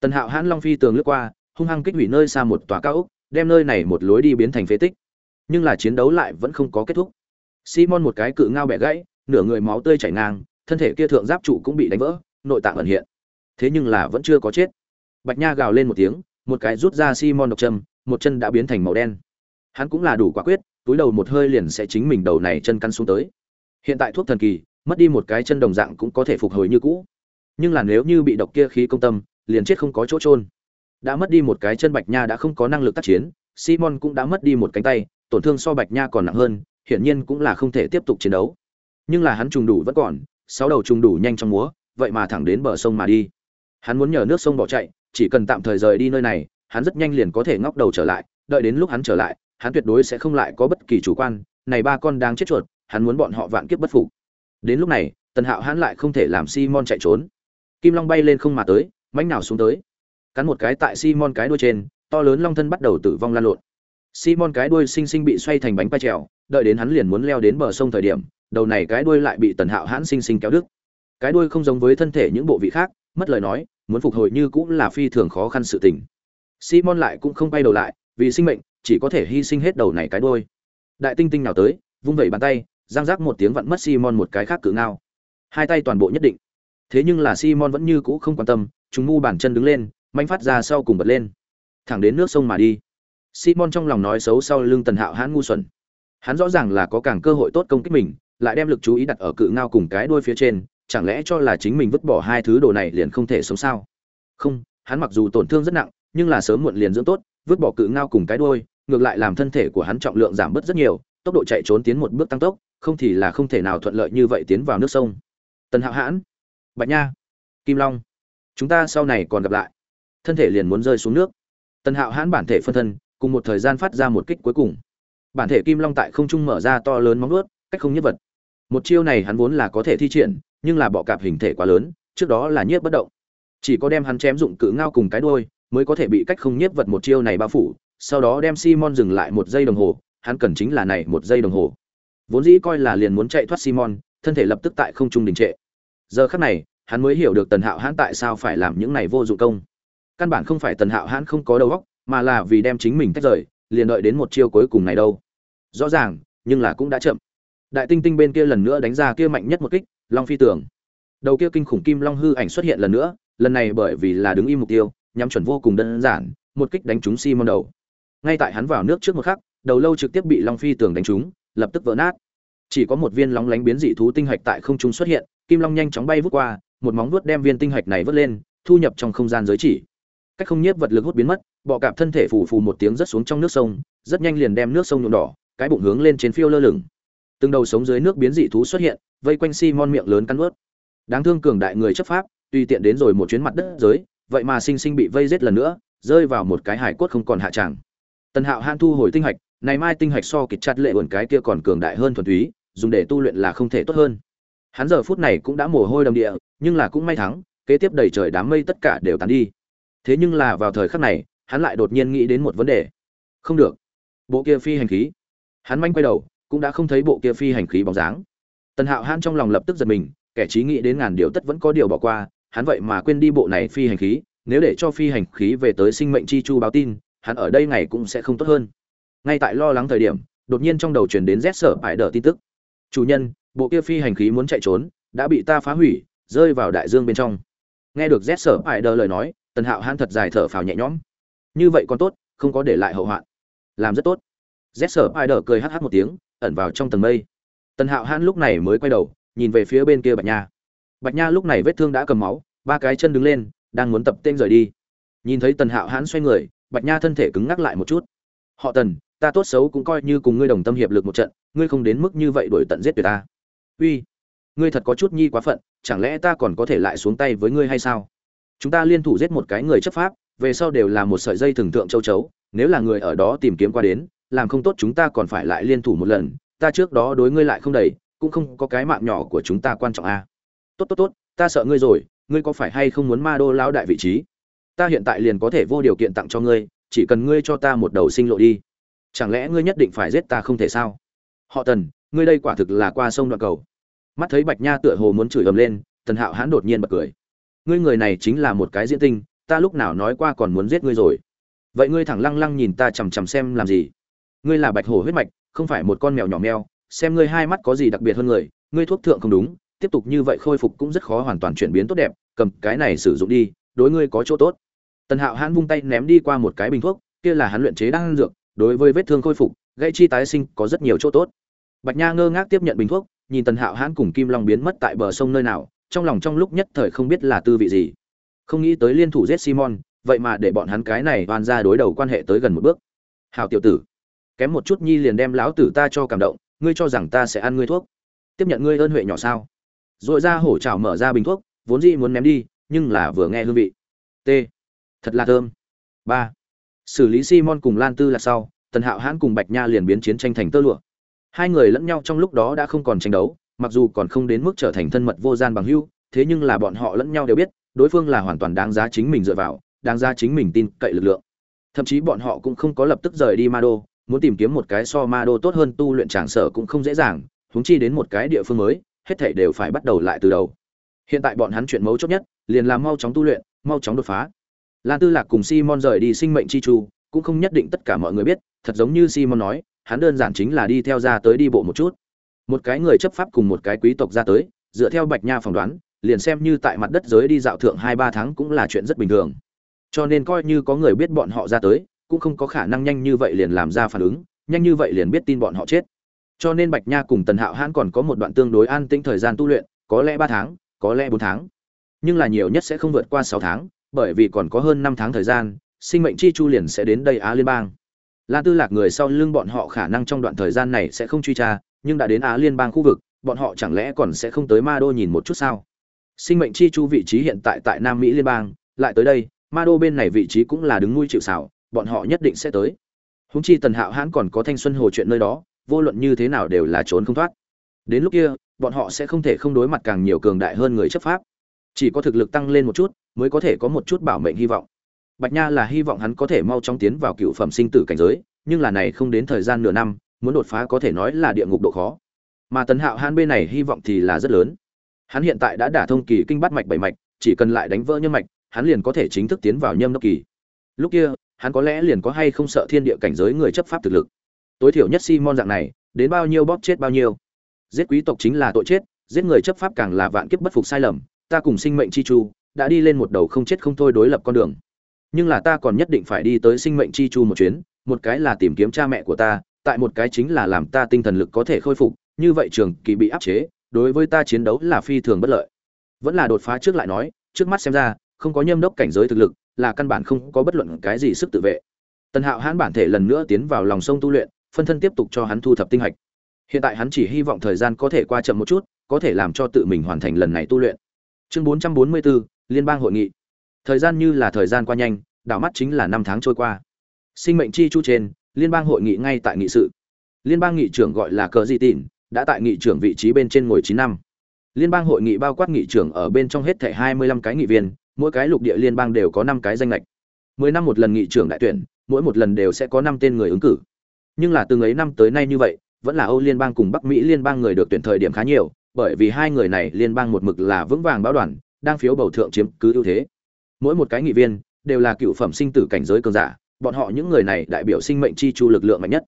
Tần hạo hãn long phi tường lướt qua hung hăng kích hủy nơi xa một tòa cao ốc đem nơi này một lối đi biến thành phế tích nhưng là chiến đấu lại vẫn không có kết thúc. Simon một cái cự ngao bẻ gãy, nửa người máu tươi chảy ngang, thân thể kia thượng giáp trụ cũng bị đánh vỡ, nội tạng ẩn hiện. Thế nhưng là vẫn chưa có chết. Bạch nha gào lên một tiếng, một cái rút ra simon độc châm, một chân đã biến thành màu đen. Hắn cũng là đủ quả quyết, túi đầu một hơi liền sẽ chính mình đầu này chân căn xuống tới. Hiện tại thuốc thần kỳ, mất đi một cái chân đồng dạng cũng có thể phục hồi như cũ. Nhưng là nếu như bị độc kia khí công tâm, liền chết không có chỗ trôn đã mất đi một cái chân bạch nha đã không có năng lực tác chiến, simon cũng đã mất đi một cánh tay tổn thương so bạch nha còn nặng hơn, hiển nhiên cũng là không thể tiếp tục chiến đấu. Nhưng là hắn trùng đủ vẫn còn, sáu đầu trùng đủ nhanh trong múa, vậy mà thẳng đến bờ sông mà đi. Hắn muốn nhờ nước sông bỏ chạy, chỉ cần tạm thời rời đi nơi này, hắn rất nhanh liền có thể ngóc đầu trở lại, đợi đến lúc hắn trở lại, hắn tuyệt đối sẽ không lại có bất kỳ chủ quan, này ba con đang chết chuột, hắn muốn bọn họ vạn kiếp bất phục. Đến lúc này, tần hạo hắn lại không thể làm simon chạy trốn. Kim long bay lên không mà tới, mãnh nào xuống tới. Cắn một cái tại simon cái đuôi trên, to lớn long thân bắt đầu tử vong lan lộn simon cái đuôi xinh xinh bị xoay thành bánh pa trèo, đợi đến hắn liền muốn leo đến bờ sông thời điểm, đầu này cái đuôi lại bị tần hạo hãn xinh xinh kéo đứt. Cái đuôi không giống với thân thể những bộ vị khác, mất lời nói, muốn phục hồi như cũng là phi thường khó khăn sự tình. Simon lại cũng không bay đầu lại, vì sinh mệnh, chỉ có thể hy sinh hết đầu này cái đuôi. Đại tinh tinh nào tới, vung vẩy bàn tay, giang rác một tiếng vặn mất simon một cái khác cự ngao. Hai tay toàn bộ nhất định. Thế nhưng là simon vẫn như cũ không quan tâm chúng ngu bàn chân đứng lên, manh phát ra sau cùng bật lên. Thẳng đến nước sông mà đi simon trong lòng nói xấu sau lưng tần hạo hãn ngu xuẩn. Hắn rõ ràng là có càng cơ hội tốt công kích mình, lại đem lực chú ý đặt ở cự ngao cùng cái đuôi phía trên, chẳng lẽ cho là chính mình vứt bỏ hai thứ đồ này liền không thể sống sao? Không, hắn mặc dù tổn thương rất nặng, nhưng là sớm muộn liền dưỡng tốt, vứt bỏ cự ngao cùng cái đuôi, ngược lại làm thân thể của hắn trọng lượng giảm bớt rất nhiều, tốc độ chạy trốn tiến một bước tăng tốc, không thì là không thể nào thuận lợi như vậy tiến vào nước sông. Tần hạo hãn, bạch nha, kim long, chúng ta sau này còn gặp lại. Thân thể liền muốn rơi xuống nước. Tần hạo hãn bản thể phân thân cùng một thời gian phát ra một kích cuối cùng. Bản thể kim long tại không trung mở ra to lớn móng vuốt, cách không nhất vật. Một chiêu này hắn vốn là có thể thi triển, nhưng là bọ cạp hình thể quá lớn, trước đó là nhiếp bất động. Chỉ có đem hắn chém dụng cự ngao cùng cái đuôi, mới có thể bị cách không nhiếp vật một chiêu này bao phủ, sau đó đem simon dừng lại một giây đồng hồ, hắn cần chính là này một giây đồng hồ. Vốn dĩ coi là liền muốn chạy thoát simon, thân thể lập tức tại không trung đình trệ. Giờ khắc này, hắn mới hiểu được tần hạo hãn tại sao phải làm những này vô dụng công. Căn bản không phải tần hạo hãn không có đầu óc mà là vì đem chính mình tách rời, liền đợi đến một chiêu cuối cùng này đâu. Rõ ràng, nhưng là cũng đã chậm. Đại tinh tinh bên kia lần nữa đánh ra kia mạnh nhất một kích, long phi tưởng. Đầu kia kinh khủng kim long hư ảnh xuất hiện lần nữa, lần này bởi vì là đứng im mục tiêu, nhắm chuẩn vô cùng đơn giản, một kích đánh trúng simon đầu. Ngay tại hắn vào nước trước một khắc, đầu lâu trực tiếp bị long phi tường đánh trúng, lập tức vỡ nát. Chỉ có một viên lóng lánh biến dị thú tinh hạch tại không trung xuất hiện, kim long nhanh chóng bay vút qua, một móng vuốt đem viên tinh hạch này vớt lên, thu nhập trong không gian giới chỉ cách không nhiếp vật lực hút biến mất, bọ cạp thân thể phù phù một tiếng rất xuống trong nước sông, rất nhanh liền đem nước sông nhuộm đỏ, cái bụng hướng lên trên phiêu lơ lửng. Từng đầu sống dưới nước biến dị thú xuất hiện, vây quanh simon miệng lớn cắn ướt đáng thương cường đại người chấp pháp, tùy tiện đến rồi một chuyến mặt đất giới, vậy mà sinh sinh bị vây giết lần nữa, rơi vào một cái hải cốt không còn hạ tràng. Tần hạo han thu hồi tinh hạch, này mai tinh hạch so kịch chặt lệ ổn cái kia còn cường đại hơn thuần túy, dùng để tu luyện là không thể tốt hơn. Hắn giờ phút này cũng đã mồ hôi đầm địa, nhưng là cũng may thắng, kế tiếp đầy trời đám mây tất cả đều tán đi thế nhưng là vào thời khắc này, hắn lại đột nhiên nghĩ đến một vấn đề. Không được. Bộ kia phi hành khí. Hắn manh quay đầu, cũng đã không thấy bộ kia phi hành khí bóng dáng. Tần hạo hắn trong lòng lập tức giật mình, kẻ trí nghĩ đến ngàn điều tất vẫn có điều bỏ qua, hắn vậy mà quên đi bộ này phi hành khí, nếu để cho phi hành khí về tới sinh mệnh chi chu báo tin, hắn ở đây ngày cũng sẽ không tốt hơn. Ngay tại lo lắng thời điểm, đột nhiên trong đầu truyền đến rét sở ải đờ tin tức. Chủ nhân, bộ kia phi hành khí muốn chạy trốn, đã bị ta phá hủy, rơi vào đại dương bên trong. Nghe được rét sở ải đờ lời nói tần hạo hãn thật dài thở phào nhẹ nhõm. Như vậy còn tốt, không có để lại hậu hoạn. Làm rất tốt. Z sở Ai đờ cười hh một tiếng, ẩn vào trong tầng mây. Tần hạo hãn lúc này mới quay đầu, nhìn về phía bên kia bạch nha. Bạch nha lúc này vết thương đã cầm máu, ba cái chân đứng lên, đang muốn tập tên rời đi. Nhìn thấy tần hạo hãn xoay người, bạch nha thân thể cứng ngắc lại một chút. Họ tần, ta tốt xấu cũng coi như cùng ngươi đồng tâm hiệp lực một trận, ngươi không đến mức như vậy đổi tận giết tuyệt ta. Uy, ngươi thật có chút nhi quá phận, chẳng lẽ ta còn có thể lại xuống tay với ngươi hay sao? Chúng ta liên thủ giết một cái người chấp pháp, về sau đều là một sợi dây thường tượng châu chấu, nếu là người ở đó tìm kiếm qua đến, làm không tốt chúng ta còn phải lại liên thủ một lần, ta trước đó đối ngươi lại không đầy, cũng không có cái mạng nhỏ của chúng ta quan trọng a. À. tốt tốt tốt, ta sợ ngươi rồi, ngươi có phải hay không muốn ma đô lão đại vị trí? Ta hiện tại liền có thể vô điều kiện tặng cho ngươi, chỉ cần ngươi cho ta một đầu sinh lộ đi. Chẳng lẽ ngươi nhất định phải giết ta không thể sao? Họ tần, ngươi đây quả thực là qua sông đoạn cầu. Mắt thấy bạch nha tựa hồ muốn chửi ầm lên, tần hạo hãn đột nhiên bật cười ngươi người này chính là một cái diễn tinh, ta lúc nào nói qua còn muốn giết ngươi rồi. Vậy ngươi thẳng lăng lăng nhìn ta chằm chằm xem làm gì? Ngươi là bạch hổ huyết mạch, không phải một con mèo nhỏ mèo, xem ngươi hai mắt có gì đặc biệt hơn người, ngươi thuốc thượng không đúng, tiếp tục như vậy khôi phục cũng rất khó hoàn toàn chuyển biến tốt đẹp, cầm cái này sử dụng đi, đối ngươi có chỗ tốt. Tần hạo hãn vung tay ném đi qua một cái bình thuốc, kia là hắn luyện chế đang dược, đối với vết thương khôi phục gây chi tái sinh có rất nhiều chỗ tốt. Bạch nha ngơ ngác tiếp nhận bình thuốc, nhìn tần hạo hãn cùng kim long biến mất tại bờ sông nơi nào trong lòng trong lúc nhất thời không biết là tư vị gì. Không nghĩ tới liên thủ giết simon, vậy mà để bọn hắn cái này oan ra đối đầu quan hệ tới gần một bước. Hào tiểu tử, kém một chút nhi liền đem lão tử ta cho cảm động, ngươi cho rằng ta sẽ ăn ngươi thuốc. Tiếp nhận ngươi ơn huệ nhỏ sao? Rồi ra hổ trào mở ra bình thuốc, vốn dĩ muốn ném đi, nhưng là vừa nghe hương vị. T. Thật là thơm. Ba. Xử lý simon cùng lan tư là sau, tần hạo hãn cùng bạch nha liền biến chiến tranh thành tơ lụa. Hai người lẫn nhau trong lúc đó đã không còn tranh đấu mặc dù còn không đến mức trở thành thân mật vô gian bằng hữu, thế nhưng là bọn họ lẫn nhau đều biết đối phương là hoàn toàn đáng giá chính mình dựa vào đáng giá chính mình tin cậy lực lượng. Thậm chí bọn họ cũng không có lập tức rời đi ma đô muốn tìm kiếm một cái so ma đô tốt hơn tu luyện tràng sở cũng không dễ dàng huống chi đến một cái địa phương mới hết thảy đều phải bắt đầu lại từ đầu. Hiện tại bọn hắn chuyện mấu chốt nhất liền là mau chóng tu luyện mau chóng đột phá. Lan tư lạc cùng simon rời đi sinh mệnh chi chu cũng không nhất định tất cả mọi người biết thật giống như simon nói hắn đơn giản chính là đi theo ra tới đi bộ một chút một cái người chấp pháp cùng một cái quý tộc ra tới, dựa theo bạch nha phỏng đoán, liền xem như tại mặt đất giới đi dạo thượng hai ba tháng cũng là chuyện rất bình thường. Cho nên coi như có người biết bọn họ ra tới, cũng không có khả năng nhanh như vậy liền làm ra phản ứng, nhanh như vậy liền biết tin bọn họ chết. Cho nên bạch nha cùng tần hạo hãn còn có một đoạn tương đối an tĩnh thời gian tu luyện, có lẽ ba tháng, có lẽ bốn tháng. Nhưng là nhiều nhất sẽ không vượt qua sáu tháng, bởi vì còn có hơn năm tháng thời gian, sinh mệnh chi chu liền sẽ đến đây á liên bang. Lan tư lạc người sau lưng bọn họ khả năng trong đoạn thời gian này sẽ không truy tra nhưng đã đến á liên bang khu vực, bọn họ chẳng lẽ còn sẽ không tới ma đô nhìn một chút sao? Sinh mệnh chi chu vị trí hiện tại tại nam mỹ liên bang, lại tới đây, ma đô bên này vị trí cũng là đứng nuôi chịu xảo bọn họ nhất định sẽ tới. Húng chi tần hạo hãn còn có thanh xuân hồ chuyện nơi đó, vô luận như thế nào đều là trốn không thoát. Đến lúc kia, bọn họ sẽ không thể không đối mặt càng nhiều cường đại hơn người chấp pháp. Chỉ có thực lực tăng lên một chút, mới có thể có một chút bảo mệnh hy vọng. Bạch nha là hy vọng hắn có thể mau chóng tiến vào cựu phẩm sinh tử cảnh giới, nhưng là này không đến thời gian nửa năm muốn đột phá có thể nói là địa ngục độ khó mà tần hạo hãn bên này hy vọng thì là rất lớn hắn hiện tại đã đả thông kỳ kinh bắt mạch bảy mạch chỉ cần lại đánh vỡ nhân mạch hắn liền có thể chính thức tiến vào nhâm đốc kỳ lúc kia hắn có lẽ liền có hay không sợ thiên địa cảnh giới người chấp pháp thực lực tối thiểu nhất Simon dạng này, đến bao nhiêu bóp chết bao nhiêu. Giết quý tộc chính là tội chết, giết người chấp pháp càng là vạn kiếp bất phục sai lầm, ta cùng sinh mệnh chi chu đã đi lên một đầu không chết không thôi đối lập con đường. Nhưng là ta còn nhất định phải đi tới sinh mệnh chi chu một chuyến, một cái là tìm kiếm cha mẹ của ta, tại một cái chính là làm ta tinh thần lực có thể khôi phục như vậy trường kỳ bị áp chế đối với ta chiến đấu là phi thường bất lợi. Vẫn là đột phá trước lại nói trước mắt xem ra không có nhâm đốc cảnh giới thực lực là căn bản không có bất luận cái gì sức tự vệ. Tần hạo hãn bản thể lần nữa tiến vào lòng sông tu luyện phân thân tiếp tục cho hắn thu thập tinh hạch. Hiện tại hắn chỉ hy vọng thời gian có thể qua chậm một chút có thể làm cho tự mình hoàn thành lần này tu luyện. Chương 444, liên bang hội nghị. Thời gian như là thời gian qua nhanh đảo mắt chính là năm tháng trôi qua. Sinh mệnh chi chu trên liên bang hội nghị ngay tại nghị sự. Liên bang nghị trưởng gọi là cờ di tịnh đã tại nghị trưởng vị trí bên trên ngồi chín năm. Liên bang hội nghị bao quát nghị trưởng ở bên trong hết thảy hai mươi lăm cái nghị viên, mỗi cái lục địa liên bang đều có năm cái danh lệch mười năm một lần nghị trưởng đại tuyển, mỗi một lần đều sẽ có năm tên người ứng cử. Nhưng là từng ấy năm tới nay như vậy, vẫn là âu liên bang cùng bắc mỹ liên bang người được tuyển thời điểm khá nhiều, bởi vì hai người này liên bang một mực là vững vàng báo đoàn, đang phiếu bầu thượng chiếm cứ ưu thế. Mỗi một cái nghị viên đều là cựu phẩm sinh tử cảnh giới cường giả bọn họ những người này đại biểu sinh mệnh chi chu lực lượng mạnh nhất.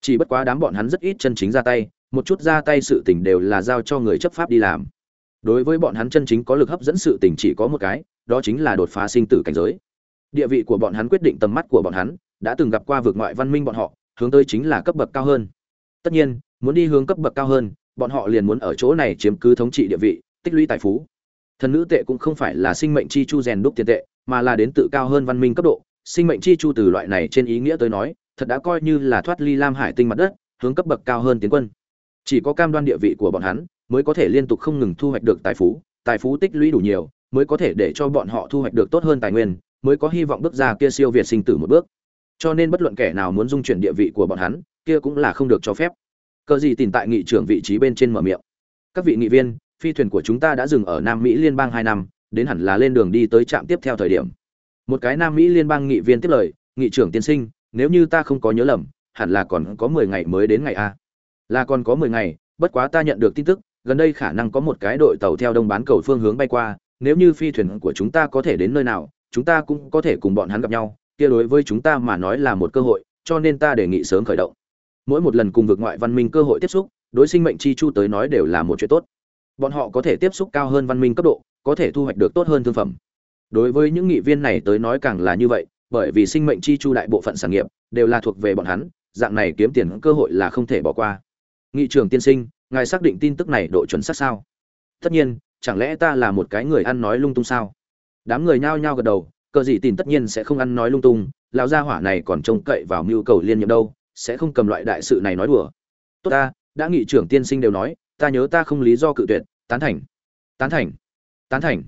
Chỉ bất quá đám bọn hắn rất ít chân chính ra tay, một chút ra tay sự tình đều là giao cho người chấp pháp đi làm. Đối với bọn hắn chân chính có lực hấp dẫn sự tình chỉ có một cái, đó chính là đột phá sinh tử cảnh giới. Địa vị của bọn hắn quyết định tầm mắt của bọn hắn, đã từng gặp qua vực ngoại văn minh bọn họ, hướng tới chính là cấp bậc cao hơn. Tất nhiên, muốn đi hướng cấp bậc cao hơn, bọn họ liền muốn ở chỗ này chiếm cứ thống trị địa vị, tích lũy tài phú. Thần nữ tệ cũng không phải là sinh mệnh chi chu rèn đúc tiền tệ, mà là đến tự cao hơn văn minh cấp độ sinh mệnh chi chu từ loại này trên ý nghĩa tới nói, thật đã coi như là thoát ly lam hải tinh mặt đất, hướng cấp bậc cao hơn tiến quân. Chỉ có cam đoan địa vị của bọn hắn, mới có thể liên tục không ngừng thu hoạch được tài phú tài phú tích lũy đủ nhiều, mới có thể để cho bọn họ thu hoạch được tốt hơn tài nguyên, mới có hy vọng bước ra kia siêu việt sinh tử một bước. Cho nên bất luận kẻ nào muốn dung chuyển địa vị của bọn hắn, kia cũng là không được cho phép. Cờ gì tìm tại nghị trưởng vị trí bên trên mở miệng. Các vị nghị viên, phi thuyền của chúng ta đã dừng ở nam mỹ liên bang hai năm, đến hẳn là lên đường đi tới trạm tiếp theo thời điểm một cái nam mỹ liên bang nghị viên tiếp lời, nghị trưởng tiên sinh, nếu như ta không có nhớ lầm, hẳn là còn có mười ngày mới đến ngày a. Là còn có mười ngày, bất quá ta nhận được tin tức, gần đây khả năng có một cái đội tàu theo đông bán cầu phương hướng bay qua, nếu như phi thuyền của chúng ta có thể đến nơi nào, chúng ta cũng có thể cùng bọn hắn gặp nhau, kia đối với chúng ta mà nói là một cơ hội, cho nên ta đề nghị sớm khởi động. Mỗi một lần cùng vực ngoại văn minh cơ hội tiếp xúc, đối sinh mệnh chi chu tới nói đều là một chuyện tốt. Bọn họ có thể tiếp xúc cao hơn văn minh cấp độ, có thể thu hoạch được tốt hơn thương phẩm đối với những nghị viên này tới nói càng là như vậy, bởi vì sinh mệnh chi chu đại bộ phận sản nghiệp đều là thuộc về bọn hắn, dạng này kiếm tiền cơ hội là không thể bỏ qua. Nghị trưởng tiên sinh, ngài xác định tin tức này độ chuẩn xác sao? Tất nhiên, chẳng lẽ ta là một cái người ăn nói lung tung sao? Đám người nhao nhao gật đầu, cờ gì tin tất nhiên sẽ không ăn nói lung tung, lão gia hỏa này còn trông cậy vào mưu cầu liên nhiệm đâu, sẽ không cầm loại đại sự này nói đùa. Tốt ta, đã nghị trưởng tiên sinh đều nói, ta nhớ ta không lý do cự tuyệt, tán thành. Tán thành. Tán thành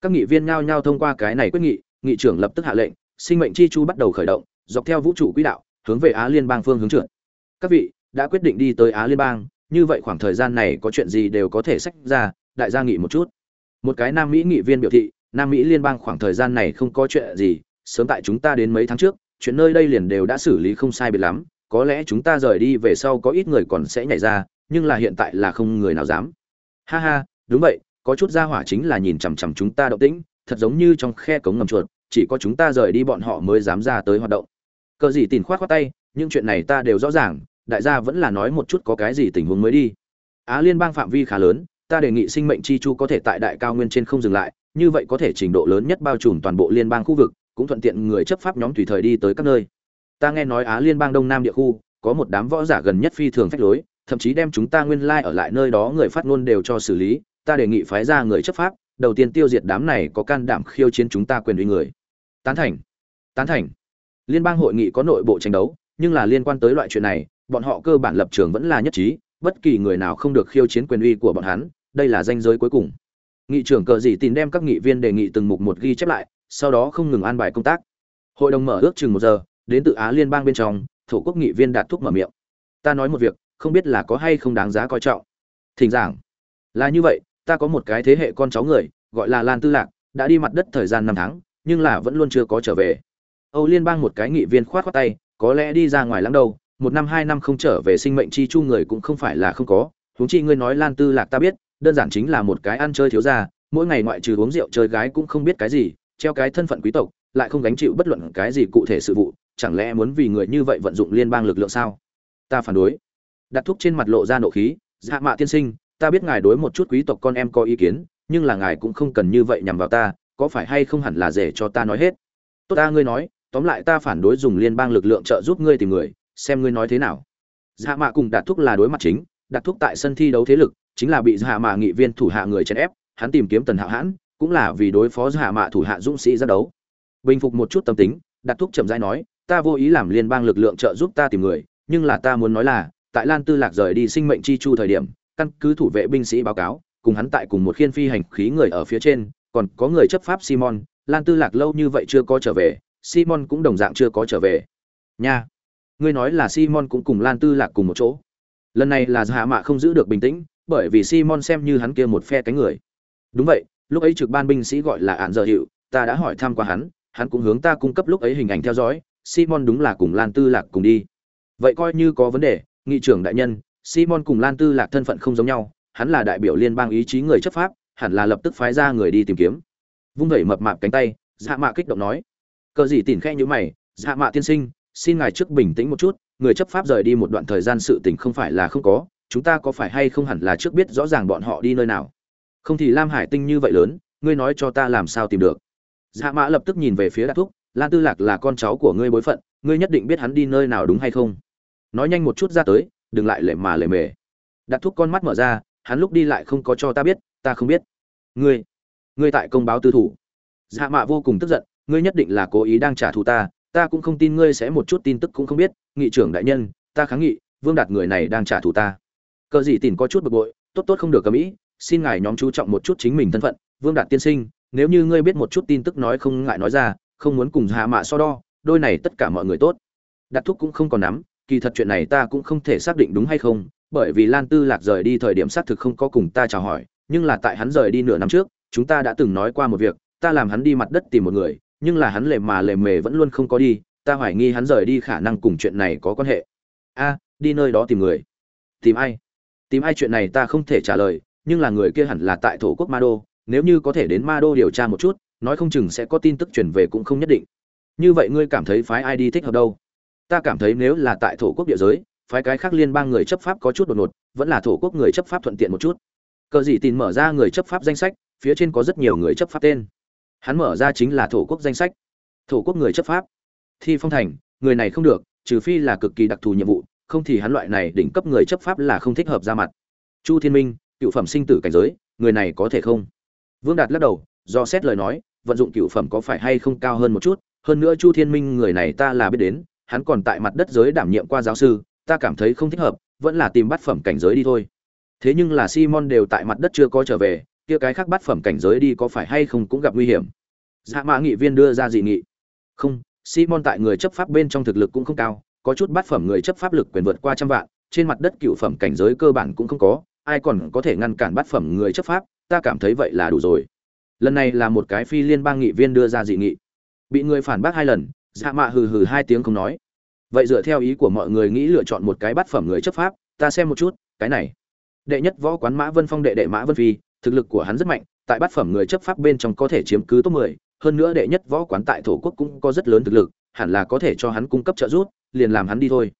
các nghị viên nhao nhao thông qua cái này quyết nghị nghị trưởng lập tức hạ lệnh, sinh mệnh chi chu bắt đầu khởi động, dọc theo vũ trụ quỹ đạo, hướng về á liên bang phương hướng trượt. Các vị, đã quyết định đi tới á liên bang, như vậy khoảng thời gian này có chuyện gì đều có thể sách ra, đại gia nghị một chút. Một cái nam mỹ nghị viên biểu thị, nam mỹ liên bang khoảng thời gian này không có chuyện gì, sớm tại chúng ta đến mấy tháng trước, chuyện nơi đây liền đều đã xử lý không sai biệt lắm, có lẽ chúng ta rời đi về sau có ít người còn sẽ nhảy ra, nhưng là hiện tại là không người nào dám. Ha ha, đúng vậy có chút ra hỏa chính là nhìn chằm chằm chúng ta động tĩnh, thật giống như trong khe cống ngầm chuột, chỉ có chúng ta rời đi bọn họ mới dám ra tới hoạt động. Cờ gì tìm khoát khoát tay, những chuyện này ta đều rõ ràng, đại gia vẫn là nói một chút có cái gì tình huống mới đi. Á liên bang phạm vi khá lớn, ta đề nghị sinh mệnh chi chu có thể tại đại cao nguyên trên không dừng lại, như vậy có thể trình độ lớn nhất bao trùm toàn bộ liên bang khu vực, cũng thuận tiện người chấp pháp nhóm tùy thời đi tới các nơi. Ta nghe nói á liên bang đông nam địa khu, có một đám võ giả gần nhất phi thường phách lối, thậm chí đem chúng ta nguyên lai ở lại nơi đó người phát ngôn đều cho xử lý ta đề nghị phái ra người chấp pháp, đầu tiên tiêu diệt đám này có can đảm khiêu chiến chúng ta quyền uy người. Tán thành. Tán thành. Liên bang hội nghị có nội bộ tranh đấu, nhưng là liên quan tới loại chuyện này, bọn họ cơ bản lập trường vẫn là nhất trí, bất kỳ người nào không được khiêu chiến quyền uy của bọn hắn, đây là danh giới cuối cùng. Nghị trưởng cờ gì tìm đem các nghị viên đề nghị từng mục một ghi chép lại, sau đó không ngừng an bài công tác. Hội đồng mở ước chừng một giờ, đến từ á liên bang bên trong, thổ quốc nghị viên đạt thúc mở miệng. Ta nói một việc, không biết là có hay không đáng giá coi trọng. Thỉnh giảng. Là như vậy ta có một cái thế hệ con cháu người, gọi là lan tư lạc, đã đi mặt đất thời gian năm tháng, nhưng là vẫn luôn chưa có trở về. Âu liên bang một cái nghị viên khoát khoát tay, có lẽ đi ra ngoài lắm đâu một năm hai năm không trở về sinh mệnh chi chu người cũng không phải là không có. Huống chi ngươi nói lan tư lạc ta biết, đơn giản chính là một cái ăn chơi thiếu gia, mỗi ngày ngoại trừ uống rượu chơi gái cũng không biết cái gì, treo cái thân phận quý tộc, lại không gánh chịu bất luận cái gì cụ thể sự vụ, chẳng lẽ muốn vì người như vậy vận dụng liên bang lực lượng sao? Ta phản đối. Đặt thuốc trên mặt lộ ra nộ khí dạ mạ tiên sinh ta biết ngài đối một chút quý tộc con em có ý kiến, nhưng là ngài cũng không cần như vậy nhằm vào ta, có phải hay không hẳn là rể cho ta nói hết? Tốt ta, ngươi nói, tóm lại ta phản đối dùng liên bang lực lượng trợ giúp ngươi tìm người, xem ngươi nói thế nào. Dạ mạ cùng đạt thúc là đối mặt chính, đạt thúc tại sân thi đấu thế lực, chính là bị dạ mạ nghị viên thủ hạ người chèn ép, hắn tìm kiếm tần hạo hãn, cũng là vì đối phó dạ mạ thủ hạ dũng sĩ ra đấu. Bình phục một chút tâm tính, đạt thúc chậm rãi nói, ta vô ý làm liên bang lực lượng trợ giúp ta tìm người, nhưng là ta muốn nói là, tại lan tư lạc rời đi sinh mệnh chi chu thời điểm căn cứ thủ vệ binh sĩ báo cáo, cùng hắn tại cùng một khiên phi hành khí người ở phía trên, còn có người chấp pháp simon, lan tư lạc lâu như vậy chưa có trở về, simon cũng đồng dạng chưa có trở về. Nha, ngươi nói là simon cũng cùng lan tư lạc cùng một chỗ. Lần này là hạ mạ không giữ được bình tĩnh, bởi vì simon xem như hắn kia một phe cánh người. Đúng vậy, lúc ấy trực ban binh sĩ gọi là án giờ hiệu ta đã hỏi thăm qua hắn hắn cũng hướng ta cung cấp lúc ấy hình ảnh theo dõi, simon đúng là cùng lan tư lạc cùng đi. Vậy coi như có vấn đề, nghị trưởng đại nhân simon cùng lan tư lạc thân phận không giống nhau, hắn là đại biểu liên bang ý chí người chấp pháp, hẳn là lập tức phái ra người đi tìm kiếm. Vung vẩy mập mạp cánh tay dạ mạ kích động nói. Cờ gì tỉnh khẽ như mày dạ mạ tiên sinh, xin ngài trước bình tĩnh một chút, người chấp pháp rời đi một đoạn thời gian sự tình không phải là không có, chúng ta có phải hay không hẳn là trước biết rõ ràng bọn họ đi nơi nào? Không thì lam hải tinh như vậy lớn, ngươi nói cho ta làm sao tìm được? Dạ Mạ lập tức nhìn về phía đạt thúc, lan tư lạc là con cháu của ngươi bối phận, ngươi nhất định biết hắn đi nơi nào đúng hay không? Nói nhanh một chút ra tới đừng lại lệ mà lệ mề. Đạt thúc con mắt mở ra, hắn lúc đi lại không có cho ta biết, ta không biết. Ngươi ngươi tại công báo tư thủ. Dạ mạ vô cùng tức giận, ngươi nhất định là cố ý đang trả thù ta ta cũng không tin ngươi sẽ một chút tin tức cũng không biết. Nghị trưởng đại nhân, ta kháng nghị, vương đạt người này đang trả thù ta. Cờ gì tìm có chút bực bội, tốt tốt không được cầm ý, xin ngài nhóm chú trọng một chút chính mình thân phận, vương đạt tiên sinh, nếu như ngươi biết một chút tin tức nói không ngại nói ra, không muốn cùng hạ mạ so đo, đôi này tất cả mọi người tốt. Đặt thúc cũng không còn nắm kỳ thật chuyện này ta cũng không thể xác định đúng hay không, bởi vì lan tư lạc rời đi thời điểm xác thực không có cùng ta chào hỏi, nhưng là tại hắn rời đi nửa năm trước, chúng ta đã từng nói qua một việc, ta làm hắn đi mặt đất tìm một người, nhưng là hắn lề mà lề mề vẫn luôn không có đi, ta hoài nghi hắn rời đi khả năng cùng chuyện này có quan hệ. A, đi nơi đó tìm người. Tìm ai? Tìm ai chuyện này ta không thể trả lời, nhưng là người kia hẳn là tại thổ quốc ma đô, nếu như có thể đến ma đô điều tra một chút, nói không chừng sẽ có tin tức chuyển về cũng không nhất định. Như vậy ngươi cảm thấy phái ai đi thích hợp đâu? Ta cảm thấy nếu là tại thổ quốc địa giới, phái cái khác liên bang người chấp pháp có chút đột ngột, vẫn là thổ quốc người chấp pháp thuận tiện một chút. Cờ gì tin mở ra người chấp pháp danh sách, phía trên có rất nhiều người chấp pháp tên. Hắn mở ra chính là thổ quốc danh sách. Thổ quốc người chấp pháp. Thi phong thành, người này không được, trừ phi là cực kỳ đặc thù nhiệm vụ, không thì hắn loại này đỉnh cấp người chấp pháp là không thích hợp ra mặt. Chu thiên minh, cựu phẩm sinh tử cảnh giới, người này có thể không? Vương đạt lắc đầu, do xét lời nói, vận dụng cựu phẩm có phải hay không cao hơn một chút, hơn nữa chu thiên minh người này ta là biết đến hắn còn tại mặt đất giới đảm nhiệm qua giáo sư, ta cảm thấy không thích hợp, vẫn là tìm bát phẩm cảnh giới đi thôi. Thế nhưng là simon đều tại mặt đất chưa có trở về, kia cái khác bát phẩm cảnh giới đi có phải hay không cũng gặp nguy hiểm. Dạ mã nghị viên đưa ra dị nghị. Không, simon tại người chấp pháp bên trong thực lực cũng không cao, có chút bát phẩm người chấp pháp lực quyền vượt qua trăm vạn, trên mặt đất cựu phẩm cảnh giới cơ bản cũng không có, ai còn có thể ngăn cản bát phẩm người chấp pháp, ta cảm thấy vậy là đủ rồi. Lần này là một cái phi liên bang nghị viên đưa ra dị nghị. Bị người phản bác hai lần dạ mạ hừ hừ hai tiếng không nói. Vậy dựa theo ý của mọi người nghĩ lựa chọn một cái bát phẩm người chấp pháp ta xem một chút cái này. Đệ nhất võ quán mã vân phong đệ đệ mã vân phi thực lực của hắn rất mạnh tại bát phẩm người chấp pháp bên trong có thể chiếm cứ top 10, hơn nữa đệ nhất võ quán tại thổ quốc cũng có rất lớn thực lực hẳn là có thể cho hắn cung cấp trợ giúp liền làm hắn đi thôi.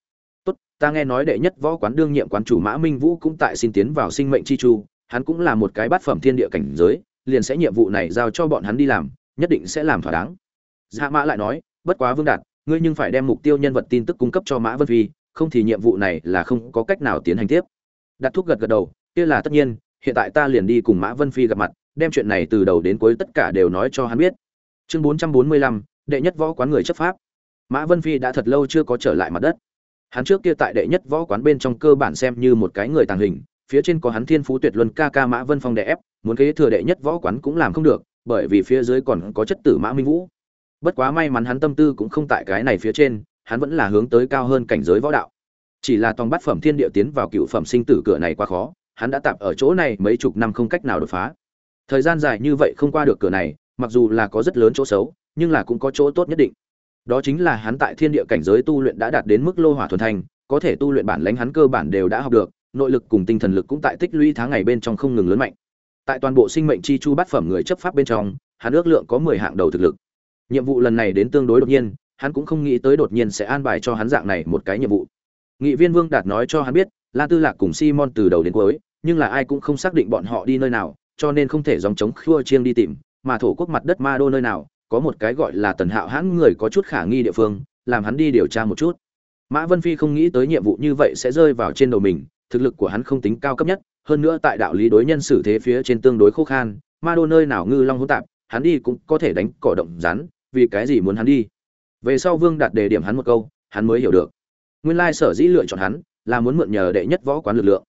Tốt ta nghe nói đệ nhất võ quán đương nhiệm quán chủ mã minh vũ cũng tại xin tiến vào sinh mệnh chi chu hắn cũng là một cái bát phẩm thiên địa cảnh giới liền sẽ nhiệm vụ này giao cho bọn hắn đi làm nhất định sẽ làm thỏa đáng. Dạ mã lại nói bất quá vương đạt, ngươi nhưng phải đem mục tiêu nhân vật tin tức cung cấp cho mã vân phi, không thì nhiệm vụ này là không có cách nào tiến hành tiếp. Đặt thuốc gật gật đầu, kia là tất nhiên, hiện tại ta liền đi cùng mã vân phi gặp mặt, đem chuyện này từ đầu đến cuối tất cả đều nói cho hắn biết. Chương bốn trăm bốn mươi lăm, đệ nhất võ quán người chấp pháp. Mã vân phi đã thật lâu chưa có trở lại mặt đất. Hắn trước kia tại đệ nhất võ quán bên trong cơ bản xem như một cái người tàng hình, phía trên có hắn thiên phú tuyệt luân ca ca mã vân phong đè ép, muốn kế thừa đệ nhất võ quán cũng làm không được, bởi vì phía dưới còn có chất tử mã minh vũ bất quá may mắn hắn tâm tư cũng không tại cái này phía trên, hắn vẫn là hướng tới cao hơn cảnh giới võ đạo. Chỉ là tòng bát phẩm thiên địa tiến vào cựu phẩm sinh tử cửa này quá khó, hắn đã tạp ở chỗ này mấy chục năm không cách nào đột phá. Thời gian dài như vậy không qua được cửa này, mặc dù là có rất lớn chỗ xấu, nhưng là cũng có chỗ tốt nhất định. Đó chính là hắn tại thiên địa cảnh giới tu luyện đã đạt đến mức lô hỏa thuần thành, có thể tu luyện bản lãnh hắn cơ bản đều đã học được, nội lực cùng tinh thần lực cũng tại tích lũy tháng ngày bên trong không ngừng lớn mạnh. Tại toàn bộ sinh mệnh chi chu bát phẩm người chấp pháp bên trong, hắn ước lượng có mười hạng đầu thực lực nhiệm vụ lần này đến tương đối đột nhiên, hắn cũng không nghĩ tới đột nhiên sẽ an bài cho hắn dạng này một cái nhiệm vụ. Nghị viên vương đạt nói cho hắn biết, la tư lạc cùng simon từ đầu đến cuối, nhưng là ai cũng không xác định bọn họ đi nơi nào, cho nên không thể dòng chống khua chiêng đi tìm, mà thổ quốc mặt đất ma đô nơi nào, có một cái gọi là tần hạo hãn người có chút khả nghi địa phương, làm hắn đi điều tra một chút. Mã vân phi không nghĩ tới nhiệm vụ như vậy sẽ rơi vào trên đầu mình, thực lực của hắn không tính cao cấp nhất, hơn nữa tại đạo lý đối nhân xử thế phía trên tương đối khô khan, ma đô nơi nào ngư long hỗn tạp, hắn đi cũng có thể đánh cỏ động rắn vì cái gì muốn hắn đi? Về sau vương đạt đề điểm hắn một câu, hắn mới hiểu được. Nguyên lai sở dĩ lựa chọn hắn là muốn mượn nhờ đệ nhất võ quán lực lượng.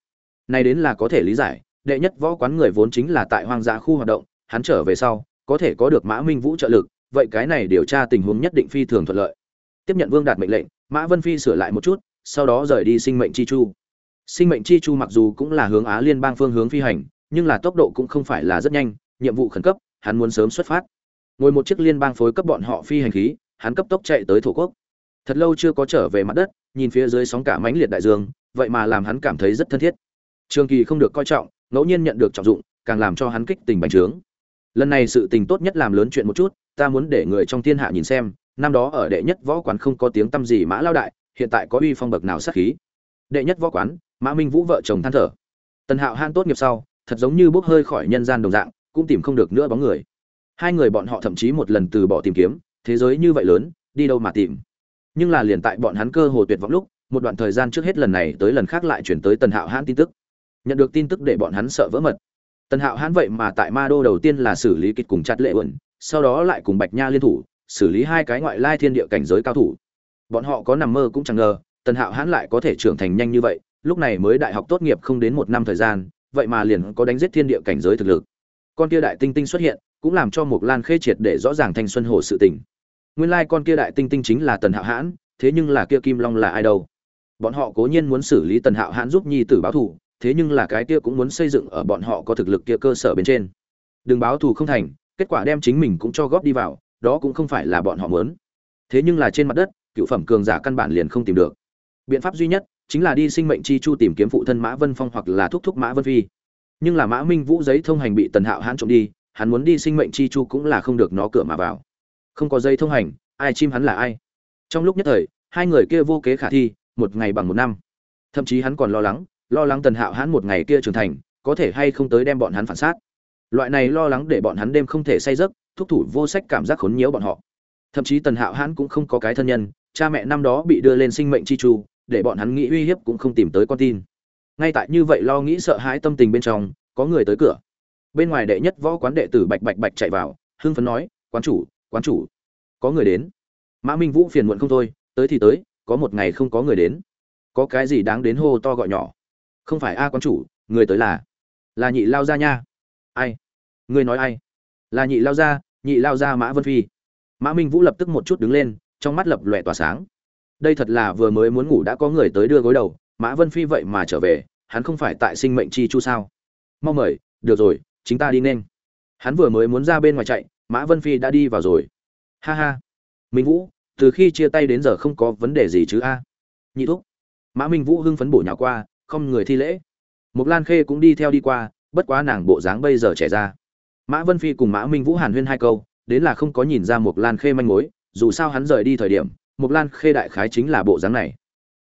Này đến là có thể lý giải, đệ nhất võ quán người vốn chính là tại hoang dã khu hoạt động, hắn trở về sau, có thể có được mã minh vũ trợ lực, vậy cái này điều tra tình huống nhất định phi thường thuận lợi. Tiếp nhận vương đạt mệnh lệnh, mã vân phi sửa lại một chút, sau đó rời đi sinh mệnh chi chu. Sinh mệnh chi chu mặc dù cũng là hướng á liên bang phương hướng phi hành, nhưng là tốc độ cũng không phải là rất nhanh, nhiệm vụ khẩn cấp, hắn muốn sớm xuất phát ngồi một chiếc liên bang phối cấp bọn họ phi hành khí, hắn cấp tốc chạy tới thổ quốc. Thật lâu chưa có trở về mặt đất, nhìn phía dưới sóng cả mãnh liệt đại dương, vậy mà làm hắn cảm thấy rất thân thiết. Trường kỳ không được coi trọng, ngẫu nhiên nhận được trọng dụng, càng làm cho hắn kích tình bành trướng. Lần này sự tình tốt nhất làm lớn chuyện một chút, ta muốn để người trong thiên hạ nhìn xem, năm đó ở đệ nhất võ quán không có tiếng tăm gì mã lao đại, hiện tại có uy phong bậc nào sát khí. Đệ nhất võ quán, mã minh vũ vợ chồng than thở. Tần hạo han tốt nghiệp sau, thật giống như bốc hơi khỏi nhân gian đồng dạng, cũng tìm không được nữa bóng người hai người bọn họ thậm chí một lần từ bỏ tìm kiếm, thế giới như vậy lớn, đi đâu mà tìm. Nhưng là liền tại bọn hắn cơ hồ tuyệt vọng lúc, một đoạn thời gian trước hết lần này tới lần khác lại chuyển tới tần hạo hãn tin tức. Nhận được tin tức để bọn hắn sợ vỡ mật. Tần hạo hãn vậy mà tại ma đô đầu tiên là xử lý kịch cùng chặt lệ uẩn, sau đó lại cùng bạch nha liên thủ, xử lý hai cái ngoại lai thiên địa cảnh giới cao thủ. Bọn họ có nằm mơ cũng chẳng ngờ, tần hạo hãn lại có thể trưởng thành nhanh như vậy, lúc này mới đại học tốt nghiệp không đến một năm thời gian, vậy mà liền có đánh giết thiên địa cảnh giới thực lực. Con kia đại tinh tinh xuất hiện cũng làm cho Mộc lan khê triệt để rõ ràng thanh xuân hồ sự tình. Nguyên lai con kia đại tinh tinh chính là tần hạo hãn, thế nhưng là kia kim long là ai đâu? Bọn họ cố nhiên muốn xử lý tần hạo hãn giúp nhi tử báo thù, thế nhưng là cái kia cũng muốn xây dựng ở bọn họ có thực lực kia cơ sở bên trên. Đừng báo thù không thành, kết quả đem chính mình cũng cho góp đi vào, đó cũng không phải là bọn họ muốn. Thế nhưng là trên mặt đất, cựu phẩm cường giả căn bản liền không tìm được. Biện pháp duy nhất chính là đi sinh mệnh chi chu tìm kiếm phụ thân mã vân phong hoặc là thúc thúc mã vân phi. Nhưng là mã minh vũ giấy thông hành bị tần hạo hãn trộm đi hắn muốn đi sinh mệnh chi chu cũng là không được nó cửa mà vào. Không có dây thông hành, ai chim hắn là ai? Trong lúc nhất thời, hai người kia vô kế khả thi, một ngày bằng một năm. Thậm chí hắn còn lo lắng lo lắng tần hạo hắn một ngày kia trưởng thành, có thể hay không tới đem bọn hắn phản sát loại này lo lắng để bọn hắn đêm không thể say giấc, thúc thủ vô sách cảm giác khốn nhiễu bọn họ. Thậm chí tần hạo hắn cũng không có cái thân nhân, cha mẹ năm đó bị đưa lên sinh mệnh chi chu, để bọn hắn nghĩ uy hiếp cũng không tìm tới con tin. Ngay tại như vậy lo nghĩ sợ hãi tâm tình bên trong, có người tới cửa bên ngoài đệ nhất võ quán đệ tử bạch bạch bạch chạy vào, hưng phấn nói, quán chủ quán chủ, có người đến. Mã minh vũ phiền muộn không thôi, tới thì tới, có một ngày không có người đến. Có cái gì đáng đến hô to gọi nhỏ? Không phải a, quán chủ, người tới là là nhị lao gia nha. Ai? Người nói ai? Là nhị lao gia, nhị lao gia mã vân phi. Mã minh vũ lập tức một chút đứng lên, trong mắt lập lòe tỏa sáng. Đây thật là vừa mới muốn ngủ đã có người tới đưa gối đầu, mã vân phi vậy mà trở về, hắn không phải tại sinh mệnh chi chu sao? Mau mời, được rồi chính ta đi nên. Hắn vừa mới muốn ra bên ngoài chạy, mã vân phi đã đi vào rồi. Ha ha. Minh vũ, từ khi chia tay đến giờ không có vấn đề gì chứ a? Nhị thúc. Mã minh vũ hưng phấn bổ nhào qua, không người thi lễ. Mục lan khê cũng đi theo đi qua, bất quá nàng bộ dáng bây giờ trẻ ra mã vân phi cùng mã minh vũ hàn huyên hai câu, đến là không có nhìn ra mục lan khê manh mối, dù sao hắn rời đi thời điểm mục lan khê đại khái chính là bộ dáng này.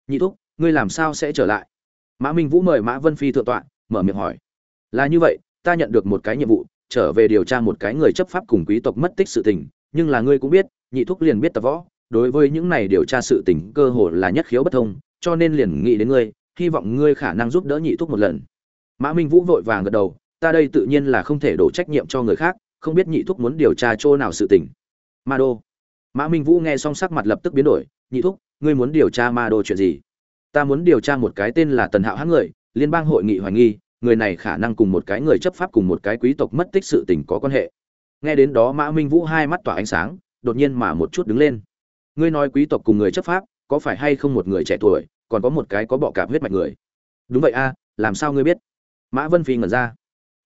Nhị thúc, ngươi làm sao sẽ trở lại? Mã minh vũ mời mã vân phi thượng tọa, mở miệng hỏi. Là như vậy ta nhận được một cái nhiệm vụ, trở về điều tra một cái người chấp pháp cùng quý tộc mất tích sự tình, nhưng là ngươi cũng biết, nhị thúc liền biết tập võ, đối với những này điều tra sự tình cơ hồ là nhất khiếu bất thông, cho nên liền nghĩ đến ngươi, hy vọng ngươi khả năng giúp đỡ nhị thúc một lần. Mã minh vũ vội vàng gật đầu, ta đây tự nhiên là không thể đổ trách nhiệm cho người khác, không biết nhị thúc muốn điều tra chỗ nào sự tình. Ma đô. Mã minh vũ nghe xong sắc mặt lập tức biến đổi, nhị thúc, ngươi muốn điều tra ma đô chuyện gì? Ta muốn điều tra một cái tên là tần hạo hãng người, liên bang hội nghị hoài nghi người này khả năng cùng một cái người chấp pháp cùng một cái quý tộc mất tích sự tình có quan hệ. Nghe đến đó mã minh vũ hai mắt tỏa ánh sáng, đột nhiên mà một chút đứng lên. Ngươi nói quý tộc cùng người chấp pháp, có phải hay không một người trẻ tuổi, còn có một cái có bọ cạp huyết mạch người? Đúng vậy a, làm sao ngươi biết? Mã vân phi ngẩn ra.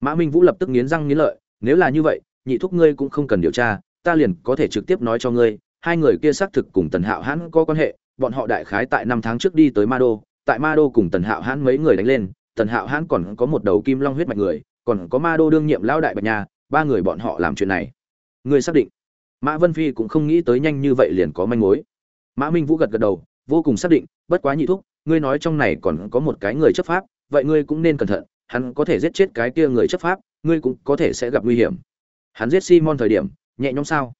Mã minh vũ lập tức nghiến răng nghiến lợi, nếu là như vậy, nhị thúc ngươi cũng không cần điều tra, ta liền có thể trực tiếp nói cho ngươi, hai người kia xác thực cùng tần hạo hãn có quan hệ, bọn họ đại khái tại năm tháng trước đi tới ma đô, tại ma đô cùng tần hạo hãn mấy người đánh lên tần hạo hãn còn có một đầu kim long huyết mạch người, còn có ma đô đương nhiệm lão đại bạch nhà ba người bọn họ làm chuyện này. Ngươi xác định. Mã vân phi cũng không nghĩ tới nhanh như vậy liền có manh mối. Mã minh vũ gật gật đầu, vô cùng xác định, bất quá nhị thúc, ngươi nói trong này còn có một cái người chấp pháp, vậy ngươi cũng nên cẩn thận, hắn có thể giết chết cái kia người chấp pháp, ngươi cũng có thể sẽ gặp nguy hiểm. Hắn giết simon thời điểm, nhẹ nhõm sao?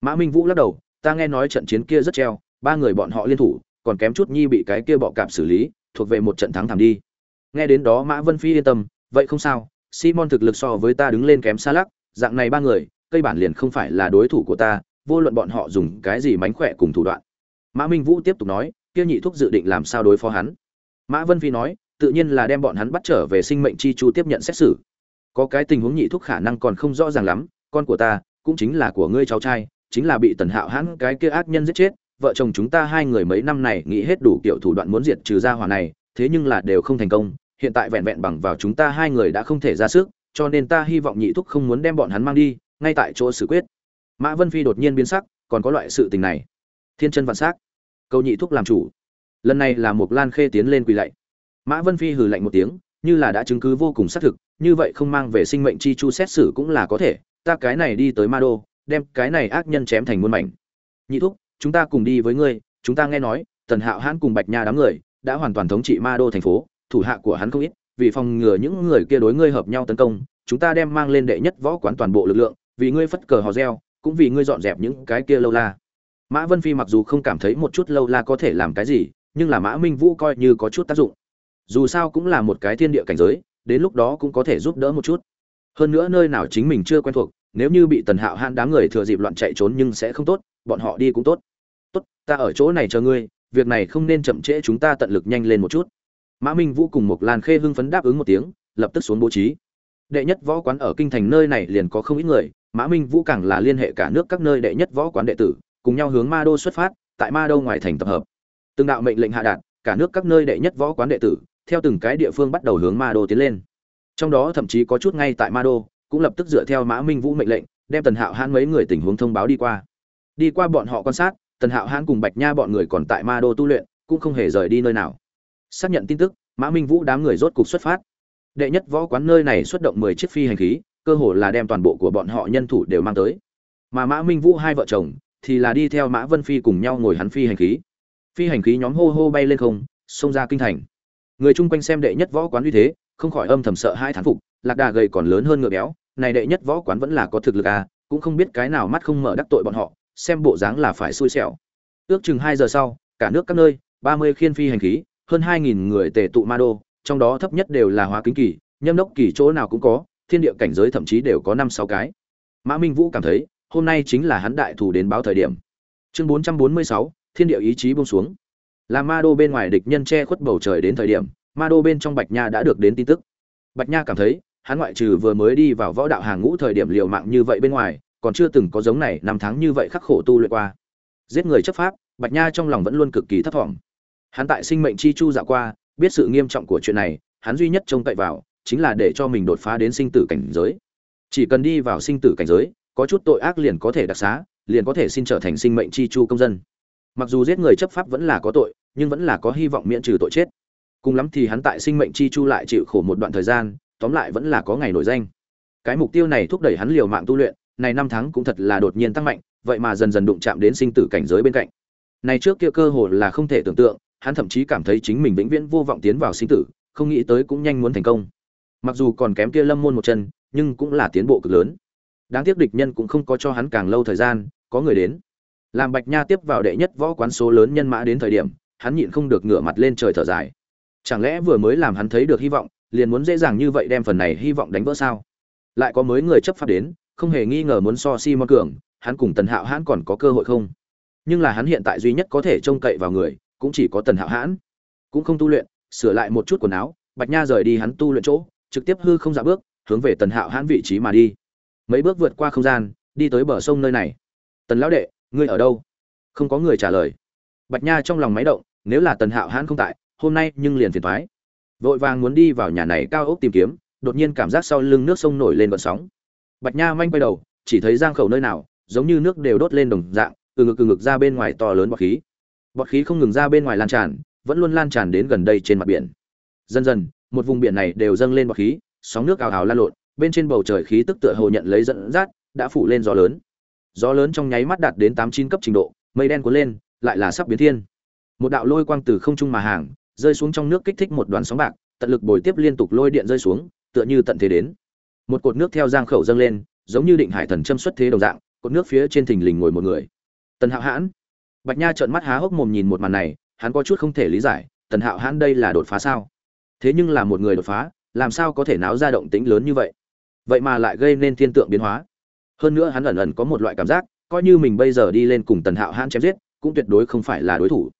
Mã minh vũ lắc đầu, ta nghe nói trận chiến kia rất treo, ba người bọn họ liên thủ, còn kém chút nhi bị cái kia bọ cạp xử lý, thuộc về một trận thắng thảm đi nghe đến đó mã vân phi yên tâm, vậy không sao, simon thực lực so với ta đứng lên kém xa lắc, dạng này ba người, cây bản liền không phải là đối thủ của ta, vô luận bọn họ dùng cái gì mánh khỏe cùng thủ đoạn. Mã minh vũ tiếp tục nói, kia nhị thúc dự định làm sao đối phó hắn? Mã vân phi nói, tự nhiên là đem bọn hắn bắt trở về sinh mệnh chi chu tiếp nhận xét xử. Có cái tình huống nhị thúc khả năng còn không rõ ràng lắm, con của ta, cũng chính là của ngươi cháu trai, chính là bị tần hạo hãn cái kia ác nhân giết chết, vợ chồng chúng ta hai người mấy năm này nghĩ hết đủ kiểu thủ đoạn muốn diệt trừ gia hỏa này, thế nhưng là đều không thành công hiện tại vẹn vẹn bằng vào chúng ta hai người đã không thể ra sức, cho nên ta hy vọng nhị thúc không muốn đem bọn hắn mang đi, ngay tại chỗ xử quyết. Mã vân phi đột nhiên biến sắc, còn có loại sự tình này. Thiên chân vạn sắc. cầu nhị thúc làm chủ. Lần này là Mục lan khê tiến lên quỳ lạy. Mã vân phi hừ lạnh một tiếng, như là đã chứng cứ vô cùng xác thực, như vậy không mang về sinh mệnh chi chu xét xử cũng là có thể, ta cái này đi tới ma đô, đem cái này ác nhân chém thành muôn mảnh. Nhị thúc, chúng ta cùng đi với ngươi, chúng ta nghe nói, tần hạo hãn cùng bạch nha đám người, đã hoàn toàn thống trị ma đô thành phố thủ hạ của hắn không ít, vì phòng ngừa những người kia đối ngươi hợp nhau tấn công, chúng ta đem mang lên đệ nhất võ quán toàn bộ lực lượng, vì ngươi phất cờ hò reo, cũng vì ngươi dọn dẹp những cái kia lâu la. Mã vân phi mặc dù không cảm thấy một chút lâu la có thể làm cái gì, nhưng là mã minh vũ coi như có chút tác dụng. Dù sao cũng là một cái thiên địa cảnh giới, đến lúc đó cũng có thể giúp đỡ một chút. Hơn nữa nơi nào chính mình chưa quen thuộc, nếu như bị tần hạo hãn đám người thừa dịp loạn chạy trốn nhưng sẽ không tốt, bọn họ đi cũng tốt. Tốt, ta ở chỗ này chờ ngươi, việc này không nên chậm trễ chúng ta tận lực nhanh lên một chút mã minh vũ cùng một lan khê hưng phấn đáp ứng một tiếng, lập tức xuống bố trí. Đệ nhất võ quán ở kinh thành nơi này liền có không ít người, mã minh vũ càng là liên hệ cả nước các nơi đệ nhất võ quán đệ tử, cùng nhau hướng ma đô xuất phát, tại ma đô ngoài thành tập hợp. Từng đạo mệnh lệnh hạ đạt, cả nước các nơi đệ nhất võ quán đệ tử, theo từng cái địa phương bắt đầu hướng ma đô tiến lên. Trong đó thậm chí có chút ngay tại ma đô, cũng lập tức dựa theo mã minh vũ mệnh lệnh, đem tần hạo hãn mấy người tình huống thông báo đi qua. Đi qua bọn họ quan sát, tần hạo hãn cùng bạch nha bọn người còn tại ma đô tu luyện, cũng không hề rời đi nơi nào xác nhận tin tức, mã minh vũ đám người rốt cục xuất phát. Đệ nhất võ quán nơi này xuất động mười chiếc phi hành khí, cơ hồ là đem toàn bộ của bọn họ nhân thủ đều mang tới. Mà mã minh vũ hai vợ chồng thì là đi theo mã vân phi cùng nhau ngồi hắn phi hành khí. Phi hành khí nhóm hô hô bay lên không, xông ra kinh thành. Người chung quanh xem đệ nhất võ quán uy thế, không khỏi âm thầm sợ hai thán phục, lạc đà gầy còn lớn hơn ngựa béo, này đệ nhất võ quán vẫn là có thực lực à cũng không biết cái nào mắt không mở đắc tội bọn họ, xem bộ dáng là phải xui xẻo. Ước chừng hai giờ sau, cả nước các nơi, ba mươi khiên phi hành khí hơn hai nghìn người tề tụ ma đô, trong đó thấp nhất đều là hóa kính kỳ, nhâm đốc kỳ chỗ nào cũng có, thiên địa cảnh giới thậm chí đều có năm sáu cái. Mã minh vũ cảm thấy, hôm nay chính là hắn đại thủ đến báo thời điểm. Chương bốn trăm bốn mươi sáu, thiên địa ý chí buông xuống. Là ma đô bên ngoài địch nhân che khuất bầu trời đến thời điểm, ma đô bên trong bạch nha đã được đến tin tức. Bạch nha cảm thấy, hắn ngoại trừ vừa mới đi vào võ đạo hàng ngũ thời điểm liều mạng như vậy bên ngoài, còn chưa từng có giống này năm tháng như vậy khắc khổ tu luyện qua. Giết người chấp pháp, bạch nha trong lòng vẫn luôn cực kỳ thấp thỏm hắn tại sinh mệnh chi chu dạo qua, biết sự nghiêm trọng của chuyện này, hắn duy nhất trông cậy vào, chính là để cho mình đột phá đến sinh tử cảnh giới. Chỉ cần đi vào sinh tử cảnh giới, có chút tội ác liền có thể đặc xá, liền có thể xin trở thành sinh mệnh chi chu công dân. Mặc dù giết người chấp pháp vẫn là có tội, nhưng vẫn là có hy vọng miễn trừ tội chết. Cùng lắm thì hắn tại sinh mệnh chi chu lại chịu khổ một đoạn thời gian, tóm lại vẫn là có ngày nổi danh. Cái mục tiêu này thúc đẩy hắn liều mạng tu luyện, này năm tháng cũng thật là đột nhiên tăng mạnh, vậy mà dần dần đụng chạm đến sinh tử cảnh giới bên cạnh. Này trước kia cơ hồ là không thể tưởng tượng hắn thậm chí cảm thấy chính mình vĩnh viễn vô vọng tiến vào sinh tử, không nghĩ tới cũng nhanh muốn thành công. Mặc dù còn kém kia lâm môn một chân, nhưng cũng là tiến bộ cực lớn. Đáng tiếc địch nhân cũng không có cho hắn càng lâu thời gian, có người đến. Làm bạch nha tiếp vào đệ nhất võ quán số lớn nhân mã đến thời điểm, hắn nhịn không được ngửa mặt lên trời thở dài. Chẳng lẽ vừa mới làm hắn thấy được hy vọng, liền muốn dễ dàng như vậy đem phần này hy vọng đánh vỡ sao? Lại có mới người chấp pháp đến, không hề nghi ngờ muốn so si mà cường, hắn cùng tần hạo hắn còn có cơ hội không? Nhưng là hắn hiện tại duy nhất có thể trông cậy vào người cũng chỉ có tần hạo hãn. Cũng không tu luyện, sửa lại một chút quần áo, bạch nha rời đi hắn tu luyện chỗ, trực tiếp hư không dạ bước, hướng về tần hạo hãn vị trí mà đi. Mấy bước vượt qua không gian, đi tới bờ sông nơi này. Tần lão đệ, ngươi ở đâu? Không có người trả lời. Bạch nha trong lòng máy động, nếu là tần hạo hãn không tại, hôm nay nhưng liền phiền thoái vội vàng muốn đi vào nhà này cao ốc tìm kiếm, đột nhiên cảm giác sau lưng nước sông nổi lên vận sóng. Bạch nha manh quay đầu, chỉ thấy giang khẩu nơi nào, giống như nước đều đốt lên đồng dạng, từ ngực từ ngực ra bên ngoài to lớn bọc khí bọt khí không ngừng ra bên ngoài lan tràn, vẫn luôn lan tràn đến gần đây trên mặt biển. Dần dần, một vùng biển này đều dâng lên bọt khí, sóng nước ào ào lan lộn, bên trên bầu trời khí tức tựa hồ nhận lấy dẫn dắt, đã phủ lên gió lớn. Gió lớn trong nháy mắt đạt đến tám chín cấp trình độ, mây đen cuốn lên, lại là sắp biến thiên. Một đạo lôi quang từ không trung mà hàng, rơi xuống trong nước kích thích một đoàn sóng bạc, tận lực bồi tiếp liên tục lôi điện rơi xuống, tựa như tận thế đến. Một cột nước theo giang khẩu dâng lên, giống như định hải thần châm xuất thế đồng dạng, cột nước phía trên thình lình ngồi một người. Tần hạo hãn bạch nha trợn mắt há hốc mồm nhìn một màn này, hắn có chút không thể lý giải, tần hạo hãn đây là đột phá sao? Thế nhưng là một người đột phá, làm sao có thể náo ra động tĩnh lớn như vậy? Vậy mà lại gây nên thiên tượng biến hóa. Hơn nữa hắn ẩn ẩn có một loại cảm giác, coi như mình bây giờ đi lên cùng tần hạo hãn chém giết, cũng tuyệt đối không phải là đối thủ.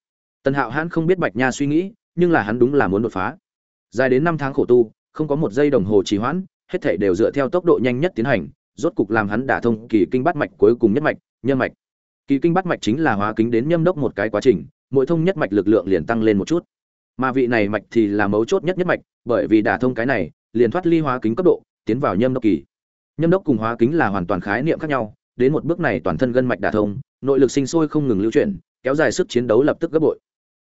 Tần hạo hãn không biết bạch nha suy nghĩ, nhưng là hắn đúng là muốn đột phá. Dài đến năm tháng khổ tu, không có một giây đồng hồ trì hoãn, hết thảy đều dựa theo tốc độ nhanh nhất tiến hành, rốt cục làm hắn đả thông kỳ kinh bát mạch cuối cùng nhất mạch, nhân mạch kỳ kinh bát mạch chính là hóa kính đến nhâm đốc một cái quá trình, mỗi thông nhất mạch lực lượng liền tăng lên một chút. Mà vị này mạch thì là mấu chốt nhất nhất mạch, bởi vì đả thông cái này, liền thoát ly hóa kính cấp độ, tiến vào nhâm đốc kỳ. Nhâm đốc cùng hóa kính là hoàn toàn khái niệm khác nhau, đến một bước này toàn thân gân mạch đả thông, nội lực sinh sôi không ngừng lưu chuyển, kéo dài sức chiến đấu lập tức gấp bội.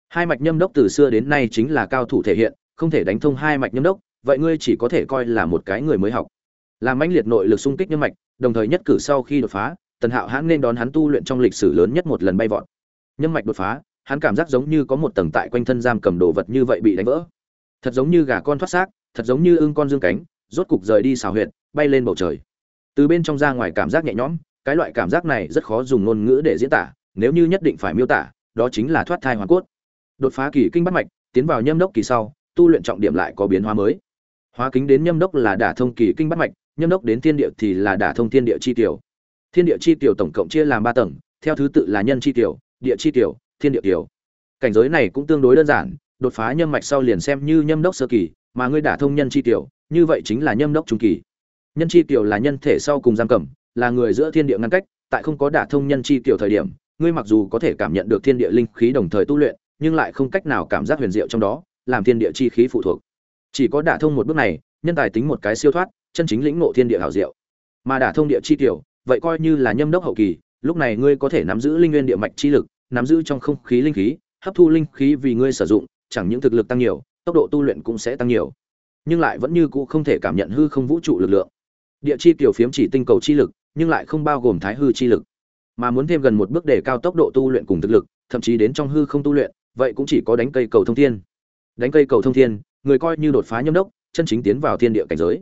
Hai mạch nhâm đốc từ xưa đến nay chính là cao thủ thể hiện, không thể đánh thông hai mạch nhâm đốc, vậy ngươi chỉ có thể coi là một cái người mới học. Làm mãnh liệt nội lực xung kích nhâm mạch, đồng thời nhất cử sau khi đột phá tần hạo hãn nên đón hắn tu luyện trong lịch sử lớn nhất một lần bay vọt. Nhâm mạch đột phá, hắn cảm giác giống như có một tầng tại quanh thân giam cầm đồ vật như vậy bị đánh vỡ. Thật giống như gà con thoát xác, thật giống như ưng con dương cánh, rốt cục rời đi xào huyệt, bay lên bầu trời. Từ bên trong ra ngoài cảm giác nhẹ nhõm, cái loại cảm giác này rất khó dùng ngôn ngữ để diễn tả, nếu như nhất định phải miêu tả, đó chính là thoát thai hoàn cốt. Đột phá kỳ kinh bắt mạch, tiến vào nhâm đốc kỳ sau, tu luyện trọng điểm lại có biến hóa mới. Hóa kính đến nhâm đốc là đả thông kỳ kinh bắt mạch, nhâm đốc đến thiên địa thì là đả thông thiên địa chi tiểu thiên địa chi tiểu tổng cộng chia làm ba tầng, theo thứ tự là nhân chi tiểu, địa chi tiểu, thiên địa tiểu. Cảnh giới này cũng tương đối đơn giản, đột phá nhâm mạch sau liền xem như nhâm đốc sơ kỳ, mà ngươi đả thông nhân chi tiểu, như vậy chính là nhâm đốc trung kỳ. Nhân chi tiểu là nhân thể sau cùng giam cầm, là người giữa thiên địa ngăn cách, tại không có đả thông nhân chi tiểu thời điểm, ngươi mặc dù có thể cảm nhận được thiên địa linh khí đồng thời tu luyện, nhưng lại không cách nào cảm giác huyền diệu trong đó, làm thiên địa chi khí phụ thuộc. Chỉ có đả thông một bước này, nhân tài tính một cái siêu thoát, chân chính lĩnh ngộ thiên địa hảo diệu. Mà đả thông địa chi tiểu vậy coi như là nhâm đốc hậu kỳ, lúc này ngươi có thể nắm giữ linh nguyên địa mạch chi lực, nắm giữ trong không khí linh khí, hấp thu linh khí vì ngươi sử dụng, chẳng những thực lực tăng nhiều, tốc độ tu luyện cũng sẽ tăng nhiều. Nhưng lại vẫn như cũ không thể cảm nhận hư không vũ trụ lực lượng. Địa chi tiểu phiếm chỉ tinh cầu chi lực, nhưng lại không bao gồm thái hư chi lực. Mà muốn thêm gần một bước để cao tốc độ tu luyện cùng thực lực, thậm chí đến trong hư không tu luyện, vậy cũng chỉ có đánh cây cầu thông thiên. Đánh cây cầu thông thiên, người coi như đột phá nhâm đốc, chân chính tiến vào thiên địa cảnh giới.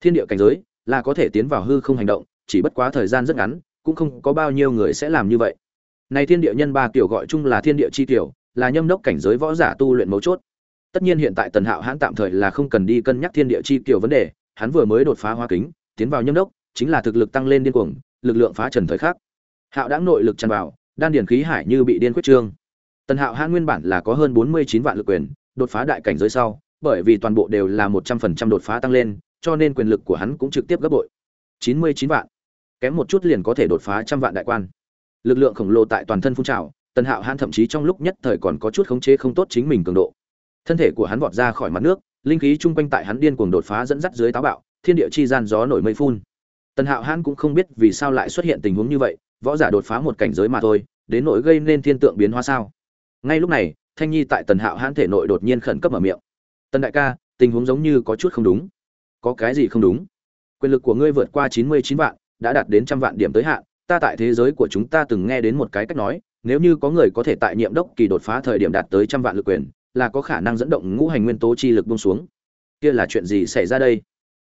Thiên địa cảnh giới là có thể tiến vào hư không hành động chỉ bất quá thời gian rất ngắn, cũng không có bao nhiêu người sẽ làm như vậy. Này thiên địa nhân ba kiểu gọi chung là thiên địa chi tiểu là nhâm đốc cảnh giới võ giả tu luyện mấu chốt. Tất nhiên hiện tại tần hạo hãn tạm thời là không cần đi cân nhắc thiên địa chi kiểu vấn đề, hắn vừa mới đột phá hoa kính, tiến vào nhâm đốc, chính là thực lực tăng lên điên cuồng, lực lượng phá trần thời khắc. Hạo đã nội lực tràn vào, đan điển khí hải như bị điên quyết trương. Tần hạo hãn nguyên bản là có hơn bốn mươi chín vạn lực quyền, đột phá đại cảnh giới sau, bởi vì toàn bộ đều là một trăm phần trăm đột phá tăng lên, cho nên quyền lực của hắn cũng trực tiếp gấp bội chín mươi chín vạn. Kém một chút liền có thể đột phá trăm vạn đại quan. Lực lượng khổng lồ tại toàn thân phun trào, tần hạo hãn thậm chí trong lúc nhất thời còn có chút khống chế không tốt chính mình cường độ. Thân thể của hắn vọt ra khỏi mặt nước, linh khí chung quanh tại hắn điên cuồng đột phá dẫn dắt dưới táo bạo, thiên địa chi gian gió nổi mây phun. Tần hạo hãn cũng không biết vì sao lại xuất hiện tình huống như vậy, võ giả đột phá một cảnh giới mà thôi, đến nỗi gây nên thiên tượng biến hóa sao? Ngay lúc này, thanh nhi tại tần hạo hãn thể nội đột nhiên khẩn cấp mở miệng. Tần đại ca, tình huống giống như có chút không đúng. Có cái gì không đúng? Quyền lực của ngươi vượt qua chín mươi chín vạn, đã đạt đến trăm vạn điểm tới hạn, ta tại thế giới của chúng ta từng nghe đến một cái cách nói, nếu như có người có thể tại nhiệm đốc kỳ đột phá thời điểm đạt tới trăm vạn lực quyền, là có khả năng dẫn động ngũ hành nguyên tố chi lực bông xuống. Kia là chuyện gì xảy ra đây?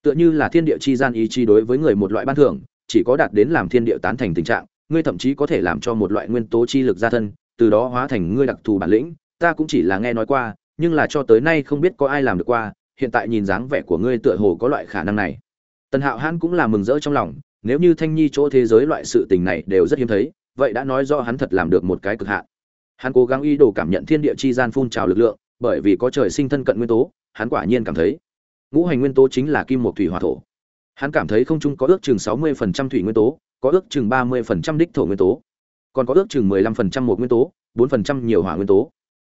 Tựa như là thiên địa chi gian ý chi đối với người một loại ban thưởng, chỉ có đạt đến làm thiên địa tán thành tình trạng, ngươi thậm chí có thể làm cho một loại nguyên tố chi lực ra thân, từ đó hóa thành ngươi đặc thù bản lĩnh. Ta cũng chỉ là nghe nói qua, nhưng là cho tới nay không biết có ai làm được qua, hiện tại nhìn dáng vẻ của ngươi tựa hồ có loại khả năng này tần hạo hãn cũng là mừng rỡ trong lòng, nếu như thanh nhi chỗ thế giới loại sự tình này đều rất hiếm thấy, vậy đã nói do hắn thật làm được một cái cực hạn. Hắn cố gắng ý đồ cảm nhận thiên địa chi gian phun trào lực lượng, bởi vì có trời sinh thân cận nguyên tố, hắn quả nhiên cảm thấy, ngũ hành nguyên tố chính là kim một thủy hỏa thổ. Hắn cảm thấy không chung có ước chừng sáu mươi phần trăm thủy nguyên tố, có ước chừng ba mươi phần trăm đích thổ nguyên tố, còn có ước chừng mười lăm phần trăm một nguyên tố, bốn phần trăm nhiều hỏa nguyên tố.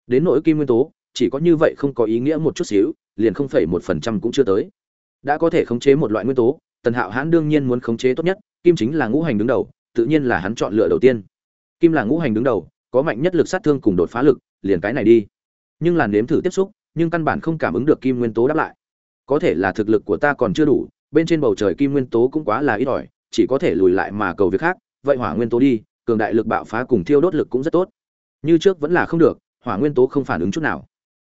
Đến nỗi kim nguyên tố, chỉ có như vậy không có ý nghĩa một chút xíu, liền không phẩy một phần trăm cũng chưa tới đã có thể khống chế một loại nguyên tố, tần hạo hãn đương nhiên muốn khống chế tốt nhất, kim chính là ngũ hành đứng đầu, tự nhiên là hắn chọn lựa đầu tiên. Kim là ngũ hành đứng đầu, có mạnh nhất lực sát thương cùng đột phá lực, liền cái này đi. Nhưng là nếm thử tiếp xúc, nhưng căn bản không cảm ứng được kim nguyên tố đáp lại. Có thể là thực lực của ta còn chưa đủ, bên trên bầu trời kim nguyên tố cũng quá là ít ỏi, chỉ có thể lùi lại mà cầu việc khác, vậy hỏa nguyên tố đi, cường đại lực bạo phá cùng thiêu đốt lực cũng rất tốt. Như trước vẫn là không được, hỏa nguyên tố không phản ứng chút nào.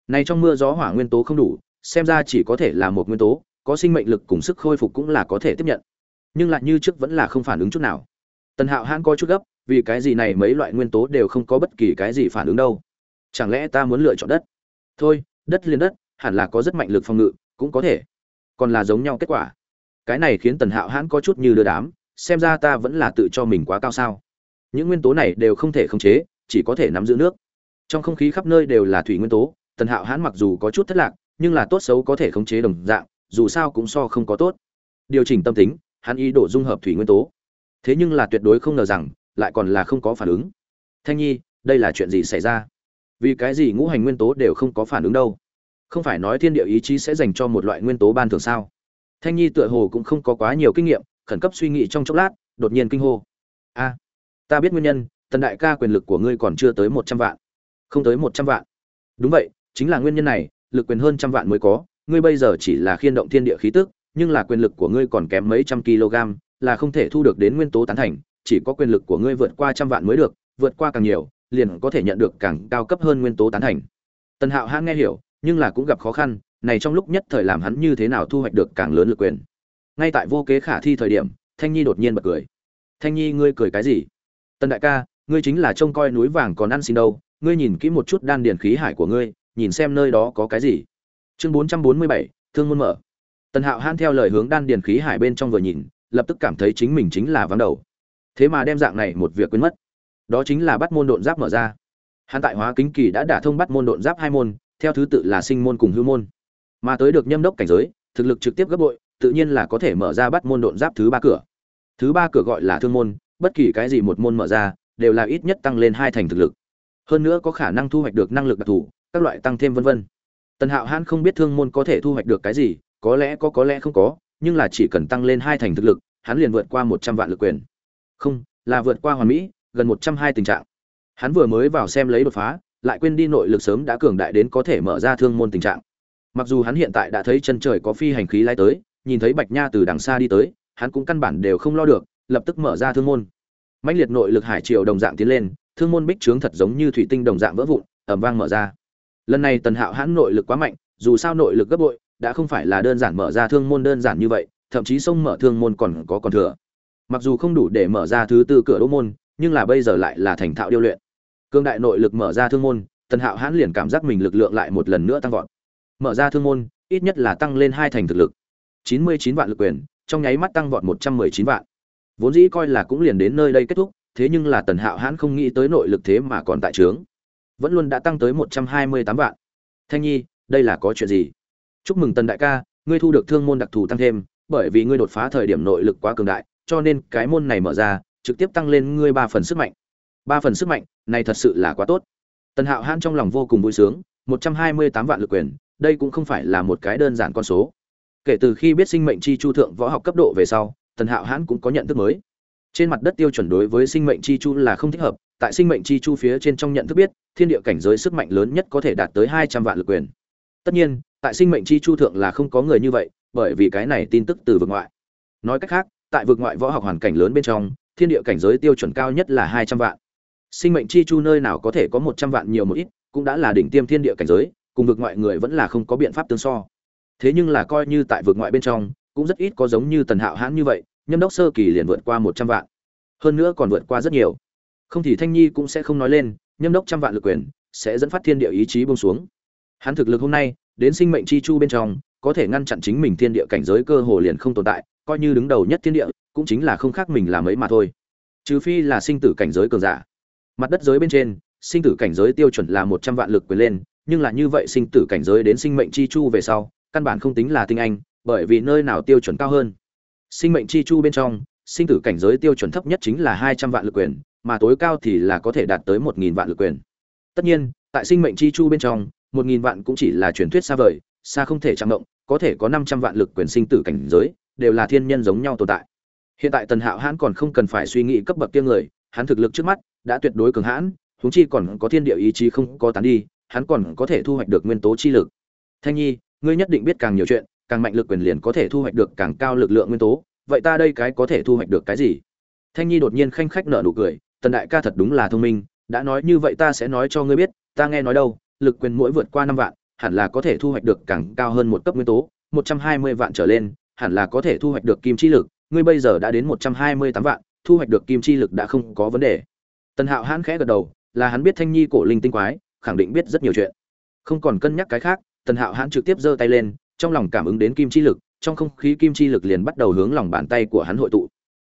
Này trong mưa gió hỏa nguyên tố không đủ, xem ra chỉ có thể là một nguyên tố có sinh mệnh lực cùng sức khôi phục cũng là có thể tiếp nhận. Nhưng lại như trước vẫn là không phản ứng chút nào. Tần hạo hãn coi chút gấp, vì cái gì này mấy loại nguyên tố đều không có bất kỳ cái gì phản ứng đâu? Chẳng lẽ ta muốn lựa chọn đất? Thôi, đất liền đất, hẳn là có rất mạnh lực phòng ngự, cũng có thể. Còn là giống nhau kết quả. Cái này khiến tần hạo hãn có chút như đưa đám, xem ra ta vẫn là tự cho mình quá cao sao. Những nguyên tố này đều không thể khống chế, chỉ có thể nắm giữ nước. Trong không khí khắp nơi đều là thủy nguyên tố, tần hạo hãn mặc dù có chút thất lạc, nhưng là tốt xấu có thể khống chế đồng dạng dù sao cũng so không có tốt. Điều chỉnh tâm tính, hắn ý đồ dung hợp thủy nguyên tố. Thế nhưng là tuyệt đối không ngờ rằng, lại còn là không có phản ứng. Thanh nhi, đây là chuyện gì xảy ra? Vì cái gì ngũ hành nguyên tố đều không có phản ứng đâu? Không phải nói thiên địa ý chí sẽ dành cho một loại nguyên tố ban thường sao? Thanh nhi tựa hồ cũng không có quá nhiều kinh nghiệm, khẩn cấp suy nghĩ trong chốc lát, đột nhiên kinh hô. A, ta biết nguyên nhân, tần đại ca quyền lực của ngươi còn chưa tới một trăm vạn. Không tới một trăm vạn. Đúng vậy, chính là nguyên nhân này, lực quyền hơn trăm vạn mới có ngươi bây giờ chỉ là khiên động thiên địa khí tức, nhưng là quyền lực của ngươi còn kém mấy trăm kg, là không thể thu được đến nguyên tố tán thành, chỉ có quyền lực của ngươi vượt qua trăm vạn mới được, vượt qua càng nhiều, liền có thể nhận được càng cao cấp hơn nguyên tố tán thành. Tần hạo hãn nghe hiểu, nhưng là cũng gặp khó khăn, này trong lúc nhất thời làm hắn như thế nào thu hoạch được càng lớn lực quyền. Ngay tại vô kế khả thi thời điểm, thanh nhi đột nhiên bật cười. Thanh nhi, ngươi cười cái gì? Tần đại ca, ngươi chính là trông coi núi vàng còn ăn xin đâu, ngươi nhìn kỹ một chút đan điền khí hải của ngươi, nhìn xem nơi đó có cái gì chương bốn trăm bốn mươi bảy, thương môn mở. Tần hạo han theo lời hướng đan điền khí hải bên trong vừa nhìn, lập tức cảm thấy chính mình chính là vắng đầu. Thế mà đem dạng này một việc quên mất. Đó chính là bắt môn độn giáp mở ra. Hắn tại hóa kính kỳ đã đả thông bắt môn độn giáp hai môn, theo thứ tự là sinh môn cùng hư môn. Mà tới được nhâm đốc cảnh giới, thực lực trực tiếp gấp bội, tự nhiên là có thể mở ra bắt môn độn giáp thứ ba cửa. Thứ ba cửa gọi là thương môn, bất kỳ cái gì một môn mở ra, đều là ít nhất tăng lên hai thành thực lực. Hơn nữa có khả năng thu hoạch được năng lực đặc thù, các loại tăng thêm vân vân tần hạo hãn không biết thương môn có thể thu hoạch được cái gì, có lẽ có có lẽ không có, nhưng là chỉ cần tăng lên hai thành thực lực, hắn liền vượt qua một trăm vạn lực quyền. Không, là vượt qua hoàn mỹ, gần một trăm hai tình trạng. Hắn vừa mới vào xem lấy đột phá, lại quên đi nội lực sớm đã cường đại đến có thể mở ra thương môn tình trạng. Mặc dù hắn hiện tại đã thấy chân trời có phi hành khí lái tới, nhìn thấy bạch nha từ đằng xa đi tới, hắn cũng căn bản đều không lo được, lập tức mở ra thương môn. Mãnh liệt nội lực hải triều đồng dạng tiến lên, thương môn bích trướng thật giống như thủy tinh đồng dạng vỡ vụn ẩm vang mở ra lần này tần hạo hãn nội lực quá mạnh, dù sao nội lực gấp bội, đã không phải là đơn giản mở ra thương môn đơn giản như vậy, thậm chí sông mở thương môn còn có còn thừa. Mặc dù không đủ để mở ra thứ tư cửa đỗ môn, nhưng là bây giờ lại là thành thạo điêu luyện. Cương đại nội lực mở ra thương môn, tần hạo hãn liền cảm giác mình lực lượng lại một lần nữa tăng vọt. Mở ra thương môn, ít nhất là tăng lên hai thành thực lực. Chín mươi chín vạn lực quyền, trong nháy mắt tăng vọt một trăm mười chín vạn. Vốn dĩ coi là cũng liền đến nơi đây kết thúc, thế nhưng là tần hạo hãn không nghĩ tới nội lực thế mà còn tại trướng vẫn luôn đã tăng tới một trăm hai mươi tám vạn. Thanh nhi, đây là có chuyện gì? Chúc mừng tần đại ca, ngươi thu được thương môn đặc thù tăng thêm, bởi vì ngươi đột phá thời điểm nội lực quá cường đại, cho nên cái môn này mở ra, trực tiếp tăng lên ngươi ba phần sức mạnh. Ba phần sức mạnh, này thật sự là quá tốt. Tần hạo hãn trong lòng vô cùng vui sướng, một trăm hai mươi tám vạn lực quyền, đây cũng không phải là một cái đơn giản con số. Kể từ khi biết sinh mệnh chi chu thượng võ học cấp độ về sau, tần hạo hãn cũng có nhận thức mới. Trên mặt đất tiêu chuẩn đối với sinh mệnh chi chu là không thích hợp tại sinh mệnh chi chu phía trên trong nhận thức biết, thiên địa cảnh giới sức mạnh lớn nhất có thể đạt tới hai trăm vạn lực quyền. Tất nhiên, tại sinh mệnh chi chu thượng là không có người như vậy, bởi vì cái này tin tức từ vực ngoại. Nói cách khác, tại vực ngoại võ học hoàn cảnh lớn bên trong, thiên địa cảnh giới tiêu chuẩn cao nhất là hai trăm vạn. Sinh mệnh chi chu nơi nào có thể có một trăm vạn nhiều một ít, cũng đã là đỉnh tiêm thiên địa cảnh giới, cùng vực ngoại người vẫn là không có biện pháp tương so. Thế nhưng là coi như tại vực ngoại bên trong, cũng rất ít có giống như tần hạo hãn như vậy, nhâm đốc sơ kỳ liền vượt qua một trăm vạn. Hơn nữa còn vượt qua rất nhiều không thì thanh nhi cũng sẽ không nói lên, nhâm đốc trăm vạn lực quyền, sẽ dẫn phát thiên địa ý chí bông xuống. Hắn thực lực hôm nay, đến sinh mệnh chi chu bên trong, có thể ngăn chặn chính mình thiên địa cảnh giới cơ hồ liền không tồn tại, coi như đứng đầu nhất thiên địa, cũng chính là không khác mình làm ấy mà thôi. Trừ phi là sinh tử cảnh giới cường giả. Mặt đất giới bên trên, sinh tử cảnh giới tiêu chuẩn là một trăm vạn lực quyền lên, nhưng là như vậy sinh tử cảnh giới đến sinh mệnh chi chu về sau, căn bản không tính là tinh anh, bởi vì nơi nào tiêu chuẩn cao hơn. Sinh mệnh chi chu bên trong, sinh tử cảnh giới tiêu chuẩn thấp nhất chính là hai trăm vạn lực quyền mà tối cao thì là có thể đạt tới một nghìn vạn lực quyền. Tất nhiên, tại sinh mệnh chi chu bên trong, một nghìn vạn cũng chỉ là truyền thuyết xa vời, xa không thể chạm động, có thể có năm trăm vạn lực quyền sinh tử cảnh giới, đều là thiên nhân giống nhau tồn tại. Hiện tại tần hạo hãn còn không cần phải suy nghĩ cấp bậc kia người, hắn thực lực trước mắt đã tuyệt đối cường hãn, huống chi còn có thiên địa ý chí không có tán đi, hắn còn có thể thu hoạch được nguyên tố chi lực. Thanh nhi, ngươi nhất định biết càng nhiều chuyện, càng mạnh lực quyền liền có thể thu hoạch được càng cao lực lượng nguyên tố, vậy ta đây cái có thể thu hoạch được cái gì? Thanh nhi đột nhiên khanh khách nở nụ cười tần đại ca thật đúng là thông minh, đã nói như vậy ta sẽ nói cho ngươi biết, ta nghe nói đâu, lực quyền mỗi vượt qua năm vạn, hẳn là có thể thu hoạch được càng cao hơn một cấp nguyên tố, một trăm hai mươi vạn trở lên, hẳn là có thể thu hoạch được kim chi lực, ngươi bây giờ đã đến một trăm hai mươi tám vạn, thu hoạch được kim chi lực đã không có vấn đề. Tần hạo hãn khẽ gật đầu, là hắn biết thanh nhi cổ linh tinh quái, khẳng định biết rất nhiều chuyện. Không còn cân nhắc cái khác, tần hạo hãn trực tiếp giơ tay lên, trong lòng cảm ứng đến kim chi lực, trong không khí kim chi lực liền bắt đầu hướng lòng bàn tay của hắn hội tụ.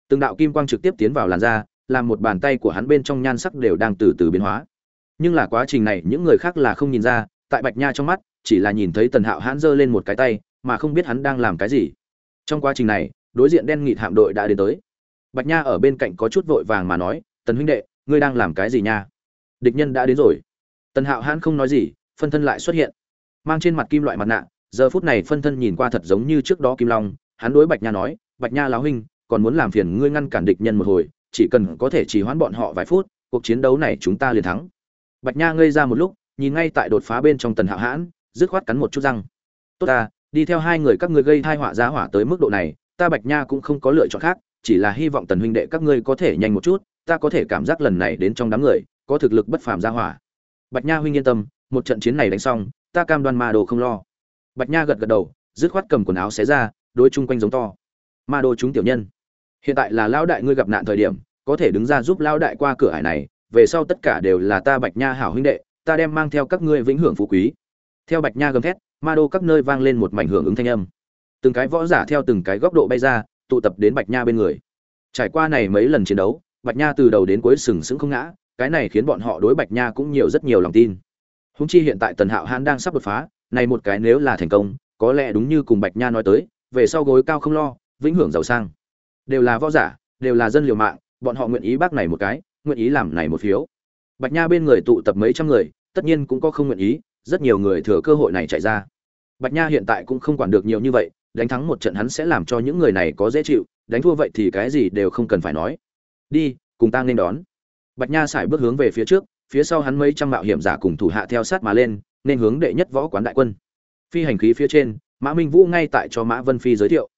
Từng đạo kim quang trực tiếp tiến vào làn da làm một bàn tay của hắn bên trong nhan sắc đều đang từ từ biến hóa. Nhưng là quá trình này những người khác là không nhìn ra, tại bạch nha trong mắt, chỉ là nhìn thấy tần hạo hãn giơ lên một cái tay, mà không biết hắn đang làm cái gì. Trong quá trình này, đối diện đen nghịt hạm đội đã đến tới. Bạch nha ở bên cạnh có chút vội vàng mà nói, tần huynh đệ, ngươi đang làm cái gì nha? Địch nhân đã đến rồi. Tần hạo hãn không nói gì, phân thân lại xuất hiện. Mang trên mặt kim loại mặt nạ, giờ phút này phân thân nhìn qua thật giống như trước đó kim long, hắn đối bạch nha nói, bạch nha láo huynh, còn muốn làm phiền ngươi ngăn cản địch nhân một hồi chỉ cần có thể chỉ hoãn bọn họ vài phút, cuộc chiến đấu này chúng ta liền thắng. Bạch nha ngây ra một lúc, nhìn ngay tại đột phá bên trong tần hạo hãn, dứt khoát cắn một chút răng. Tốt ta, đi theo hai người các ngươi gây thai họa giá hỏa tới mức độ này, ta bạch nha cũng không có lựa chọn khác, chỉ là hy vọng tần huynh đệ các ngươi có thể nhanh một chút, ta có thể cảm giác lần này đến trong đám người, có thực lực bất phàm giá hỏa. Bạch nha huynh yên tâm, một trận chiến này đánh xong, ta cam đoan ma đồ không lo. Bạch nha gật gật đầu, dứt khoát cầm quần áo xé ra, đối chung quanh giống to. Ma đồ chúng tiểu nhân hiện tại là lão đại ngươi gặp nạn thời điểm, có thể đứng ra giúp lão đại qua cửa hải này, về sau tất cả đều là ta bạch nha hảo huynh đệ, ta đem mang theo các ngươi vĩnh hưởng phú quý. Theo bạch nha gầm thét, ma đô các nơi vang lên một mảnh hưởng ứng thanh âm. Từng cái võ giả theo từng cái góc độ bay ra, tụ tập đến bạch nha bên người. Trải qua này mấy lần chiến đấu, bạch nha từ đầu đến cuối sừng sững không ngã, cái này khiến bọn họ đối bạch nha cũng nhiều rất nhiều lòng tin. Húng chi hiện tại tần hạo hãn đang sắp đột phá, này một cái nếu là thành công, có lẽ đúng như cùng bạch nha nói tới, về sau gối cao không lo, vĩnh hưởng giàu sang đều là võ giả, đều là dân liều mạng, bọn họ nguyện ý bác này một cái, nguyện ý làm này một phiếu. Bạch nha bên người tụ tập mấy trăm người, tất nhiên cũng có không nguyện ý, rất nhiều người thừa cơ hội này chạy ra. Bạch nha hiện tại cũng không quản được nhiều như vậy, đánh thắng một trận hắn sẽ làm cho những người này có dễ chịu, đánh thua vậy thì cái gì đều không cần phải nói. Đi, cùng ta nên đón. Bạch nha sải bước hướng về phía trước, phía sau hắn mấy trăm mạo hiểm giả cùng thủ hạ theo sát mà lên, nên hướng đệ nhất võ quán đại quân. Phi hành khí phía trên, mã minh vũ ngay tại cho mã vân phi giới thiệu.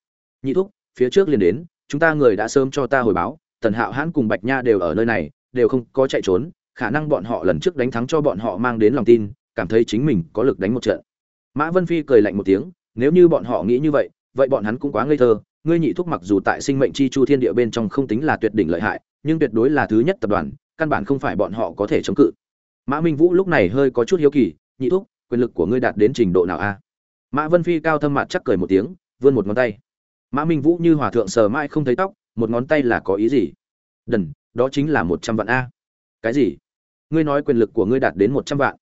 Nhị thúc, phía trước liền đến chúng ta người đã sớm cho ta hồi báo, tần hạo hãn cùng bạch nha đều ở nơi này, đều không có chạy trốn, khả năng bọn họ lần trước đánh thắng cho bọn họ mang đến lòng tin, cảm thấy chính mình có lực đánh một trận. Mã vân phi cười lạnh một tiếng, nếu như bọn họ nghĩ như vậy vậy bọn hắn cũng quá ngây thơ, ngươi nhị thúc mặc dù tại sinh mệnh chi chu thiên địa bên trong không tính là tuyệt đỉnh lợi hại, nhưng tuyệt đối là thứ nhất tập đoàn, căn bản không phải bọn họ có thể chống cự. Mã minh vũ lúc này hơi có chút hiếu kỳ, nhị thúc, quyền lực của ngươi đạt đến trình độ nào a? Mã vân phi cao thâm mặt chắc cười một tiếng, vươn một ngón tay mã minh vũ như hòa thượng sờ mãi không thấy tóc, một ngón tay là có ý gì? Đần, đó chính là một trăm vạn a. Cái gì? Ngươi nói quyền lực của ngươi đạt đến một trăm vạn.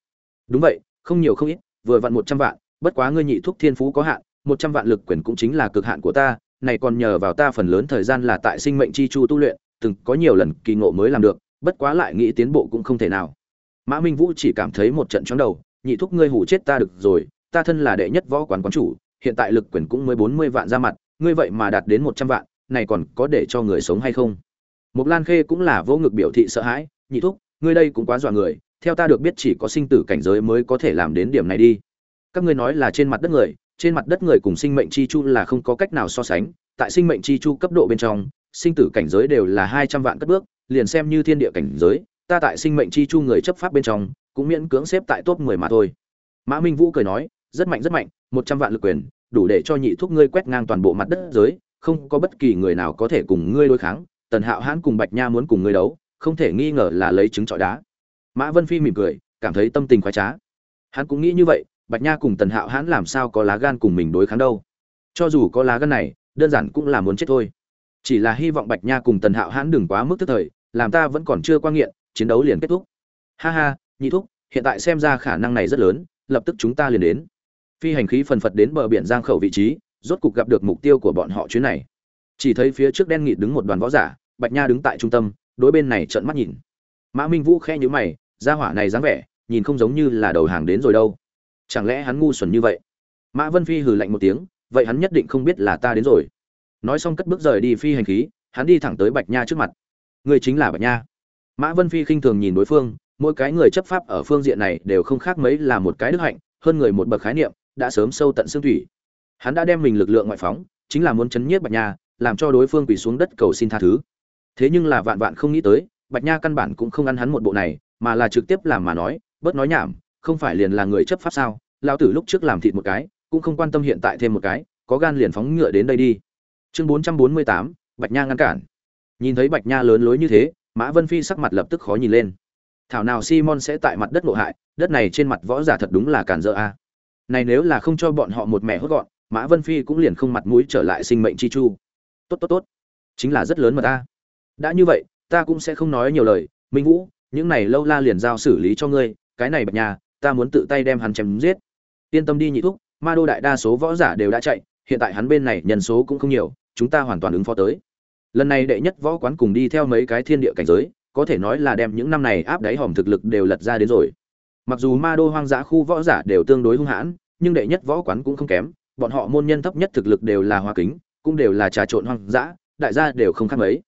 Đúng vậy, không nhiều không ít, vừa vặn một trăm vạn, bất quá ngươi nhị thúc thiên phú có hạn, một trăm vạn lực quyền cũng chính là cực hạn của ta, này còn nhờ vào ta phần lớn thời gian là tại sinh mệnh chi chu tu luyện, từng có nhiều lần kỳ ngộ mới làm được, bất quá lại nghĩ tiến bộ cũng không thể nào. Mã minh vũ chỉ cảm thấy một trận chóng đầu, nhị thúc ngươi hủ chết ta được rồi, ta thân là đệ nhất võ quán quán chủ, hiện tại lực quyền cũng mới bốn mươi vạn ra mặt ngươi vậy mà đạt đến một trăm vạn này còn có để cho người sống hay không Mộc Lan Khê cũng là vô ngực biểu thị sợ hãi, nhị thúc, ngươi đây cũng quá dọa người, theo ta được biết chỉ có sinh tử cảnh giới mới có thể làm đến điểm này đi. Các ngươi nói là trên mặt đất người, trên mặt đất người cùng sinh mệnh chi chu là không có cách nào so sánh, tại sinh mệnh chi chu cấp độ bên trong, sinh tử cảnh giới đều là hai trăm vạn cất bước, liền xem như thiên địa cảnh giới, ta tại sinh mệnh chi chu người chấp pháp bên trong, cũng miễn cưỡng xếp tại top mười mà thôi. Mã Minh Vũ cười nói, rất mạnh rất mạnh, một trăm vạn lực quyền, đủ để cho nhị thúc ngươi quét ngang toàn bộ mặt đất giới, không có bất kỳ người nào có thể cùng ngươi đối kháng, tần hạo hãn cùng bạch nha muốn cùng ngươi đấu không thể nghi ngờ là lấy trứng trọi đá. Mã vân phi mỉm cười cảm thấy tâm tình khoái trá. Hắn cũng nghĩ như vậy bạch nha cùng tần hạo hãn làm sao có lá gan cùng mình đối kháng đâu. Cho dù có lá gan này đơn giản cũng là muốn chết thôi. Chỉ là hy vọng bạch nha cùng tần hạo hãn đừng quá mức tức thời làm ta vẫn còn chưa quan nghiện chiến đấu liền kết thúc. Ha ha nhị thúc hiện tại xem ra khả năng này rất lớn lập tức chúng ta liền đến phi hành khí phần phật đến bờ biển giang khẩu vị trí, rốt cục gặp được mục tiêu của bọn họ chuyến này. Chỉ thấy phía trước đen nghịt đứng một đoàn võ giả, bạch nha đứng tại trung tâm, đối bên này trợn mắt nhìn. Mã minh vũ khẽ nhíu mày, gia hỏa này dáng vẻ, nhìn không giống như là đầu hàng đến rồi đâu. Chẳng lẽ hắn ngu xuẩn như vậy? Mã vân phi hừ lạnh một tiếng, vậy hắn nhất định không biết là ta đến rồi. Nói xong cất bước rời đi phi hành khí, hắn đi thẳng tới bạch nha trước mặt. Người chính là bạch nha. Mã vân phi khinh thường nhìn đối phương, mỗi cái người chấp pháp ở phương diện này đều không khác mấy là một cái đức hạnh, hơn người một bậc khái niệm đã sớm sâu tận xương thủy. Hắn đã đem mình lực lượng ngoại phóng, chính là muốn chấn nhiếp bạch nha, làm cho đối phương quỳ xuống đất cầu xin tha thứ. Thế nhưng là vạn vạn không nghĩ tới, bạch nha căn bản cũng không ăn hắn một bộ này, mà là trực tiếp làm mà nói, bớt nói nhảm, không phải liền là người chấp pháp sao? Lão tử lúc trước làm thịt một cái, cũng không quan tâm hiện tại thêm một cái, có gan liền phóng ngựa đến đây đi. Chương bốn trăm bốn mươi tám, bạch nha ngăn cản. Nhìn thấy bạch nha lớn lối như thế, mã vân phi sắc mặt lập tức khó nhìn lên. Thảo nào simon sẽ tại mặt đất nội hại, đất này trên mặt võ giả thật đúng là cản dơ a này nếu là không cho bọn họ một mẻ hốt gọn, mã vân phi cũng liền không mặt mũi trở lại sinh mệnh chi chu. Tốt tốt tốt. Chính là rất lớn mà ta. Đã như vậy, ta cũng sẽ không nói nhiều lời. Minh vũ, những này lâu la liền giao xử lý cho ngươi. Cái này bạch nhà, ta muốn tự tay đem hắn chém giết. Yên tâm đi nhị thúc, ma đô đại đa số võ giả đều đã chạy, hiện tại hắn bên này nhân số cũng không nhiều, chúng ta hoàn toàn ứng phó tới. Lần này đệ nhất võ quán cùng đi theo mấy cái thiên địa cảnh giới, có thể nói là đem những năm này áp đáy hòm thực lực đều lật ra đến rồi mặc dù ma đô hoang dã khu võ giả đều tương đối hung hãn, nhưng đệ nhất võ quán cũng không kém, bọn họ môn nhân thấp nhất thực lực đều là hoa kính, cũng đều là trà trộn hoang dã, đại gia đều không khác mấy.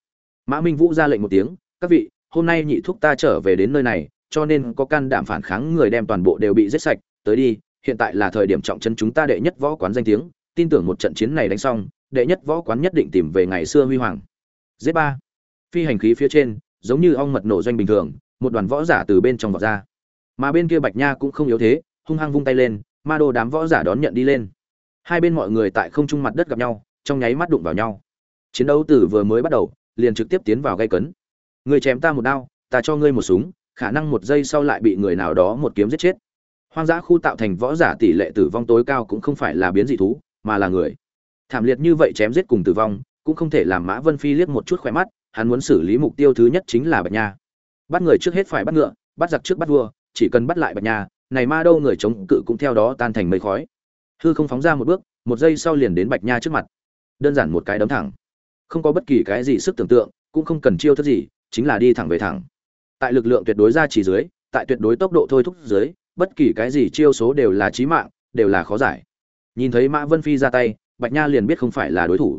Mã minh vũ ra lệnh một tiếng, các vị, hôm nay nhị thúc ta trở về đến nơi này, cho nên có can đảm phản kháng người đem toàn bộ đều bị giết sạch, tới đi, hiện tại là thời điểm trọng chân chúng ta đệ nhất võ quán danh tiếng, tin tưởng một trận chiến này đánh xong, đệ nhất võ quán nhất định tìm về ngày xưa huy hoàng. Giết ba. Phi hành khí phía trên, giống như ong mật nổ doanh bình thường, một đoàn võ giả từ bên trong vọt ra mà bên kia bạch nha cũng không yếu thế, hung hăng vung tay lên, ma đô đám võ giả đón nhận đi lên. Hai bên mọi người tại không trung mặt đất gặp nhau, trong nháy mắt đụng vào nhau. Chiến đấu từ vừa mới bắt đầu, liền trực tiếp tiến vào gây cấn. Người chém ta một đao, ta cho ngươi một súng, khả năng một giây sau lại bị người nào đó một kiếm giết chết. Hoang dã khu tạo thành võ giả tỷ lệ tử vong tối cao cũng không phải là biến dị thú, mà là người. Thảm liệt như vậy chém giết cùng tử vong, cũng không thể làm mã vân phi liếc một chút khỏe mắt, hắn muốn xử lý mục tiêu thứ nhất chính là bạch nha. Bắt người trước hết phải bắt ngựa, bắt giặc trước bắt vua chỉ cần bắt lại bạch nha, này ma đâu người chống cự cũng theo đó tan thành mây khói. Hư không phóng ra một bước, một giây sau liền đến bạch nha trước mặt. Đơn giản một cái đấm thẳng. Không có bất kỳ cái gì sức tưởng tượng, cũng không cần chiêu thức gì, chính là đi thẳng về thẳng. Tại lực lượng tuyệt đối ra chỉ dưới, tại tuyệt đối tốc độ thôi thúc dưới, bất kỳ cái gì chiêu số đều là chí mạng, đều là khó giải. Nhìn thấy mã vân phi ra tay, bạch nha liền biết không phải là đối thủ.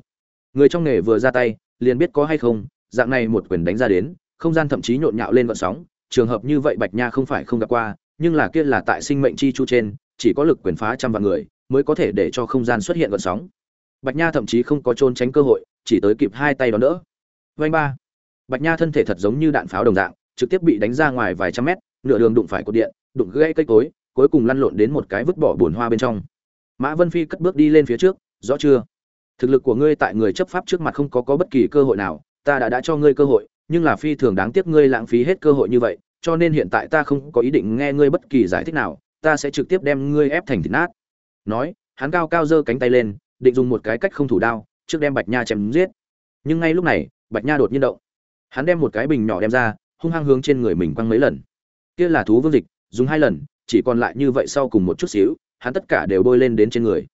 Người trong nghề vừa ra tay, liền biết có hay không, dạng này một quyền đánh ra đến, không gian thậm chí nhộn nhạo lên vận sóng trường hợp như vậy bạch nha không phải không gặp qua, nhưng là kia là tại sinh mệnh chi chu trên, chỉ có lực quyền phá trăm vạn người, mới có thể để cho không gian xuất hiện gợn sóng. Bạch nha thậm chí không có trốn tránh cơ hội, chỉ tới kịp hai tay đón đỡ. Vanh ba. Bạch nha thân thể thật giống như đạn pháo đồng dạng, trực tiếp bị đánh ra ngoài vài trăm mét, nửa đường đụng phải cột điện, đụng gãy cây cối, cuối cùng lăn lộn đến một cái vứt bỏ bùn hoa bên trong. Mã vân phi cất bước đi lên phía trước, rõ chưa? Thực lực của ngươi tại người chấp pháp trước mặt không có có bất kỳ cơ hội nào, ta đã đã cho ngươi cơ hội nhưng là phi thường đáng tiếc ngươi lãng phí hết cơ hội như vậy, cho nên hiện tại ta không có ý định nghe ngươi bất kỳ giải thích nào, ta sẽ trực tiếp đem ngươi ép thành thịt nát. Nói, hắn cao cao giơ cánh tay lên, định dùng một cái cách không thủ đao, trước đem bạch nha chém giết. Nhưng ngay lúc này, bạch nha đột nhiên động. Hắn đem một cái bình nhỏ đem ra, hung hăng hướng trên người mình quăng mấy lần. Kia là thú vương dịch, dùng hai lần, chỉ còn lại như vậy sau cùng một chút xíu, hắn tất cả đều bôi lên đến trên người.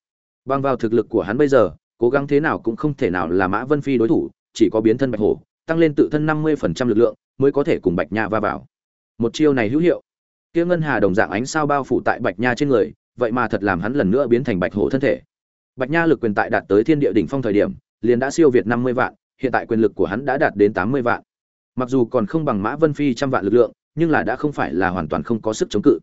Bằng vào thực lực của hắn bây giờ, cố gắng thế nào cũng không thể nào là mã vân phi đối thủ, chỉ có biến thân bạch hổ tăng lên tự thân năm mươi phần trăm lực lượng, mới có thể cùng bạch nha va vào. Một chiêu này hữu hiệu. Kia ngân hà đồng dạng ánh sao bao phủ tại bạch nha trên người, vậy mà thật làm hắn lần nữa biến thành bạch hổ thân thể. Bạch nha lực quyền tại đạt tới thiên địa đỉnh phong thời điểm, liền đã siêu việt năm mươi vạn, hiện tại quyền lực của hắn đã đạt đến tám mươi vạn. Mặc dù còn không bằng mã vân phi trăm vạn lực lượng, nhưng là đã không phải là hoàn toàn không có sức chống cự.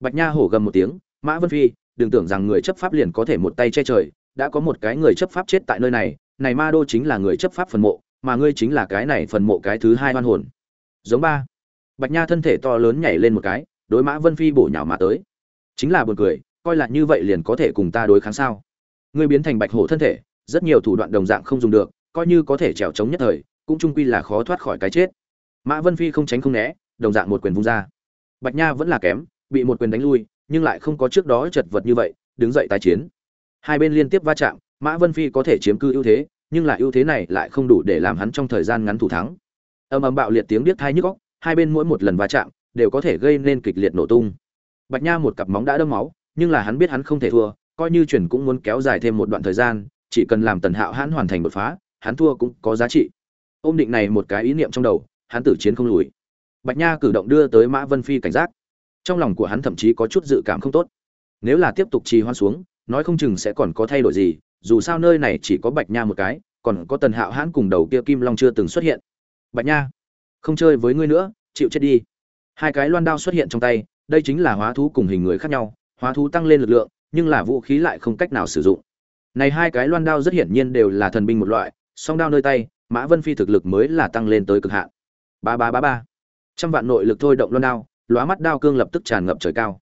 Bạch nha hổ gầm một tiếng, mã vân phi, đừng tưởng rằng người chấp pháp liền có thể một tay che trời, đã có một cái người chấp pháp chết tại nơi này này ma đô chính là người chấp pháp phần mộ mà ngươi chính là cái này phần mộ cái thứ hai hoan hồn. Giống ba. Bạch nha thân thể to lớn nhảy lên một cái, đối mã vân phi bổ nhào mà tới. Chính là buồn cười, coi là như vậy liền có thể cùng ta đối kháng sao? Ngươi biến thành bạch hổ thân thể, rất nhiều thủ đoạn đồng dạng không dùng được, coi như có thể trèo chống nhất thời, cũng trung quy là khó thoát khỏi cái chết. Mã vân phi không tránh không né, đồng dạng một quyền vung ra. Bạch nha vẫn là kém, bị một quyền đánh lui, nhưng lại không có trước đó chật vật như vậy, đứng dậy tái chiến. Hai bên liên tiếp va chạm, mã vân phi có thể chiếm cư ưu thế nhưng lại ưu thế này lại không đủ để làm hắn trong thời gian ngắn thủ thắng. Âm ầm bạo liệt tiếng biết thai nhức góc hai bên mỗi một lần va chạm đều có thể gây nên kịch liệt nổ tung. Bạch nha một cặp móng đã đâm máu, nhưng là hắn biết hắn không thể thua, coi như chuyển cũng muốn kéo dài thêm một đoạn thời gian, chỉ cần làm tần hạo hắn hoàn thành đột phá, hắn thua cũng có giá trị. Ôm định này một cái ý niệm trong đầu, hắn tử chiến không lùi. Bạch nha cử động đưa tới mã vân phi cảnh giác. Trong lòng của hắn thậm chí có chút dự cảm không tốt. Nếu là tiếp tục trì hoãn xuống, nói không chừng sẽ còn có thay đổi gì dù sao nơi này chỉ có bạch nha một cái, còn có tần hạo hãn cùng đầu kia kim long chưa từng xuất hiện. Bạch nha, không chơi với ngươi nữa, chịu chết đi. Hai cái loan đao xuất hiện trong tay, đây chính là hóa thú cùng hình người khác nhau, hóa thú tăng lên lực lượng, nhưng là vũ khí lại không cách nào sử dụng. Này hai cái loan đao rất hiển nhiên đều là thần binh một loại, song đao nơi tay, mã vân phi thực lực mới là tăng lên tới cực hạn. Ba ba ba ba. Trăm vạn nội lực thôi động loan đao, lóa mắt đao cương lập tức tràn ngập trời cao.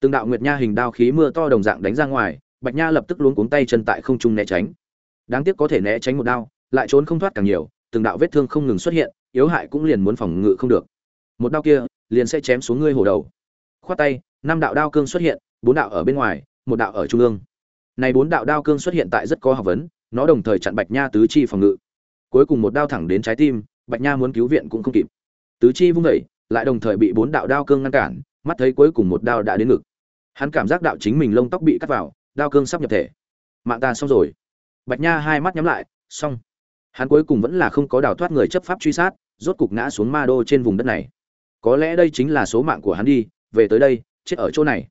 Từng đạo nguyệt nha hình đao khí mưa to đồng dạng đánh ra ngoài bạch nha lập tức luống cuống tay chân tại không trung né tránh. Đáng tiếc có thể né tránh một đao, lại trốn không thoát càng nhiều, từng đạo vết thương không ngừng xuất hiện, yếu hại cũng liền muốn phòng ngự không được. Một đao kia, liền sẽ chém xuống ngươi hổ đầu. Khoát tay, năm đạo đao cương xuất hiện, bốn đạo ở bên ngoài, một đạo ở trung ương. Này bốn đạo đao cương xuất hiện tại rất có học vấn, nó đồng thời chặn bạch nha tứ chi phòng ngự. Cuối cùng một đao thẳng đến trái tim, bạch nha muốn cứu viện cũng không kịp. Tứ chi vung vẩy lại đồng thời bị bốn đạo đao cương ngăn cản, mắt thấy cuối cùng một đao đã đến ngực. Hắn cảm giác đạo chính mình lông tóc bị cắt vào đao cương sắp nhập thể. Mạng ta xong rồi. Bạch nha hai mắt nhắm lại xong. Hắn cuối cùng vẫn là không có đào thoát người chấp pháp truy sát rốt cục ngã xuống ma đô trên vùng đất này. Có lẽ đây chính là số mạng của hắn đi về tới đây chết ở chỗ này.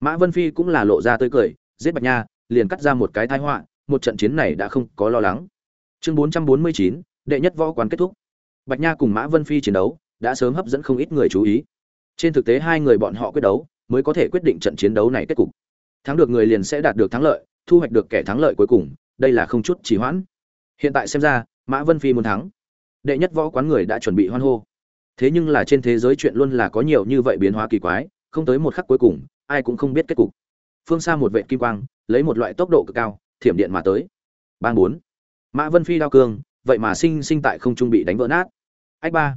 Mã vân phi cũng là lộ ra tươi cười giết bạch nha liền cắt ra một cái thái họa một trận chiến này đã không có lo lắng. Chương 449, đệ nhất võ quán kết thúc. Bạch nha cùng mã vân phi chiến đấu đã sớm hấp dẫn không ít người chú ý. Trên thực tế hai người bọn họ quyết đấu mới có thể quyết định trận chiến đấu này kết cục thắng được người liền sẽ đạt được thắng lợi, thu hoạch được kẻ thắng lợi cuối cùng, đây là không chút trì hoãn. Hiện tại xem ra, mã vân phi muốn thắng. Đệ nhất võ quán người đã chuẩn bị hoan hô. Thế nhưng là trên thế giới chuyện luôn là có nhiều như vậy biến hóa kỳ quái, không tới một khắc cuối cùng, ai cũng không biết kết cục. Phương xa một vệ kim quang, lấy một loại tốc độ cực cao, thiểm điện mà tới. Ba bốn. Mã vân phi đao cương, vậy mà sinh sinh tại không trung bị đánh vỡ nát. Ách ba.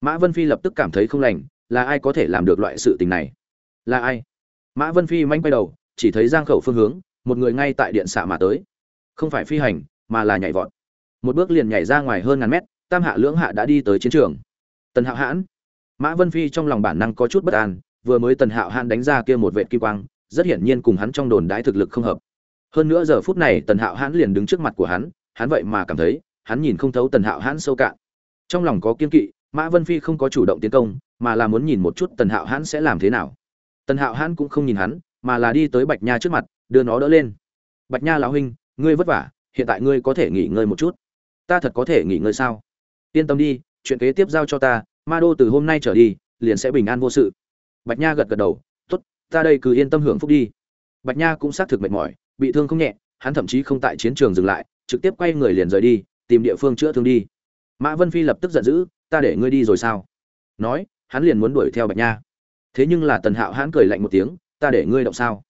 Mã vân phi lập tức cảm thấy không lành, là ai có thể làm được loại sự tình này? Là ai? Mã vân phi manh quay đầu chỉ thấy giang khẩu phương hướng, một người ngay tại điện xạ mà tới. Không phải phi hành, mà là nhảy vọt. Một bước liền nhảy ra ngoài hơn ngàn mét, tam hạ lưỡng hạ đã đi tới chiến trường. Tần hạo hãn. Mã vân phi trong lòng bản năng có chút bất an, vừa mới tần hạo hãn đánh ra kia một vệ kim quang, rất hiển nhiên cùng hắn trong đồn đái thực lực không hợp. Hơn nữa giờ phút này tần hạo hãn liền đứng trước mặt của hắn hắn vậy mà cảm thấy, hắn nhìn không thấu tần hạo hãn sâu cạn. Trong lòng có kiên kỵ, mã vân phi không có chủ động tiến công, mà là muốn nhìn một chút tần hạo hãn sẽ làm thế nào. Tần hạo hãn cũng không nhìn hắn mà là đi tới bạch nha trước mặt, đưa nó đỡ lên. Bạch nha lão huynh, ngươi vất vả, hiện tại ngươi có thể nghỉ ngơi một chút. Ta thật có thể nghỉ ngơi sao? Yên tâm đi, chuyện kế tiếp giao cho ta, ma đô từ hôm nay trở đi, liền sẽ bình an vô sự. Bạch nha gật gật đầu t ố t ta đây cứ yên tâm hưởng phúc đi. Bạch nha cũng xác thực mệt mỏi, bị thương không nhẹ, hắn thậm chí không tại chiến trường dừng lại, trực tiếp quay người liền rời đi, tìm địa phương chữa thương đi. Mã vân phi lập tức giận dữ, ta để ngươi đi rồi sao? Nói, hắn liền muốn đuổi theo bạch nha. Thế nhưng là tần hạo hãn cười lạnh một tiếng ta để ngươi động sao?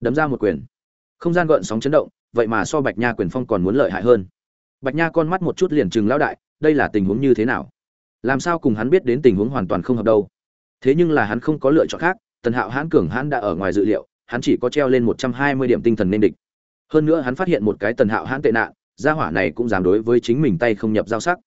Đấm ra một quyền. Không gian gợn sóng chấn động, vậy mà so bạch nha quyền phong còn muốn lợi hại hơn. Bạch nha con mắt một chút liền chừng lão đại, đây là tình huống như thế nào? Làm sao cùng hắn biết đến tình huống hoàn toàn không hợp đâu? Thế nhưng là hắn không có lựa chọn khác, tần hạo hãn cường hãn đã ở ngoài dự liệu, hắn chỉ có treo lên một trăm hai mươi điểm tinh thần nên địch. Hơn nữa hắn phát hiện một cái tần hạo hãn tệ nạn, gia hỏa này cũng dám đối với chính mình tay không nhập giao sắc.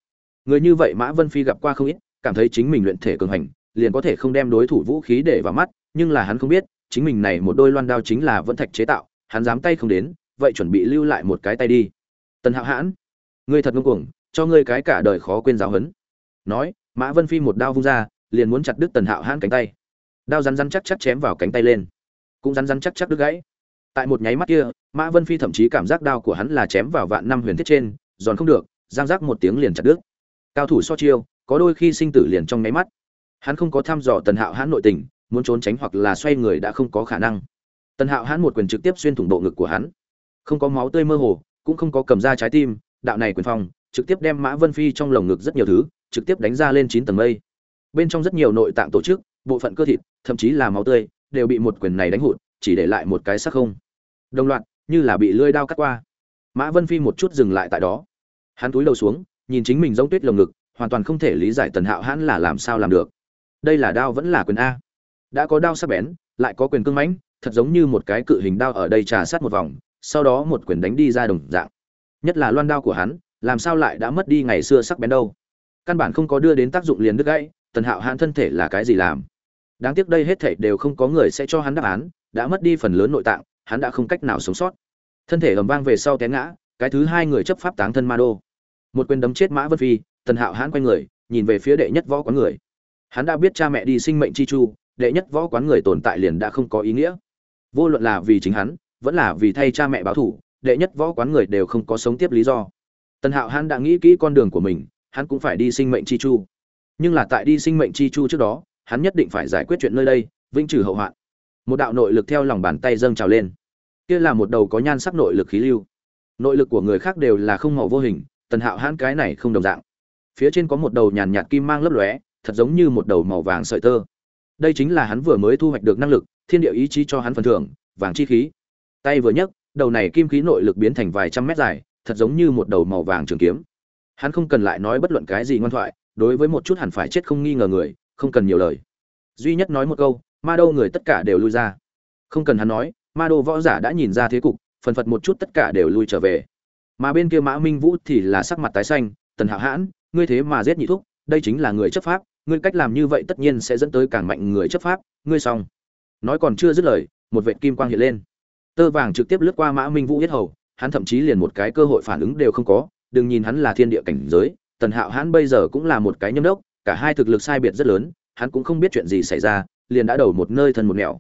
Người như vậy mã vân phi gặp qua không ít, cảm thấy chính mình luyện thể cường hành, liền có thể không đem đối thủ vũ khí để vào mắt, nhưng là hắn không biết chính mình này một đôi loan đao chính là vẫn thạch chế tạo, hắn dám tay không đến, vậy chuẩn bị lưu lại một cái tay đi. Tần hạo hãn, ngươi thật ngông cuồng, cho ngươi cái cả đời khó quên giáo hấn nói, mã vân phi một đao vung ra, liền muốn chặt đứt tần hạo hãn cánh tay. Đao rắn rắn chắc chắc chém vào cánh tay lên. Cũng rắn rắn chắc chắc đứt gãy. Tại một nháy mắt kia, mã vân phi thậm chí cảm giác đao của hắn là chém vào vạn năm huyền thiết trên, giòn không được, giang giác một tiếng liền chặt đứt. Cao thủ so chiêu, có đôi khi sinh tử liền trong nháy mắt. Hắn không có thăm dò tần hạo hãn nội tình muốn trốn tránh hoặc là xoay người đã không có khả năng. Tần hạo hãn một quyền trực tiếp xuyên thủng bộ ngực của hắn. Không có máu tươi mơ hồ, cũng không có cầm ra trái tim, đạo này quyền phong, trực tiếp đem mã vân phi trong lồng ngực rất nhiều thứ, trực tiếp đánh ra lên chín tầng mây. Bên trong rất nhiều nội tạng tổ chức, bộ phận cơ thịt, thậm chí là máu tươi, đều bị một quyền này đánh hụt, chỉ để lại một cái sắc không. Đồng loạt, như là bị lưỡi đao cắt qua. Mã vân phi một chút dừng lại tại đó. Hắn túi đầu xuống, nhìn chính mình giống tuyết lồng ngực, hoàn toàn không thể lý giải tần hạo hãn là làm sao làm được. Đây là đao vẫn là quyền a đã có đao sắc bén, lại có quyền cương mãnh, thật giống như một cái cự hình đao ở đây trà sát một vòng, sau đó một quyền đánh đi ra đồng dạng. Nhất là loan đao của hắn, làm sao lại đã mất đi ngày xưa sắc bén đâu? Căn bản không có đưa đến tác dụng liền đứt gãy, tần hạo hãn thân thể là cái gì làm? Đáng tiếc đây hết thảy đều không có người sẽ cho hắn đáp án, đã mất đi phần lớn nội tạng, hắn đã không cách nào sống sót. Thân thể ầm vang về sau té ngã, cái thứ hai người chấp pháp táng thân ma đô. Một quyền đấm chết mã vân phi, tần hạo hãn quay người, nhìn về phía đệ nhất võ quán người. Hắn đã biết cha mẹ đi sinh mệnh chi chu đệ nhất võ quán người tồn tại liền đã không có ý nghĩa. Vô luận là vì chính hắn, vẫn là vì thay cha mẹ báo thủ đệ nhất võ quán người đều không có sống tiếp lý do. Tần hạo hắn đã nghĩ kỹ con đường của mình, hắn cũng phải đi sinh mệnh chi chu. Nhưng là tại đi sinh mệnh chi chu trước đó, hắn nhất định phải giải quyết chuyện nơi đây, vĩnh trừ hậu hoạn. Một đạo nội lực theo lòng bàn tay dâng trào lên. Kia là một đầu có nhan sắc nội lực khí lưu. Nội lực của người khác đều là không màu vô hình, tần hạo hãn cái này không đồng dạng. Phía trên có một đầu nhàn nhạt kim mang lấp lóe, thật giống như một đầu màu vàng sợi tơ đây chính là hắn vừa mới thu hoạch được năng lực, thiên địa ý chí cho hắn phần thưởng, vàng chi khí. Tay vừa nhấc, đầu này kim khí nội lực biến thành vài trăm mét dài, thật giống như một đầu màu vàng trường kiếm. Hắn không cần lại nói bất luận cái gì ngoan thoại, đối với một chút hẳn phải chết không nghi ngờ người, không cần nhiều lời. Duy nhất nói một câu, ma đô người tất cả đều lui ra. Không cần hắn nói, ma đô võ giả đã nhìn ra thế cục, phần phật một chút tất cả đều lui trở về. Mà bên kia mã minh vũ thì là sắc mặt tái xanh, tần hạo hãn, ngươi thế mà giết nhị thúc, đây chính là người chấp pháp ngươi cách làm như vậy tất nhiên sẽ dẫn tới càng mạnh người chấp pháp ngươi xong nói còn chưa dứt lời một vệ kim quang hiện lên tơ vàng trực tiếp lướt qua mã minh vũ yết hầu hắn thậm chí liền một cái cơ hội phản ứng đều không có đừng nhìn hắn là thiên địa cảnh giới tần hạo hắn bây giờ cũng là một cái nhâm đốc cả hai thực lực sai biệt rất lớn hắn cũng không biết chuyện gì xảy ra liền đã đầu một nơi thân một nẻo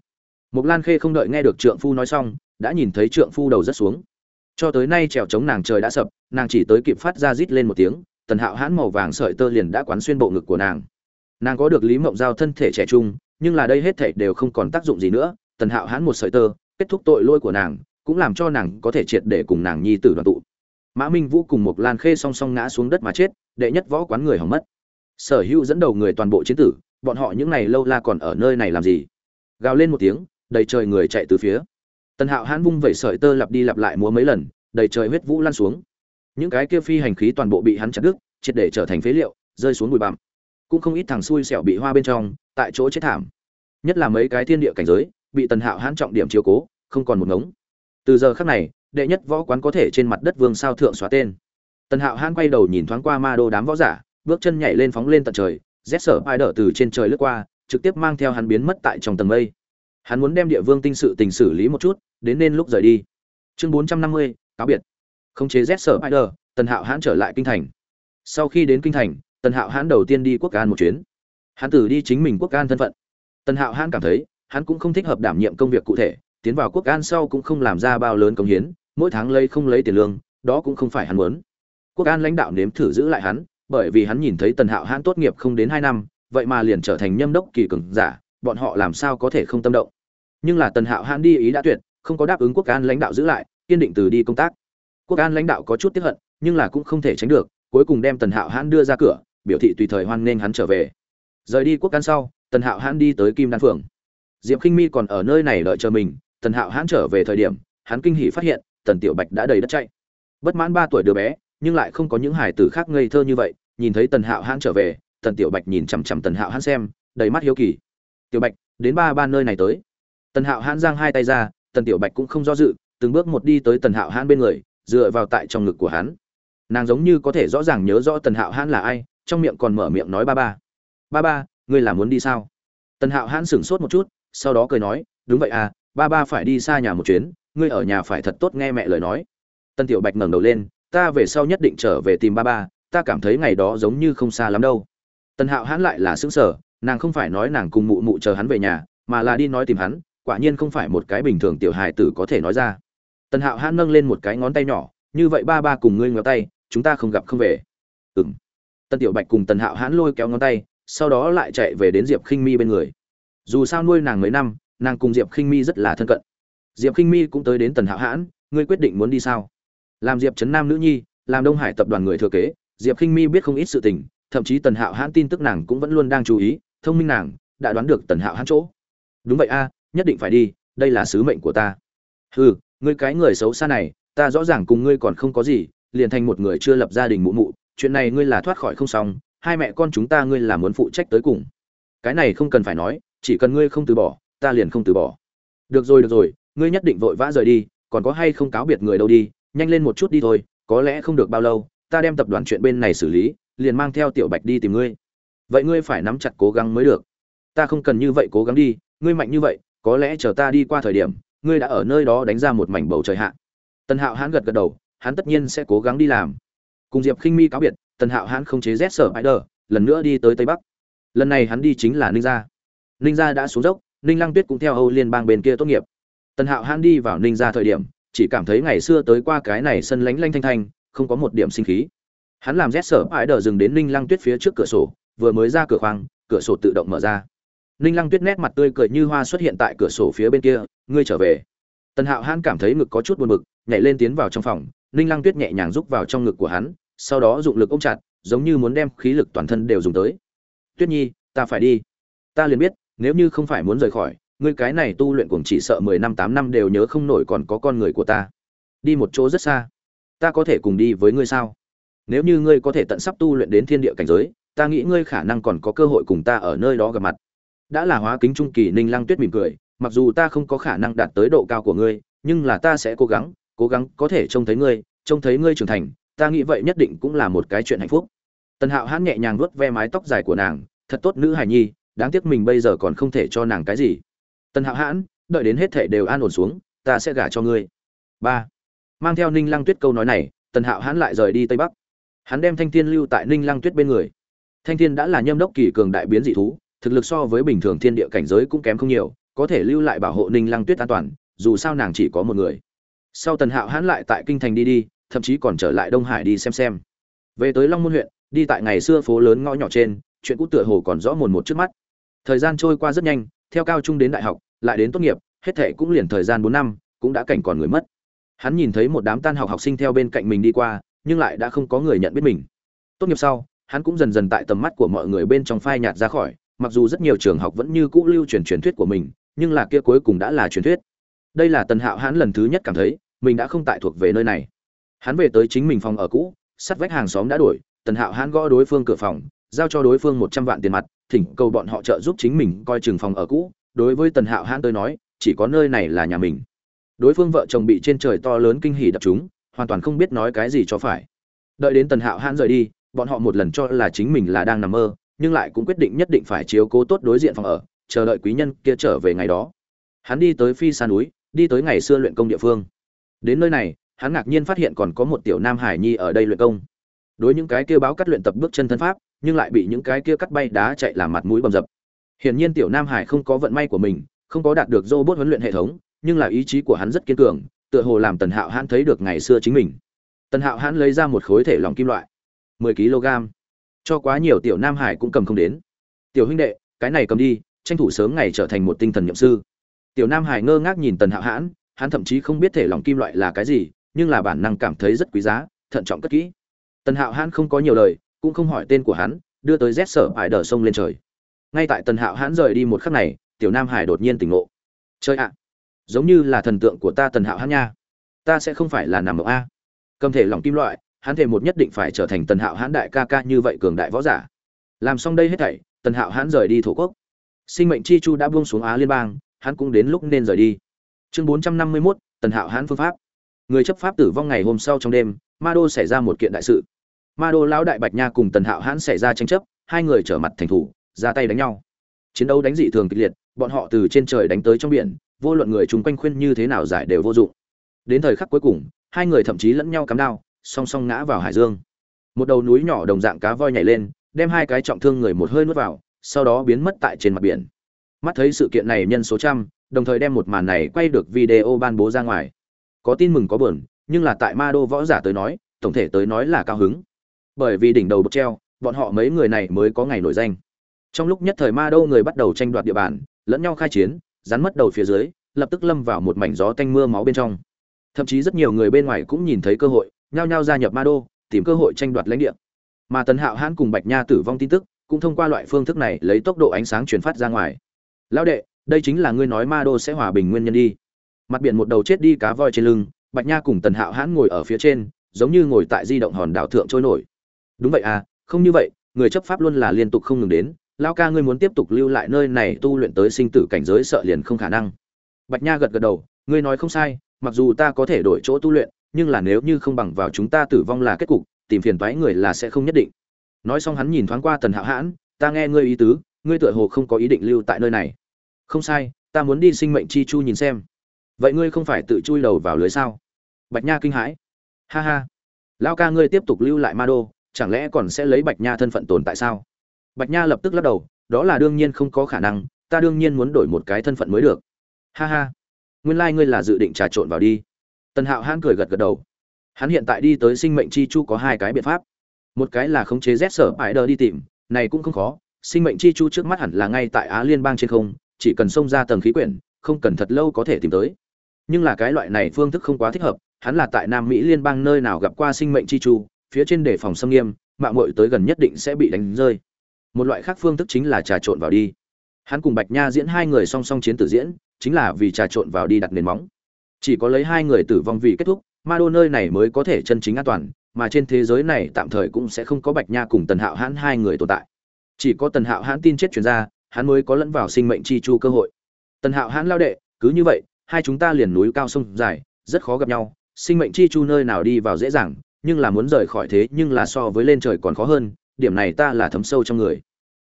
Mộc Lan Khê không đợi nghe được trượng phu nói xong, đã nhìn thấy trượng phu đầu rất xuống. Cho tới nay trèo chống nàng trời đã sập, nàng chỉ tới kịp phát ra rít lên một tiếng, tần hạo hãn màu vàng sợi tơ liền đã quán xuyên bộ ngực của nàng. Nàng có được Lý Mộng Giao thân thể trẻ trung, nhưng là đây hết thảy đều không còn tác dụng gì nữa, tần hạo hãn một sợi tơ, kết thúc tội lỗi của nàng, cũng làm cho nàng có thể triệt để cùng nàng nhi tử đoàn tụ. Mã Minh Vũ cùng một Lan Khê song song ngã xuống đất mà chết, đệ nhất võ quán người hỏng mất. Sở Hữu dẫn đầu người toàn bộ chiến tử, bọn họ những ngày lâu la còn ở nơi này làm gì? Gào lên một tiếng, đầy trời người chạy từ phía tần hạo hãn vung vẩy sợi tơ lặp đi lặp lại múa mấy lần đầy trời huyết vũ lan xuống những cái kia phi hành khí toàn bộ bị hắn chặt đứt triệt để trở thành phế liệu rơi xuống bụi bặm cũng không ít thằng xui xẻo bị hoa bên trong, tại chỗ chết thảm. Nhất là mấy cái thiên địa cảnh giới, bị tần hạo hãn trọng điểm chiếu cố, không còn một ngống. Từ giờ khắc này, đệ nhất võ quán có thể trên mặt đất vương sao thượng xóa tên. Tần hạo hãn quay đầu nhìn thoáng qua ma đô đám võ giả, bước chân nhảy lên phóng lên tận trời, rét sở ai đỡ từ trên trời lướt qua, trực tiếp mang theo hắn biến mất tại trong tầng mây. Hắn muốn đem địa vương tinh sự tình xử lý một chút, đến nên lúc rời đi. Chương bốn trăm năm mươi, cáo biệt. Khống chế rét sở đỡ, tần hạo hãn trở lại kinh thành. Sau khi đến kinh thành tần hạo hãn đầu tiên đi quốc an một chuyến. Hắn tử đi chính mình quốc an thân phận. Tần hạo hãn cảm thấy, hắn cũng không thích hợp đảm nhiệm công việc cụ thể, tiến vào quốc an sau cũng không làm ra bao lớn công hiến, mỗi tháng lấy không lấy tiền lương, đó cũng không phải hắn muốn. Quốc an lãnh đạo nếm thử giữ lại hắn, bởi vì hắn nhìn thấy tần hạo hãn tốt nghiệp không đến hai năm, vậy mà liền trở thành nhâm đốc kỳ cường giả, bọn họ làm sao có thể không tâm động. Nhưng là tần hạo hãn đi ý đã tuyệt, không có đáp ứng quốc an lãnh đạo giữ lại, kiên định từ đi công tác. Quốc an lãnh đạo có chút tiếp hận, nhưng là cũng không thể tránh được, cuối cùng đem tần hạo hãn đưa ra cửa biểu thị tùy thời hoan nghênh hắn trở về. Rời đi quốc căn sau, tần hạo hãn đi tới kim đan phường diệp khinh mi còn ở nơi này đợi chờ mình, tần hạo hãn trở về thời điểm, hắn kinh hỉ phát hiện, tần tiểu bạch đã đầy đất chạy. Bất mãn ba tuổi đứa bé, nhưng lại không có những hải tử khác ngây thơ như vậy, nhìn thấy tần hạo hãn trở về, tần tiểu bạch nhìn chằm chằm tần hạo hãn xem, đầy mắt hiếu kỳ. Tiểu bạch, đến ba ba nơi này tới. Tần hạo hãn giang hai tay ra, tần tiểu bạch cũng không do dự, từng bước một đi tới tần hạo hãn bên người, dựa vào tại trong ngực của hắn. Nàng giống như có thể rõ ràng nhớ rõ tần hạo hãn là ai trong miệng còn mở miệng nói ba ba. Ba ba, ngươi là muốn đi sao? Tần hạo hãn sửng sốt một chút, sau đó cười nói, đúng vậy à ba ba phải đi xa nhà một chuyến, ngươi ở nhà phải thật tốt nghe mẹ lời nói. Tần tiểu bạch ngẩng đầu lên, ta về sau nhất định trở về tìm ba ba, ta cảm thấy ngày đó giống như không xa lắm đâu. Tần hạo hãn lại là xứng sở nàng không phải nói nàng cùng mụ mụ chờ hắn về nhà, mà là đi nói tìm hắn, quả nhiên không phải một cái bình thường tiểu hài tử có thể nói ra. Tần hạo hãn nâng lên một cái ngón tay nhỏ, như vậy ba ba cùng ngươi ngéo tay, chúng ta không gặp không về. Ừng tần tiểu bạch cùng tần hạo hãn lôi kéo ngón tay, sau đó lại chạy về đến diệp khinh mi bên người. Dù sao nuôi nàng mấy năm, nàng cùng diệp khinh mi rất là thân cận. Diệp khinh mi cũng tới đến tần hạo hãn, ngươi quyết định muốn đi sao? Làm diệp trấn nam nữ nhi, làm đông hải tập đoàn người thừa kế, diệp khinh mi biết không ít sự tình, thậm chí tần hạo hãn tin tức nàng cũng vẫn luôn đang chú ý, thông minh nàng đã đoán được tần hạo hãn chỗ. Đúng vậy a, nhất định phải đi, đây là sứ mệnh của ta. Hừ, ngươi cái người xấu xa này, ta rõ ràng cùng ngươi còn không có gì, liền thành một người chưa lập gia đình mụ mụ chuyện này ngươi là thoát khỏi không xong, hai mẹ con chúng ta ngươi là muốn phụ trách tới cùng. Cái này không cần phải nói, chỉ cần ngươi không từ bỏ, ta liền không từ bỏ. Được rồi được rồi, ngươi nhất định vội vã rời đi, còn có hay không cáo biệt người đâu đi, nhanh lên một chút đi thôi, có lẽ không được bao lâu, ta đem tập đoàn chuyện bên này xử lý, liền mang theo tiểu bạch đi tìm ngươi. Vậy ngươi phải nắm chặt cố gắng mới được. Ta không cần như vậy cố gắng đi, ngươi mạnh như vậy, có lẽ chờ ta đi qua thời điểm, ngươi đã ở nơi đó đánh ra một mảnh bầu trời hạ. Tần hạo hãn gật gật đầu, hắn tất nhiên sẽ cố gắng đi làm cùng diệp khinh mi cáo biệt, tần hạo hãn không chế rét sở bãi đờ, lần nữa đi tới tây bắc. Lần này hắn đi chính là ninh gia. Ninh gia đã xuống dốc, ninh lăng tuyết cũng theo âu liên bang bên kia tốt nghiệp. Tần hạo hãn đi vào ninh gia thời điểm, chỉ cảm thấy ngày xưa tới qua cái này sân lánh lanh thanh thanh, không có một điểm sinh khí. Hắn làm rét sở bãi đờ dừng đến ninh lăng tuyết phía trước cửa sổ, vừa mới ra cửa khoang, cửa sổ tự động mở ra. Ninh lăng tuyết nét mặt tươi cười như hoa xuất hiện tại cửa sổ phía bên kia, ngươi trở về tần hạo hãn cảm thấy ngực có chút buồn bực, nhảy lên tiến vào trong phòng, ninh lăng tuyết nhẹ nhàng rúc vào trong ngực của hắn, sau đó dụng lực ôm chặt, giống như muốn đem khí lực toàn thân đều dùng tới. Tuyết nhi, ta phải đi. Ta liền biết, nếu như không phải muốn rời khỏi, ngươi cái này tu luyện cùng chỉ sợ mười năm, tám năm đều nhớ không nổi còn có con người của ta. Đi một chỗ rất xa. Ta có thể cùng đi với ngươi sao? Nếu như ngươi có thể tận sắp tu luyện đến thiên địa cảnh giới, ta nghĩ ngươi khả năng còn có cơ hội cùng ta ở nơi đó gặp mặt. Đã là hóa kính trung kỳ, ninh lăng tuyết mỉm cười mặc dù ta không có khả năng đạt tới độ cao của ngươi, nhưng là ta sẽ cố gắng cố gắng có thể trông thấy ngươi, trông thấy ngươi trưởng thành, ta nghĩ vậy nhất định cũng là một cái chuyện hạnh phúc. Tần hạo hãn nhẹ nhàng vuốt ve mái tóc dài của nàng, thật tốt nữ hài nhi, đáng tiếc mình bây giờ còn không thể cho nàng cái gì. Tần hạo hãn, đợi đến hết thể đều an ổn xuống, ta sẽ gả cho ngươi. Ba. Mang theo ninh lăng tuyết câu nói này, tần hạo hãn lại rời đi tây bắc. Hắn đem thanh thiên lưu tại ninh lăng tuyết bên người. Thanh thiên đã là nhâm đốc kỳ cường đại biến dị thú, thực lực so với bình thường thiên địa cảnh giới cũng kém không nhiều có thể lưu lại bảo hộ ninh lăng tuyết an toàn, dù sao nàng chỉ có một người. Sau tần hạo hãn lại tại kinh thành đi đi, thậm chí còn trở lại đông hải đi xem xem. Về tới long môn huyện, đi tại ngày xưa phố lớn ngõ nhỏ trên, chuyện cũ tựa hồ còn rõ mồn một trước mắt. Thời gian trôi qua rất nhanh, theo cao trung đến đại học, lại đến tốt nghiệp, hết thệ cũng liền thời gian bốn năm, cũng đã cảnh còn người mất. Hắn nhìn thấy một đám tan học học sinh theo bên cạnh mình đi qua, nhưng lại đã không có người nhận biết mình. Tốt nghiệp sau, hắn cũng dần dần tại tầm mắt của mọi người bên trong phai nhạt ra khỏi, mặc dù rất nhiều trường học vẫn như cũ lưu truyền truyền thuyết của mình nhưng là kia cuối cùng đã là truyền thuyết. Đây là tần hạo hãn lần thứ nhất cảm thấy, mình đã không tại thuộc về nơi này. Hắn về tới chính mình phòng ở cũ, sắt vách hàng xóm đã đổi tần hạo hãn gõ đối phương cửa phòng, giao cho đối phương một trăm vạn tiền mặt, thỉnh cầu bọn họ trợ giúp chính mình coi chừng phòng ở cũ. Đối với tần hạo hãn tôi nói, chỉ có nơi này là nhà mình. Đối phương vợ chồng bị trên trời to lớn kinh hỉ đập chúng, hoàn toàn không biết nói cái gì cho phải. Đợi đến tần hạo hãn rời đi, bọn họ một lần cho là chính mình là đang nằm mơ, nhưng lại cũng quyết định nhất định phải chiếu cố tốt đối diện phòng ở chờ đợi quý nhân kia trở về ngày đó. Hắn đi tới phi xa núi, đi tới ngày xưa luyện công địa phương. Đến nơi này, hắn ngạc nhiên phát hiện còn có một tiểu nam hải nhi ở đây luyện công. Đối những cái kia báo cắt luyện tập bước chân thân pháp, nhưng lại bị những cái kia cắt bay đá chạy làm mặt mũi bầm dập. Hiển nhiên tiểu nam hải không có vận may của mình, không có đạt được robot huấn luyện hệ thống, nhưng là ý chí của hắn rất kiên cường, tựa hồ làm tần hạo hãn thấy được ngày xưa chính mình. Tần hạo hãn lấy ra một khối thể lòng kim loại, mười kg cho quá nhiều tiểu nam hải cũng cầm không đến. Tiểu huynh đệ, cái này cầm đi tranh thủ sớm ngày trở thành một tinh thần nhậm sư. Tiểu nam hải ngơ ngác nhìn tần hạo hãn, hắn thậm chí không biết thể lòng kim loại là cái gì, nhưng là bản năng cảm thấy rất quý giá, thận trọng cất kỹ. Tần hạo hãn không có nhiều lời, cũng không hỏi tên của hắn, đưa tới rét sở ải đờ sông lên trời. Ngay tại tần hạo hãn rời đi một khắc này, tiểu nam hải đột nhiên tỉnh ngộ. Chơi ạ, giống như là thần tượng của ta tần hạo hãn nha. Ta sẽ không phải là nằm ở a. Cầm thể lòng kim loại, hắn thể một nhất định phải trở thành tần hạo hãn đại ca ca như vậy cường đại võ giả. Làm xong đây hết thảy, tần hạo hãn rời đi thổ quốc sinh mệnh chi chu đã buông xuống á liên bang, hắn cũng đến lúc nên rời đi. Chương bốn trăm năm mươi mốt, tần hạo Hán phương pháp. Người chấp pháp tử vong ngày hôm sau trong đêm, ma đô xảy ra một kiện đại sự. Ma đô lão đại bạch nha cùng tần hạo Hán xảy ra tranh chấp, hai người trở mặt thành thủ, ra tay đánh nhau. Chiến đấu đánh dị thường kịch liệt, bọn họ từ trên trời đánh tới trong biển, vô luận người chung quanh khuyên như thế nào giải đều vô dụng. Đến thời khắc cuối cùng, hai người thậm chí lẫn nhau cắm đao, song song ngã vào hải dương. Một đầu núi nhỏ đồng dạng cá voi nhảy lên, đem hai cái trọng thương người một hơi nuốt vào sau đó biến mất tại trên mặt biển. Mắt thấy sự kiện này nhân số trăm, đồng thời đem một màn này quay được video ban bố ra ngoài. Có tin mừng có buồn, nhưng là tại ma đô võ giả tới nói, tổng thể tới nói là cao hứng. Bởi vì đỉnh đầu bậc treo, bọn họ mấy người này mới có ngày nổi danh. Trong lúc nhất thời ma đô người bắt đầu tranh đoạt địa bàn, lẫn nhau khai chiến, rắn mất đầu phía dưới, lập tức lâm vào một mảnh gió tanh mưa máu bên trong. Thậm chí rất nhiều người bên ngoài cũng nhìn thấy cơ hội, nhao nhao gia nhập ma đô, tìm cơ hội tranh đoạt lãnh địa. Mà tần hạo hãn cùng bạch nha tử vong tin tức cũng thông qua loại phương thức này lấy tốc độ ánh sáng truyền phát ra ngoài. Lão đệ, đây chính là ngươi nói ma đô sẽ hòa bình nguyên nhân đi. Mặt biển một đầu chết đi cá voi trên lưng, bạch nha cùng tần hạo hãn ngồi ở phía trên, giống như ngồi tại di động hòn đảo thượng trôi nổi. Đúng vậy à không như vậy, người chấp pháp luôn là liên tục không ngừng đến lao ca ngươi muốn tiếp tục lưu lại nơi này tu luyện tới sinh tử cảnh giới sợ liền không khả năng. Bạch nha gật gật đầu, ngươi nói không sai, mặc dù ta có thể đổi chỗ tu luyện, nhưng là nếu như không bằng vào chúng ta tử vong là kết cục, tìm phiền toái người là sẽ không nhất định nói xong hắn nhìn thoáng qua tần hạo hãn, ta nghe ngươi ý tứ, ngươi tựa hồ không có ý định lưu tại nơi này. Không sai, ta muốn đi sinh mệnh chi chu nhìn xem. Vậy ngươi không phải tự chui đầu vào lưới sao? Bạch nha kinh hãi. Ha ha lao ca ngươi tiếp tục lưu lại ma đô, chẳng lẽ còn sẽ lấy bạch nha thân phận tồn tại sao? Bạch nha lập tức lắc đầu, đó là đương nhiên không có khả năng, ta đương nhiên muốn đổi một cái thân phận mới được. Ha ha, nguyên lai、like、ngươi là dự định trà trộn vào đi. Tần hạo hãn cười gật gật đầu. Hắn hiện tại đi tới sinh mệnh chi chu có hai cái biện pháp một cái là khống chế z sở ải đờ đi tìm, này cũng không khó, sinh mệnh chi chu trước mắt hẳn là ngay tại á liên bang trên không, chỉ cần xông ra tầng khí quyển, không cần thật lâu có thể tìm tới. Nhưng là cái loại này phương thức không quá thích hợp, hắn là tại nam mỹ liên bang nơi nào gặp qua sinh mệnh chi chu, phía trên đề phòng xâm nghiêm, mạng mội tới gần nhất định sẽ bị đánh rơi. Một loại khác phương thức chính là trà trộn vào đi. Hắn cùng bạch nha diễn hai người song song chiến tử diễn, chính là vì trà trộn vào đi đặt nền móng. Chỉ có lấy hai người tử vong vì kết thúc ma đô nơi này mới có thể chân chính an toàn mà trên thế giới này tạm thời cũng sẽ không có bạch nha cùng tần hạo hãn hai người tồn tại. Chỉ có tần hạo hãn tin chết chuyển ra, hắn mới có lẫn vào sinh mệnh chi chu cơ hội. Tần hạo hãn lao đệ, cứ như vậy, hai chúng ta liền núi cao sông dài, rất khó gặp nhau, sinh mệnh chi chu nơi nào đi vào dễ dàng, nhưng là muốn rời khỏi thế nhưng là so với lên trời còn khó hơn, điểm này ta là thấm sâu trong người.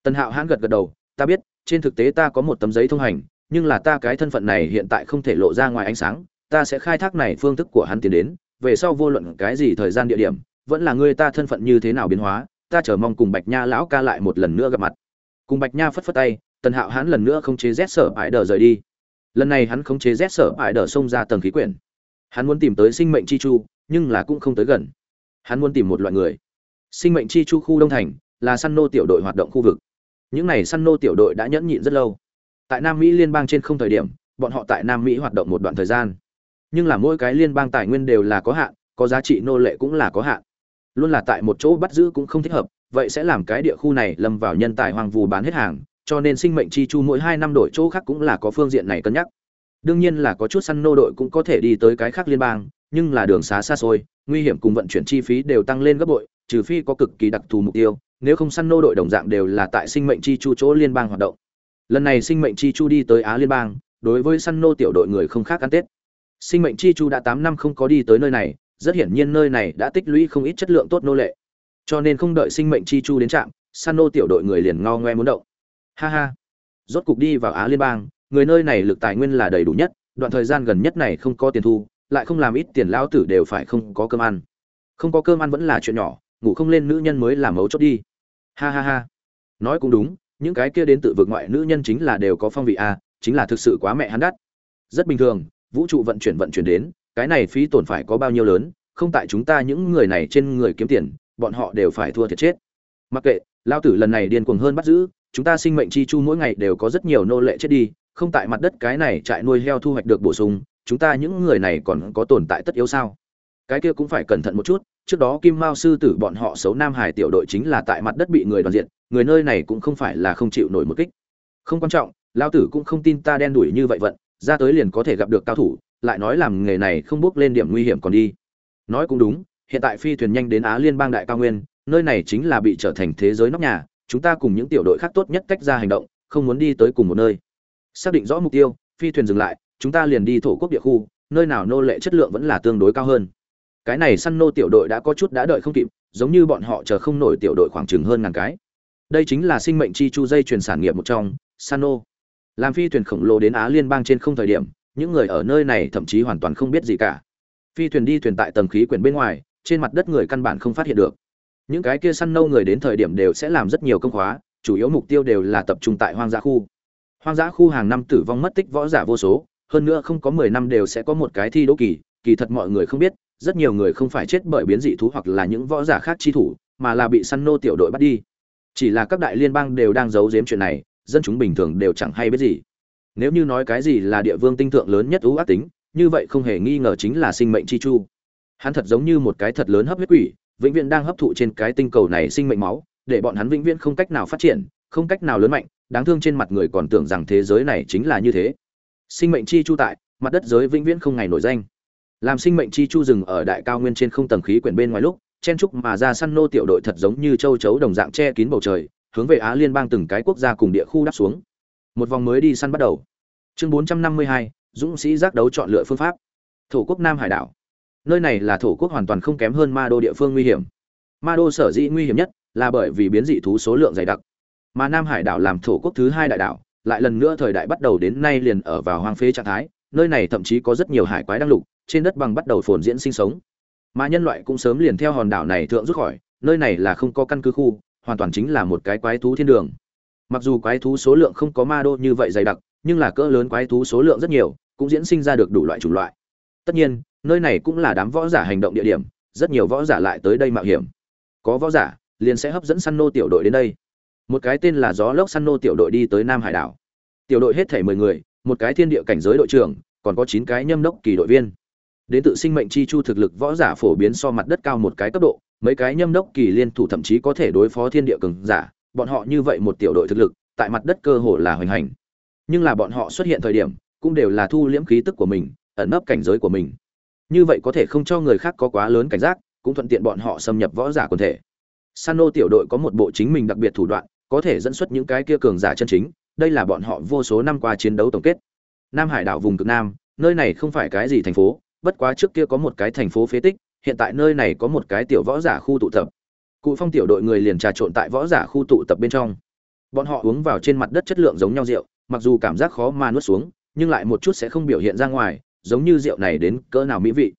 Tần hạo hãn gật gật đầu, ta biết, trên thực tế ta có một tấm giấy thông hành, nhưng là ta cái thân phận này hiện tại không thể lộ ra ngoài ánh sáng, ta sẽ khai thác này phương thức của hắn tiến đến về sau vô luận cái gì thời gian địa điểm, vẫn là người ta thân phận như thế nào biến hóa, ta chờ mong cùng bạch nha lão ca lại một lần nữa gặp mặt. Cùng bạch nha phất phất tay, tần hạo hãn lần nữa không chế rét sở ải đờ rời đi. Lần này hắn không chế rét sở ải đờ xông ra tầng khí quyển. Hắn muốn tìm tới sinh mệnh chi chu, nhưng là cũng không tới gần. Hắn muốn tìm một loại người. Sinh mệnh chi chu khu đông thành, là săn nô tiểu đội hoạt động khu vực. Những này săn nô tiểu đội đã nhẫn nhịn rất lâu. Tại nam mỹ liên bang trên không thời điểm, bọn họ tại nam mỹ hoạt động một đoạn thời gian nhưng là mỗi cái liên bang tài nguyên đều là có hạn, có giá trị nô lệ cũng là có hạn. Luôn là tại một chỗ bắt giữ cũng không thích hợp, vậy sẽ làm cái địa khu này lâm vào nhân tài hoang vù bán hết hàng, cho nên sinh mệnh chi chu mỗi hai năm đổi chỗ khác cũng là có phương diện này cân nhắc. Đương nhiên là có chút săn nô đội cũng có thể đi tới cái khác liên bang, nhưng là đường xá xa xôi, nguy hiểm cùng vận chuyển chi phí đều tăng lên gấp bội, trừ phi có cực kỳ đặc thù mục tiêu, nếu không săn nô đội đồng dạng đều là tại sinh mệnh chi chu chỗ liên bang hoạt động. Lần này sinh mệnh chi chu đi tới á liên bang, đối với săn nô tiểu đội người không khác ăn tết sinh mệnh chi chu đã tám năm không có đi tới nơi này, rất hiển nhiên nơi này đã tích lũy không ít chất lượng tốt nô lệ. Cho nên không đợi sinh mệnh chi chu đến trạm san nô tiểu đội người liền ngao ngoe muốn động. Ha ha. Rốt cục đi vào á liên bang, người nơi này lực tài nguyên là đầy đủ nhất, đoạn thời gian gần nhất này không có tiền thu, lại không làm ít tiền lão tử đều phải không có cơm ăn. Không có cơm ăn vẫn là chuyện nhỏ, ngủ không lên nữ nhân mới là mấu chốt đi. Ha ha ha. Nói cũng đúng, những cái kia đến tự vực ngoại nữ nhân chính là đều có phong vị a chính là thực sự quá mẹ hắn đắt. Rất bình thường vũ trụ vận chuyển vận chuyển đến, cái này phí tổn phải có bao nhiêu lớn, không tại chúng ta những người này trên người kiếm tiền, bọn họ đều phải thua thiệt chết. Mặc kệ lao tử lần này điên cuồng hơn bắt giữ, chúng ta sinh mệnh chi chu mỗi ngày đều có rất nhiều nô lệ chết đi, không tại mặt đất cái này trại nuôi heo thu hoạch được bổ sung, chúng ta những người này còn có tồn tại tất yếu sao? Cái kia cũng phải cẩn thận một chút, trước đó kim mao sư tử bọn họ xấu nam hải tiểu đội chính là tại mặt đất bị người đoàn diện, người nơi này cũng không phải là không chịu nổi một kích. Không quan trọng lao tử cũng không tin ta đen đuổi như vậy vận ra tới liền có thể gặp được cao thủ, lại nói làm nghề này không bước lên điểm nguy hiểm còn đi. Nói cũng đúng, hiện tại phi thuyền nhanh đến á liên bang đại cao nguyên, nơi này chính là bị trở thành thế giới nóc nhà, chúng ta cùng những tiểu đội khác tốt nhất cách ra hành động, không muốn đi tới cùng một nơi. Xác định rõ mục tiêu, phi thuyền dừng lại, chúng ta liền đi thổ quốc địa khu, nơi nào nô lệ chất lượng vẫn là tương đối cao hơn. Cái này săn nô tiểu đội đã có chút đã đợi không kịp, giống như bọn họ chờ không nổi tiểu đội khoảng chừng hơn ngàn cái. Đây chính là sinh mệnh chi chu dây truyền sản nghiệp một trong săn nô làm phi thuyền khổng lồ đến á liên bang trên không thời điểm, những người ở nơi này thậm chí hoàn toàn không biết gì cả. Phi thuyền đi thuyền tại tầng khí quyển bên ngoài, trên mặt đất người căn bản không phát hiện được. Những cái kia săn nâu người đến thời điểm đều sẽ làm rất nhiều công khóa, chủ yếu mục tiêu đều là tập trung tại hoang dã khu. Hoang dã khu hàng năm tử vong mất tích võ giả vô số, hơn nữa không có mười năm đều sẽ có một cái thi đấu kỳ kỳ thật mọi người không biết, rất nhiều người không phải chết bởi biến dị thú hoặc là những võ giả khác chi thủ, mà là bị săn nô tiểu đội bắt đi. Chỉ là các đại liên bang đều đang giấu giếm chuyện này dân chúng bình thường đều chẳng hay biết gì. Nếu như nói cái gì là địa vương tinh thượng lớn nhất ưu ác tính, như vậy không hề nghi ngờ chính là sinh mệnh chi chu. Hắn thật giống như một cái thật lớn hấp huyết quỷ, vĩnh viễn đang hấp thụ trên cái tinh cầu này sinh mệnh máu, để bọn hắn vĩnh viễn không cách nào phát triển, không cách nào lớn mạnh, đáng thương trên mặt người còn tưởng rằng thế giới này chính là như thế. Sinh mệnh chi chu tại, mặt đất giới vĩnh viễn không ngày nổi danh. Làm sinh mệnh chi chu rừng ở đại cao nguyên trên không tầng khí quyển bên ngoài lúc, chen trúc mà ra săn nô tiểu đội thật giống như châu chấu đồng dạng che kín bầu trời hướng về á liên bang từng cái quốc gia cùng địa khu đáp xuống. Một vòng mới đi săn bắt đầu. Chương 452, dũng sĩ giác đấu chọn lựa phương pháp. Thổ quốc nam hải đảo. Nơi này là thổ quốc hoàn toàn không kém hơn ma đô địa phương nguy hiểm. Ma đô sở dĩ nguy hiểm nhất là bởi vì biến dị thú số lượng dày đặc. Mà nam hải đảo làm thổ quốc thứ hai đại đảo lại lần nữa thời đại bắt đầu đến nay liền ở vào hoang phế trạng thái nơi này thậm chí có rất nhiều hải quái đang lục trên đất bằng bắt đầu phồn diễn sinh sống. Mà nhân loại cũng sớm liền theo hòn đảo này thượng rút khỏi nơi này là không có căn cứ khu hoàn toàn chính là một cái quái thú thiên đường. Mặc dù quái thú số lượng không có ma đô như vậy dày đặc, nhưng là cỡ lớn quái thú số lượng rất nhiều, cũng diễn sinh ra được đủ loại chủng loại. Tất nhiên, nơi này cũng là đám võ giả hành động địa điểm, rất nhiều võ giả lại tới đây mạo hiểm. Có võ giả, liền sẽ hấp dẫn săn nô tiểu đội đến đây. Một cái tên là gió lốc săn nô tiểu đội đi tới nam hải đảo. Tiểu đội hết thể mười người, một cái thiên địa cảnh giới đội trưởng, còn có chín cái nhâm đốc kỳ đội viên đến tự sinh mệnh chi chu thực lực võ giả phổ biến so mặt đất cao một cái cấp độ, mấy cái nhâm đốc kỳ liên thủ thậm chí có thể đối phó thiên địa cường giả, bọn họ như vậy một tiểu đội thực lực, tại mặt đất cơ hồ là hoành hành. Nhưng là bọn họ xuất hiện thời điểm, cũng đều là thu liễm khí tức của mình, ẩn nấp cảnh giới của mình. Như vậy có thể không cho người khác có quá lớn cảnh giác, cũng thuận tiện bọn họ xâm nhập võ giả quần thể. Sano tiểu đội có một bộ chính mình đặc biệt thủ đoạn, có thể dẫn xuất những cái kia cường giả chân chính, đây là bọn họ vô số năm qua chiến đấu tổng kết. Nam hải đảo vùng cực nam, nơi này không phải cái gì thành phố bất quá trước kia có một cái thành phố phế tích, hiện tại nơi này có một cái tiểu võ giả khu tụ tập. Cụ phong tiểu đội người liền trà trộn tại võ giả khu tụ tập bên trong. Bọn họ uống vào trên mặt đất chất lượng giống nhau rượu, mặc dù cảm giác khó mà nuốt xuống, nhưng lại một chút sẽ không biểu hiện ra ngoài, giống như rượu này đến cỡ nào mỹ vị.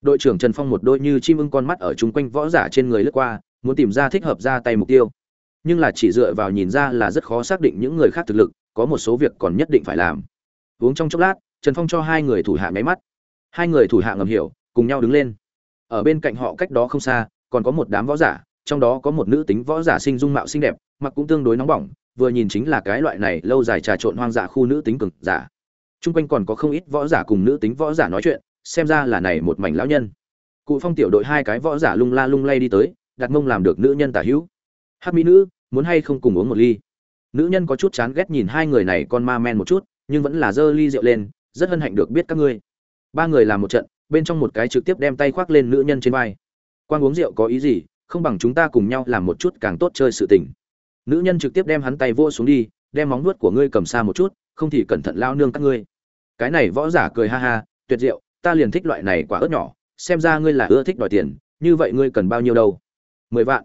Đội trưởng trần phong một đôi như chim ưng con mắt ở chung quanh võ giả trên người lướt qua, muốn tìm ra thích hợp ra tay mục tiêu. Nhưng là chỉ dựa vào nhìn ra là rất khó xác định những người khác thực lực, có một số việc còn nhất định phải làm. Uống trong chốc lát, trần phong cho hai người thủ hạ máy mắt hai người thủ hạ ngầm hiểu cùng nhau đứng lên ở bên cạnh họ cách đó không xa còn có một đám võ giả trong đó có một nữ tính võ giả sinh dung mạo xinh đẹp mặc cũng tương đối nóng bỏng vừa nhìn chính là cái loại này lâu dài trà trộn hoang dã khu nữ tính cực giả chung quanh còn có không ít võ giả cùng nữ tính võ giả nói chuyện, xem ra là này một mảnh lão nhân. Cụ Phong tiểu đội hai cái võ giả lung la lung lay đi tới, đặt mông làm được nữ nhân tả hữu. Hắc mỹ nữ, muốn hay không cùng uống một ly? Nữ nhân có chút chán ghét nhìn hai người này con ma men một chút, nhưng vẫn là dơ ly rượu lên, rất hân hạnh được biết các ngươi. Ba người làm một trận, bên trong một cái trực tiếp đem tay khoác lên nữ nhân trên vai. Quan uống rượu có ý gì, không bằng chúng ta cùng nhau làm một chút càng tốt chơi sự tình. Nữ nhân trực tiếp đem hắn tay vô xuống đi, đem móng vuốt của ngươi cầm xa một chút, không thì cẩn thận lao nương các ngươi. Cái này võ giả cười ha ha tuyệt diệu ta liền thích loại này quả ớt nhỏ xem ra ngươi là ưa thích đòi tiền như vậy ngươi cần bao nhiêu đâu? Mười vạn.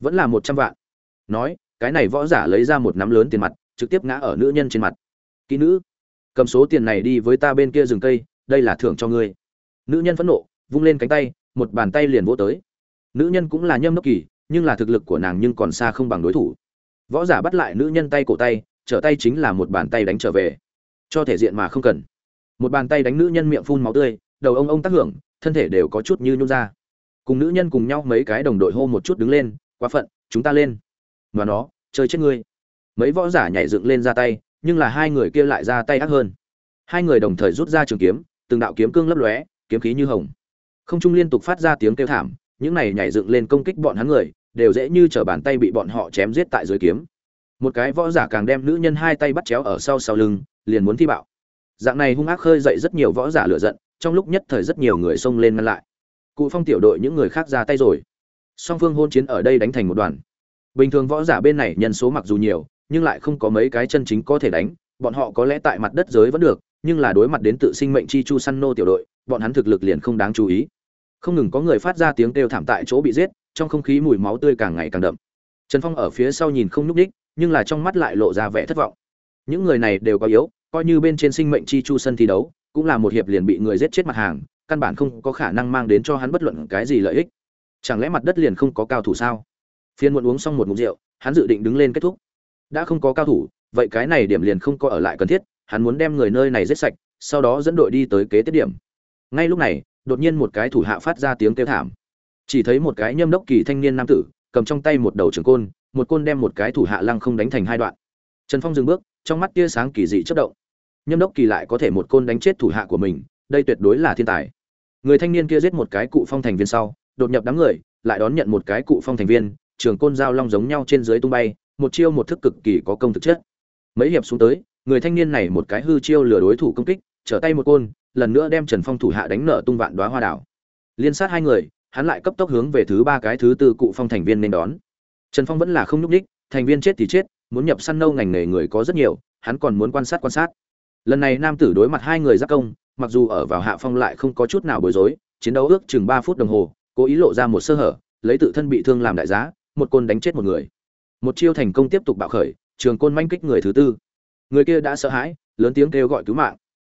Vẫn là một trăm vạn. Nói cái này võ giả lấy ra một nắm lớn tiền mặt trực tiếp ngã ở nữ nhân trên mặt. Kỹ nữ cầm số tiền này đi với ta bên kia rừng cây đây là thưởng cho ngươi. Nữ nhân phẫn nộ, vung lên cánh tay, một bàn tay liền vỗ tới. Nữ nhân cũng là nhâm nốc kỳ, nhưng là thực lực của nàng nhưng còn xa không bằng đối thủ. Võ giả bắt lại nữ nhân tay cổ tay, trở tay chính là một bàn tay đánh trở về. Cho thể diện mà không cần. Một bàn tay đánh nữ nhân miệng phun máu tươi, đầu ông ông tác hưởng, thân thể đều có chút như nhung ra. Cùng nữ nhân cùng nhau mấy cái đồng đội hô một chút đứng lên, quá phận, chúng ta lên. Và nó, chơi chết ngươi. Mấy võ giả nhảy dựng lên ra tay, nhưng là hai người kia lại ra tay ác hơn. Hai người đồng thời rút ra trường kiếm từng đạo kiếm cương lấp lóe, kiếm khí như hồng. Không trung liên tục phát ra tiếng kêu thảm, những này nhảy dựng lên công kích bọn hắn người, đều dễ như trở bàn tay bị bọn họ chém giết tại dưới kiếm. Một cái võ giả càng đem nữ nhân hai tay bắt chéo ở sau sau lưng, liền muốn thi bạo. Dạng này hung ác khơi dậy rất nhiều võ giả lửa giận, trong lúc nhất thời rất nhiều người xông lên ngăn lại. Cụ phong tiểu đội những người khác ra tay rồi. Song phương hôn chiến ở đây đánh thành một đoàn. Bình thường võ giả bên này nhân số mặc dù nhiều, nhưng lại không có mấy cái chân chính có thể đánh, bọn họ có lẽ tại mặt đất giới vẫn được nhưng là đối mặt đến tự sinh mệnh chi chu săn nô tiểu đội, bọn hắn thực lực liền không đáng chú ý. Không ngừng có người phát ra tiếng kêu thảm tại chỗ bị giết, trong không khí mùi máu tươi càng ngày càng đậm. Trần phong ở phía sau nhìn không nhúc đích nhưng là trong mắt lại lộ ra vẻ thất vọng. Những người này đều có yếu, coi như bên trên sinh mệnh chi chu sân thi đấu, cũng là một hiệp liền bị người giết chết mặt hàng, căn bản không có khả năng mang đến cho hắn bất luận cái gì lợi ích. Chẳng lẽ mặt đất liền không có cao thủ sao? Phiên muộn uống xong một ngụm rượu, hắn dự định đứng lên kết thúc. Đã không có cao thủ, vậy cái này điểm liền không có ở lại cần thiết hắn muốn đem người nơi này giết sạch, sau đó dẫn đội đi tới kế tiếp điểm. Ngay lúc này, đột nhiên một cái thủ hạ phát ra tiếng kêu thảm. Chỉ thấy một cái nhâm đốc kỳ thanh niên nam tử, cầm trong tay một đầu trường côn, một côn đem một cái thủ hạ lăng không đánh thành hai đoạn. Trần phong dừng bước, trong mắt tia sáng kỳ dị chớp động. Nhâm đốc kỳ lại có thể một côn đánh chết thủ hạ của mình, đây tuyệt đối là thiên tài. Người thanh niên kia giết một cái cụ phong thành viên sau, đột nhập đám người, lại đón nhận một cái cụ phong thành viên, trường côn dao long giống nhau trên dưới tung bay, một chiêu một thức cực kỳ có công thực chất. Mấy hiệp xuống tới người thanh niên này một cái hư chiêu lừa đối thủ công kích, trở tay một côn, lần nữa đem trần phong thủ hạ đánh nợ tung vạn đoá hoa đảo. Liên sát hai người, hắn lại cấp tốc hướng về thứ ba cái thứ tư cụ phong thành viên nên đón. Trần phong vẫn là không nhúc ních thành viên chết thì chết, muốn nhập săn nâu ngành nghề người có rất nhiều, hắn còn muốn quan sát quan sát. Lần này nam tử đối mặt hai người giác công, mặc dù ở vào hạ phong lại không có chút nào bối rối, chiến đấu ước chừng ba phút đồng hồ, cố ý lộ ra một sơ hở, lấy tự thân bị thương làm đại giá, một côn đánh chết một người. Một chiêu thành công tiếp tục bạo khởi, trường côn manh kích người thứ tư người kia đã sợ hãi, lớn tiếng kêu gọi cứu mạng.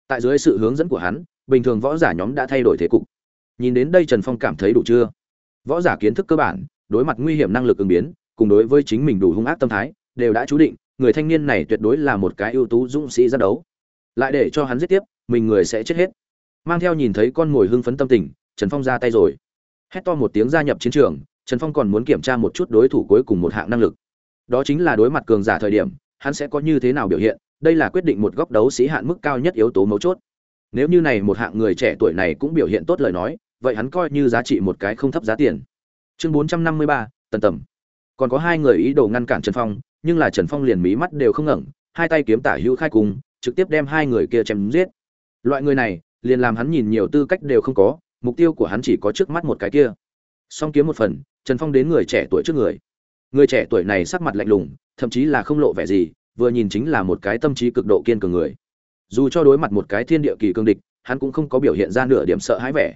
Tại dưới sự hướng dẫn của hắn, bình thường võ giả nhóm đã thay đổi thế cục. Nhìn đến đây trần phong cảm thấy đủ chưa? Võ giả kiến thức cơ bản, đối mặt nguy hiểm năng lực ứng biến, cùng đối với chính mình đủ hung ác tâm thái, đều đã chú định, người thanh niên này tuyệt đối là một cái ưu tú dũng sĩ ra đấu. Lại để cho hắn giết tiếp, mình người sẽ chết hết. Mang theo nhìn thấy con mồi hưng phấn tâm tình, trần phong ra tay rồi. Hét to một tiếng gia nhập chiến trường, trần phong còn muốn kiểm tra một chút đối thủ cuối cùng một hạng năng lực. Đó chính là đối mặt cường giả thời điểm hắn sẽ có như thế nào biểu hiện, đây là quyết định một góc đấu sĩ hạn mức cao nhất yếu tố mấu chốt. Nếu như này một hạng người trẻ tuổi này cũng biểu hiện tốt lời nói, vậy hắn coi như giá trị một cái không thấp giá tiền. Chương bốn trăm năm mươi ba, tần tầm còn có hai người ý đồ ngăn cản trần phong, nhưng là trần phong liền mí mắt đều không ngẩng, hai tay kiếm tả hữu khai cùng, trực tiếp đem hai người kia chém giết. Loại người này, liền làm hắn nhìn nhiều tư cách đều không có, mục tiêu của hắn chỉ có trước mắt một cái kia. Song kiếm một phần, trần phong đến người trẻ tuổi trước người. Người trẻ tuổi này sắc mặt lạnh lùng thậm chí là không lộ vẻ gì, vừa nhìn chính là một cái tâm trí cực độ kiên cường người. Dù cho đối mặt một cái thiên địa kỳ cương địch, hắn cũng không có biểu hiện ra nửa điểm sợ hãi vẻ.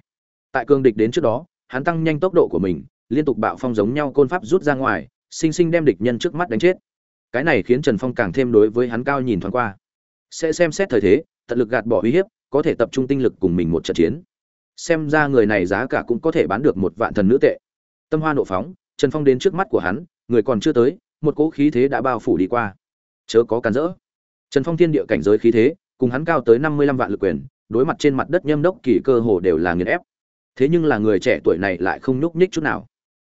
Tại cương địch đến trước đó, hắn tăng nhanh tốc độ của mình, liên tục bạo phong giống nhau côn pháp rút ra ngoài, sinh sinh đem địch nhân trước mắt đánh chết. Cái này khiến trần phong càng thêm đối với hắn cao nhìn thoáng qua. Sẽ xem xét thời thế, tận lực gạt bỏ uy hiếp, có thể tập trung tinh lực cùng mình một trận chiến. Xem ra người này giá cả cũng có thể bán được một vạn thần nữ tệ. Tâm hoa nộ phóng, trần phong đến trước mắt của hắn, người còn chưa tới một cỗ khí thế đã bao phủ đi qua. Chớ có cản rỡ. Trần phong thiên địa cảnh giới khí thế, cùng hắn cao tới năm mươi lăm vạn lực quyền, đối mặt trên mặt đất nhâm đốc kỳ cơ hồ đều là nghiền ép. Thế nhưng là người trẻ tuổi này lại không nhúc nhích chút nào.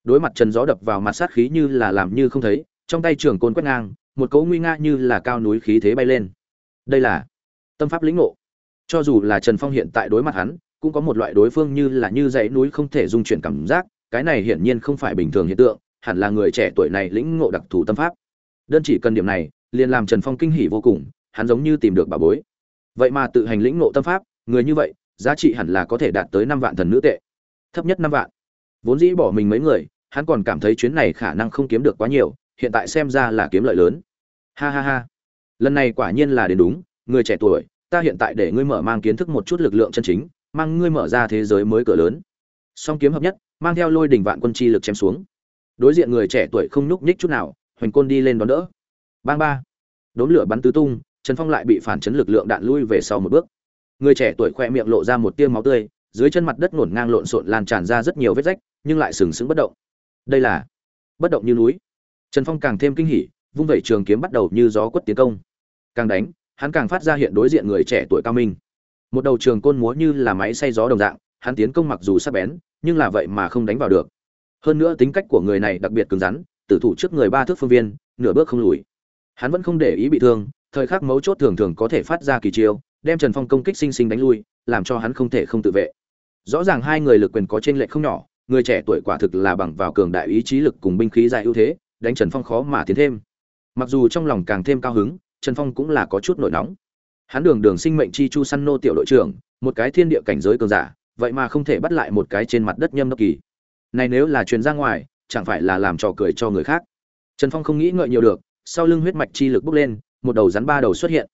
Đối mặt trần gió đập vào mặt sát khí như là làm như không thấy, trong tay trường côn quét ngang, một cấu nguy nga như là cao núi khí thế bay lên. Đây là tâm pháp lĩnh ngộ. Cho dù là trần phong hiện tại đối mặt hắn, cũng có một loại đối phương như là như dãy núi không thể dung chuyển cảm giác, cái này hiển nhiên không phải bình thường hiện tượng hẳn là người trẻ tuổi này lĩnh ngộ đặc thù tâm pháp. Đơn chỉ cần điểm này, liền làm trần phong kinh hỉ vô cùng, hắn giống như tìm được bà bối. Vậy mà tự hành lĩnh ngộ tâm pháp, người như vậy, giá trị hẳn là có thể đạt tới năm vạn thần nữ tệ. Thấp nhất năm vạn. Vốn dĩ bỏ mình mấy người, hắn còn cảm thấy chuyến này khả năng không kiếm được quá nhiều, hiện tại xem ra là kiếm lợi lớn. Ha ha ha. Lần này quả nhiên là đến đúng, người trẻ tuổi, ta hiện tại để ngươi mở mang kiến thức một chút lực lượng chân chính, mang ngươi mở ra thế giới mới cửa lớn. Song kiếm hợp nhất, mang theo lôi đỉnh vạn quân chi lực chém xuống đối diện người trẻ tuổi không nhúc nhích chút nào, hoành côn đi lên đón đỡ. Bang ba. Đốn lửa bắn tứ tung, trần phong lại bị phản chấn lực lượng đạn lui về sau một bước. Người trẻ tuổi khoe miệng lộ ra một tia máu tươi, dưới chân mặt đất ngổn ngang lộn xộn lan tràn ra rất nhiều vết rách, nhưng lại sừng sững bất động. Đây là bất động như núi. Trần phong càng thêm kinh hỉ, vung vẩy trường kiếm bắt đầu như gió quất tiến công. Càng đánh, hắn càng phát ra hiện đối diện người trẻ tuổi cao minh. Một đầu trường côn múa như là máy xay gió đồng dạng, hắn tiến công mặc dù sắc bén, nhưng là vậy mà không đánh vào được hơn nữa tính cách của người này đặc biệt cứng rắn, tử thủ trước người ba thước phương viên, nửa bước không lùi. Hắn vẫn không để ý bị thương, thời khắc mấu chốt thường thường có thể phát ra kỳ chiêu, đem trần phong công kích sinh sinh đánh lui, làm cho hắn không thể không tự vệ. Rõ ràng hai người lực quyền có trên lệ không nhỏ, người trẻ tuổi quả thực là bằng vào cường đại ý chí lực cùng binh khí dài ưu thế, đánh trần phong khó mà tiến thêm. Mặc dù trong lòng càng thêm cao hứng, trần phong cũng là có chút nổi nóng. Hắn đường đường sinh mệnh chi chu săn nô tiểu đội trưởng, một cái thiên địa cảnh giới cường giả, vậy mà không thể bắt lại một cái trên mặt đất nhâm đốc kỳ này nếu là truyền ra ngoài, chẳng phải là làm trò cười cho người khác. Trần phong không nghĩ ngợi nhiều được, sau lưng huyết mạch chi lực bốc lên, một đầu rắn ba đầu xuất hiện.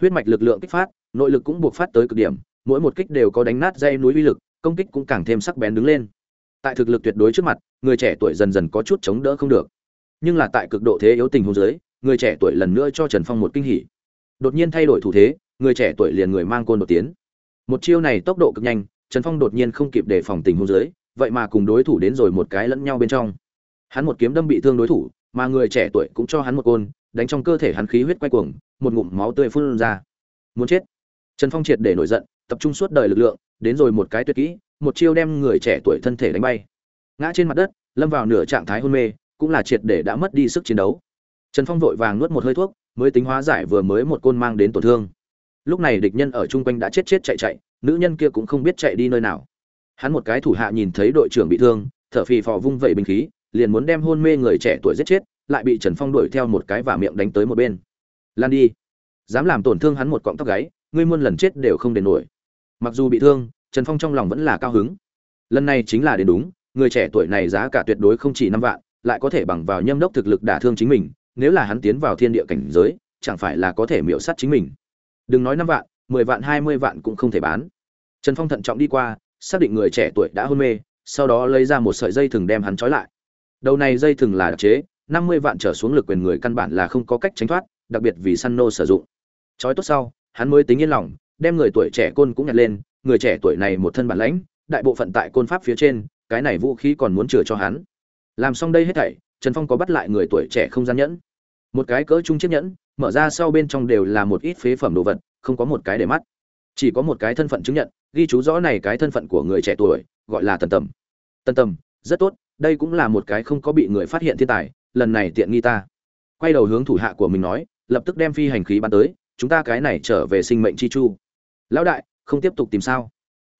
Huyết mạch lực lượng kích phát, nội lực cũng buộc phát tới cực điểm, mỗi một kích đều có đánh nát dây núi uy lực, công kích cũng càng thêm sắc bén đứng lên. Tại thực lực tuyệt đối trước mặt, người trẻ tuổi dần dần có chút chống đỡ không được. Nhưng là tại cực độ thế yếu tình huống dưới, người trẻ tuổi lần nữa cho trần phong một kinh hỉ. Đột nhiên thay đổi thủ thế, người trẻ tuổi liền người mang côn đột tiến. Một chiêu này tốc độ cực nhanh, trần phong đột nhiên không kịp đề phòng tình huống dưới vậy mà cùng đối thủ đến rồi một cái lẫn nhau bên trong. Hắn một kiếm đâm bị thương đối thủ, mà người trẻ tuổi cũng cho hắn một côn, đánh trong cơ thể hắn khí huyết quay cuồng, một ngụm máu tươi phun ra. Muốn chết. Trần phong triệt để nổi giận, tập trung suốt đời lực lượng, đến rồi một cái tuyệt kỹ, một chiêu đem người trẻ tuổi thân thể đánh bay. Ngã trên mặt đất, lâm vào nửa trạng thái hôn mê, cũng là triệt để đã mất đi sức chiến đấu. Trần phong vội vàng nuốt một hơi thuốc, mới tính hóa giải vừa mới một côn mang đến tổn thương. Lúc này địch nhân ở chung quanh đã chết chết chạy chạy, nữ nhân kia cũng không biết chạy đi nơi nào hắn một cái thủ hạ nhìn thấy đội trưởng bị thương, thở phì phò vung vẩy binh khí, liền muốn đem hôn mê người trẻ tuổi giết chết, lại bị trần phong đuổi theo một cái và miệng đánh tới một bên. Lan đi, dám làm tổn thương hắn một cọng tóc gáy, ngươi muôn lần chết đều không đền nổi. Mặc dù bị thương, trần phong trong lòng vẫn là cao hứng. Lần này chính là đến đúng, người trẻ tuổi này giá cả tuyệt đối không chỉ năm vạn, lại có thể bằng vào nhâm đốc thực lực đả thương chính mình, nếu là hắn tiến vào thiên địa cảnh giới, chẳng phải là có thể miễu sát chính mình. Đừng nói năm vạn, mười vạn, hai mươi vạn cũng không thể bán. Trần phong thận trọng đi qua xác định người trẻ tuổi đã hôn mê, sau đó lấy ra một sợi dây thừng đem hắn trói lại. Đầu này dây thừng là đặc chế, năm mươi vạn trở xuống lực quyền người căn bản là không có cách tránh thoát, đặc biệt vì săn nô sử dụng. Trói tốt sau, hắn mới tính yên lòng, đem người tuổi trẻ côn cũng nhặt lên, người trẻ tuổi này một thân bản lãnh, đại bộ phận tại côn pháp phía trên, cái này vũ khí còn muốn chừa cho hắn. Làm xong đây hết thảy, trần phong có bắt lại người tuổi trẻ không gian nhẫn. Một cái cỡ trung chiếc nhẫn, mở ra sau bên trong đều là một ít phế phẩm đồ vật, không có một cái để mắt chỉ có một cái thân phận chứng nhận, ghi chú rõ này cái thân phận của người trẻ tuổi, gọi là tần tầm. Tần tầm, rất tốt, đây cũng là một cái không có bị người phát hiện thiên tài, lần này tiện nghi ta. Quay đầu hướng thủ hạ của mình nói, lập tức đem phi hành khí bắn tới, chúng ta cái này trở về sinh mệnh chi chu. Lão đại, không tiếp tục tìm sao?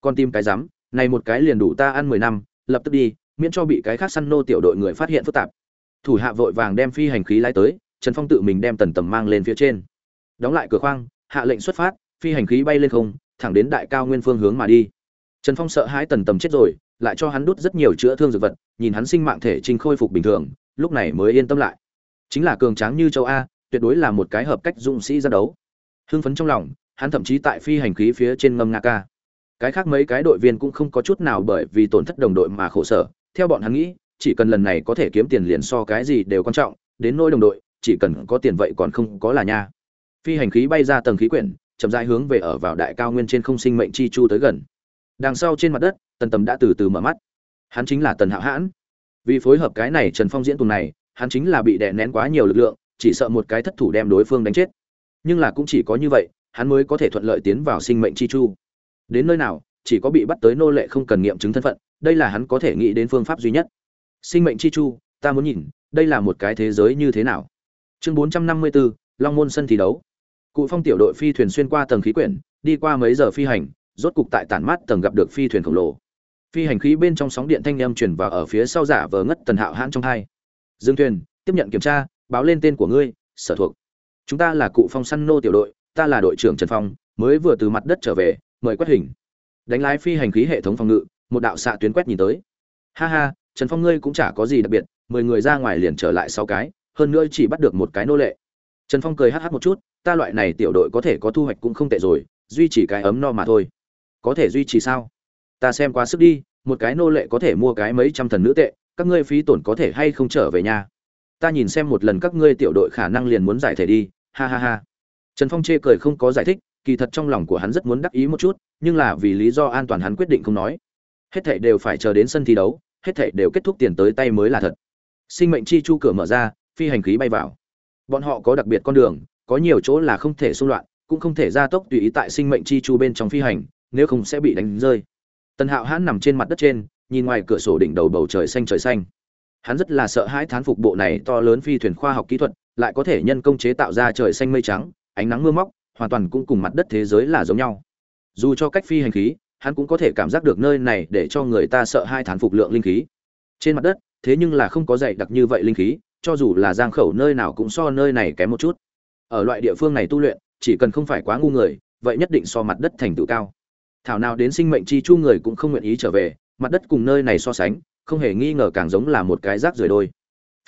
Con tìm cái rắm này một cái liền đủ ta ăn mười năm, lập tức đi, miễn cho bị cái khác săn nô tiểu đội người phát hiện phức tạp. Thủ hạ vội vàng đem phi hành khí lái tới, trần phong tự mình đem tần tầm mang lên phía trên. Đóng lại cửa khoang, hạ lệnh xuất phát phi hành khí bay lên không, thẳng đến đại cao nguyên phương hướng mà đi. Trần phong sợ hãi tần tầm chết rồi, lại cho hắn đút rất nhiều chữa thương dược vật, nhìn hắn sinh mạng thể trình khôi phục bình thường, lúc này mới yên tâm lại. Chính là cường tráng như châu a, tuyệt đối là một cái hợp cách dũng sĩ ra đấu. Hưng phấn trong lòng, hắn thậm chí tại phi hành khí phía trên ngâm nga ca cái khác mấy cái đội viên cũng không có chút nào bởi vì tổn thất đồng đội mà khổ sở, theo bọn hắn nghĩ, chỉ cần lần này có thể kiếm tiền liền so cái gì đều quan trọng, đến nỗi đồng đội, chỉ cần có tiền vậy còn không có là nha. Phi hành khí bay ra tầng khí quyển chậm rãi hướng về ở vào đại cao nguyên trên không sinh mệnh chi chu tới gần. Đằng sau trên mặt đất, tần tầm đã từ từ mở mắt. Hắn chính là tần hạo hãn. Vì phối hợp cái này trần phong diễn tuần này, hắn chính là bị đè nén quá nhiều lực lượng, chỉ sợ một cái thất thủ đem đối phương đánh chết. Nhưng là cũng chỉ có như vậy, hắn mới có thể thuận lợi tiến vào sinh mệnh chi chu. Đến nơi nào, chỉ có bị bắt tới nô lệ không cần nghiệm chứng thân phận, đây là hắn có thể nghĩ đến phương pháp duy nhất. Sinh mệnh chi chu, ta muốn nhìn, đây là một cái thế giới như thế nào. Chương bốn trăm năm mươi bốn long môn sân thi đấu cụ phong tiểu đội phi thuyền xuyên qua tầng khí quyển, đi qua mấy giờ phi hành, rốt cục tại tản mát tầng gặp được phi thuyền khổng lồ. Phi hành khí bên trong sóng điện thanh âm truyền vào ở phía sau giả vờ ngất tần hạo hãn trong hai. Dương thuyền, tiếp nhận kiểm tra, báo lên tên của ngươi, sở thuộc. Chúng ta là cụ phong săn nô tiểu đội, ta là đội trưởng trần phong, mới vừa từ mặt đất trở về, mời quét hình. Đánh lái phi hành khí hệ thống phòng ngự, một đạo xạ tuyến quét nhìn tới. Ha ha, trần phong ngươi cũng chả có gì đặc biệt, mười người ra ngoài liền trở lại sáu cái, hơn nữa chỉ bắt được một cái nô lệ. Trần phong cười hh một chút ta loại này tiểu đội có thể có thu hoạch cũng không tệ rồi, duy trì cái ấm no mà thôi. Có thể duy trì sao? Ta xem quá sức đi, một cái nô lệ có thể mua cái mấy trăm thần nữ tệ, các ngươi phí tổn có thể hay không trở về nhà ta nhìn xem một lần các ngươi tiểu đội khả năng liền muốn giải thể đi, ha ha ha. Trần phong chê cười không có giải thích, kỳ thật trong lòng của hắn rất muốn đắc ý một chút, nhưng là vì lý do an toàn hắn quyết định không nói. Hết thảy đều phải chờ đến sân thi đấu, hết thảy đều kết thúc tiền tới tay mới là thật. Sinh mệnh chi chu cửa mở ra, phi hành khí bay vào. Bọn họ có đặc biệt con đường có nhiều chỗ là không thể xung loạn, cũng không thể gia tốc tùy ý tại sinh mệnh chi chu bên trong phi hành, nếu không sẽ bị đánh rơi. Tần hạo hãn nằm trên mặt đất trên, nhìn ngoài cửa sổ đỉnh đầu bầu trời xanh trời xanh. Hắn rất là sợ hãi thán phục bộ này to lớn phi thuyền khoa học kỹ thuật, lại có thể nhân công chế tạo ra trời xanh mây trắng, ánh nắng mưa móc, hoàn toàn cũng cùng mặt đất thế giới là giống nhau. Dù cho cách phi hành khí, hắn cũng có thể cảm giác được nơi này để cho người ta sợ hai thán phục lượng linh khí. Trên mặt đất, thế nhưng là không có dày đặc như vậy linh khí, cho dù là giang khẩu nơi nào cũng so nơi này kém một chút ở loại địa phương này tu luyện, chỉ cần không phải quá ngu người, vậy nhất định so mặt đất thành tựu cao. Thảo nào đến sinh mệnh chi chu người cũng không nguyện ý trở về, mặt đất cùng nơi này so sánh, không hề nghi ngờ càng giống là một cái rác rưởi đôi.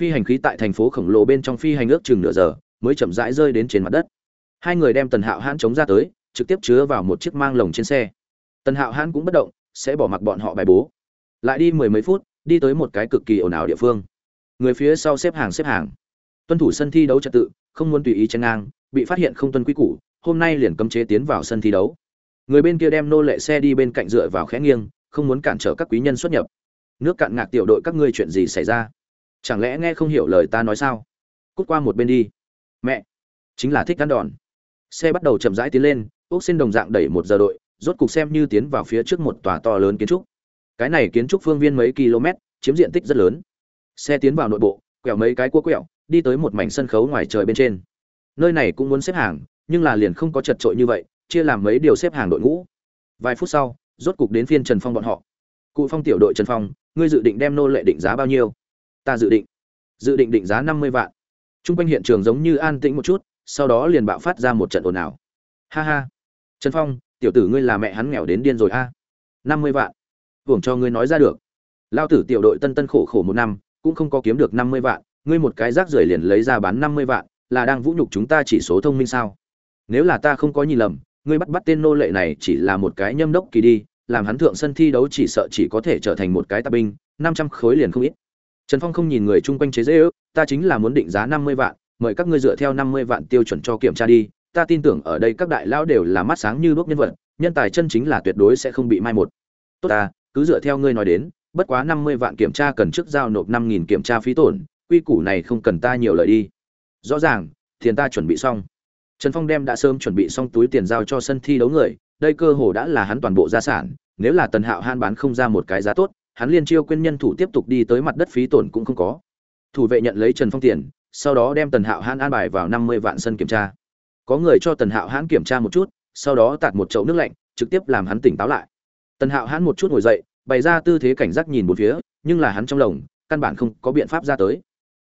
Phi hành khí tại thành phố khổng lồ bên trong phi hành ước chừng nửa giờ, mới chậm rãi rơi đến trên mặt đất. Hai người đem tần hạo hãn chống ra tới, trực tiếp chứa vào một chiếc mang lồng trên xe. Tần hạo hãn cũng bất động, sẽ bỏ mặc bọn họ bài bố. Lại đi mười mấy phút, đi tới một cái cực kỳ ồn ào địa phương. Người phía sau xếp hàng xếp hàng. Tuân thủ sân thi đấu trật tự không muốn tùy ý chen ngang, bị phát hiện không tuân quy củ, hôm nay liền cấm chế tiến vào sân thi đấu. Người bên kia đem nô lệ xe đi bên cạnh dựa vào khẽ nghiêng, không muốn cản trở các quý nhân xuất nhập. Nước cạn ngạc tiểu đội các ngươi chuyện gì xảy ra? Chẳng lẽ nghe không hiểu lời ta nói sao? Cút qua một bên đi. Mẹ! Chính là thích ăn đòn. Xe bắt đầu chậm rãi tiến lên, ốc xin đồng dạng đẩy một giờ đội, rốt cục xem như tiến vào phía trước một tòa to lớn kiến trúc. Cái này kiến trúc phương viên mấy km, chiếm diện tích rất lớn. Xe tiến vào nội bộ, quẹo mấy cái cua quẹo đi tới một mảnh sân khấu ngoài trời bên trên. Nơi này cũng muốn xếp hàng, nhưng là liền không có chật trội như vậy, chia làm mấy điều xếp hàng đội ngũ. Vài phút sau, rốt cục đến phiên trần phong bọn họ. Cụ phong tiểu đội trần phong, ngươi dự định đem nô lệ định giá bao nhiêu? Ta dự định. Dự định định giá năm mươi vạn. T r u n g quanh hiện trường giống như an tĩnh một chút, sau đó liền bạo phát ra một trận ồn ào. Ha ha. Trần phong, tiểu tử ngươi là mẹ hắn nghèo đến điên rồi a. năm mươi vạn. Hưởng cho ngươi nói ra được. Lao tử tiểu đội tân tân khổ khổ một năm, cũng không có kiếm được năm mươi vạn ngươi một cái rác rưởi liền lấy ra bán năm mươi vạn là đang vũ nhục chúng ta chỉ số thông minh sao? Nếu là ta không có nhìn lầm ngươi bắt bắt tên nô lệ này chỉ là một cái nhâm đốc kỳ đi làm hắn thượng sân thi đấu chỉ sợ chỉ có thể trở thành một cái tạp binh năm trăm khối liền không ít. Trần phong không nhìn người chung quanh chế giễu, ta chính là muốn định giá năm mươi vạn mời các ngươi dựa theo năm mươi vạn tiêu chuẩn cho kiểm tra đi ta tin tưởng ở đây các đại lão đều là mắt sáng như đuốc nhân vật nhân tài chân chính là tuyệt đối sẽ không bị mai một. Tốt ta cứ dựa theo ngươi nói đến bất quá năm mươi vạn kiểm tra cần trước giao nộp năm nghìn kiểm tra phí tổn quy củ này không cần ta nhiều lời đi rõ ràng tiền ta chuẩn bị xong Trần Phong đem đã sớm chuẩn bị xong túi tiền giao cho sân thi đấu người, đây cơ hồ đã là hắn toàn bộ gia sản, nếu là Tần Hạo Han bán không ra một cái giá tốt, hắn liên chiêu quên nhân thủ tiếp tục đi tới mặt đất phí tổn cũng không có. Thủ vệ nhận lấy Trần Phong tiền, sau đó đem Tần Hạo Han an bài vào 50 vạn sân kiểm tra. Có người cho Tần Hạo Hãn kiểm tra một chút, sau đó tạt một chậu nước lạnh, trực tiếp làm hắn tỉnh táo lại. Tần Hạo Hãn một chút ngồi dậy, bày ra tư thế cảnh giác nhìn bốn phía, nhưng là hắn trong lòng, căn bản không có biện pháp ra tới.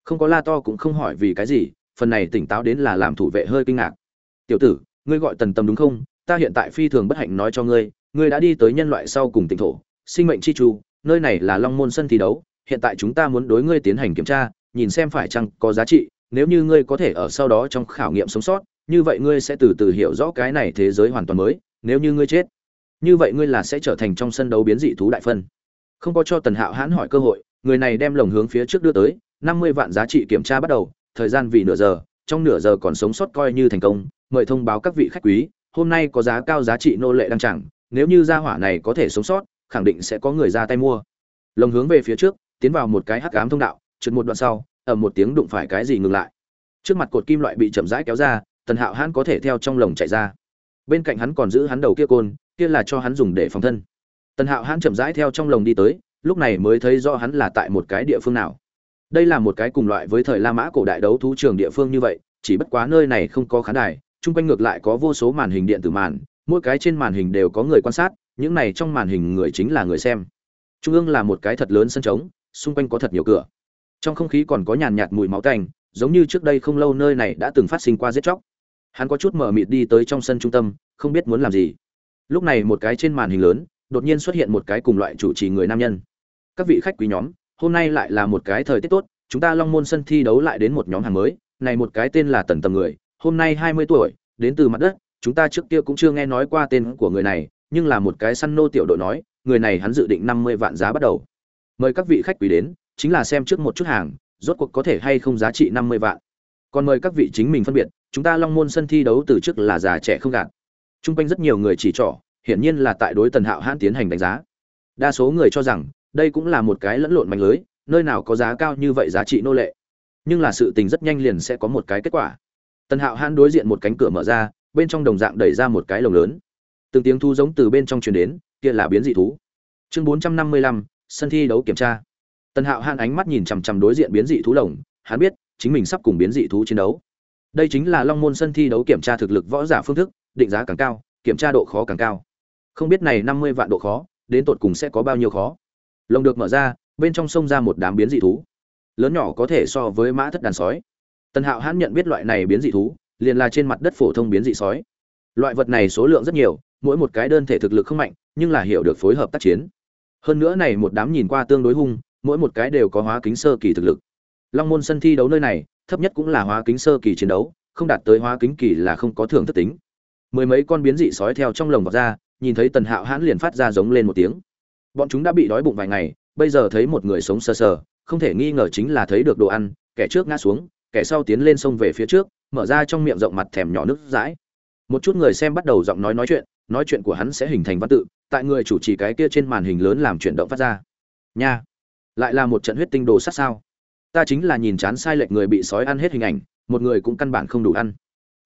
Không có la to cũng không hỏi vì cái gì, phần này tỉnh táo đến là làm thủ vệ hơi kinh ngạc. Tiểu tử ngươi gọi tần tâm đúng không? Ta hiện tại phi thường bất hạnh nói cho ngươi ngươi đã đi tới nhân loại sau cùng tỉnh thổ sinh mệnh chi chu nơi này là long môn sân thi đấu hiện tại chúng ta muốn đối ngươi tiến hành kiểm tra nhìn xem phải chăng có giá trị nếu như ngươi có thể ở sau đó trong khảo nghiệm sống sót như vậy ngươi sẽ từ từ hiểu rõ cái này thế giới hoàn toàn mới nếu như ngươi chết. Như vậy ngươi là sẽ trở thành trong sân đấu biến dị thú đại phân. Không có cho tần hạo hãn hỏi cơ hội người này đem lồng hướng phía trước đưa tới, năm mươi vạn giá trị kiểm tra bắt đầu, thời gian vì nửa giờ, trong nửa giờ còn sống sót coi như thành công, mời thông báo các vị khách quý, hôm nay có giá cao giá trị nô lệ đăng chẳng nếu như gia hỏa này có thể sống sót, khẳng định sẽ có người ra tay mua. Lồng hướng về phía trước, tiến vào một cái hắc ám thông đạo, trượt một đoạn sau ở một tiếng đụng phải cái gì ngừng lại. Trước mặt cột kim loại bị chậm rãi kéo ra, tần hạo hãn có thể theo trong lồng chạy ra. Bên cạnh hắn còn giữ hắn đầu kia côn, kia là cho hắn dùng để phòng thân. Tần hạo hãn chậm rãi theo trong lồng đi tới lúc này mới thấy rõ hắn là tại một cái địa phương nào. Đây là một cái cùng loại với thời la mã cổ đại đấu thú trường địa phương như vậy, chỉ bất quá nơi này không có khán đài, chung quanh ngược lại có vô số màn hình điện tử màn, mỗi cái trên màn hình đều có người quan sát, những này trong màn hình người chính là người xem. Trung ương là một cái thật lớn sân trống, xung quanh có thật nhiều cửa. Trong không khí còn có nhàn nhạt mùi máu tanh, giống như trước đây không lâu nơi này đã từng phát sinh qua giết chóc. Hắn có chút mở mịt đi tới trong sân trung tâm, không biết muốn làm gì. Lúc này một cái trên màn hình lớn, đột nhiên xuất hiện một cái cùng loại chủ trì người nam nhân các vị khách quý nhóm, hôm nay lại là một cái thời tiết tốt, chúng ta long môn sân thi đấu lại đến một nhóm hàng mới, này một cái tên là tần tầm người, hôm nay hai mươi tuổi, đến từ mặt đất, chúng ta trước kia cũng chưa nghe nói qua tên của người này, nhưng là một cái săn nô tiểu đội nói, người này hắn dự định năm mươi vạn giá bắt đầu. Mời các vị khách quý đến, chính là xem trước một chút hàng, rốt cuộc có thể hay không giá trị năm mươi vạn. Còn mời các vị chính mình phân biệt, chúng ta long môn sân thi đấu từ trước là già trẻ không gạt. T r u n g quanh rất nhiều người chỉ trỏ, hiển nhiên là tại đối tần hạo hãn tiến hành đánh giá. Đa số người cho rằng đây cũng là một cái lẫn lộn mạnh lưới, nơi nào có giá cao như vậy giá trị nô lệ. Nhưng là sự tình rất nhanh liền sẽ có một cái kết quả. Tần hạo hãn đối diện một cánh cửa mở ra, bên trong đồng dạng đẩy ra một cái lồng lớn. Từng tiếng thu giống từ bên trong truyền đến, kia là biến dị thú. Chương bốn trăm năm mươi lăm, sân thi đấu kiểm tra. Tần hạo hãn ánh mắt nhìn chằm chằm đối diện biến dị thú lồng, hắn biết, chính mình sắp cùng biến dị thú chiến đấu. Đây chính là long môn sân thi đấu kiểm tra thực lực võ giả phương thức, định giá càng cao, kiểm tra độ khó càng cao. Không biết này năm mươi vạn độ khó, đến tột cùng sẽ có bao nhiêu khó lồng được mở ra, bên trong sông ra một đám biến dị thú. Lớn nhỏ có thể so với mã thất đàn sói. Tần hạo hãn nhận biết loại này biến dị thú, liền là trên mặt đất phổ thông biến dị sói. Loại vật này số lượng rất nhiều, mỗi một cái đơn thể thực lực không mạnh, nhưng là hiểu được phối hợp tác chiến. Hơn nữa này một đám nhìn qua tương đối hung, mỗi một cái đều có hóa kính sơ kỳ thực lực. Long môn sân thi đấu nơi này, thấp nhất cũng là hóa kính sơ kỳ chiến đấu, không đạt tới hóa kính kỳ là không có thưởng thất tính. Mười mấy con biến dị sói theo trong lồng vọt ra, nhìn thấy tần hạo hãn liền phát ra giống lên một tiếng bọn chúng đã bị đói bụng vài ngày, bây giờ thấy một người sống sờ sờ, không thể nghi ngờ chính là thấy được đồ ăn, kẻ trước ngã xuống, kẻ sau tiến lên sông về phía trước, mở ra trong miệng rộng mặt thèm nhỏ nước dãi. Một chút người xem bắt đầu giọng nói nói chuyện nói chuyện của hắn sẽ hình thành văn tự, tại người chủ trì cái kia trên màn hình lớn làm chuyển động phát ra. Nha, lại là một trận huyết tinh đồ sát sao? Ta chính là nhìn chán sai lệch người bị sói ăn hết hình ảnh, một người cũng căn bản không đủ ăn.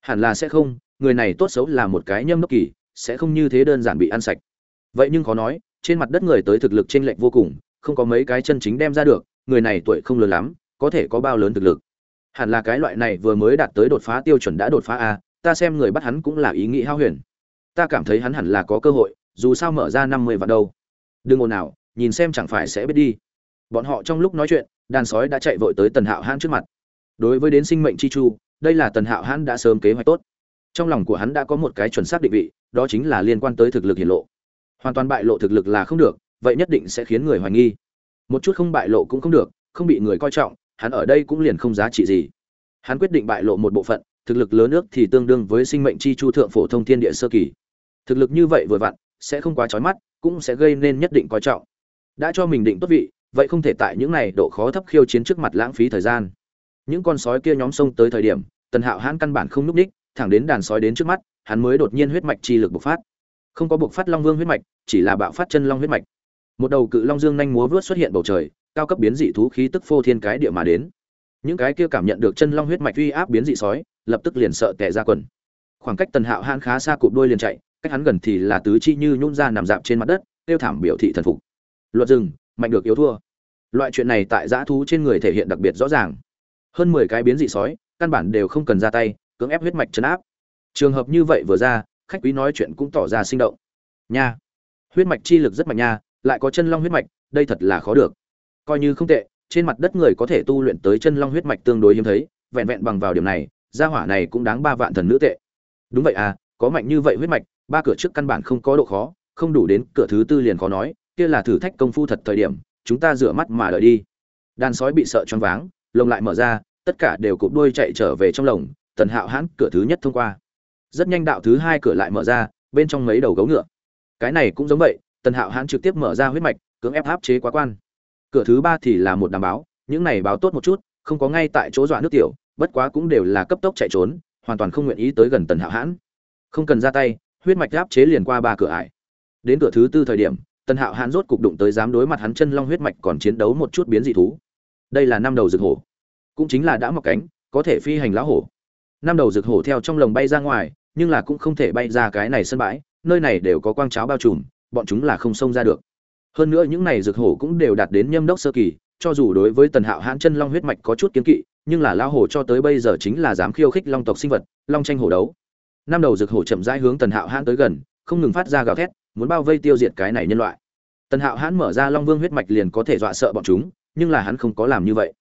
Hẳn là sẽ không, người này tốt xấu là một cái nhâm đốc kỳ, sẽ không như thế đơn giản bị ăn sạch. Vậy nhưng khó nói trên mặt đất người tới thực lực chênh lệch vô cùng, không có mấy cái chân chính đem ra được, người này tuổi không lớn lắm, có thể có bao lớn thực lực. Hẳn là cái loại này vừa mới đạt tới đột phá tiêu chuẩn đã đột phá a, ta xem người bắt hắn cũng là ý nghĩ hao huyền. Ta cảm thấy hắn hẳn là có cơ hội, dù sao mở ra năm mươi vạn đâu. Đừng ồn nào nhìn xem chẳng phải sẽ biết đi. Bọn họ trong lúc nói chuyện, đàn sói đã chạy vội tới tần hạo hãn trước mặt. Đối với đến sinh mệnh chi chu, đây là tần hạo hãn đã sớm kế hoạch tốt. Trong lòng của hắn đã có một cái chuẩn xác định vị, đó chính là liên quan tới thực lực hiển lộ hoàn toàn bại lộ thực lực là không được, vậy nhất định sẽ khiến người hoài nghi. Một chút không bại lộ cũng không được, không bị người coi trọng, hắn ở đây cũng liền không giá trị gì. Hắn quyết định bại lộ một bộ phận, thực lực lớn nước thì tương đương với sinh mệnh chi chu thượng phổ thông thiên địa sơ kỳ. Thực lực như vậy vừa vặn, sẽ không quá trói mắt, cũng sẽ gây nên nhất định coi trọng. Đã cho mình định tốt vị, vậy không thể tại những này độ khó thấp khiêu chiến trước mặt lãng phí thời gian. Những con sói kia nhóm sông tới thời điểm, tần hạo hãn căn bản không núp ních, thẳng đến đàn sói đến trước mắt, hắn mới đột nhiên huyết mạch chi lực bộc phát không có bộc phát long vương huyết mạch, chỉ là bạo phát chân long huyết mạch. Một đầu cự long dương nhanh múa vớt xuất hiện bầu trời, cao cấp biến dị thú khí tức phô thiên cái địa mà đến. Những cái kia cảm nhận được chân long huyết mạch uy áp biến dị sói, lập tức liền sợ tệ ra quần. Khoảng cách tần hạo hãn khá xa cụp đuôi liền chạy, cách hắn gần thì là tứ chi như nhún ra nằm dạp trên mặt đất, tiêu thảm biểu thị thần phục. Luật rừng, mạnh được yếu thua. Loại chuyện này tại dã thú trên người thể hiện đặc biệt rõ ràng. Hơn mười cái biến dị sói, căn bản đều không cần ra tay, cưỡng ép huyết mạch chấn áp. Trường hợp như vậy vừa ra khách quý nói chuyện cũng tỏ ra sinh động. Nha. Huyết mạch chi lực rất mạnh nha, lại có chân long huyết mạch, đây thật là khó được. Coi như không tệ, trên mặt đất người có thể tu luyện tới chân long huyết mạch tương đối hiếm thấy, vẹn vẹn bằng vào điểm này, gia hỏa này cũng đáng ba vạn thần nữ tệ. Đúng vậy à có mạnh như vậy huyết mạch, ba cửa trước căn bản không có độ khó, không đủ đến cửa thứ tư liền khó nói, kia là thử thách công phu thật thời điểm, chúng ta rửa mắt mà đợi đi. Đàn sói bị sợ choáng váng, lồng lại mở ra, tất cả đều cụp đuôi chạy trở về trong lồng, tần hạo hãn cửa thứ nhất thông qua rất nhanh đạo thứ hai cửa lại mở ra, bên trong mấy đầu gấu ngựa. Cái này cũng giống vậy, tần hạo hãn trực tiếp mở ra huyết mạch, cưỡng ép áp chế quá quan. Cửa thứ ba thì là một đảm báo, những này báo tốt một chút, không có ngay tại chỗ dọa nước tiểu, bất quá cũng đều là cấp tốc chạy trốn, hoàn toàn không nguyện ý tới gần tần hạo hãn. Không cần ra tay, huyết mạch áp chế liền qua ba cửa ải. Đến cửa thứ tư thời điểm, tần hạo hãn rốt cục đụng tới dám đối mặt hắn chân long huyết mạch còn chiến đấu một chút biến dị thú. Đây là năm đầu rực hổ. Cũng chính là đã mọc cánh, có thể phi hành lá hổ. Năm đầu rực hổ theo trong lồng bay ra ngoài nhưng là cũng không thể bay ra cái này sân bãi, nơi này đều có quang cháo bao trùm, bọn chúng là không xông ra được. Hơn nữa những này rực hổ cũng đều đạt đến nhâm đốc sơ kỳ, cho dù đối với tần hạo hãn chân long huyết mạch có chút kiến kỵ, nhưng là lão hổ cho tới bây giờ chính là dám khiêu khích long tộc sinh vật, long tranh hổ đấu. Năm đầu rực hổ chậm rãi hướng tần hạo hãn tới gần, không ngừng phát ra gào thét, muốn bao vây tiêu diệt cái này nhân loại. Tần hạo hãn mở ra long vương huyết mạch liền có thể dọa sợ bọn chúng, nhưng là hắn không có làm như vậy.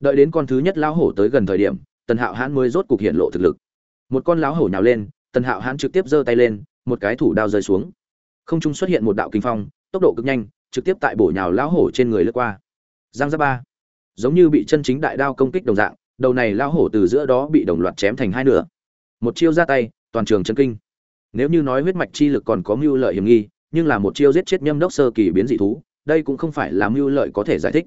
Đợi đến con thứ nhất lão hổ tới gần thời điểm, tần hạo hãn mới rốt cục hiện lộ thực lực. Một con lão hổ nhào lên tần hạo hãn trực tiếp giơ tay lên, một cái thủ đao rơi xuống. Không trung xuất hiện một đạo kinh phong, tốc độ cực nhanh, trực tiếp tại bổ nhào lão hổ trên người lướt qua. Giang ra ba. Giống như bị chân chính đại đao công kích đồng dạng, đầu này lão hổ từ giữa đó bị đồng loạt chém thành hai nửa. Một chiêu ra tay, toàn trường chân kinh. Nếu như nói huyết mạch chi lực còn có mưu lợi hiểm nghi, nhưng là một chiêu giết chết nhâm đốc sơ kỳ biến dị thú, đây cũng không phải là mưu lợi có thể giải thích.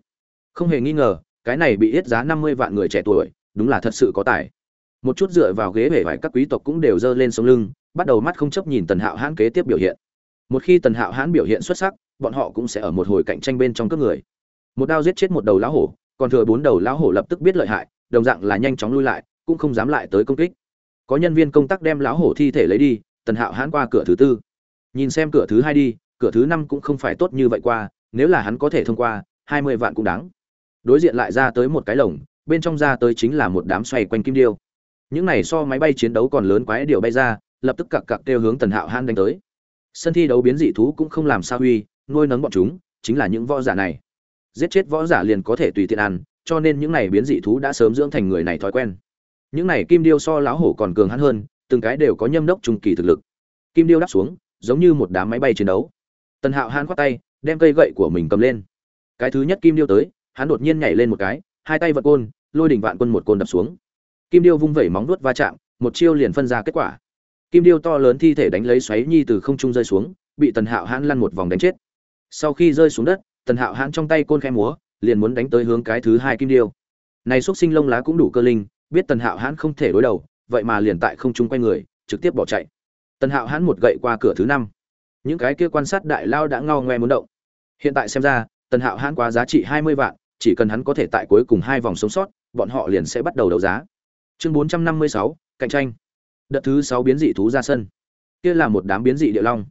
Không hề nghi ngờ, cái này bị ít giá năm mươi vạn người trẻ tuổi, đúng là thật sự có tài một chút dựa vào ghế bể vải các quý tộc cũng đều dơ lên sống lưng, bắt đầu mắt không chấp nhìn tần hạo hãn kế tiếp biểu hiện. Một khi tần hạo hãn biểu hiện xuất sắc, bọn họ cũng sẽ ở một hồi cạnh tranh bên trong cướp người. Một đao giết chết một đầu lão hổ, còn thừa bốn đầu lão hổ lập tức biết lợi hại, đồng dạng là nhanh chóng lui lại, cũng không dám lại tới công kích. Có nhân viên công tác đem lão hổ thi thể lấy đi, tần hạo hãn qua cửa thứ tư. Nhìn xem cửa thứ hai đi, cửa thứ năm cũng không phải tốt như vậy qua, nếu là hắn có thể thông qua, hai mươi vạn cũng đáng. Đối diện lại ra tới một cái lồng, bên trong ra tới chính là một đám xoay quanh kim điêu những này so máy bay chiến đấu còn lớn quái điều bay ra, lập tức cặc cặc kêu hướng tần hạo han đánh tới. Sân thi đấu biến dị thú cũng không làm sao huy nuôi nấng bọn chúng, chính là những võ giả này. Giết chết võ giả liền có thể tùy tiện ăn, cho nên những này biến dị thú đã sớm dưỡng thành người này thói quen. Những này kim điêu so láo hổ còn cường hắn hơn, từng cái đều có nhâm đốc trung kỳ thực lực. Kim điêu đáp xuống, giống như một đám máy bay chiến đấu. Tần hạo han khoát tay, đem cây gậy của mình cầm lên. Cái thứ nhất kim điêu tới, hắn đột nhiên nhảy lên một cái, hai tay vận côn, lôi đỉnh vạn quân một côn đập xuống kim điêu vung vẩy móng vuốt va chạm, một chiêu liền phân ra kết quả. Kim điêu to lớn thi thể đánh lấy xoáy nhi từ không trung rơi xuống, bị tần hạo hãn lăn một vòng đánh chết. Sau khi rơi xuống đất, tần hạo hãn trong tay côn khe múa, liền muốn đánh tới hướng cái thứ hai kim điêu. Này xúc sinh lông lá cũng đủ cơ linh, biết tần hạo hãn không thể đối đầu, vậy mà liền tại không trung quay người, trực tiếp bỏ chạy. Tần hạo hãn một gậy qua cửa thứ năm. Những cái kia quan sát đại lao đã ngao ngoe muốn động. Hiện tại xem ra, tần hạo hãn quá giá trị hai mươi vạn, chỉ cần hắn có thể tại cuối cùng hai vòng sống sót, bọn họ liền sẽ bắt đầu đấu giá chương bốn trăm năm mươi sáu, cạnh tranh. Đợt thứ sáu biến dị thú ra sân. Kia là một đám biến dị địa long.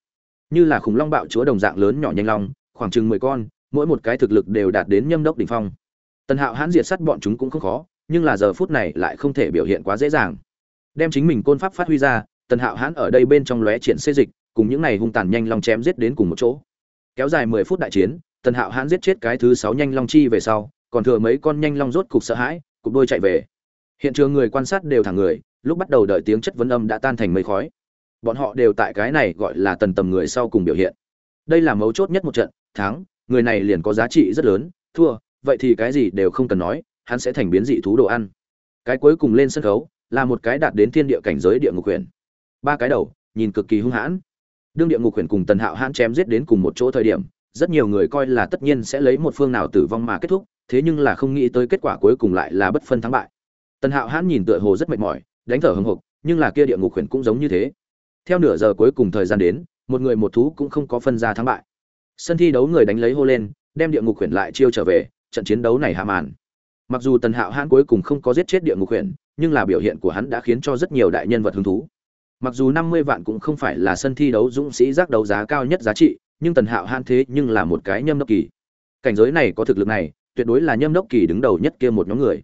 Như là khủng long bạo chúa đồng dạng lớn nhỏ nhanh long, khoảng chừng mười con, mỗi một cái thực lực đều đạt đến nhâm đốc đỉnh phong. Tần hạo hãn diệt sắt bọn chúng cũng không khó, nhưng là giờ phút này lại không thể biểu hiện quá dễ dàng. Đem chính mình côn pháp phát huy ra, tần hạo hãn ở đây bên trong lóe triển xê dịch, cùng những này hung tàn nhanh long chém giết đến cùng một chỗ. Kéo dài mười phút đại chiến, tần hạo hãn giết chết cái thứ sáu nhanh long chi về sau, còn thừa mấy con nhanh long rốt cục sợ hãi, cục đôi chạy về hiện trường người quan sát đều thẳng người, lúc bắt đầu đợi tiếng chất vấn âm đã tan thành mây khói. Bọn họ đều tại cái này gọi là tần tầm người sau cùng biểu hiện. Đây là mấu chốt nhất một trận, thắng, người này liền có giá trị rất lớn, thua, vậy thì cái gì đều không cần nói, hắn sẽ thành biến dị thú đồ ăn. Cái cuối cùng lên sân khấu, là một cái đạt đến thiên địa cảnh giới địa ngục huyền. Ba cái đầu, nhìn cực kỳ hung hãn. Đương địa ngục huyền cùng tần hạo hãn chém giết đến cùng một chỗ thời điểm, rất nhiều người coi là tất nhiên sẽ lấy một phương nào tử vong mà kết thúc, thế nhưng là không nghĩ tới kết quả cuối cùng lại là bất phân thắng bại tần hạo hãn nhìn tựa hồ rất mệt mỏi, đánh thở hưng hực, nhưng là kia địa ngục huyền cũng giống như thế. Theo nửa giờ cuối cùng thời gian đến, một người một thú cũng không có phân ra thắng bại. Sân thi đấu người đánh lấy hô lên, đem địa ngục huyền lại chiêu trở về, trận chiến đấu này hạ màn. Mặc dù tần hạo hãn cuối cùng không có giết chết địa ngục huyền nhưng là biểu hiện của hắn đã khiến cho rất nhiều đại nhân vật hứng thú. Mặc dù năm mươi vạn cũng không phải là sân thi đấu dũng sĩ giác đấu giá cao nhất giá trị, nhưng tần hạo hãn thế nhưng là một cái nhâm đốc kỳ. Cảnh giới này có thực lực này, tuyệt đối là nhâm đốc kỳ đứng đầu nhất kia một nhóm người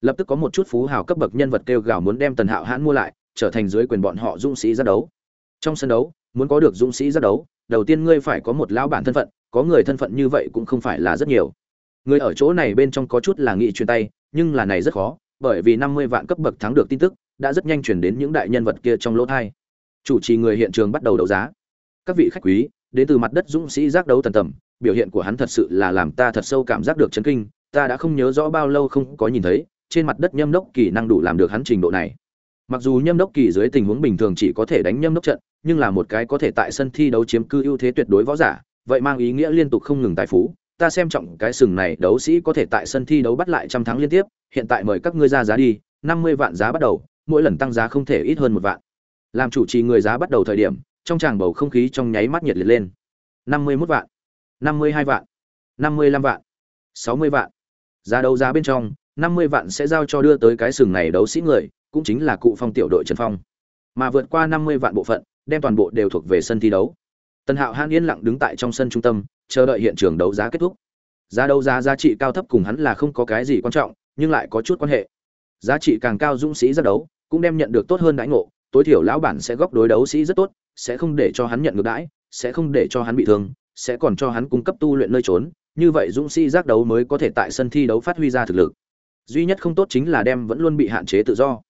lập tức có một chút phú hào cấp bậc nhân vật kêu gào muốn đem tần hạo hãn mua lại, trở thành dưới quyền bọn họ dũng sĩ ra đấu. Trong sân đấu, muốn có được dũng sĩ ra đấu, đầu tiên ngươi phải có một lão bản thân phận, có người thân phận như vậy cũng không phải là rất nhiều. Người ở chỗ này bên trong có chút là nghị truyền tay, nhưng là này rất khó, bởi vì năm mươi vạn cấp bậc thắng được tin tức, đã rất nhanh chuyển đến những đại nhân vật kia trong lỗ thai. Chủ trì người hiện trường bắt đầu đấu giá. Các vị khách quý, đến từ mặt đất dũng sĩ giác đấu tần tầm, biểu hiện của hắn thật sự là làm ta thật sâu cảm giác được chấn kinh, ta đã không nhớ rõ bao lâu không có nhìn thấy trên mặt đất nhâm đốc kỳ năng đủ làm được hắn trình độ này. Mặc dù nhâm đốc kỳ dưới tình huống bình thường chỉ có thể đánh nhâm đốc trận, nhưng là một cái có thể tại sân thi đấu chiếm cư ưu thế tuyệt đối võ giả, vậy mang ý nghĩa liên tục không ngừng tài phú. Ta xem trọng cái sừng này, đấu sĩ có thể tại sân thi đấu bắt lại trăm tháng liên tiếp, hiện tại mời các ngươi ra giá đi, năm mươi vạn giá bắt đầu, mỗi lần tăng giá không thể ít hơn một vạn. Làm chủ trì người giá bắt đầu thời điểm, trong tràng bầu không khí trong nháy mắt nhiệt liệt lên. năm mươi mốt vạn, năm mươi hai vạn, năm mươi lăm vạn, sáu mươi vạn. Giá đấu giá bên trong năm mươi vạn sẽ giao cho đưa tới cái sừng này đấu sĩ người, cũng chính là cụ phong tiểu đội trần phong. Mà vượt qua năm mươi vạn bộ phận, đem toàn bộ đều thuộc về sân thi đấu. Tần hạo hãn yên lặng đứng tại trong sân trung tâm, chờ đợi hiện trường đấu giá kết thúc. Giá đấu giá giá trị cao thấp cùng hắn là không có cái gì quan trọng, nhưng lại có chút quan hệ. Giá trị càng cao dũng sĩ ra đấu, cũng đem nhận được tốt hơn đãi ngộ, tối thiểu lão bản sẽ góp đối đấu sĩ rất tốt, sẽ không để cho hắn nhận ngược đãi, sẽ không để cho hắn bị thương, sẽ còn cho hắn cung cấp tu luyện nơi trốn, như vậy dũng sĩ giác đấu mới có thể tại sân thi đấu phát huy ra thực lực duy nhất không tốt chính là đem vẫn luôn bị hạn chế tự do.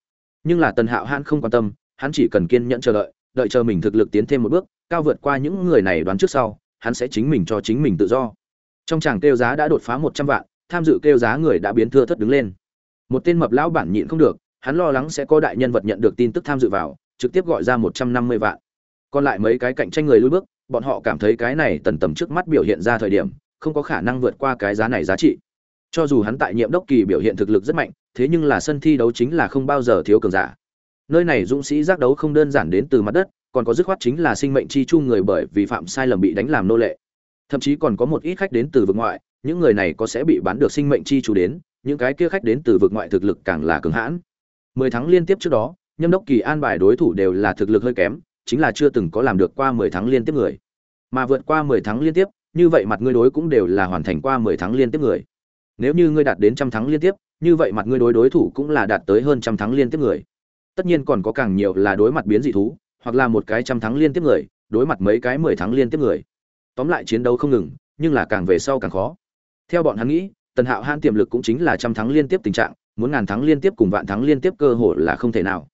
Nhưng là tần hạo hãn không quan tâm, hắn chỉ cần kiên nhẫn chờ đợi đợi chờ mình thực lực tiến thêm một bước, cao vượt qua những người này đoán trước sau, hắn sẽ chính mình cho chính mình tự do. Trong tràng kêu giá đã đột phá một trăm vạn, tham dự kêu giá người đã biến thưa thất đứng lên. Một tên mập lão bản nhịn không được, hắn lo lắng sẽ có đại nhân vật nhận được tin tức tham dự vào, trực tiếp gọi ra một trăm năm mươi vạn. Còn lại mấy cái cạnh tranh người lùi bước, bọn họ cảm thấy cái này tần tầm trước mắt biểu hiện ra thời điểm, không có khả năng vượt qua cái giá này giá trị cho dù hắn tại nhiệm đốc kỳ biểu hiện thực lực rất mạnh, thế nhưng là sân thi đấu chính là không bao giờ thiếu cường giả. Nơi này dũng sĩ giác đấu không đơn giản đến từ mặt đất, còn có dứt khoát chính là sinh mệnh chi chu người bởi vì phạm sai lầm bị đánh làm nô lệ. Thậm chí còn có một ít khách đến từ vực ngoại, những người này có sẽ bị bán được sinh mệnh chi chu đến, những cái kia khách đến từ vực ngoại thực lực càng là cường hãn. Mười tháng liên tiếp trước đó, nhâm đốc kỳ an bài đối thủ đều là thực lực hơi kém, chính là chưa từng có làm được qua mười tháng liên tiếp người. Mà vượt qua mười tháng liên tiếp, như vậy mặt ngươi đối cũng đều là hoàn thành qua mười tháng liên tiếp người nếu như ngươi đạt đến trăm thắng liên tiếp, như vậy mặt ngươi đối đối thủ cũng là đạt tới hơn trăm thắng liên tiếp người. Tất nhiên còn có càng nhiều là đối mặt biến dị thú, hoặc là một cái trăm thắng liên tiếp người, đối mặt mấy cái mười thắng liên tiếp người. Tóm lại chiến đấu không ngừng, nhưng là càng về sau càng khó. Theo bọn hắn nghĩ, tần hạo han tiềm lực cũng chính là trăm thắng liên tiếp tình trạng, muốn ngàn thắng liên tiếp cùng vạn thắng liên tiếp cơ hội là không thể nào.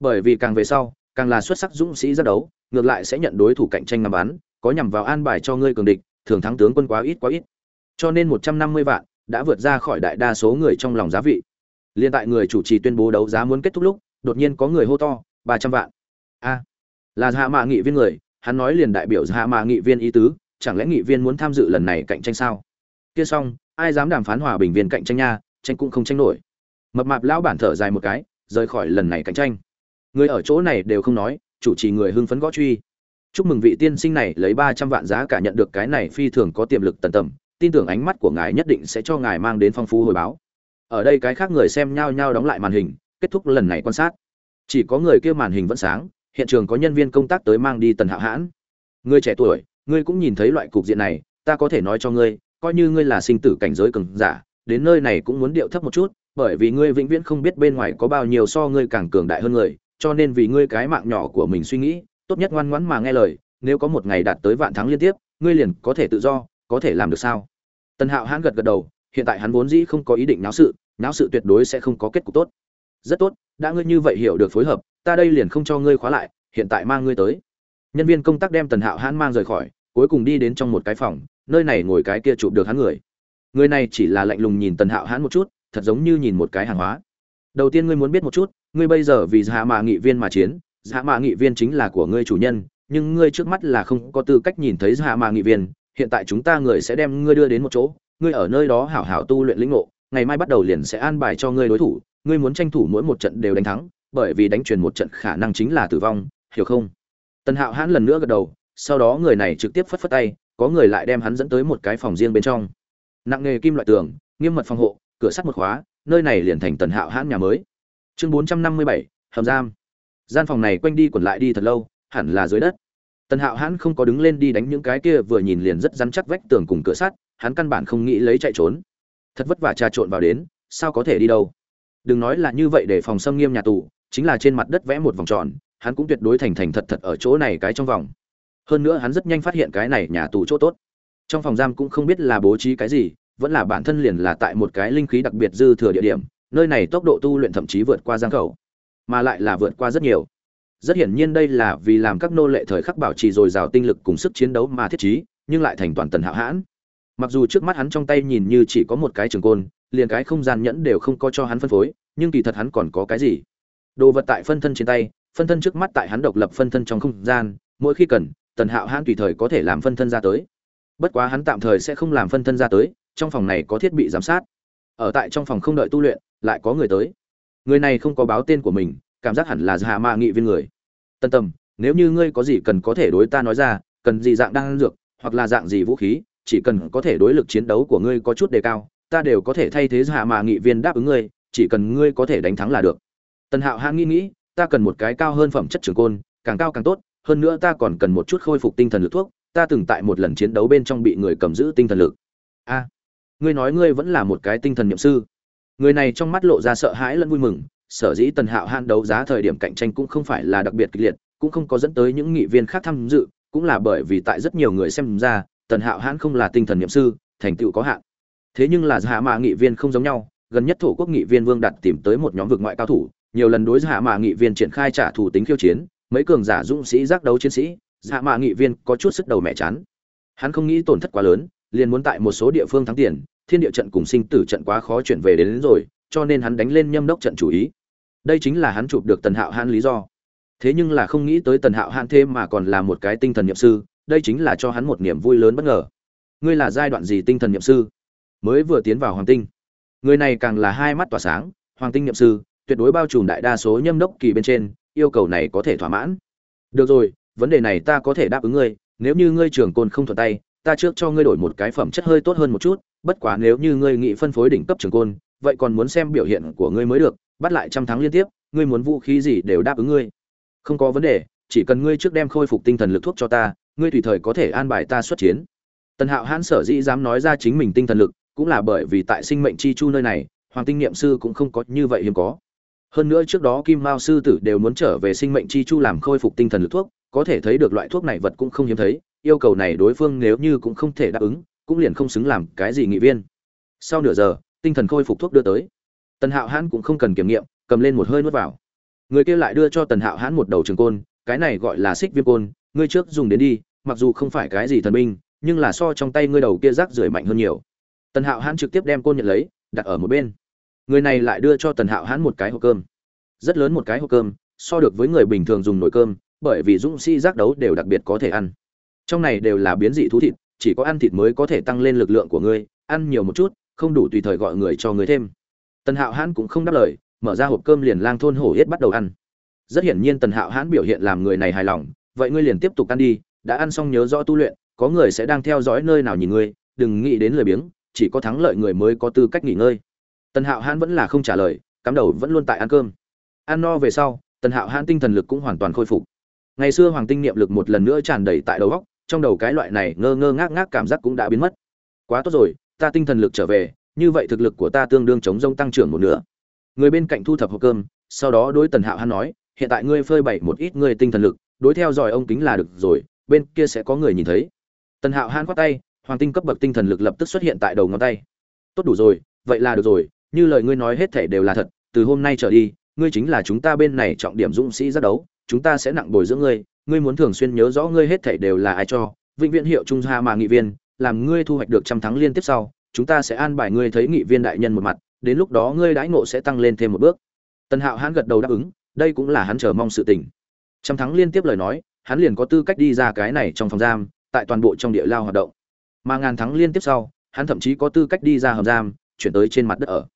Bởi vì càng về sau, càng là xuất sắc dũng sĩ ra đấu, ngược lại sẽ nhận đối thủ cạnh tranh nằm bắn, có nhằm vào an bài cho ngươi cường địch, thường thắng tướng quân quá ít quá ít. Cho nên một trăm năm mươi vạn đã vượt ra khỏi đại đa số người trong lòng giá vị. Liên tại người chủ trì tuyên bố đấu giá muốn kết thúc lúc, đột nhiên có người hô to, ba trăm vạn. A. Là hạ mạ nghị viên người, hắn nói liền đại biểu hạ mạ nghị viên ý tứ, chẳng lẽ nghị viên muốn tham dự lần này cạnh tranh sao? Kia xong, ai dám đàm phán hòa bình viên cạnh tranh nha, tranh cũng không tranh nổi. Mập mạp lão bản thở dài một cái, rời khỏi lần này cạnh tranh. Người ở chỗ này đều không nói, chủ trì người hưng phấn gõ truy. Chúc mừng vị tiên sinh này lấy ba trăm vạn giá cả nhận được cái này phi thường có tiềm lực tần tầm tin tưởng ánh mắt của ngài nhất định sẽ cho ngài mang đến phong phú hồi báo. Ở đây cái khác người xem nhau nhau đóng lại màn hình, kết thúc lần này quan sát. Chỉ có người kia màn hình vẫn sáng, hiện trường có nhân viên công tác tới mang đi tần hạo hãn. Người trẻ tuổi, ngươi cũng nhìn thấy loại cục diện này, ta có thể nói cho ngươi, coi như ngươi là sinh tử cảnh giới cường giả, đến nơi này cũng muốn điệu thấp một chút, bởi vì ngươi vĩnh viễn không biết bên ngoài có bao nhiêu so ngươi càng cường đại hơn người, cho nên vì ngươi cái mạng nhỏ của mình suy nghĩ, tốt nhất ngoan ngoãn mà nghe lời, nếu có một ngày đạt tới vạn thắng liên tiếp, ngươi liền có thể tự do có thể làm được sao? Tần hạo hãn gật gật đầu, hiện tại hắn vốn dĩ không có ý định náo sự náo sự tuyệt đối sẽ không có kết cục tốt. Rất tốt, đã ngươi như vậy hiểu được phối hợp, ta đây liền không cho ngươi khóa lại, hiện tại mang ngươi tới. Nhân viên công tác đem tần hạo hãn mang rời khỏi, cuối cùng đi đến trong một cái phòng, nơi này ngồi cái kia chụp được hắn người. Người này chỉ là lạnh lùng nhìn tần hạo hãn một chút, thật giống như nhìn một cái hàng hóa. Đầu tiên ngươi muốn biết một chút, ngươi bây giờ vì hạ mạ nghị viên mà chiến hạ mạ nghị viên chính là của ngươi chủ nhân, nhưng ngươi trước mắt là không có tư cách nhìn thấy hạ mạ nghị viên hiện tại chúng ta người sẽ đem ngươi đưa đến một chỗ, ngươi ở nơi đó hảo hảo tu luyện lĩnh ngộ, ngày mai bắt đầu liền sẽ an bài cho ngươi đối thủ, ngươi muốn tranh thủ mỗi một trận đều đánh thắng, bởi vì đánh truyền một trận khả năng chính là tử vong, hiểu không? Tần hạo hãn lần nữa gật đầu, sau đó người này trực tiếp phất phất tay, có người lại đem hắn dẫn tới một cái phòng riêng bên trong. Nặng nghề kim loại tường, nghiêm mật phòng hộ, cửa sắt một khóa, nơi này liền thành tần hạo hãn nhà mới. Chương bốn trăm năm mươi bảy, hầm giam. Gian phòng này quanh đi quẩn lại đi thật lâu, hẳn là dưới đất tần hạo hãn không có đứng lên đi đánh những cái kia vừa nhìn liền rất rắn chắc vách tường cùng cửa sắt, hắn căn bản không nghĩ lấy chạy trốn. Thật vất vả trà trộn vào đến, sao có thể đi đâu? Đừng nói là như vậy để phòng xâm nghiêm nhà tù, chính là trên mặt đất vẽ một vòng tròn, hắn cũng tuyệt đối thành thành thật thật ở chỗ này cái trong vòng. Hơn nữa hắn rất nhanh phát hiện cái này nhà tù chỗ tốt. Trong phòng giam cũng không biết là bố trí cái gì, vẫn là bản thân liền là tại một cái linh khí đặc biệt dư thừa địa điểm, nơi này tốc độ tu luyện thậm chí vượt qua giang khẩu, mà lại là vượt qua rất nhiều rất hiển nhiên đây là vì làm các nô lệ thời khắc bảo trì dồi dào tinh lực cùng sức chiến đấu mà thiết trí, nhưng lại thành toàn tần hạo hãn. Mặc dù trước mắt hắn trong tay nhìn như chỉ có một cái trường côn, liền cái không gian nhẫn đều không có cho hắn phân phối, nhưng kỳ thật hắn còn có cái gì? Đồ vật tại phân thân trên tay, phân thân trước mắt tại hắn độc lập phân thân trong không gian, mỗi khi cần, tần hạo hãn tùy thời có thể làm phân thân ra tới. Bất quá hắn tạm thời sẽ không làm phân thân ra tới, trong phòng này có thiết bị giám sát. Ở tại trong phòng không đợi tu luyện, lại có người tới. Người này không có báo tên của mình cảm giác hẳn là hạ ma nghị viên người. Tân tâm, nếu như ngươi có gì cần có thể đối ta nói ra, cần gì dạng đang dược, hoặc là dạng gì vũ khí, chỉ cần có thể đối lực chiến đấu của ngươi có chút đề cao, ta đều có thể thay thế hạ mà nghị viên đáp ứng ngươi, chỉ cần ngươi có thể đánh thắng là được. Tần hạo hãn nghĩ nghĩ, ta cần một cái cao hơn phẩm chất trường côn, càng cao càng tốt, hơn nữa ta còn cần một chút khôi phục tinh thần lực thuốc, ta từng tại một lần chiến đấu bên trong bị người cầm giữ tinh thần lực. A, ngươi nói ngươi vẫn là một cái tinh thần nhậm sư. Người này trong mắt lộ ra sợ hãi lẫn vui mừng sở dĩ tần hạo hạn đấu giá thời điểm cạnh tranh cũng không phải là đặc biệt kịch liệt cũng không có dẫn tới những nghị viên khác tham dự cũng là bởi vì tại rất nhiều người xem ra tần hạo hãn không là tinh thần nhiệm sư thành tựu có hạn. Thế nhưng là dạ hạ mạ nghị viên không giống nhau gần nhất thổ quốc nghị viên vương đặt tìm tới một nhóm vực ngoại cao thủ nhiều lần đối dạ hạ mạ nghị viên triển khai trả thủ tính khiêu chiến mấy cường giả dũng sĩ giác đấu chiến sĩ dạ hạ mạ nghị viên có chút sức đầu mẹ chán. Hắn không nghĩ tổn thất quá lớn liền muốn tại một số địa phương thắng tiền thiên địa trận cùng sinh tử trận quá khó chuyển về đến, đến rồi cho nên hắn đánh lên nhâm đốc trận chủ ý. Đây chính là hắn chụp được tần hạo hãn lý do. Thế nhưng là không nghĩ tới tần hạo hãn thêm mà còn là một cái tinh thần nhiệm sư, đây chính là cho hắn một niềm vui lớn bất ngờ. Ngươi là giai đoạn gì tinh thần nhiệm sư? Mới vừa tiến vào hoàng tinh. Người này càng là hai mắt tỏa sáng, hoàng tinh nhiệm sư, tuyệt đối bao trùm đại đa số nhâm đốc kỳ bên trên, yêu cầu này có thể thỏa mãn. Được rồi, vấn đề này ta có thể đáp ứng ngươi, nếu như ngươi trưởng côn không thuận tay, ta trước cho ngươi đổi một cái phẩm chất hơi tốt hơn một chút, bất quá nếu như ngươi nghị phân phối đỉnh cấp trường côn vậy còn muốn xem biểu hiện của ngươi mới được, bắt lại trăm tháng liên tiếp, ngươi muốn vũ khí gì đều đáp ứng ngươi. Không có vấn đề, chỉ cần ngươi trước đem khôi phục tinh thần lực thuốc cho ta, ngươi tùy thời có thể an bài ta xuất chiến. Tần hạo hãn sở dĩ dám nói ra chính mình tinh thần lực, cũng là bởi vì tại sinh mệnh chi chu nơi này, hoàng tinh niệm sư cũng không có như vậy hiếm có. Hơn nữa trước đó kim mao sư tử đều muốn trở về sinh mệnh chi chu làm khôi phục tinh thần lực thuốc, có thể thấy được loại thuốc này vật cũng không hiếm thấy, yêu cầu này đối phương nếu như cũng không thể đáp ứng, cũng liền không xứng làm cái gì nghị viên. Sau nửa giờ tinh thần khôi phục thuốc đưa tới. Tần hạo hãn cũng không cần kiểm nghiệm, cầm lên một hơi nuốt vào. Người kia lại đưa cho tần hạo hãn một đầu trường côn, cái này gọi là xích viêm côn, ngươi trước dùng đến đi, mặc dù không phải cái gì thần binh, nhưng là so trong tay ngươi đầu kia rác rưởi mạnh hơn nhiều. Tần hạo hãn trực tiếp đem côn nhận lấy, đặt ở một bên. Người này lại đưa cho tần hạo hãn một cái hộp cơm. Rất lớn một cái hộp cơm, so được với người bình thường dùng nồi cơm, bởi vì dũng sĩ giác đấu đều đặc biệt có thể ăn. Trong này đều là biến dị thú thịt, chỉ có ăn thịt mới có thể tăng lên lực lượng của ngươi, ăn nhiều một chút không đủ tùy thời gọi người cho người thêm. Tần hạo hãn cũng không đáp lời, mở ra hộp cơm liền lang thôn hổ yết bắt đầu ăn. Rất hiển nhiên tần hạo hãn biểu hiện làm người này hài lòng, vậy ngươi liền tiếp tục ăn đi, đã ăn xong nhớ rõ tu luyện, có người sẽ đang theo dõi nơi nào nhìn ngươi, đừng nghĩ đến lời biếng, chỉ có thắng lợi người mới có tư cách nghỉ ngơi. Tần hạo hãn vẫn là không trả lời, cắm đầu vẫn luôn tại ăn cơm. Ăn no về sau, tần hạo hãn tinh thần lực cũng hoàn toàn khôi phục. Ngày xưa hoàng tinh niệm lực một lần nữa tràn đầy tại đầu góc trong đầu cái loại này ngơ ngơ ngác ngác cảm giác cũng đã biến mất. Quá tốt rồi ta tinh thần lực trở về, như vậy thực lực của ta tương đương chống rông tăng trưởng một nửa. Người bên cạnh thu thập hộp cơm, sau đó đối tần hạo hắn nói, hiện tại ngươi phơi bày một ít ngươi tinh thần lực, đối theo dõi ông kính là được rồi, bên kia sẽ có người nhìn thấy. Tần hạo hắn khoát tay, hoàng tinh cấp bậc tinh thần lực lập tức xuất hiện tại đầu ngón tay. Tốt đủ rồi, vậy là được rồi, như lời ngươi nói hết thể đều là thật, từ hôm nay trở đi, ngươi chính là chúng ta bên này trọng điểm dũng sĩ giác đấu, chúng ta sẽ nặng bồi dưỡng ngươi ngươi muốn thường xuyên nhớ rõ ngươi hết thể đều là ai cho, vĩnh viễn hiệu trung Hạ mà nghị viên làm ngươi thu hoạch được trăm thắng liên tiếp sau, chúng ta sẽ an bài ngươi thấy nghị viên đại nhân một mặt, đến lúc đó ngươi đãi ngộ sẽ tăng lên thêm một bước. Tần hạo hãn gật đầu đáp ứng, đây cũng là hắn chờ mong sự tình. Trăm thắng liên tiếp lời nói, hắn liền có tư cách đi ra cái này trong phòng giam, tại toàn bộ trong địa lao hoạt động. Mà ngàn thắng liên tiếp sau, hắn thậm chí có tư cách đi ra hầm giam, chuyển tới trên mặt đất ở.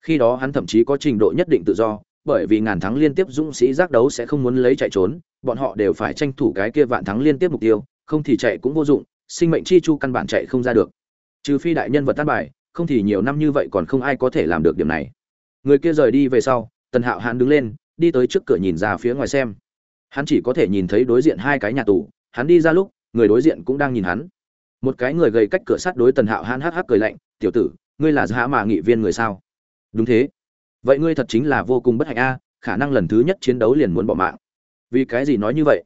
Khi đó hắn thậm chí có trình độ nhất định tự do, bởi vì ngàn thắng liên tiếp dũng sĩ giác đấu sẽ không muốn lấy chạy trốn, bọn họ đều phải tranh thủ cái kia vạn thắng liên tiếp mục tiêu, không thì chạy cũng vô dụng sinh mệnh chi chu căn bản chạy không ra được. Trừ phi đại nhân vật tan bài, không thì nhiều năm như vậy còn không ai có thể làm được điểm này. Người kia rời đi về sau, tần hạo hắn đứng lên, đi tới trước cửa nhìn ra phía ngoài xem. Hắn chỉ có thể nhìn thấy đối diện hai cái nhà tù, hắn đi ra lúc, người đối diện cũng đang nhìn hắn. Một cái người gầy cách cửa sắt đối tần hạo hắn hắc hắc cười lạnh, tiểu tử, ngươi là dạ giá mà nghị viên người sao? Đúng thế. Vậy ngươi thật chính là vô cùng bất hạnh a, khả năng lần thứ nhất chiến đấu liền muốn bỏ mạng. Vì cái gì nói như vậy?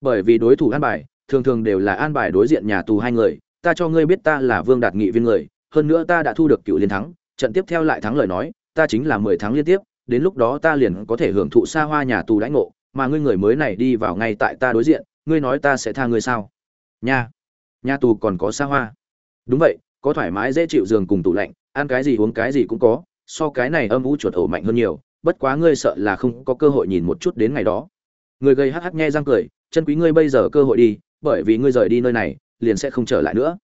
Bởi vì đối thủ ăn bài thường thường đều là an bài đối diện nhà tù hai người, ta cho ngươi biết ta là vương đạt nghị viên người, hơn nữa ta đã thu được cựu liên thắng, trận tiếp theo lại thắng lời nói, ta chính là mười tháng liên tiếp, đến lúc đó ta liền có thể hưởng thụ xa hoa nhà tù đãi ngộ, mà ngươi người mới này đi vào ngay tại ta đối diện, ngươi nói ta sẽ tha ngươi sao? Nha, nhà tù còn có xa hoa. Đúng vậy, có thoải mái dễ chịu giường cùng tủ lạnh, ăn cái gì uống cái gì cũng có, so cái này âm u chuột ổ mạnh hơn nhiều, bất quá ngươi sợ là không có cơ hội nhìn một chút đến ngày đó. Người gây hắc hắc nghe răng cười, chân quý ngươi bây giờ cơ hội đi bởi vì ngươi rời đi nơi này, liền sẽ không trở lại nữa.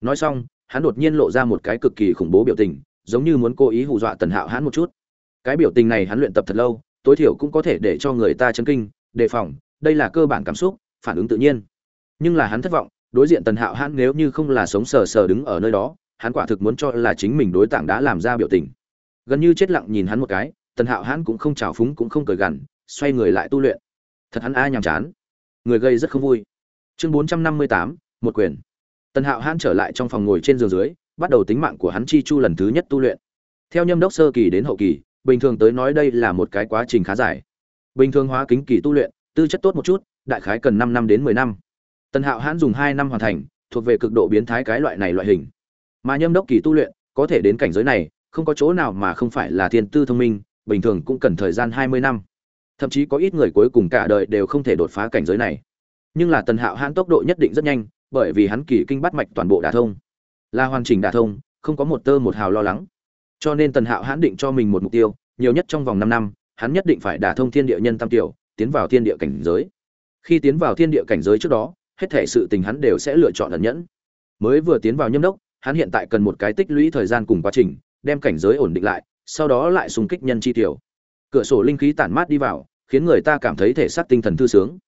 Nói xong, hắn đột nhiên lộ ra một cái cực kỳ khủng bố biểu tình, giống như muốn cố ý hù dọa tần hạo hắn một chút. Cái biểu tình này hắn luyện tập thật lâu, tối thiểu cũng có thể để cho người ta chấn kinh, đề phòng, đây là cơ bản cảm xúc, phản ứng tự nhiên. Nhưng là hắn thất vọng, đối diện tần hạo hắn nếu như không là sống sờ sờ đứng ở nơi đó, hắn quả thực muốn cho là chính mình đối tạng đã làm ra biểu tình. Gần như chết lặng nhìn hắn một cái, tần hạo hắn cũng không trào phúng cũng không cười gằn, xoay người lại tu luyện. Thật hắn a nhàm chán. Người gây rất không vui chương bốn trăm năm mươi tám, một quyền. Tần hạo hãn trở lại trong phòng ngồi trên giường dưới, bắt đầu tính mạng của hắn chi chu lần thứ nhất tu luyện. Theo nhâm đốc sơ kỳ đến hậu kỳ, bình thường tới nói đây là một cái quá trình khá dài. Bình thường hóa kính kỳ tu luyện, tư chất tốt một chút, đại khái cần năm năm đến mười năm. Tần hạo hãn dùng hai năm hoàn thành, thuộc về cực độ biến thái cái loại này loại hình. Mà nhâm đốc kỳ tu luyện, có thể đến cảnh giới này, không có chỗ nào mà không phải là thiên tư thông minh, bình thường cũng cần thời gian hai mươi năm. Thậm chí có ít người cuối cùng cả đời đều không thể đột phá cảnh giới này nhưng là tần hạo hãn tốc độ nhất định rất nhanh, bởi vì hắn kỳ kinh bắt mạch toàn bộ đả thông. Là hoàn chỉnh đả thông, không có một tơ một hào lo lắng. Cho nên tần hạo hãn định cho mình một mục tiêu, nhiều nhất trong vòng năm năm, hắn nhất định phải đả thông thiên địa nhân tam tiểu, tiến vào thiên địa cảnh giới. Khi tiến vào thiên địa cảnh giới trước đó, hết thể sự tình hắn đều sẽ lựa chọn ẩn nhẫn. Mới vừa tiến vào nhâm đốc, hắn hiện tại cần một cái tích lũy thời gian cùng quá trình, đem cảnh giới ổn định lại, sau đó lại xung kích nhân chi tiểu. Cửa sổ linh khí tản mát đi vào, khiến người ta cảm thấy thể xác tinh thần thư sướng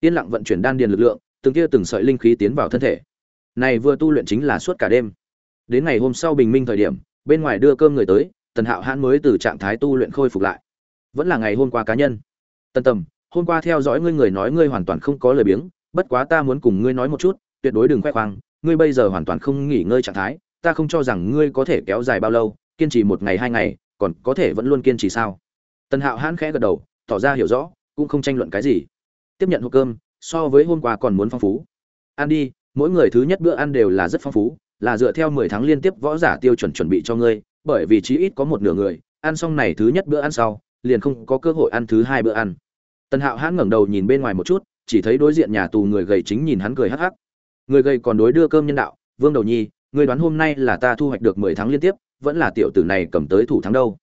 yên lặng vận chuyển đan điền lực lượng, từng tia từng sợi linh khí tiến vào thân thể. Này vừa tu luyện chính là suốt cả đêm. Đến ngày hôm sau bình minh thời điểm, bên ngoài đưa cơm người tới, tần hạo hãn mới từ trạng thái tu luyện khôi phục lại. Vẫn là ngày hôm qua cá nhân. Tân tầm, hôm qua theo dõi ngươi người nói ngươi hoàn toàn không có lời biếng, bất quá ta muốn cùng ngươi nói một chút, tuyệt đối đừng khoe khoang, ngươi bây giờ hoàn toàn không nghỉ ngơi trạng thái, ta không cho rằng ngươi có thể kéo dài bao lâu, kiên trì một ngày hai ngày, còn có thể vẫn luôn kiên trì sao? Tần hạo hãn khẽ gật đầu, tỏ ra hiểu rõ, cũng không tranh luận cái gì tiếp nhận hộp cơm, so với hôm qua còn muốn phong phú. Ăn đi, mỗi người thứ nhất bữa ăn đều là rất phong phú, là dựa theo mười tháng liên tiếp võ giả tiêu chuẩn chuẩn bị cho ngươi, bởi vì chí ít có một nửa người, ăn xong này thứ nhất bữa ăn sau, liền không có cơ hội ăn thứ hai bữa ăn. Tần hạo hãn ngẩng đầu nhìn bên ngoài một chút, chỉ thấy đối diện nhà tù người gầy chính nhìn hắn cười hắc hắc. Người gầy còn đối đưa cơm nhân đạo, vương đầu nhi người đoán hôm nay là ta thu hoạch được mười tháng liên tiếp, vẫn là tiểu tử này cầm tới thủ thắng đâu?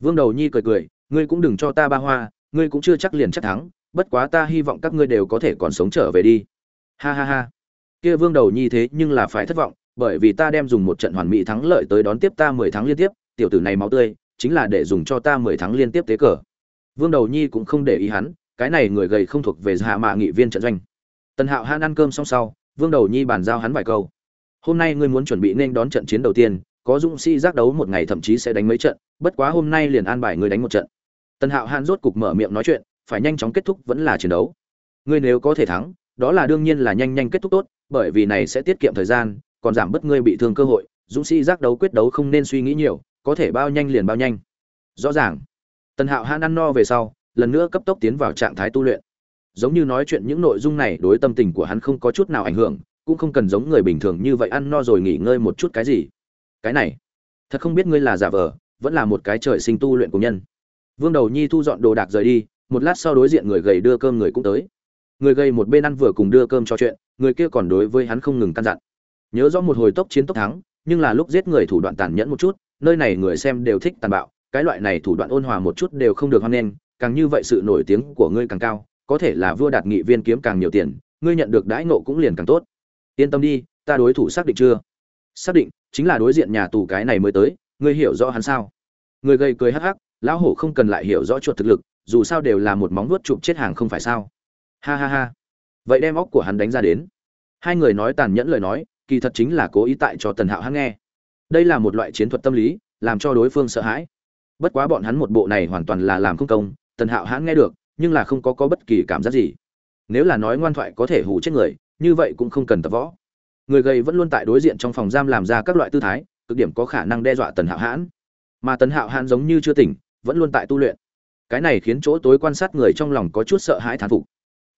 Vương đầu nhi cười cười, ngươi cũng đừng cho ta ba hoa, ngươi cũng chưa chắc liền chắc thắng bất quá ta hy vọng các ngươi đều có thể còn sống trở về đi. Ha ha ha. Kia vương đầu nhi thế nhưng là phải thất vọng, bởi vì ta đem dùng một trận hoàn mỹ thắng lợi tới đón tiếp ta mười tháng liên tiếp, tiểu tử này máu tươi, chính là để dùng cho ta mười tháng liên tiếp tế cờ. Vương đầu nhi cũng không để ý hắn, cái này người gầy không thuộc về hạ mạ nghị viên trận doanh. Tần hạo han ăn cơm xong sau, vương đầu nhi bàn giao hắn vài câu. Hôm nay ngươi muốn chuẩn bị nên đón trận chiến đầu tiên, có dũng sĩ giác đấu một ngày thậm chí sẽ đánh mấy trận, bất quá hôm nay liền an bài ngươi đánh một trận. Tần hạo han rốt cục mở miệng nói chuyện phải nhanh chóng kết thúc vẫn là chiến đấu. Ngươi nếu có thể thắng, đó là đương nhiên là nhanh nhanh kết thúc tốt, bởi vì này sẽ tiết kiệm thời gian, còn giảm bớt ngươi bị thương cơ hội, dũng sĩ giác đấu quyết đấu không nên suy nghĩ nhiều, có thể bao nhanh liền bao nhanh. Rõ ràng. Tần hạo hãn ăn no về sau, lần nữa cấp tốc tiến vào trạng thái tu luyện. Giống như nói chuyện những nội dung này đối tâm tình của hắn không có chút nào ảnh hưởng, cũng không cần giống người bình thường như vậy ăn no rồi nghỉ ngơi một chút cái gì. Cái này, thật không biết ngươi là giả vờ, vẫn là một cái trời sinh tu luyện của nhân. Vương đầu nhi thu dọn đồ đạc rời đi một lát sau đối diện người gầy đưa cơm người cũng tới. Người gầy một bên ăn vừa cùng đưa cơm cho chuyện, người kia còn đối với hắn không ngừng căn dặn. Nhớ rõ một hồi tốc chiến tốc thắng, nhưng là lúc giết người thủ đoạn tàn nhẫn một chút, nơi này người xem đều thích tàn bạo, cái loại này thủ đoạn ôn hòa một chút đều không được hoan nghênh, càng như vậy sự nổi tiếng của ngươi càng cao, có thể là vua đạt nghị viên kiếm càng nhiều tiền, ngươi nhận được đãi nộ cũng liền càng tốt. Yên tâm đi, ta đối thủ xác định chưa? Xác định, chính là đối diện nhà tù cái này mới tới, ngươi hiểu rõ hắn sao? Người gầy cười hắc hắc lão hổ không cần lại hiểu rõ chuột thực lực, dù sao đều là một móng vuốt chụp chết hàng không phải sao? Ha ha ha. Vậy đem óc của hắn đánh ra đến. Hai người nói tàn nhẫn lời nói, kỳ thật chính là cố ý tại cho tần hạo hắn nghe. Đây là một loại chiến thuật tâm lý, làm cho đối phương sợ hãi. Bất quá bọn hắn một bộ này hoàn toàn là làm không công, tần hạo hãn nghe được, nhưng là không có có bất kỳ cảm giác gì. Nếu là nói ngoan thoại có thể hủ chết người, như vậy cũng không cần tập võ. Người gầy vẫn luôn tại đối diện trong phòng giam làm ra các loại tư thái, cực điểm có khả năng đe dọa tần hạo hãn. Mà tần hạo hãn giống như chưa tỉnh vẫn luôn tại tu luyện. Cái này khiến chỗ tối quan sát người trong lòng có chút sợ hãi thán phục.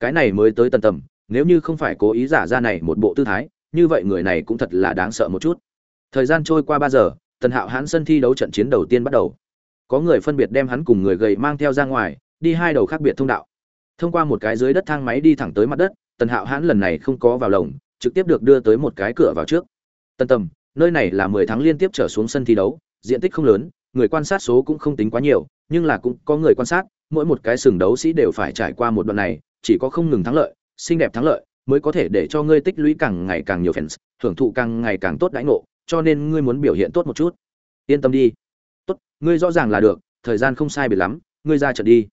Cái này mới tới tần tầm nếu như không phải cố ý giả ra này một bộ tư thái, như vậy người này cũng thật là đáng sợ một chút. Thời gian trôi qua ba giờ, tần hạo hãn sân thi đấu trận chiến đầu tiên bắt đầu. Có người phân biệt đem hắn cùng người gầy mang theo ra ngoài, đi hai đầu khác biệt thông đạo. Thông qua một cái dưới đất thang máy đi thẳng tới mặt đất, tần hạo hãn lần này không có vào lồng, trực tiếp được đưa tới một cái cửa vào trước. Tần tầm, nơi này là mười tháng liên tiếp trở xuống sân thi đấu, diện tích không lớn người quan sát số cũng không tính quá nhiều, nhưng là cũng có người quan sát, mỗi một cái sừng đấu sĩ đều phải trải qua một đoạn này, chỉ có không ngừng thắng lợi, xinh đẹp thắng lợi, mới có thể để cho ngươi tích lũy càng ngày càng nhiều fans hưởng thụ càng ngày càng tốt đãi ngộ, cho nên ngươi muốn biểu hiện tốt một chút. Yên tâm đi. Tốt, ngươi rõ ràng là được, thời gian không sai biệt lắm, ngươi ra trận đi.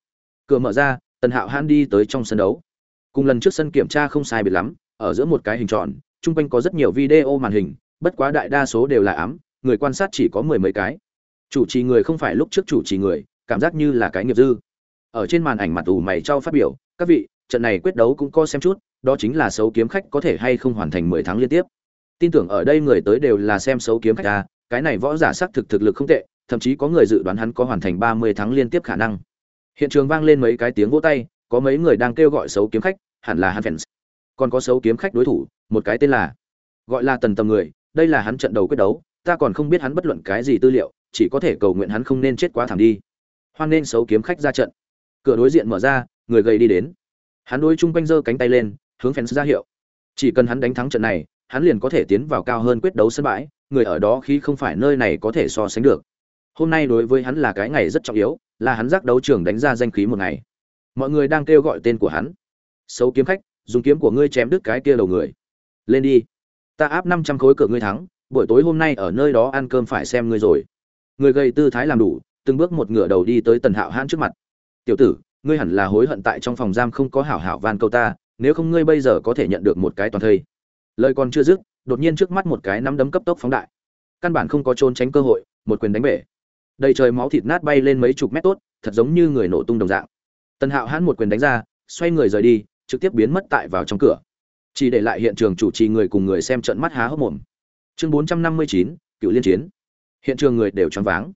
Cửa mở ra, tần hạo hãn đi tới trong sân đấu. Cùng lần trước sân kiểm tra không sai biệt lắm, ở giữa một cái hình tròn, chung quanh có rất nhiều video màn hình, bất quá đại đa số đều là ám, người quan sát chỉ có mười mấy cái chủ trì người không phải lúc trước chủ trì người, cảm giác như là cái nghiệp dư. Ở trên màn ảnh mặt ủ mày trao phát biểu, các vị, trận này quyết đấu cũng có xem chút, đó chính là xấu kiếm khách có thể hay không hoàn thành mười tháng liên tiếp. Tin tưởng ở đây người tới đều là xem xấu kiếm khách ta cái này võ giả xác thực thực lực không tệ, thậm chí có người dự đoán hắn có hoàn thành ba mươi tháng liên tiếp khả năng. Hiện trường vang lên mấy cái tiếng vỗ tay, có mấy người đang kêu gọi xấu kiếm khách, hẳn là hắn fans. Còn có xấu kiếm khách đối thủ, một cái tên là, gọi là tần tầm người, đây là hắn trận đầu quyết đấu, ta còn không biết hắn bất luận cái gì tư liệu chỉ có thể cầu nguyện hắn không nên chết quá thảm đi. Hoan nên xấu kiếm khách ra trận. Cửa đối diện mở ra, người gầy đi đến. Hắn đối chung quanh giơ cánh tay lên, hướng fans ra hiệu. Chỉ cần hắn đánh thắng trận này, hắn liền có thể tiến vào cao hơn quyết đấu sân bãi, người ở đó khi không phải nơi này có thể so sánh được. Hôm nay đối với hắn là cái ngày rất trọng yếu, là hắn giác đấu trường đánh ra danh khí một ngày. Mọi người đang kêu gọi tên của hắn. Xấu kiếm khách, dùng kiếm của ngươi chém đứt cái kia đầu người. Lên đi. Ta áp năm trăm khối cửa ngươi thắng, buổi tối hôm nay ở nơi đó ăn cơm phải xem ngươi rồi người gây tư thái làm đủ, từng bước một ngửa đầu đi tới tần hạo hãn trước mặt. Tiểu tử, ngươi hẳn là hối hận tại trong phòng giam không có hảo hảo van câu ta, nếu không ngươi bây giờ có thể nhận được một cái toàn thây. Lời còn chưa dứt, đột nhiên trước mắt một cái nắm đấm cấp tốc phóng đại. Căn bản không có trốn tránh cơ hội, một quyền đánh bể. Đầy trời máu thịt nát bay lên mấy chục mét tốt, thật giống như người nổ tung đồng dạng. Tần hạo hãn một quyền đánh ra, xoay người rời đi, trực tiếp biến mất tại vào trong cửa. Chỉ để lại hiện trường chủ trì người cùng người xem trận mắt há hốc mồm. Chương bốn trăm năm mươi chín, cựu liên chiến hiện trường người đều choáng váng.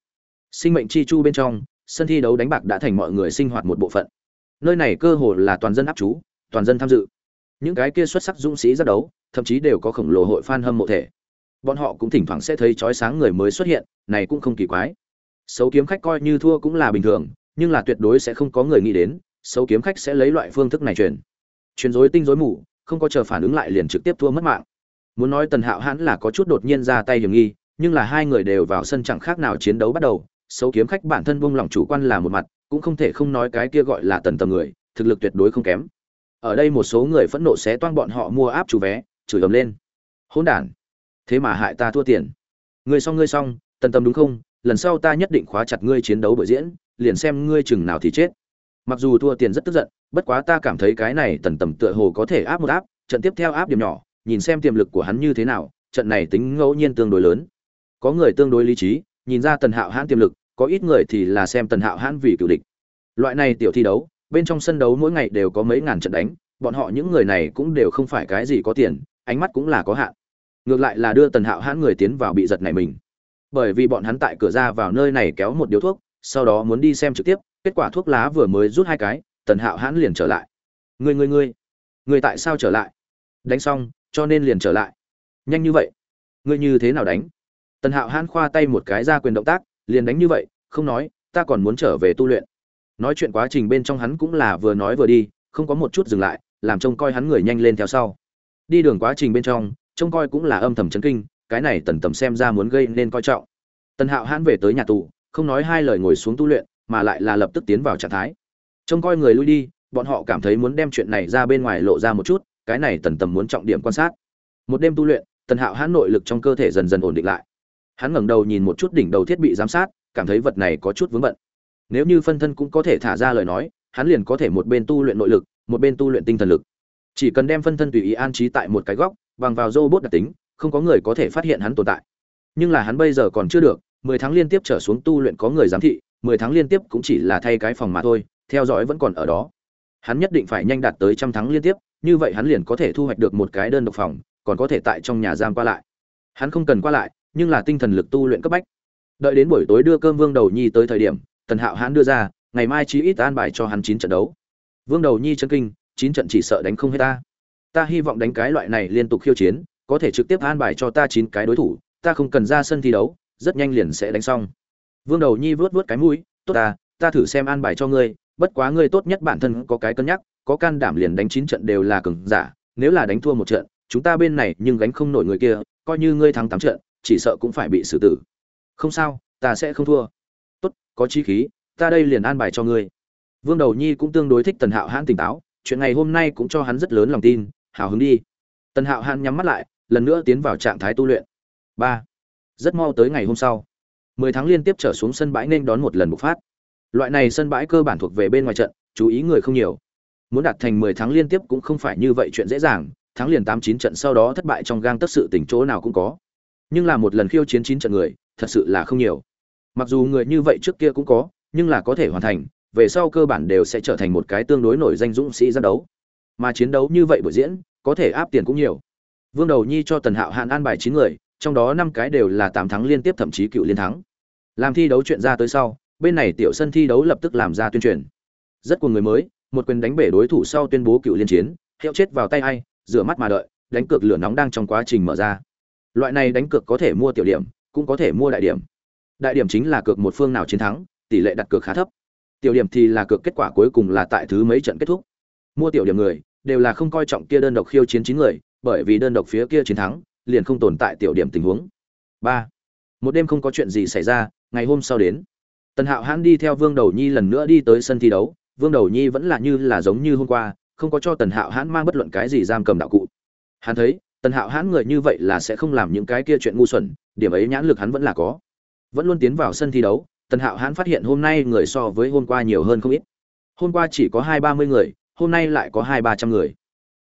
Sinh mệnh chi chu bên trong, sân thi đấu đánh bạc đã thành mọi người sinh hoạt một bộ phận. Nơi này cơ hồ là toàn dân áp chú, toàn dân tham dự. Những cái kia xuất sắc dũng sĩ giác đấu, thậm chí đều có khổng lồ hội fan hâm mộ thể. Bọn họ cũng thỉnh thoảng sẽ thấy chói sáng người mới xuất hiện, này cũng không kỳ quái. Xấu kiếm khách coi như thua cũng là bình thường, nhưng là tuyệt đối sẽ không có người nghĩ đến, xấu kiếm khách sẽ lấy loại phương thức này truyền. Truyền dối tinh dối mù, không có chờ phản ứng lại liền trực tiếp thua mất mạng. Muốn nói tần hạo hãn là có chút đột nhiên ra tay hiểm nghi nhưng là hai người đều vào sân chẳng khác nào chiến đấu bắt đầu, xấu kiếm khách bản thân buông lỏng chủ quan là một mặt, cũng không thể không nói cái kia gọi là tần tầm người, thực lực tuyệt đối không kém. Ở đây một số người phẫn nộ xé toan bọn họ mua áp chủ vé, chửi ầm lên. Hỗn đản, thế mà hại ta thua tiền. Người xong, ngươi xong, tần tâm đúng không? Lần sau ta nhất định khóa chặt ngươi chiến đấu buổi diễn, liền xem ngươi chừng nào thì chết. Mặc dù thua tiền rất tức giận, bất quá ta cảm thấy cái này tần tầm tựa hồ có thể áp một áp, trận tiếp theo áp điểm nhỏ, nhìn xem tiềm lực của hắn như thế nào, trận này tính ngẫu nhiên tương đối lớn có người tương đối lý trí, nhìn ra tần hạo hãn tiềm lực, có ít người thì là xem tần hạo hãn vì cựu địch. Loại này tiểu thi đấu, bên trong sân đấu mỗi ngày đều có mấy ngàn trận đánh, bọn họ những người này cũng đều không phải cái gì có tiền, ánh mắt cũng là có hạn. Ngược lại là đưa tần hạo hãn người tiến vào bị giật này mình. Bởi vì bọn hắn tại cửa ra vào nơi này kéo một điếu thuốc, sau đó muốn đi xem trực tiếp, kết quả thuốc lá vừa mới rút hai cái, tần hạo hãn liền trở lại. Người người người người tại sao trở lại? Đánh xong, cho nên liền trở lại. Nhanh như vậy, ngươi như thế nào đánh? Tần hạo hãn khoa tay một cái ra quyền động tác, liền đánh như vậy, không nói, ta còn muốn trở về tu luyện. Nói chuyện quá trình bên trong hắn cũng là vừa nói vừa đi, không có một chút dừng lại, làm trông coi hắn người nhanh lên theo sau. Đi đường quá trình bên trong, trông coi cũng là âm thầm chấn kinh, cái này tần tầm xem ra muốn gây nên coi trọng. Tần hạo hãn về tới nhà tù, không nói hai lời ngồi xuống tu luyện, mà lại là lập tức tiến vào trạng thái. Trông coi người lui đi, bọn họ cảm thấy muốn đem chuyện này ra bên ngoài lộ ra một chút, cái này tần tầm muốn trọng điểm quan sát. Một đêm tu luyện, tần hạo hãn nội lực trong cơ thể dần dần ổn định lại hắn ngẩng đầu nhìn một chút đỉnh đầu thiết bị giám sát, cảm thấy vật này có chút vướng bận. Nếu như phân thân cũng có thể thả ra lời nói, hắn liền có thể một bên tu luyện nội lực, một bên tu luyện tinh thần lực. Chỉ cần đem phân thân tùy ý an trí tại một cái góc, bằng vào robot đặc tính, không có người có thể phát hiện hắn tồn tại. Nhưng là hắn bây giờ còn chưa được, mười tháng liên tiếp trở xuống tu luyện có người giám thị, mười tháng liên tiếp cũng chỉ là thay cái phòng mà thôi, theo dõi vẫn còn ở đó. Hắn nhất định phải nhanh đạt tới trăm tháng liên tiếp, như vậy hắn liền có thể thu hoạch được một cái đơn độc phòng, còn có thể tại trong nhà giam qua lại. Hắn không cần qua lại nhưng là tinh thần lực tu luyện cấp bách. Đợi đến buổi tối đưa cơm vương đầu nhi tới thời điểm, tần hạo hãn đưa ra, ngày mai chí ít an bài cho hắn chín trận đấu. Vương đầu nhi chân kinh, chín trận chỉ sợ đánh không hết ta. Ta hy vọng đánh cái loại này liên tục khiêu chiến, có thể trực tiếp an bài cho ta chín cái đối thủ, ta không cần ra sân thi đấu, rất nhanh liền sẽ đánh xong. Vương đầu nhi vuốt vuốt cái mũi, tốt ta ta thử xem an bài cho ngươi, bất quá ngươi tốt nhất bản thân có cái cân nhắc, có can đảm liền đánh chín trận đều là cường giả, nếu là đánh thua một trận, chúng ta bên này nhưng gánh không nổi người kia, coi như ngươi thắng tám trận chỉ sợ cũng phải bị xử tử. Không sao, ta sẽ không thua. Tốt, có chí khí, ta đây liền an bài cho ngươi. Vương đầu nhi cũng tương đối thích tần hạo hãn tỉnh táo, chuyện ngày hôm nay cũng cho hắn rất lớn lòng tin, hào hứng đi. Tần hạo hãn nhắm mắt lại, lần nữa tiến vào trạng thái tu luyện. Ba. Rất mau tới ngày hôm sau. Mười tháng liên tiếp trở xuống sân bãi nên đón một lần bộc phát. Loại này sân bãi cơ bản thuộc về bên ngoài trận, chú ý người không nhiều. Muốn đạt thành mười tháng liên tiếp cũng không phải như vậy chuyện dễ dàng thắng liền tám chín trận sau đó thất bại trong gang tất sự tỉnh chỗ nào cũng có nhưng là một lần khiêu chiến chín trận người, thật sự là không nhiều. Mặc dù người như vậy trước kia cũng có, nhưng là có thể hoàn thành, về sau cơ bản đều sẽ trở thành một cái tương đối nổi danh dũng sĩ ra đấu. Mà chiến đấu như vậy buổi diễn, có thể áp tiền cũng nhiều. Vương đầu nhi cho tần hạo hạn an bài chín người, trong đó năm cái đều là tám thắng liên tiếp thậm chí cựu liên thắng. Làm thi đấu chuyện ra tới sau, bên này tiểu sân thi đấu lập tức làm ra tuyên truyền. Rất của người mới, một quyền đánh bể đối thủ sau tuyên bố cựu liên chiến, hiệu chết vào tay ai, rửa mắt mà đợi, đánh cược lửa nóng đang trong quá trình mở ra loại này đánh cược có thể mua tiểu điểm, cũng có thể mua đại điểm. Đại điểm chính là cược một phương nào chiến thắng, tỷ lệ đặt cược khá thấp. Tiểu điểm thì là cược kết quả cuối cùng là tại thứ mấy trận kết thúc. Mua tiểu điểm người, đều là không coi trọng kia đơn độc khiêu chiến chín người, bởi vì đơn độc phía kia chiến thắng, liền không tồn tại tiểu điểm tình huống. Ba. Một đêm không có chuyện gì xảy ra, ngày hôm sau đến. Tần hạo hãn đi theo vương đầu nhi lần nữa đi tới sân thi đấu. Vương đầu nhi vẫn là như là giống như hôm qua, không có cho tần hạo hãn mang bất luận cái gì giam cầm đạo cụ. Hắn thấy tần hạo hãn người như vậy là sẽ không làm những cái kia chuyện ngu xuẩn, điểm ấy nhãn lực hắn vẫn là có. Vẫn luôn tiến vào sân thi đấu, tần hạo hãn phát hiện hôm nay người so với hôm qua nhiều hơn không ít. Hôm qua chỉ có hai ba mươi người, hôm nay lại có hai ba trăm người.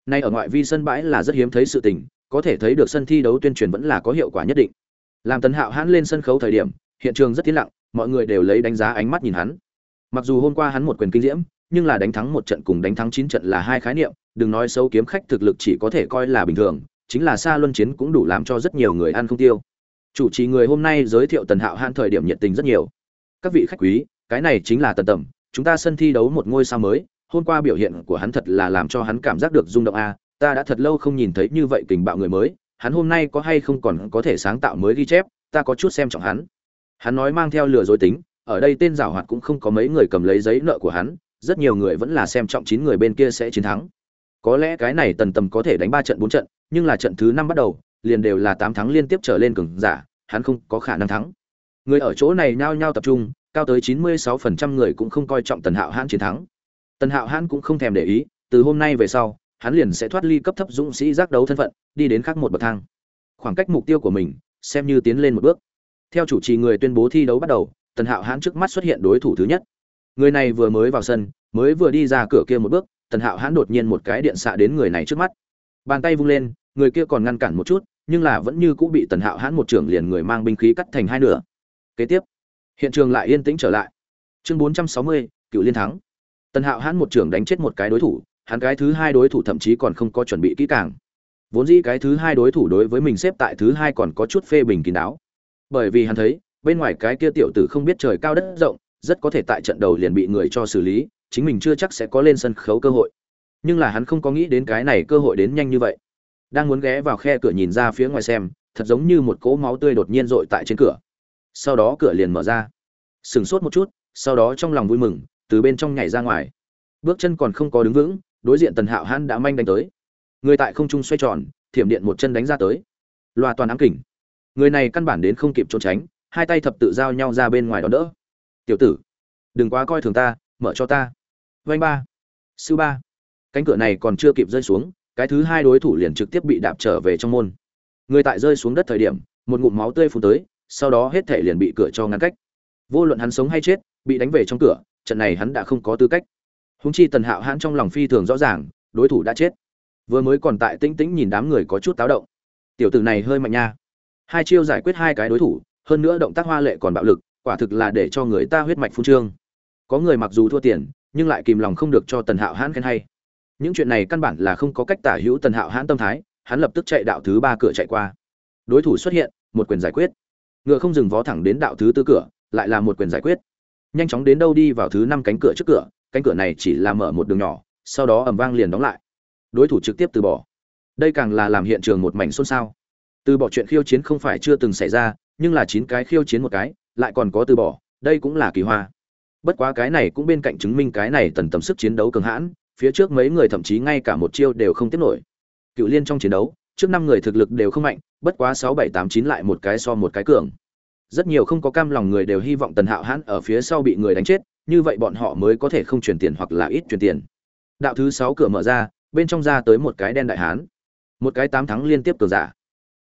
Nay ở ngoại vi sân bãi là rất hiếm thấy sự tình, có thể thấy được sân thi đấu tuyên truyền vẫn là có hiệu quả nhất định. Làm tần hạo hãn lên sân khấu thời điểm, hiện trường rất tiến lặng, mọi người đều lấy đánh giá ánh mắt nhìn hắn. Mặc dù hôm qua hắn một quyền kinh diễm, nhưng là đánh thắng một trận cùng đánh thắng chín trận là hai khái niệm, đừng nói sâu kiếm khách thực lực chỉ có thể coi là bình thường chính là xa luân chiến cũng đủ làm cho rất nhiều người ăn không tiêu. Chủ trì người hôm nay giới thiệu tần hạo hãn thời điểm nhiệt tình rất nhiều. Các vị khách quý, cái này chính là tần tầm chúng ta sân thi đấu một ngôi sao mới, hôm qua biểu hiện của hắn thật là làm cho hắn cảm giác được rung động a, ta đã thật lâu không nhìn thấy như vậy kình bạo người mới, hắn hôm nay có hay không còn có thể sáng tạo mới ghi chép, ta có chút xem trọng hắn. Hắn nói mang theo lừa dối tính, ở đây tên giảo hoạt cũng không có mấy người cầm lấy giấy nợ của hắn, rất nhiều người vẫn là xem trọng chín người bên kia sẽ chiến thắng có lẽ cái này tần tầm có thể đánh ba trận bốn trận, nhưng là trận thứ năm bắt đầu, liền đều là tám thắng liên tiếp trở lên cường giả, hắn không có khả năng thắng. Người ở chỗ này nhao nhao tập trung, cao tới chín mươi sáu phần trăm người cũng không coi trọng tần hạo hãn chiến thắng. Tần hạo hãn cũng không thèm để ý, từ hôm nay về sau, hắn liền sẽ thoát ly cấp thấp dũng sĩ giác đấu thân phận, đi đến khác một bậc thang. Khoảng cách mục tiêu của mình, xem như tiến lên một bước. Theo chủ trì người tuyên bố thi đấu bắt đầu, tần hạo hãn trước mắt xuất hiện đối thủ thứ nhất. Người này vừa mới vào sân, mới vừa đi ra cửa kia một bước tần hạo hãn đột nhiên một cái điện xạ đến người này trước mắt. Bàn tay vung lên, người kia còn ngăn cản một chút, nhưng là vẫn như cũng bị tần hạo hãn một trưởng liền người mang binh khí cắt thành hai nửa. Kế tiếp, hiện trường lại yên tĩnh trở lại. Chương bốn trăm sáu mươi, cựu liên thắng. Tần hạo hãn một trưởng đánh chết một cái đối thủ, hắn cái thứ hai đối thủ thậm chí còn không có chuẩn bị kỹ càng. Vốn dĩ cái thứ hai đối thủ đối với mình xếp tại thứ hai còn có chút phê bình kín đáo. Bởi vì hắn thấy, bên ngoài cái kia tiểu tử không biết trời cao đất rộng, rất có thể tại trận đầu liền bị người cho xử lý chính mình chưa chắc sẽ có lên sân khấu cơ hội. Nhưng là hắn không có nghĩ đến cái này cơ hội đến nhanh như vậy. Đang muốn ghé vào khe cửa nhìn ra phía ngoài xem, thật giống như một cỗ máu tươi đột nhiên rội tại trên cửa. Sau đó cửa liền mở ra. Sửng sốt một chút, sau đó trong lòng vui mừng, từ bên trong nhảy ra ngoài. Bước chân còn không có đứng vững, đối diện tần hạo hãn đã manh đánh tới. Người tại không trung xoay tròn, thiểm điện một chân đánh ra tới. Loa toàn ám kỉnh người này căn bản đến không kịp trốn tránh, hai tay thập tự giao nhau ra bên ngoài đó đỡ. Tiểu tử, đừng quá coi thường ta, mở cho ta vanh ba. Sư ba. Cánh cửa này còn chưa kịp rơi xuống, cái thứ hai đối thủ liền trực tiếp bị đạp trở về trong môn. Người tại rơi xuống đất thời điểm, một ngụm máu tươi phun tới, sau đó hết thể liền bị cửa cho ngăn cách. Vô luận hắn sống hay chết, bị đánh về trong cửa, trận này hắn đã không có tư cách. Húng chi tần hạo hãn trong lòng phi thường rõ ràng, đối thủ đã chết. Vừa mới còn tại tĩnh tĩnh nhìn đám người có chút táo động. Tiểu tử này hơi mạnh nha. Hai chiêu giải quyết hai cái đối thủ, hơn nữa động tác hoa lệ còn bạo lực, quả thực là để cho người ta huyết mạch phun trương. Có người mặc dù thua tiền nhưng lại kìm lòng không được cho tần hạo hãn khen hay. Những chuyện này căn bản là không có cách tả hữu tần hạo hãn tâm thái, hắn lập tức chạy đạo thứ ba cửa chạy qua. Đối thủ xuất hiện, một quyền giải quyết. Ngựa không dừng vó thẳng đến đạo thứ tư cửa, lại là một quyền giải quyết. Nhanh chóng đến đâu đi vào thứ năm cánh cửa trước cửa, cánh cửa này chỉ là mở một đường nhỏ, sau đó ẩm vang liền đóng lại. Đối thủ trực tiếp từ bỏ. Đây càng là làm hiện trường một mảnh xôn xao. Từ bỏ chuyện khiêu chiến không phải chưa từng xảy ra, nhưng là chín cái khiêu chiến một cái, lại còn có từ bỏ, đây cũng là kỳ hoa bất quá cái này cũng bên cạnh chứng minh cái này tần tầm sức chiến đấu cường hãn, phía trước mấy người thậm chí ngay cả một chiêu đều không tiếp nổi. Cựu liên trong chiến đấu, trước năm người thực lực đều không mạnh, bất quá sáu bảy tám chín lại một cái so một cái cường. Rất nhiều không có cam lòng người đều hy vọng tần hạo hãn ở phía sau bị người đánh chết, như vậy bọn họ mới có thể không chuyển tiền hoặc là ít chuyển tiền. Đạo thứ sáu cửa mở ra, bên trong ra tới một cái đen đại hán. Một cái tám thắng liên tiếp cường giả.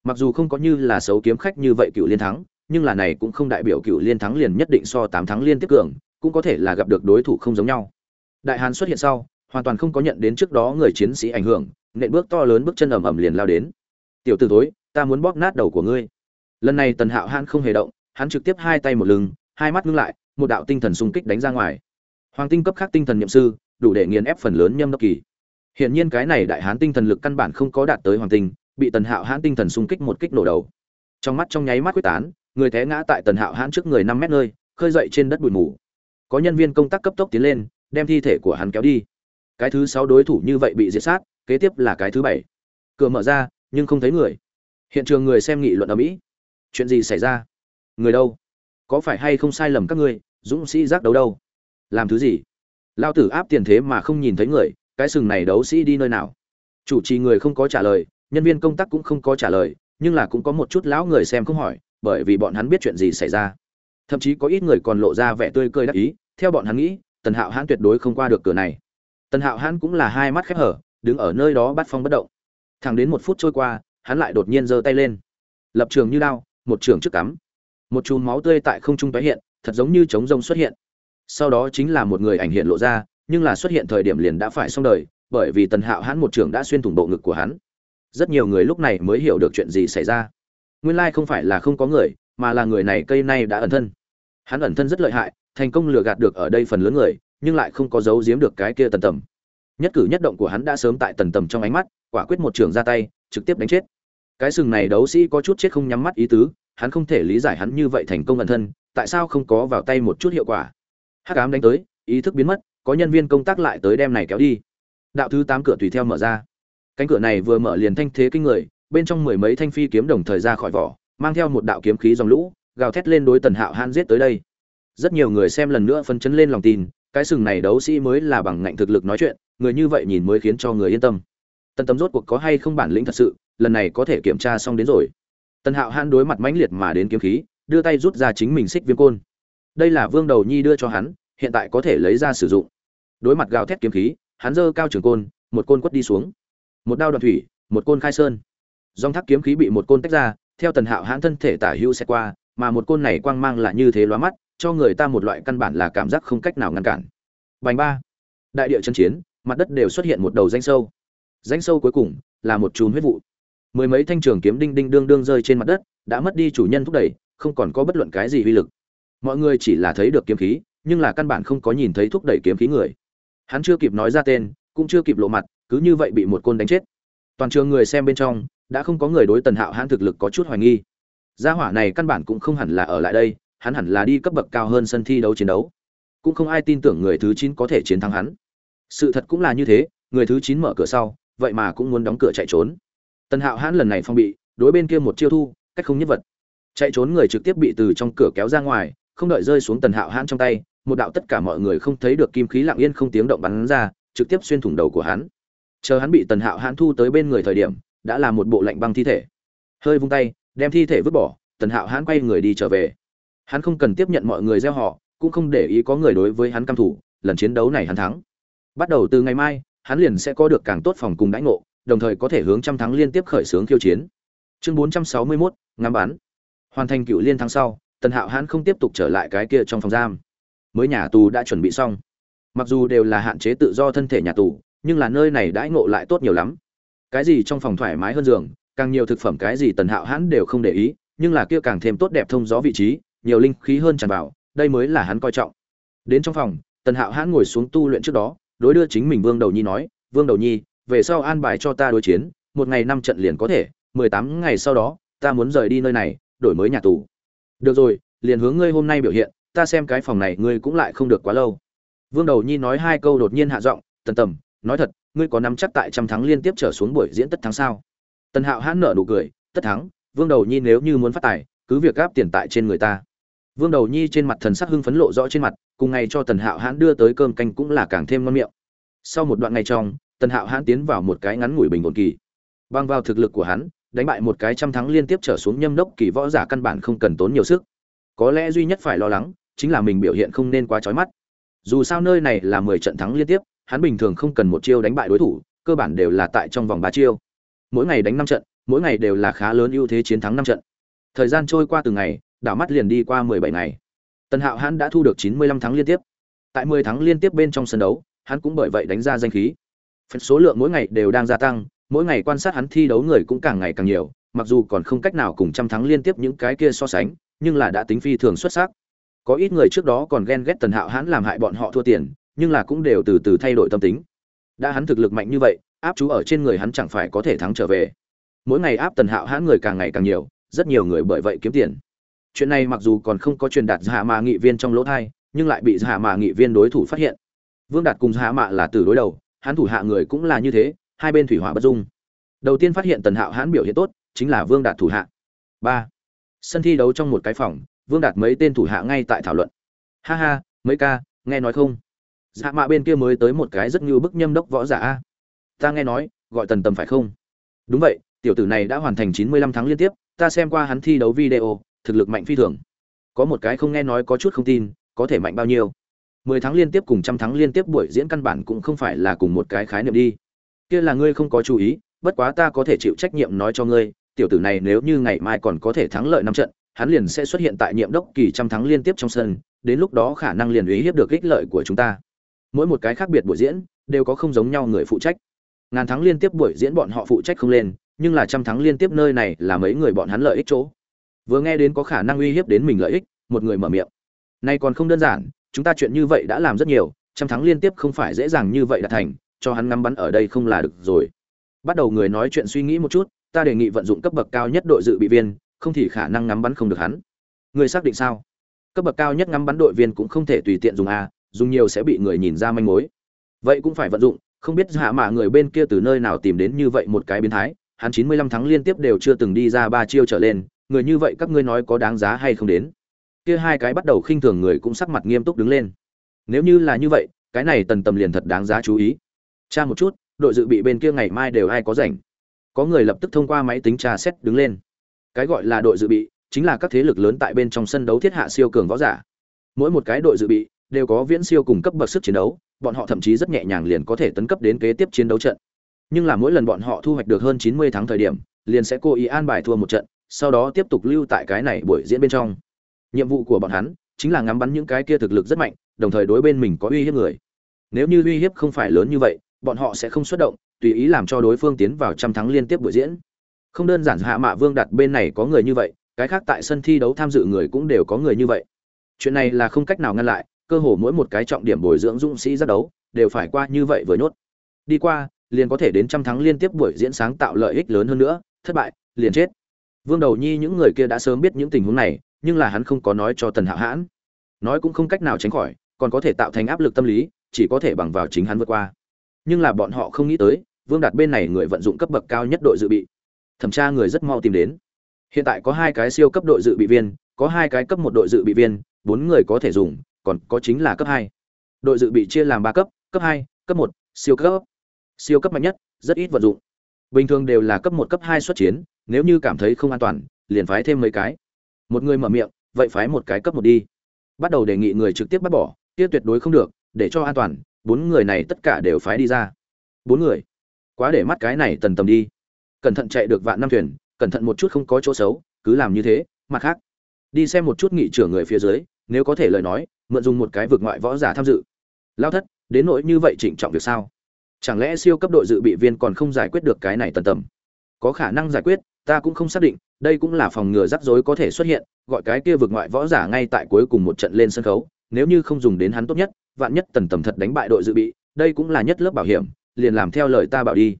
Mặc dù không có như là xấu kiếm khách như vậy cựu liên thắng, nhưng là này cũng không đại biểu cựu liên thắng liền nhất định so tám thắng liên tiếp cường cũng có thể là gặp được đối thủ không giống nhau. Đại hán xuất hiện sau, hoàn toàn không có nhận đến trước đó người chiến sĩ ảnh hưởng, nện bước to lớn bước chân ầm ầm liền lao đến. Tiểu t ử tối ta muốn bóp nát đầu của ngươi. Lần này tần hạo hãn không hề động, hắn trực tiếp hai tay một lưng, hai mắt ngưng lại, một đạo tinh thần xung kích đánh ra ngoài. Hoàng tinh cấp khác tinh thần nhậm sư, đủ để nghiền ép phần lớn nhâm đốc kỳ. Hiển nhiên cái này đại hán tinh thần lực căn bản không có đạt tới hoàng tinh, bị tần hạo hãn tinh thần xung kích một kích nổ đầu. Trong mắt trong nháy mắt quyết tán, người té ngã tại tần hạo hãn trước người năm mét nơi, khơi dậy trên đất bụi mù có nhân viên công tác cấp tốc tiến lên, đem thi thể của hắn kéo đi. Cái thứ sáu đối thủ như vậy bị diệt sát, kế tiếp là cái thứ bảy. Cửa mở ra, nhưng không thấy người. Hiện trường người xem nghị luận ở mỹ. Chuyện gì xảy ra? Người đâu? Có phải hay không sai lầm các ngươi, dũng sĩ giác đấu đâu? Làm thứ gì? Lao tử áp tiền thế mà không nhìn thấy người, cái sừng này đấu sĩ đi nơi nào? Chủ trì người không có trả lời, nhân viên công tác cũng không có trả lời, nhưng là cũng có một chút lão người xem không hỏi, bởi vì bọn hắn biết chuyện gì xảy ra thậm chí có ít người còn lộ ra vẻ tươi cười đắc ý theo bọn hắn nghĩ tần hạo hãn tuyệt đối không qua được cửa này. Tần hạo hãn cũng là hai mắt khép hở đứng ở nơi đó bắt phong bất động. Thẳng đến một phút trôi qua hắn lại đột nhiên giơ tay lên. Lập trường như lao, một trường trước cắm. Một chùm máu tươi tại không trung tái hiện thật giống như trống rông xuất hiện. Sau đó chính là một người ảnh hiện lộ ra nhưng là xuất hiện thời điểm liền đã phải xong đời bởi vì tần hạo hãn một trường đã xuyên thủng bộ ngực của hắn. Rất nhiều người lúc này mới hiểu được chuyện gì xảy ra. Nguyên lai không phải là không có người mà là người này cây này đã ẩn thân hắn ẩn thân rất lợi hại, thành công lừa gạt được ở đây phần lớn người, nhưng lại không có giấu giếm được cái kia tần tầm. Nhất cử nhất động của hắn đã sớm tại tần tầm trong ánh mắt, quả quyết một trường ra tay, trực tiếp đánh chết. Cái sừng này đấu sĩ có chút chết không nhắm mắt ý tứ, hắn không thể lý giải hắn như vậy thành công ẩn thân, tại sao không có vào tay một chút hiệu quả. Hắc ám đánh tới, ý thức biến mất, có nhân viên công tác lại tới đem này kéo đi. Đạo thứ tám cửa tùy theo mở ra. Cánh cửa này vừa mở liền thanh thế kinh người, bên trong mười mấy thanh phi kiếm đồng thời ra khỏi vỏ, mang theo một đạo kiếm khí dòng lũ gào thét lên đối tần hạo hãn giết tới đây. Rất nhiều người xem lần nữa phân chấn lên lòng tin, cái sừng này đấu sĩ mới là bằng ngạnh thực lực nói chuyện, người như vậy nhìn mới khiến cho người yên tâm. Tần tấm rốt cuộc có hay không bản lĩnh thật sự, lần này có thể kiểm tra xong đến rồi. Tần hạo hãn đối mặt mãnh liệt mà đến kiếm khí, đưa tay rút ra chính mình xích viêm côn. Đây là vương đầu nhi đưa cho hắn, hiện tại có thể lấy ra sử dụng. Đối mặt gào thét kiếm khí, hắn giơ cao trường côn, một côn quất đi xuống. Một đao đoạn thủy, một côn khai sơn. Dòng thác kiếm khí bị một côn tách ra, theo tần hạo hãn thân thể tả hữu xe qua mà một côn này quang mang là như thế lóa mắt, cho người ta một loại căn bản là cảm giác không cách nào ngăn cản. Bành ba. Đại địa chân chiến, mặt đất đều xuất hiện một đầu danh sâu. Danh sâu cuối cùng là một chùm huyết vụ. Mười mấy thanh trường kiếm đinh đinh đương đương rơi trên mặt đất, đã mất đi chủ nhân thúc đẩy, không còn có bất luận cái gì uy lực. Mọi người chỉ là thấy được kiếm khí, nhưng là căn bản không có nhìn thấy thúc đẩy kiếm khí người. Hắn chưa kịp nói ra tên, cũng chưa kịp lộ mặt, cứ như vậy bị một côn đánh chết. Toàn trường người xem bên trong, đã không có người đối tần hạo hãn thực lực có chút hoài nghi gia hỏa này căn bản cũng không hẳn là ở lại đây, hắn hẳn là đi cấp bậc cao hơn sân thi đấu chiến đấu. Cũng không ai tin tưởng người thứ chín có thể chiến thắng hắn. Sự thật cũng là như thế, người thứ chín mở cửa sau, vậy mà cũng muốn đóng cửa chạy trốn. Tần hạo hãn lần này phong bị, đối bên kia một chiêu thu, cách không nhất vật. Chạy trốn người trực tiếp bị từ trong cửa kéo ra ngoài, không đợi rơi xuống tần hạo hãn trong tay, một đạo tất cả mọi người không thấy được kim khí lặng yên không tiếng động bắn ra, trực tiếp xuyên thủng đầu của hắn. Chờ hắn bị tần hạo hãn thu tới bên người thời điểm, đã là một bộ lạnh băng thi thể. Hơi vung tay đem thi thể vứt bỏ tần hạo hãn quay người đi trở về. Hắn không cần tiếp nhận mọi người gieo họ cũng không để ý có người đối với hắn căm thủ lần chiến đấu này hắn thắng. Bắt đầu từ ngày mai hắn liền sẽ có được càng tốt phòng cùng đãi ngộ đồng thời có thể hướng trăm thắng liên tiếp khởi xướng khiêu chiến. Chương bốn trăm sáu mươi 461, ngắm bắn. Hoàn thành cựu liên thắng sau tần hạo hãn không tiếp tục trở lại cái kia trong phòng giam. Mới nhà tù đã chuẩn bị xong. Mặc dù đều là hạn chế tự do thân thể nhà tù nhưng là nơi này đãi ngộ lại tốt nhiều lắm. Cái gì trong phòng thoải mái hơn giường càng nhiều thực phẩm cái gì tần hạo hãn đều không để ý, nhưng là kia càng thêm tốt đẹp thông gió vị trí, nhiều linh khí hơn tràn vào, đây mới là hắn coi trọng. Đến trong phòng, tần hạo hãn ngồi xuống tu luyện trước đó, đối đưa chính mình vương đầu nhi nói, vương đầu nhi, về sau an bài cho ta đối chiến, một ngày năm trận liền có thể, mười tám ngày sau đó, ta muốn rời đi nơi này, đổi mới nhà tù. Được rồi, liền hướng ngươi hôm nay biểu hiện, ta xem cái phòng này ngươi cũng lại không được quá lâu. Vương đầu nhi nói hai câu đột nhiên hạ giọng, tần tầm, nói thật, ngươi có nắm chắc tại trăm thắng liên tiếp trở xuống buổi diễn tất thắng sao? Tần hạo hãn nở nụ cười, tất thắng, vương đầu nhi nếu như muốn phát tài, cứ việc gáp tiền tại trên người ta. Vương đầu nhi trên mặt thần sắc hưng phấn lộ rõ trên mặt, cùng ngày cho tần hạo hãn đưa tới cơm canh cũng là càng thêm ngon miệng. Sau một đoạn ngày trong, tần hạo hãn tiến vào một cái ngắn ngủi bình ổn kỳ. Băng vào thực lực của hắn, đánh bại một cái trăm thắng liên tiếp trở xuống nhâm đốc kỳ võ giả căn bản không cần tốn nhiều sức. Có lẽ duy nhất phải lo lắng, chính là mình biểu hiện không nên quá chói mắt. Dù sao nơi này là mười trận thắng liên tiếp, hắn bình thường không cần một chiêu đánh bại đối thủ, cơ bản đều là tại trong vòng ba chiêu mỗi ngày đánh năm trận, mỗi ngày đều là khá lớn ưu thế chiến thắng năm trận. Thời gian trôi qua từng ngày, đảo mắt liền đi qua mười bảy ngày. Tần hạo hãn đã thu được chín mươi lăm thắng liên tiếp. Tại mười thắng liên tiếp bên trong sân đấu, hắn cũng bởi vậy đánh ra danh khí. Phần số lượng mỗi ngày đều đang gia tăng, mỗi ngày quan sát hắn thi đấu người cũng càng ngày càng nhiều, mặc dù còn không cách nào cùng trăm thắng liên tiếp những cái kia so sánh, nhưng là đã tính phi thường xuất sắc. Có ít người trước đó còn ghen ghét tần hạo hãn làm hại bọn họ thua tiền, nhưng là cũng đều từ từ thay đổi tâm tính. Đã hắn thực lực mạnh như vậy áp chú ở trên người hắn chẳng phải có thể thắng trở về. Mỗi ngày áp tần hạo hãn người càng ngày càng nhiều, rất nhiều người bởi vậy kiếm tiền. Chuyện này mặc dù còn không có truyền đạt dạ hạ mạ nghị viên trong lỗ thai, nhưng lại bị dạ hạ mạ nghị viên đối thủ phát hiện. Vương đạt cùng dạ hạ mạ là từ đối đầu, hắn thủ hạ người cũng là như thế, hai bên thủy hỏa bất dung. Đầu tiên phát hiện tần hạo hãn biểu hiện tốt, chính là vương đạt thủ hạ. Ba. Sân thi đấu trong một cái phòng, vương đạt mấy tên thủ hạ ngay tại thảo luận. Ha ha, mấy ca, nghe nói không? Dạ mạ bên kia mới tới một cái rất như bức nhâm đốc võ giả a ta nghe nói, gọi tần tầm phải không? Đúng vậy, tiểu tử này đã hoàn thành chín mươi lăm tháng liên tiếp, ta xem qua hắn thi đấu video, thực lực mạnh phi thường. Có một cái không nghe nói có chút không tin, có thể mạnh bao nhiêu? mười tháng liên tiếp cùng trăm tháng liên tiếp buổi diễn căn bản cũng không phải là cùng một cái khái niệm đi. Kia là ngươi không có chú ý, bất quá ta có thể chịu trách nhiệm nói cho ngươi, tiểu tử này nếu như ngày mai còn có thể thắng lợi năm trận, hắn liền sẽ xuất hiện tại nhiệm đốc kỳ trăm thắng liên tiếp trong sân, đến lúc đó khả năng liền uy hiếp được ích lợi của chúng ta. Mỗi một cái khác biệt buổi diễn, đều có không giống nhau người phụ trách ngàn thắng liên tiếp buổi diễn bọn họ phụ trách không lên, nhưng là trăm thắng liên tiếp nơi này là mấy người bọn hắn lợi ích chỗ. Vừa nghe đến có khả năng uy hiếp đến mình lợi ích, một người mở miệng. Nay còn không đơn giản, chúng ta chuyện như vậy đã làm rất nhiều, trăm thắng liên tiếp không phải dễ dàng như vậy đạt thành, cho hắn ngắm bắn ở đây không là được rồi. Bắt đầu người nói chuyện suy nghĩ một chút, ta đề nghị vận dụng cấp bậc cao nhất đội dự bị viên, không thì khả năng ngắm bắn không được hắn. Người xác định sao? Cấp bậc cao nhất ngắm bắn đội viên cũng không thể tùy tiện dùng a, dùng nhiều sẽ bị người nhìn ra manh mối. Vậy cũng phải vận dụng không biết hạ mạ người bên kia từ nơi nào tìm đến như vậy một cái biến thái, hắn chín mươi lăm tháng liên tiếp đều chưa từng đi ra ba chiêu trở lên, người như vậy các ngươi nói có đáng giá hay không đến? Kia hai cái bắt đầu khinh thường người cũng sắc mặt nghiêm túc đứng lên. Nếu như là như vậy, cái này tần tầm liền thật đáng giá chú ý. Tra một chút, đội dự bị bên kia ngày mai đều ai có rảnh? Có người lập tức thông qua máy tính tra xét đứng lên. Cái gọi là đội dự bị, chính là các thế lực lớn tại bên trong sân đấu thiết hạ siêu cường võ giả. Mỗi một cái đội dự bị, đều có viễn siêu cùng cấp bậc sức chiến đấu bọn họ thậm chí rất nhẹ nhàng liền có thể tấn cấp đến kế tiếp chiến đấu trận. Nhưng là mỗi lần bọn họ thu hoạch được hơn chín mươi tháng thời điểm, liền sẽ cố ý an bài thua một trận, sau đó tiếp tục lưu tại cái này buổi diễn bên trong. Nhiệm vụ của bọn hắn chính là ngắm bắn những cái kia thực lực rất mạnh, đồng thời đối bên mình có uy hiếp người. Nếu như uy hiếp không phải lớn như vậy, bọn họ sẽ không xuất động, tùy ý làm cho đối phương tiến vào trăm thắng liên tiếp buổi diễn. Không đơn giản hạ mạ vương đặt bên này có người như vậy, cái khác tại sân thi đấu tham dự người cũng đều có người như vậy. Chuyện này là không cách nào ngăn lại cơ hồ mỗi một cái trọng điểm bồi dưỡng dũng sĩ ra đấu, đều phải qua như vậy với nhốt. Đi qua, liền có thể đến trăm thắng liên tiếp buổi diễn sáng tạo lợi ích lớn hơn nữa, thất bại, liền chết. Vương đầu nhi những người kia đã sớm biết những tình huống này, nhưng là hắn không có nói cho tần hạo hãn. Nói cũng không cách nào tránh khỏi, còn có thể tạo thành áp lực tâm lý, chỉ có thể bằng vào chính hắn vượt qua. Nhưng là bọn họ không nghĩ tới, vương đạt bên này người vận dụng cấp bậc cao nhất đội dự bị. Thẩm tra người rất mau tìm đến. Hiện tại có hai cái siêu cấp đội dự bị viên, có hai cái cấp một đội dự bị viên, bốn người có thể dùng còn có chính là cấp hai. Đội dự bị chia làm ba cấp cấp hai, cấp một, siêu cấp. Siêu cấp mạnh nhất, rất ít vận dụng. Bình thường đều là cấp một, cấp hai xuất chiến, nếu như cảm thấy không an toàn, liền phái thêm mấy cái. Một người mở miệng, vậy phái một cái cấp một đi. Bắt đầu đề nghị người trực tiếp bắt bỏ, kia tuyệt đối không được, để cho an toàn, bốn người này tất cả đều phái đi ra. Bốn người. Quá để mắt cái này tần tầm đi. Cẩn thận chạy được vạn năm thuyền, cẩn thận một chút không có chỗ xấu, cứ làm như thế, mặt khác. Đi xem một chút nghị trưởng người phía dưới, nếu có thể lời nói mượn dùng một cái vực ngoại võ giả tham dự. Lao thất, đến nỗi như vậy trịnh trọng việc sao? Chẳng lẽ siêu cấp đội dự bị viên còn không giải quyết được cái này tần tầm? Có khả năng giải quyết, ta cũng không xác định, đây cũng là phòng ngừa rắc rối có thể xuất hiện, gọi cái kia vực ngoại võ giả ngay tại cuối cùng một trận lên sân khấu, nếu như không dùng đến hắn tốt nhất, vạn nhất tần tầm thật đánh bại đội dự bị, đây cũng là nhất lớp bảo hiểm, liền làm theo lời ta bảo đi.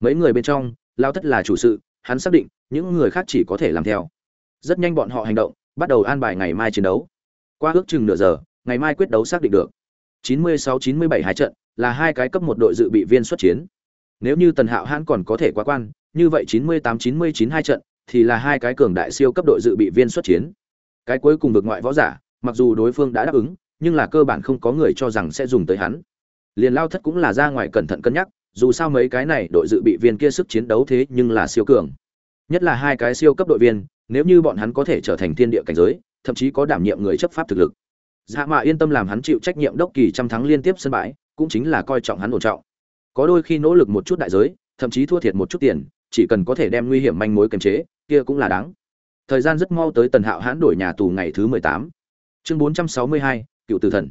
Mấy người bên trong, lao thất là chủ sự, hắn xác định, những người khác chỉ có thể làm theo. Rất nhanh bọn họ hành động, bắt đầu an bài ngày mai chiến đấu. Qua ước chừng nửa giờ ngày mai quyết đấu xác định được. 96-97 hai trận là hai cái cấp một đội dự bị viên xuất chiến. Nếu như tần hạo hãn còn có thể quá quan, như vậy 98-99 hai trận thì là hai cái cường đại siêu cấp đội dự bị viên xuất chiến. Cái cuối cùng vực ngoại võ giả, mặc dù đối phương đã đáp ứng, nhưng là cơ bản không có người cho rằng sẽ dùng tới hắn. Liền lao thất cũng là ra ngoài cẩn thận cân nhắc, dù sao mấy cái này đội dự bị viên kia sức chiến đấu thế nhưng là siêu cường. Nhất là hai cái siêu cấp đội viên, nếu như bọn hắn có thể trở thành thiên địa cảnh giới, thậm chí có đảm nhiệm người chấp pháp thực lực dạ mạ yên tâm làm hắn chịu trách nhiệm đốc kỳ trăm thắng liên tiếp sân bãi, cũng chính là coi trọng hắn ổn trọng. Có đôi khi nỗ lực một chút đại giới, thậm chí thua thiệt một chút tiền, chỉ cần có thể đem nguy hiểm manh mối kiềm chế, kia cũng là đáng. Thời gian rất mau tới tần hạo hãn đổi nhà tù ngày thứ mười tám. Chương bốn trăm sáu mươi hai, cựu tử thần.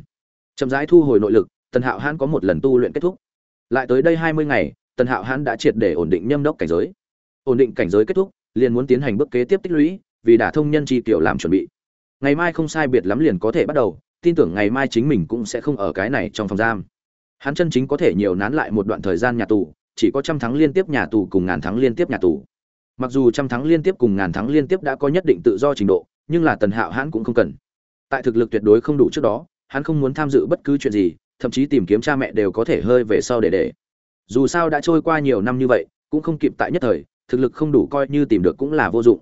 Chậm rãi thu hồi nội lực, tần hạo hãn có một lần tu luyện kết thúc. Lại tới đây hai mươi ngày, tần hạo hãn đã triệt để ổn định nhâm đốc cảnh giới. Ổn định cảnh giới kết thúc, liền muốn tiến hành bước kế tiếp tích lũy, vì đả thông nhân chi tiểu làm chuẩn bị. Ngày mai không sai biệt lắm liền có thể bắt đầu tin tưởng ngày mai chính mình cũng sẽ không ở cái này trong phòng giam. Hắn chân chính có thể nhiều nán lại một đoạn thời gian nhà tù, chỉ có trăm thắng liên tiếp nhà tù cùng ngàn thắng liên tiếp nhà tù. Mặc dù trăm thắng liên tiếp cùng ngàn thắng liên tiếp đã có nhất định tự do trình độ, nhưng là tần hạo hắn cũng không cần. Tại thực lực tuyệt đối không đủ trước đó, hắn không muốn tham dự bất cứ chuyện gì, thậm chí tìm kiếm cha mẹ đều có thể hơi về sau để để. Dù sao đã trôi qua nhiều năm như vậy, cũng không kịp tại nhất thời, thực lực không đủ coi như tìm được cũng là vô dụng.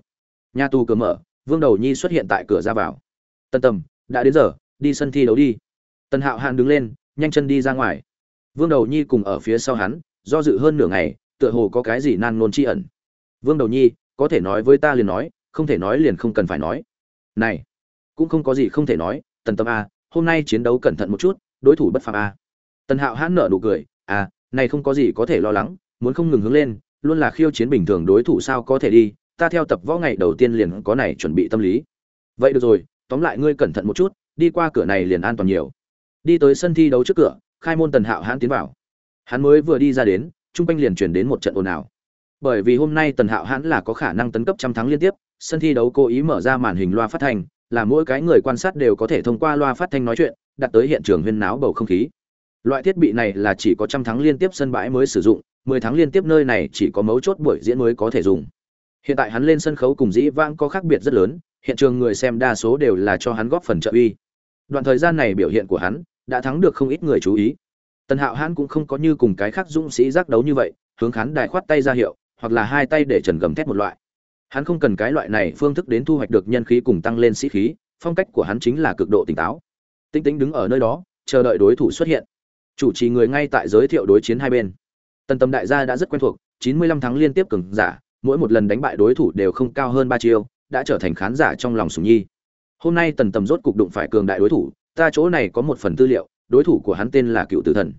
Nhà tù cửa mở, vương đầu nhi xuất hiện tại cửa ra vào. Tân tầm đã đến giờ đi sân thi đấu đi. Tần hạo hàn đứng lên, nhanh chân đi ra ngoài. Vương đầu nhi cùng ở phía sau hắn, do dự hơn nửa ngày, tựa hồ có cái gì nan nôn tri ẩn. Vương đầu nhi, có thể nói với ta liền nói, không thể nói liền không cần phải nói. Này, cũng không có gì không thể nói, tần tâm a, hôm nay chiến đấu cẩn thận một chút, đối thủ bất phạm a. Tần hạo hãn nở nụ cười à này không có gì có thể lo lắng, muốn không ngừng hướng lên, luôn là khiêu chiến bình thường đối thủ sao có thể đi, ta theo tập võ ngày đầu tiên liền có này chuẩn bị tâm lý. Vậy được rồi, tóm lại ngươi cẩn thận một chút đi qua cửa này liền an toàn nhiều. Đi tới sân thi đấu trước cửa, khai môn tần hạo hãn tiến vào. Hắn mới vừa đi ra đến, trung quanh liền chuyển đến một trận ồn ào. Bởi vì hôm nay tần hạo hãn là có khả năng tấn cấp trăm thắng liên tiếp, sân thi đấu cố ý mở ra màn hình loa phát thanh, là mỗi cái người quan sát đều có thể thông qua loa phát thanh nói chuyện đặt tới hiện trường huyên náo bầu không khí. Loại thiết bị này là chỉ có trăm thắng liên tiếp sân bãi mới sử dụng, mười tháng liên tiếp nơi này chỉ có mấu chốt buổi diễn mới có thể dùng. Hiện tại hắn lên sân khấu cùng dĩ vãng có khác biệt rất lớn, hiện trường người xem đa số đều là cho hắn góp phần trợ uy đoạn thời gian này biểu hiện của hắn đã thắng được không ít người chú ý. Tần hạo hắn cũng không có như cùng cái khác dũng sĩ giác đấu như vậy, hướng khán đài khoát tay ra hiệu, hoặc là hai tay để trần gầm thét một loại. Hắn không cần cái loại này phương thức đến thu hoạch được nhân khí cùng tăng lên sĩ khí, phong cách của hắn chính là cực độ tỉnh táo. Tinh tĩnh đứng ở nơi đó, chờ đợi đối thủ xuất hiện. Chủ trì người ngay tại giới thiệu đối chiến hai bên. Tần tâm đại gia đã rất quen thuộc 95 tháng liên tiếp cường giả, mỗi một lần đánh bại đối thủ đều không cao hơn ba chiêu, đã trở thành khán giả trong lòng sùng nhi hôm nay tần tầm rốt cục đụng phải cường đại đối thủ ta chỗ này có một phần tư liệu đối thủ của hắn tên là cựu tử thần.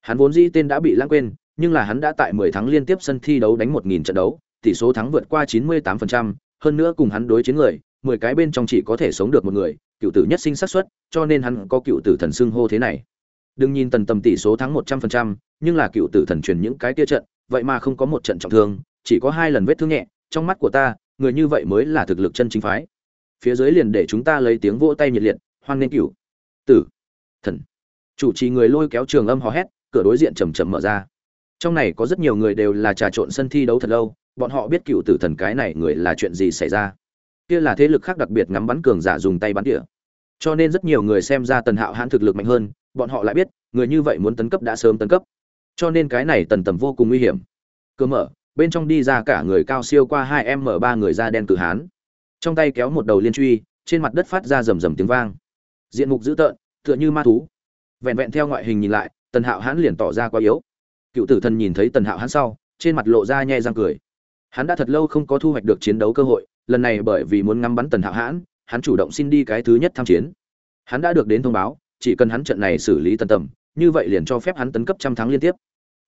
Hắn vốn dĩ tên đã bị lãng quên nhưng là hắn đã tại 10 tháng liên tiếp sân thi đấu đánh 1.000 trận đấu tỷ số thắng vượt qua 98%, hơn nữa cùng hắn đối chiến người 10 cái bên trong chỉ có thể sống được một người cựu tử nhất sinh xác suất cho nên hắn có cựu tử thần xưng hô thế này. Đừng nhìn tần tầm tỷ số thắng 100%, nhưng là cựu tử thần truyền những cái kia trận vậy mà không có một trận trọng thương chỉ có hai lần vết thương nhẹ trong mắt của ta người như vậy mới là thực lực chân chính phái phía dưới liền để chúng ta lấy tiếng vỗ tay nhiệt liệt, hoan nghênh cửu. Tử. Thần. Chủ trì người lôi kéo trường âm hò hét, cửa đối diện chầm chậm mở ra. Trong này có rất nhiều người đều là trà trộn sân thi đấu thật lâu, bọn họ biết cựu tử thần cái này người là chuyện gì xảy ra. Kia là thế lực khác đặc biệt ngắm bắn cường giả dùng tay bắn tỉa. Cho nên rất nhiều người xem ra tần hạo hãn thực lực mạnh hơn, bọn họ lại biết, người như vậy muốn tấn cấp đã sớm tấn cấp. Cho nên cái này tần tầm vô cùng nguy hiểm. Cơ mở, bên trong đi ra cả người cao siêu qua hai m ba người da đen cử hán trong tay kéo một đầu liên truy, trên mặt đất phát ra rầm rầm tiếng vang. Diện mục dữ tợn, tựa như ma thú. Vẹn vẹn theo ngoại hình nhìn lại, tần hạo hãn liền tỏ ra quá yếu. Cựu tử thần nhìn thấy tần hạo hãn sau, trên mặt lộ ra nhẹ răng cười. Hắn đã thật lâu không có thu hoạch được chiến đấu cơ hội, lần này bởi vì muốn ngắm bắn tần hạo hãn, hắn chủ động xin đi cái thứ nhất tham chiến. Hắn đã được đến thông báo, chỉ cần hắn trận này xử lý tần tầm, như vậy liền cho phép hắn tấn cấp trăm thắng liên tiếp.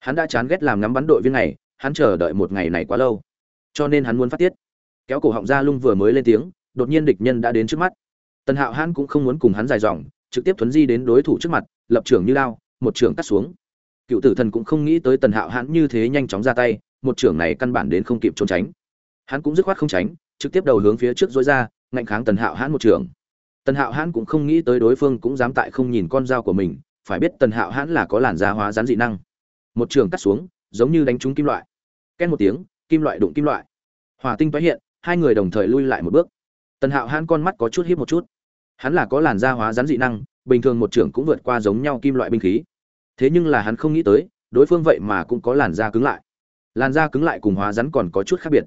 Hắn đã chán ghét làm ngắm bắn đội viên này, hắn chờ đợi một ngày này quá lâu. Cho nên hắn muốn phát tiết kéo cổ họng ra lung vừa mới lên tiếng, đột nhiên địch nhân đã đến trước mắt. Tần hạo hãn cũng không muốn cùng hắn dài dòng, trực tiếp thuấn di đến đối thủ trước mặt, lập trưởng như lao, một trưởng cắt xuống. Cựu tử thần cũng không nghĩ tới tần hạo hãn như thế nhanh chóng ra tay, một trưởng này căn bản đến không kịp trốn tránh. Hắn cũng dứt khoát không tránh, trực tiếp đầu hướng phía trước dối ra, ngạnh kháng tần hạo hãn một trưởng tần hạo hãn cũng không nghĩ tới đối phương cũng dám tại không nhìn con dao của mình, phải biết tần hạo hãn là có làn da hóa rán dị năng. Một trường cắt xuống, giống như đánh trúng kim loại. Két một tiếng, kim loại đụng kim loại. Hòa tinh tái hiện hai người đồng thời lui lại một bước. Tần hạo hãn con mắt có chút hiếp một chút. Hắn là có làn da hóa rắn dị năng, bình thường một trưởng cũng vượt qua giống nhau kim loại binh khí. Thế nhưng là hắn không nghĩ tới, đối phương vậy mà cũng có làn da cứng lại. Làn da cứng lại cùng hóa rắn còn có chút khác biệt.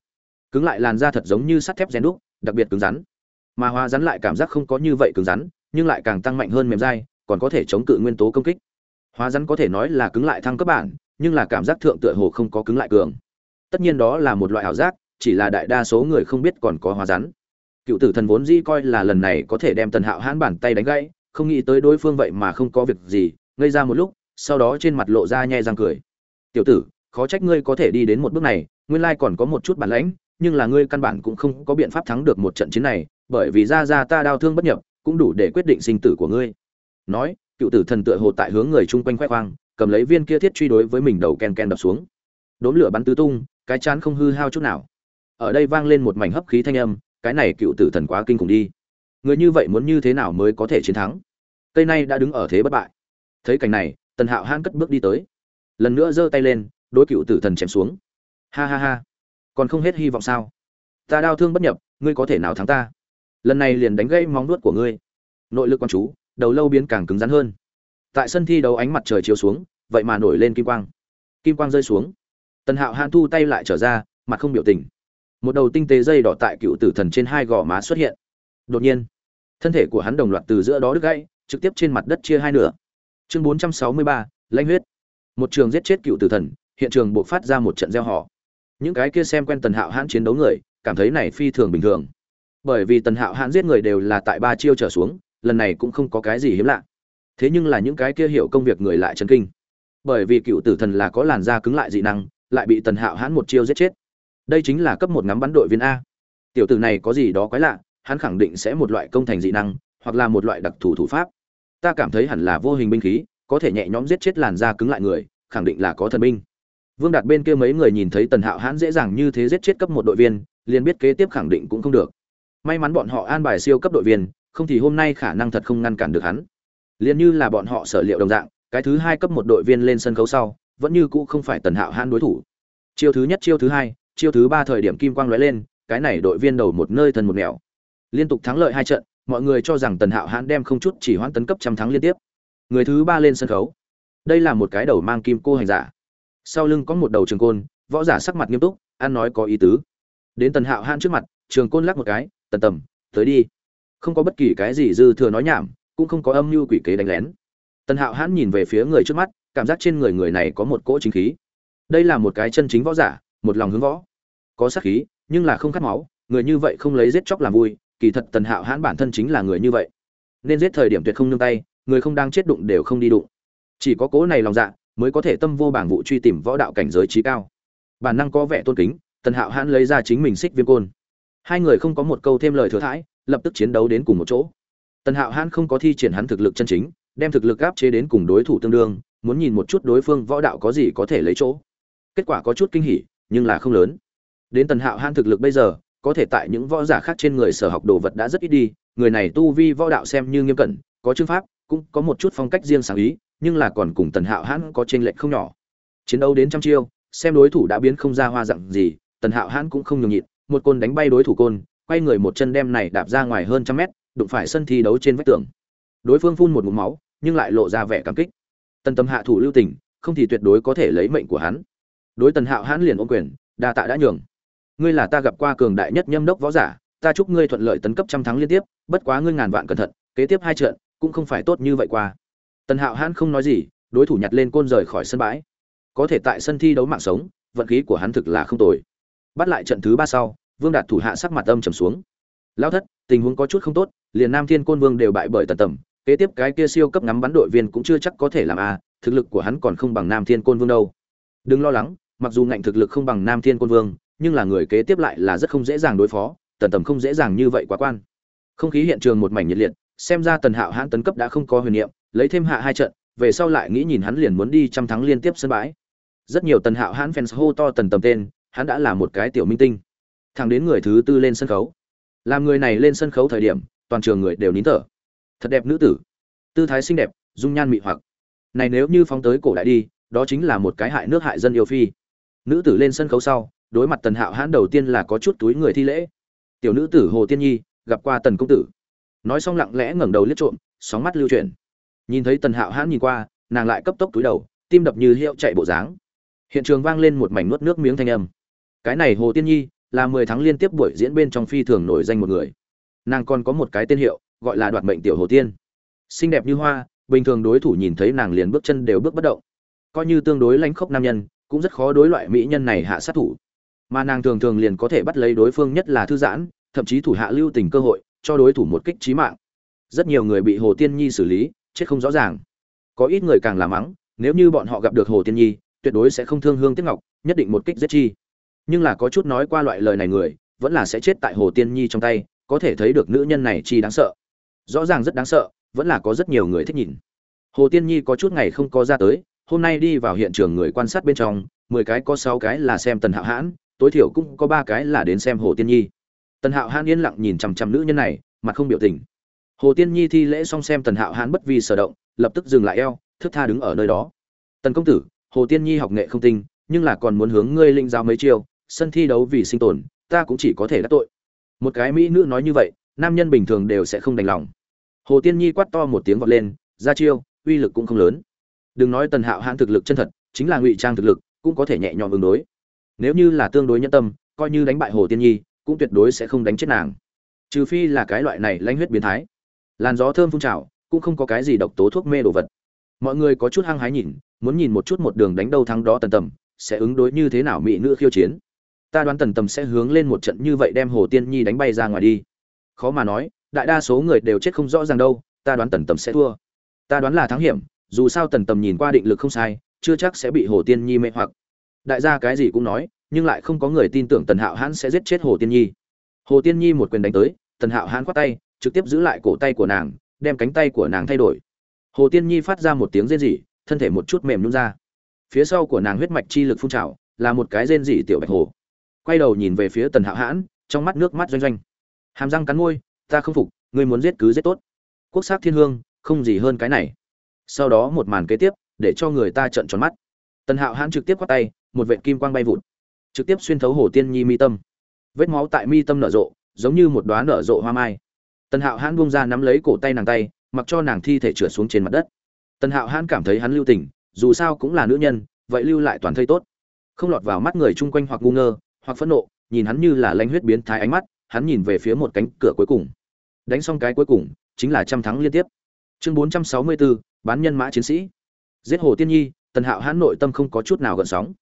Cứng lại làn da thật giống như sắt thép rèn đúc, đặc biệt cứng rắn. Mà hóa rắn lại cảm giác không có như vậy cứng rắn, nhưng lại càng tăng mạnh hơn mềm dai, còn có thể chống cự nguyên tố công kích. Hóa rắn có thể nói là cứng lại thăng cấp bản, nhưng là cảm giác thượng tựa hồ không có cứng lại cường. Tất nhiên đó là một loại ảo giác chỉ là đại đa số người không biết còn có hóa rắn. Cựu tử thần vốn dĩ coi là lần này có thể đem tần hạo hãn bàn tay đánh gãy, không nghĩ tới đối phương vậy mà không có việc gì, ngây ra một lúc, sau đó trên mặt lộ ra nhe răng cười. Tiểu tử, khó trách ngươi có thể đi đến một bước này, nguyên lai còn có một chút bản lãnh, nhưng là ngươi căn bản cũng không có biện pháp thắng được một trận chiến này, bởi vì ra ra ta đau thương bất nhập, cũng đủ để quyết định sinh tử của ngươi. Nói, cựu tử thần tựa hồ tại hướng người chung quanh khoe khoang, cầm lấy viên kia thiết truy đối với mình đầu ken ken đập xuống. Đốn lửa bắn tứ tung, cái chán không hư hao chút nào ở đây vang lên một mảnh hấp khí thanh âm, cái này cựu tử thần quá kinh khủng đi. Người như vậy muốn như thế nào mới có thể chiến thắng? Cây này đã đứng ở thế bất bại. Thấy cảnh này, tần hạo hãn cất bước đi tới. Lần nữa giơ tay lên, đối cựu tử thần chém xuống. Ha ha ha. Còn không hết hy vọng sao? Ta đau thương bất nhập, ngươi có thể nào thắng ta? Lần này liền đánh gây móng nuốt của ngươi. Nội lực quan chú, đầu lâu biến càng cứng rắn hơn. Tại sân thi đấu ánh mặt trời chiếu xuống, vậy mà nổi lên kim quang. Kim quang rơi xuống. Tần hạo hãn thu tay lại trở ra, mặt không biểu tình một đầu tinh tế dây đỏ tại cựu tử thần trên hai gò má xuất hiện. Đột nhiên, thân thể của hắn đồng loạt từ giữa đó đứt gãy, trực tiếp trên mặt đất chia hai nửa. Chương bốn trăm sáu mươi ba, lãnh huyết. Một trường giết chết cựu tử thần, hiện trường buộc phát ra một trận gieo họ những cái kia xem quen tần hạo hãn chiến đấu người, cảm thấy này phi thường bình thường. Bởi vì tần hạo hãn giết người đều là tại ba chiêu trở xuống, lần này cũng không có cái gì hiếm lạ. Thế nhưng là những cái kia hiểu công việc người lại chấn kinh. Bởi vì cựu tử thần là có làn da cứng lại dị năng, lại bị tần hạo hãn một chiêu giết chết đây chính là cấp một ngắm bắn đội viên a. Tiểu tử này có gì đó quái lạ, hắn khẳng định sẽ một loại công thành dị năng, hoặc là một loại đặc thù thủ pháp. Ta cảm thấy hẳn là vô hình binh khí, có thể nhẹ nhõm giết chết làn da cứng lại người, khẳng định là có thần binh. Vương đạt bên kia mấy người nhìn thấy tần hạo hãn dễ dàng như thế giết chết cấp một đội viên, liền biết kế tiếp khẳng định cũng không được. May mắn bọn họ an bài siêu cấp đội viên, không thì hôm nay khả năng thật không ngăn cản được hắn. Liền như là bọn họ sở liệu đồng dạng, cái thứ hai cấp một đội viên lên sân khấu sau, vẫn như cũ không phải tần hạo hãn đối thủ. Chiêu thứ nhất, chiêu thứ hai chiêu thứ ba thời điểm kim quang lóe lên, cái này đội viên đầu một nơi thần một nẻo. Liên tục thắng lợi hai trận, mọi người cho rằng tần hạo hãn đem không chút chỉ hoãn tấn cấp trăm thắng liên tiếp. Người thứ ba lên sân khấu. Đây là một cái đầu mang kim cô hành giả. Sau lưng có một đầu trường côn, võ giả sắc mặt nghiêm túc, ăn nói có ý tứ. Đến tần hạo hãn trước mặt, trường côn lắc một cái, tần tầm, tới đi. Không có bất kỳ cái gì dư thừa nói nhảm, cũng không có âm mưu quỷ kế đánh lén. Tần hạo hãn nhìn về phía người trước mắt, cảm giác trên người người này có một cỗ chính khí. Đây là một cái chân chính võ giả một lòng hướng võ. Có sát khí, nhưng là không khát máu, người như vậy không lấy giết chóc làm vui, kỳ thật tần hạo hãn bản thân chính là người như vậy. Nên giết thời điểm tuyệt không nương tay, người không đang chết đụng đều không đi đụng. Chỉ có cố này lòng dạ mới có thể tâm vô bảng vụ truy tìm võ đạo cảnh giới trí cao. Bản năng có vẻ tôn kính, tần hạo hãn lấy ra chính mình xích viêm côn. Hai người không có một câu thêm lời thừa thãi, lập tức chiến đấu đến cùng một chỗ. Tần hạo hãn không có thi triển hắn thực lực chân chính, đem thực lực áp chế đến cùng đối thủ tương đương, muốn nhìn một chút đối phương võ đạo có gì có thể lấy chỗ. Kết quả có chút kinh hỉ nhưng là không lớn. Đến tần hạo hãn thực lực bây giờ, có thể tại những võ giả khác trên người sở học đồ vật đã rất ít đi, người này tu vi võ đạo xem như nghiêm cẩn, có chương pháp, cũng có một chút phong cách riêng sáng ý, nhưng là còn cùng tần hạo hãn có trên lệnh không nhỏ. Chiến đấu đến trăm chiêu, xem đối thủ đã biến không ra hoa dặn gì, tần hạo hãn cũng không nhường nhịn, một côn đánh bay đối thủ côn, quay người một chân đem này đạp ra ngoài hơn trăm mét, đụng phải sân thi đấu trên vách tường. Đối phương phun một ngụm máu, nhưng lại lộ ra vẻ cảm kích. Tần tâm hạ thủ lưu tình, không thì tuyệt đối có thể lấy mệnh của hắn đối tần hạo hãn liền ôm quyền, đa tạ đã nhường. Ngươi là ta gặp qua cường đại nhất nhâm đốc võ giả, ta chúc ngươi thuận lợi tấn cấp trăm thắng liên tiếp, bất quá ngươi ngàn vạn cẩn thận, kế tiếp hai trận, cũng không phải tốt như vậy qua. Tần hạo hãn không nói gì, đối thủ nhặt lên côn rời khỏi sân bãi. Có thể tại sân thi đấu mạng sống, vận khí của hắn thực là không tồi. Bắt lại trận thứ ba sau, vương đạt thủ hạ sắc mặt âm trầm xuống. Lao thất, tình huống có chút không tốt, liền nam thiên côn vương đều bại bởi tần tầm, kế tiếp cái kia siêu cấp ngắm bắn đội viên cũng chưa chắc có thể làm a, thực lực của hắn còn không bằng nam thiên côn vương đâu. Đừng lo lắng mặc dù ngạnh thực lực không bằng nam thiên côn vương, nhưng là người kế tiếp lại là rất không dễ dàng đối phó, tần tầm không dễ dàng như vậy quá quan. Không khí hiện trường một mảnh nhiệt liệt, xem ra tần hạo hãn tấn cấp đã không có huyền niệm, lấy thêm hạ hai trận, về sau lại nghĩ nhìn hắn liền muốn đi trăm thắng liên tiếp sân bãi. Rất nhiều tần hạo hãn fans hô to tần tầm tên, hắn đã là một cái tiểu minh tinh. Thẳng đến người thứ tư lên sân khấu. Làm người này lên sân khấu thời điểm, toàn trường người đều nín thở. Thật đẹp nữ tử. Tư thái xinh đẹp, dung nhan mị hoặc. Này nếu như phóng tới cổ đại đi, đó chính là một cái hại nước hại dân yêu phi nữ tử lên sân khấu sau, đối mặt tần hạo hãn đầu tiên là có chút túi người thi lễ. Tiểu nữ tử hồ tiên nhi, gặp qua tần công tử. Nói xong lặng lẽ ngẩng đầu liếc trộm, sóng mắt lưu chuyển. Nhìn thấy tần hạo hãn nhìn qua, nàng lại cấp tốc túi đầu, tim đập như hiệu chạy bộ dáng. Hiện trường vang lên một mảnh nuốt nước miếng thanh âm. Cái này hồ tiên nhi là mười tháng liên tiếp buổi diễn bên trong phi thường nổi danh một người. Nàng còn có một cái tên hiệu, gọi là đoạt mệnh tiểu hồ tiên. Xinh đẹp như hoa, bình thường đối thủ nhìn thấy nàng liền bước chân đều bước bất động. Coi như tương đối lãnh khốc nam nhân cũng rất khó đối loại mỹ nhân này hạ sát thủ. Mà nàng thường thường liền có thể bắt lấy đối phương nhất là thư giãn, thậm chí thủ hạ lưu tình cơ hội, cho đối thủ một kích trí mạng. Rất nhiều người bị hồ tiên nhi xử lý, chết không rõ ràng. Có ít người càng làm mắng, nếu như bọn họ gặp được hồ tiên nhi, tuyệt đối sẽ không thương hương tiếc ngọc, nhất định một kích giết chi. Nhưng là có chút nói qua loại lời này người, vẫn là sẽ chết tại hồ tiên nhi trong tay, có thể thấy được nữ nhân này chi đáng sợ. Rõ ràng rất đáng sợ, vẫn là có rất nhiều người thích nhìn. Hồ tiên nhi có chút ngày không có ra tới hôm nay đi vào hiện trường người quan sát bên trong, mười cái có sáu cái là xem tần hạo hãn, tối thiểu cũng có ba cái là đến xem hồ tiên nhi. Tần hạo hãn yên lặng nhìn chằm chằm nữ nhân này, mặt không biểu tình. Hồ tiên nhi thi lễ xong xem tần hạo hãn bất vi sở động, lập tức dừng lại eo, thức tha đứng ở nơi đó. Tần công tử, hồ tiên nhi học nghệ không tinh, nhưng là còn muốn hướng ngươi linh giáo mấy chiêu, sân thi đấu vì sinh tồn, ta cũng chỉ có thể đắc tội. Một cái mỹ nữ nói như vậy, nam nhân bình thường đều sẽ không đành lòng. Hồ tiên nhi quát to một tiếng vọt lên, ra chiêu, uy lực cũng không lớn đừng nói tần hạo hãn thực lực chân thật, chính là ngụy trang thực lực, cũng có thể nhẹ nhõm ứng đối. Nếu như là tương đối nhân tâm, coi như đánh bại hồ tiên nhi, cũng tuyệt đối sẽ không đánh chết nàng. Trừ phi là cái loại này lanh huyết biến thái. Làn gió thơm phun trào, cũng không có cái gì độc tố thuốc mê đồ vật. Mọi người có chút hăng hái nhìn, muốn nhìn một chút một đường đánh đâu thắng đó tần tầm, sẽ ứng đối như thế nào mỹ nữ khiêu chiến. Ta đoán tần tầm sẽ hướng lên một trận như vậy đem hồ tiên nhi đánh bay ra ngoài đi. Khó mà nói, đại đa số người đều chết không rõ ràng đâu, ta đoán tần tầm sẽ thua. Ta đoán là thắng hiểm dù sao tần tầm nhìn qua định lực không sai, chưa chắc sẽ bị hồ tiên nhi mê hoặc. Đại gia cái gì cũng nói, nhưng lại không có người tin tưởng tần hạo hãn sẽ giết chết hồ tiên nhi. Hồ tiên nhi một quyền đánh tới, tần hạo hãn khoát tay, trực tiếp giữ lại cổ tay của nàng, đem cánh tay của nàng thay đổi. Hồ tiên nhi phát ra một tiếng rên rỉ, thân thể một chút mềm nhún ra. Phía sau của nàng huyết mạch chi lực phun trào, là một cái rên rỉ tiểu bạch hồ. Quay đầu nhìn về phía tần hạo hãn, trong mắt nước mắt doanh doanh. Hàm răng cắn môi, ta không phục, ngươi muốn giết cứ giết tốt. Quốc sắc thiên hương, không gì hơn cái này sau đó một màn kế tiếp, để cho người ta trợn tròn mắt. Tần hạo hãn trực tiếp quát tay, một vệt kim quang bay vụt, trực tiếp xuyên thấu hồ tiên nhi mi tâm. Vết máu tại mi tâm nở rộ, giống như một đoá nở rộ hoa mai. Tần hạo hãn bung ra nắm lấy cổ tay nàng tay, mặc cho nàng thi thể trượt xuống trên mặt đất. Tần hạo hãn cảm thấy hắn lưu tình, dù sao cũng là nữ nhân, vậy lưu lại toàn thây tốt. Không lọt vào mắt người chung quanh hoặc ngu ngơ, hoặc phẫn nộ, nhìn hắn như là lanh huyết biến thái ánh mắt, hắn nhìn về phía một cánh cửa cuối cùng. Đánh xong cái cuối cùng, chính là trăm thắng liên tiếp. Chương bốn trăm sáu mươi bốn bán nhân mã chiến sĩ. Giết hồ tiên nhi, tần hạo hãn nội tâm không có chút nào gợn sóng.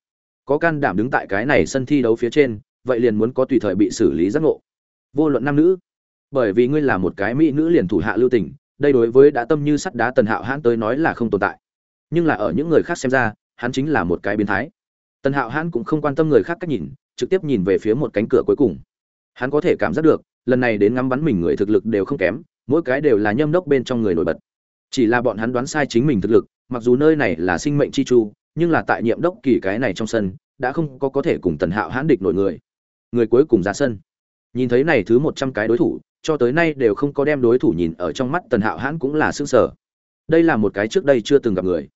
Có can đảm đứng tại cái này sân thi đấu phía trên, vậy liền muốn có tùy thời bị xử lý giác ngộ. Vô luận nam nữ, bởi vì ngươi là một cái mỹ nữ liền thủ hạ lưu tình, đây đối với đã tâm như sắt đá tần hạo hãn tới nói là không tồn tại. Nhưng là ở những người khác xem ra, hắn chính là một cái biến thái. Tần hạo hãn cũng không quan tâm người khác cách nhìn, trực tiếp nhìn về phía một cánh cửa cuối cùng. Hắn có thể cảm giác được, lần này đến ngắm bắn mình người thực lực đều không kém, mỗi cái đều là nhâm đốc bên trong người nổi bật chỉ là bọn hắn đoán sai chính mình thực lực, mặc dù nơi này là sinh mệnh chi chu, nhưng là tại nhiệm đốc kỳ cái này trong sân, đã không có có thể cùng tần hạo hãn địch nổi người. Người cuối cùng ra sân. Nhìn thấy này thứ một trăm cái đối thủ, cho tới nay đều không có đem đối thủ nhìn ở trong mắt tần hạo hãn cũng là xương sở đây là một cái trước đây chưa từng gặp người.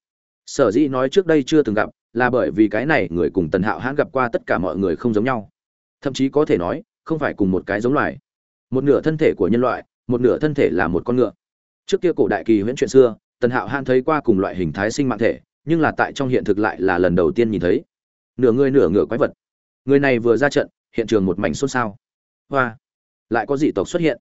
Sở dĩ nói trước đây chưa từng gặp, là bởi vì cái này người cùng tần hạo hãn gặp qua tất cả mọi người không giống nhau. Thậm chí có thể nói, không phải cùng một cái giống loài. Một nửa thân thể của nhân loại, một nửa thân thể là một con ngựa trước kia cổ đại kỳ huyễn chuyện xưa, tần hạo han thấy qua cùng loại hình thái sinh mạng thể, nhưng là tại trong hiện thực lại là lần đầu tiên nhìn thấy. Nửa người nửa ngửa quái vật. Người này vừa ra trận, hiện trường một mảnh xôn xao. Hoa! Lại có dị tộc xuất hiện.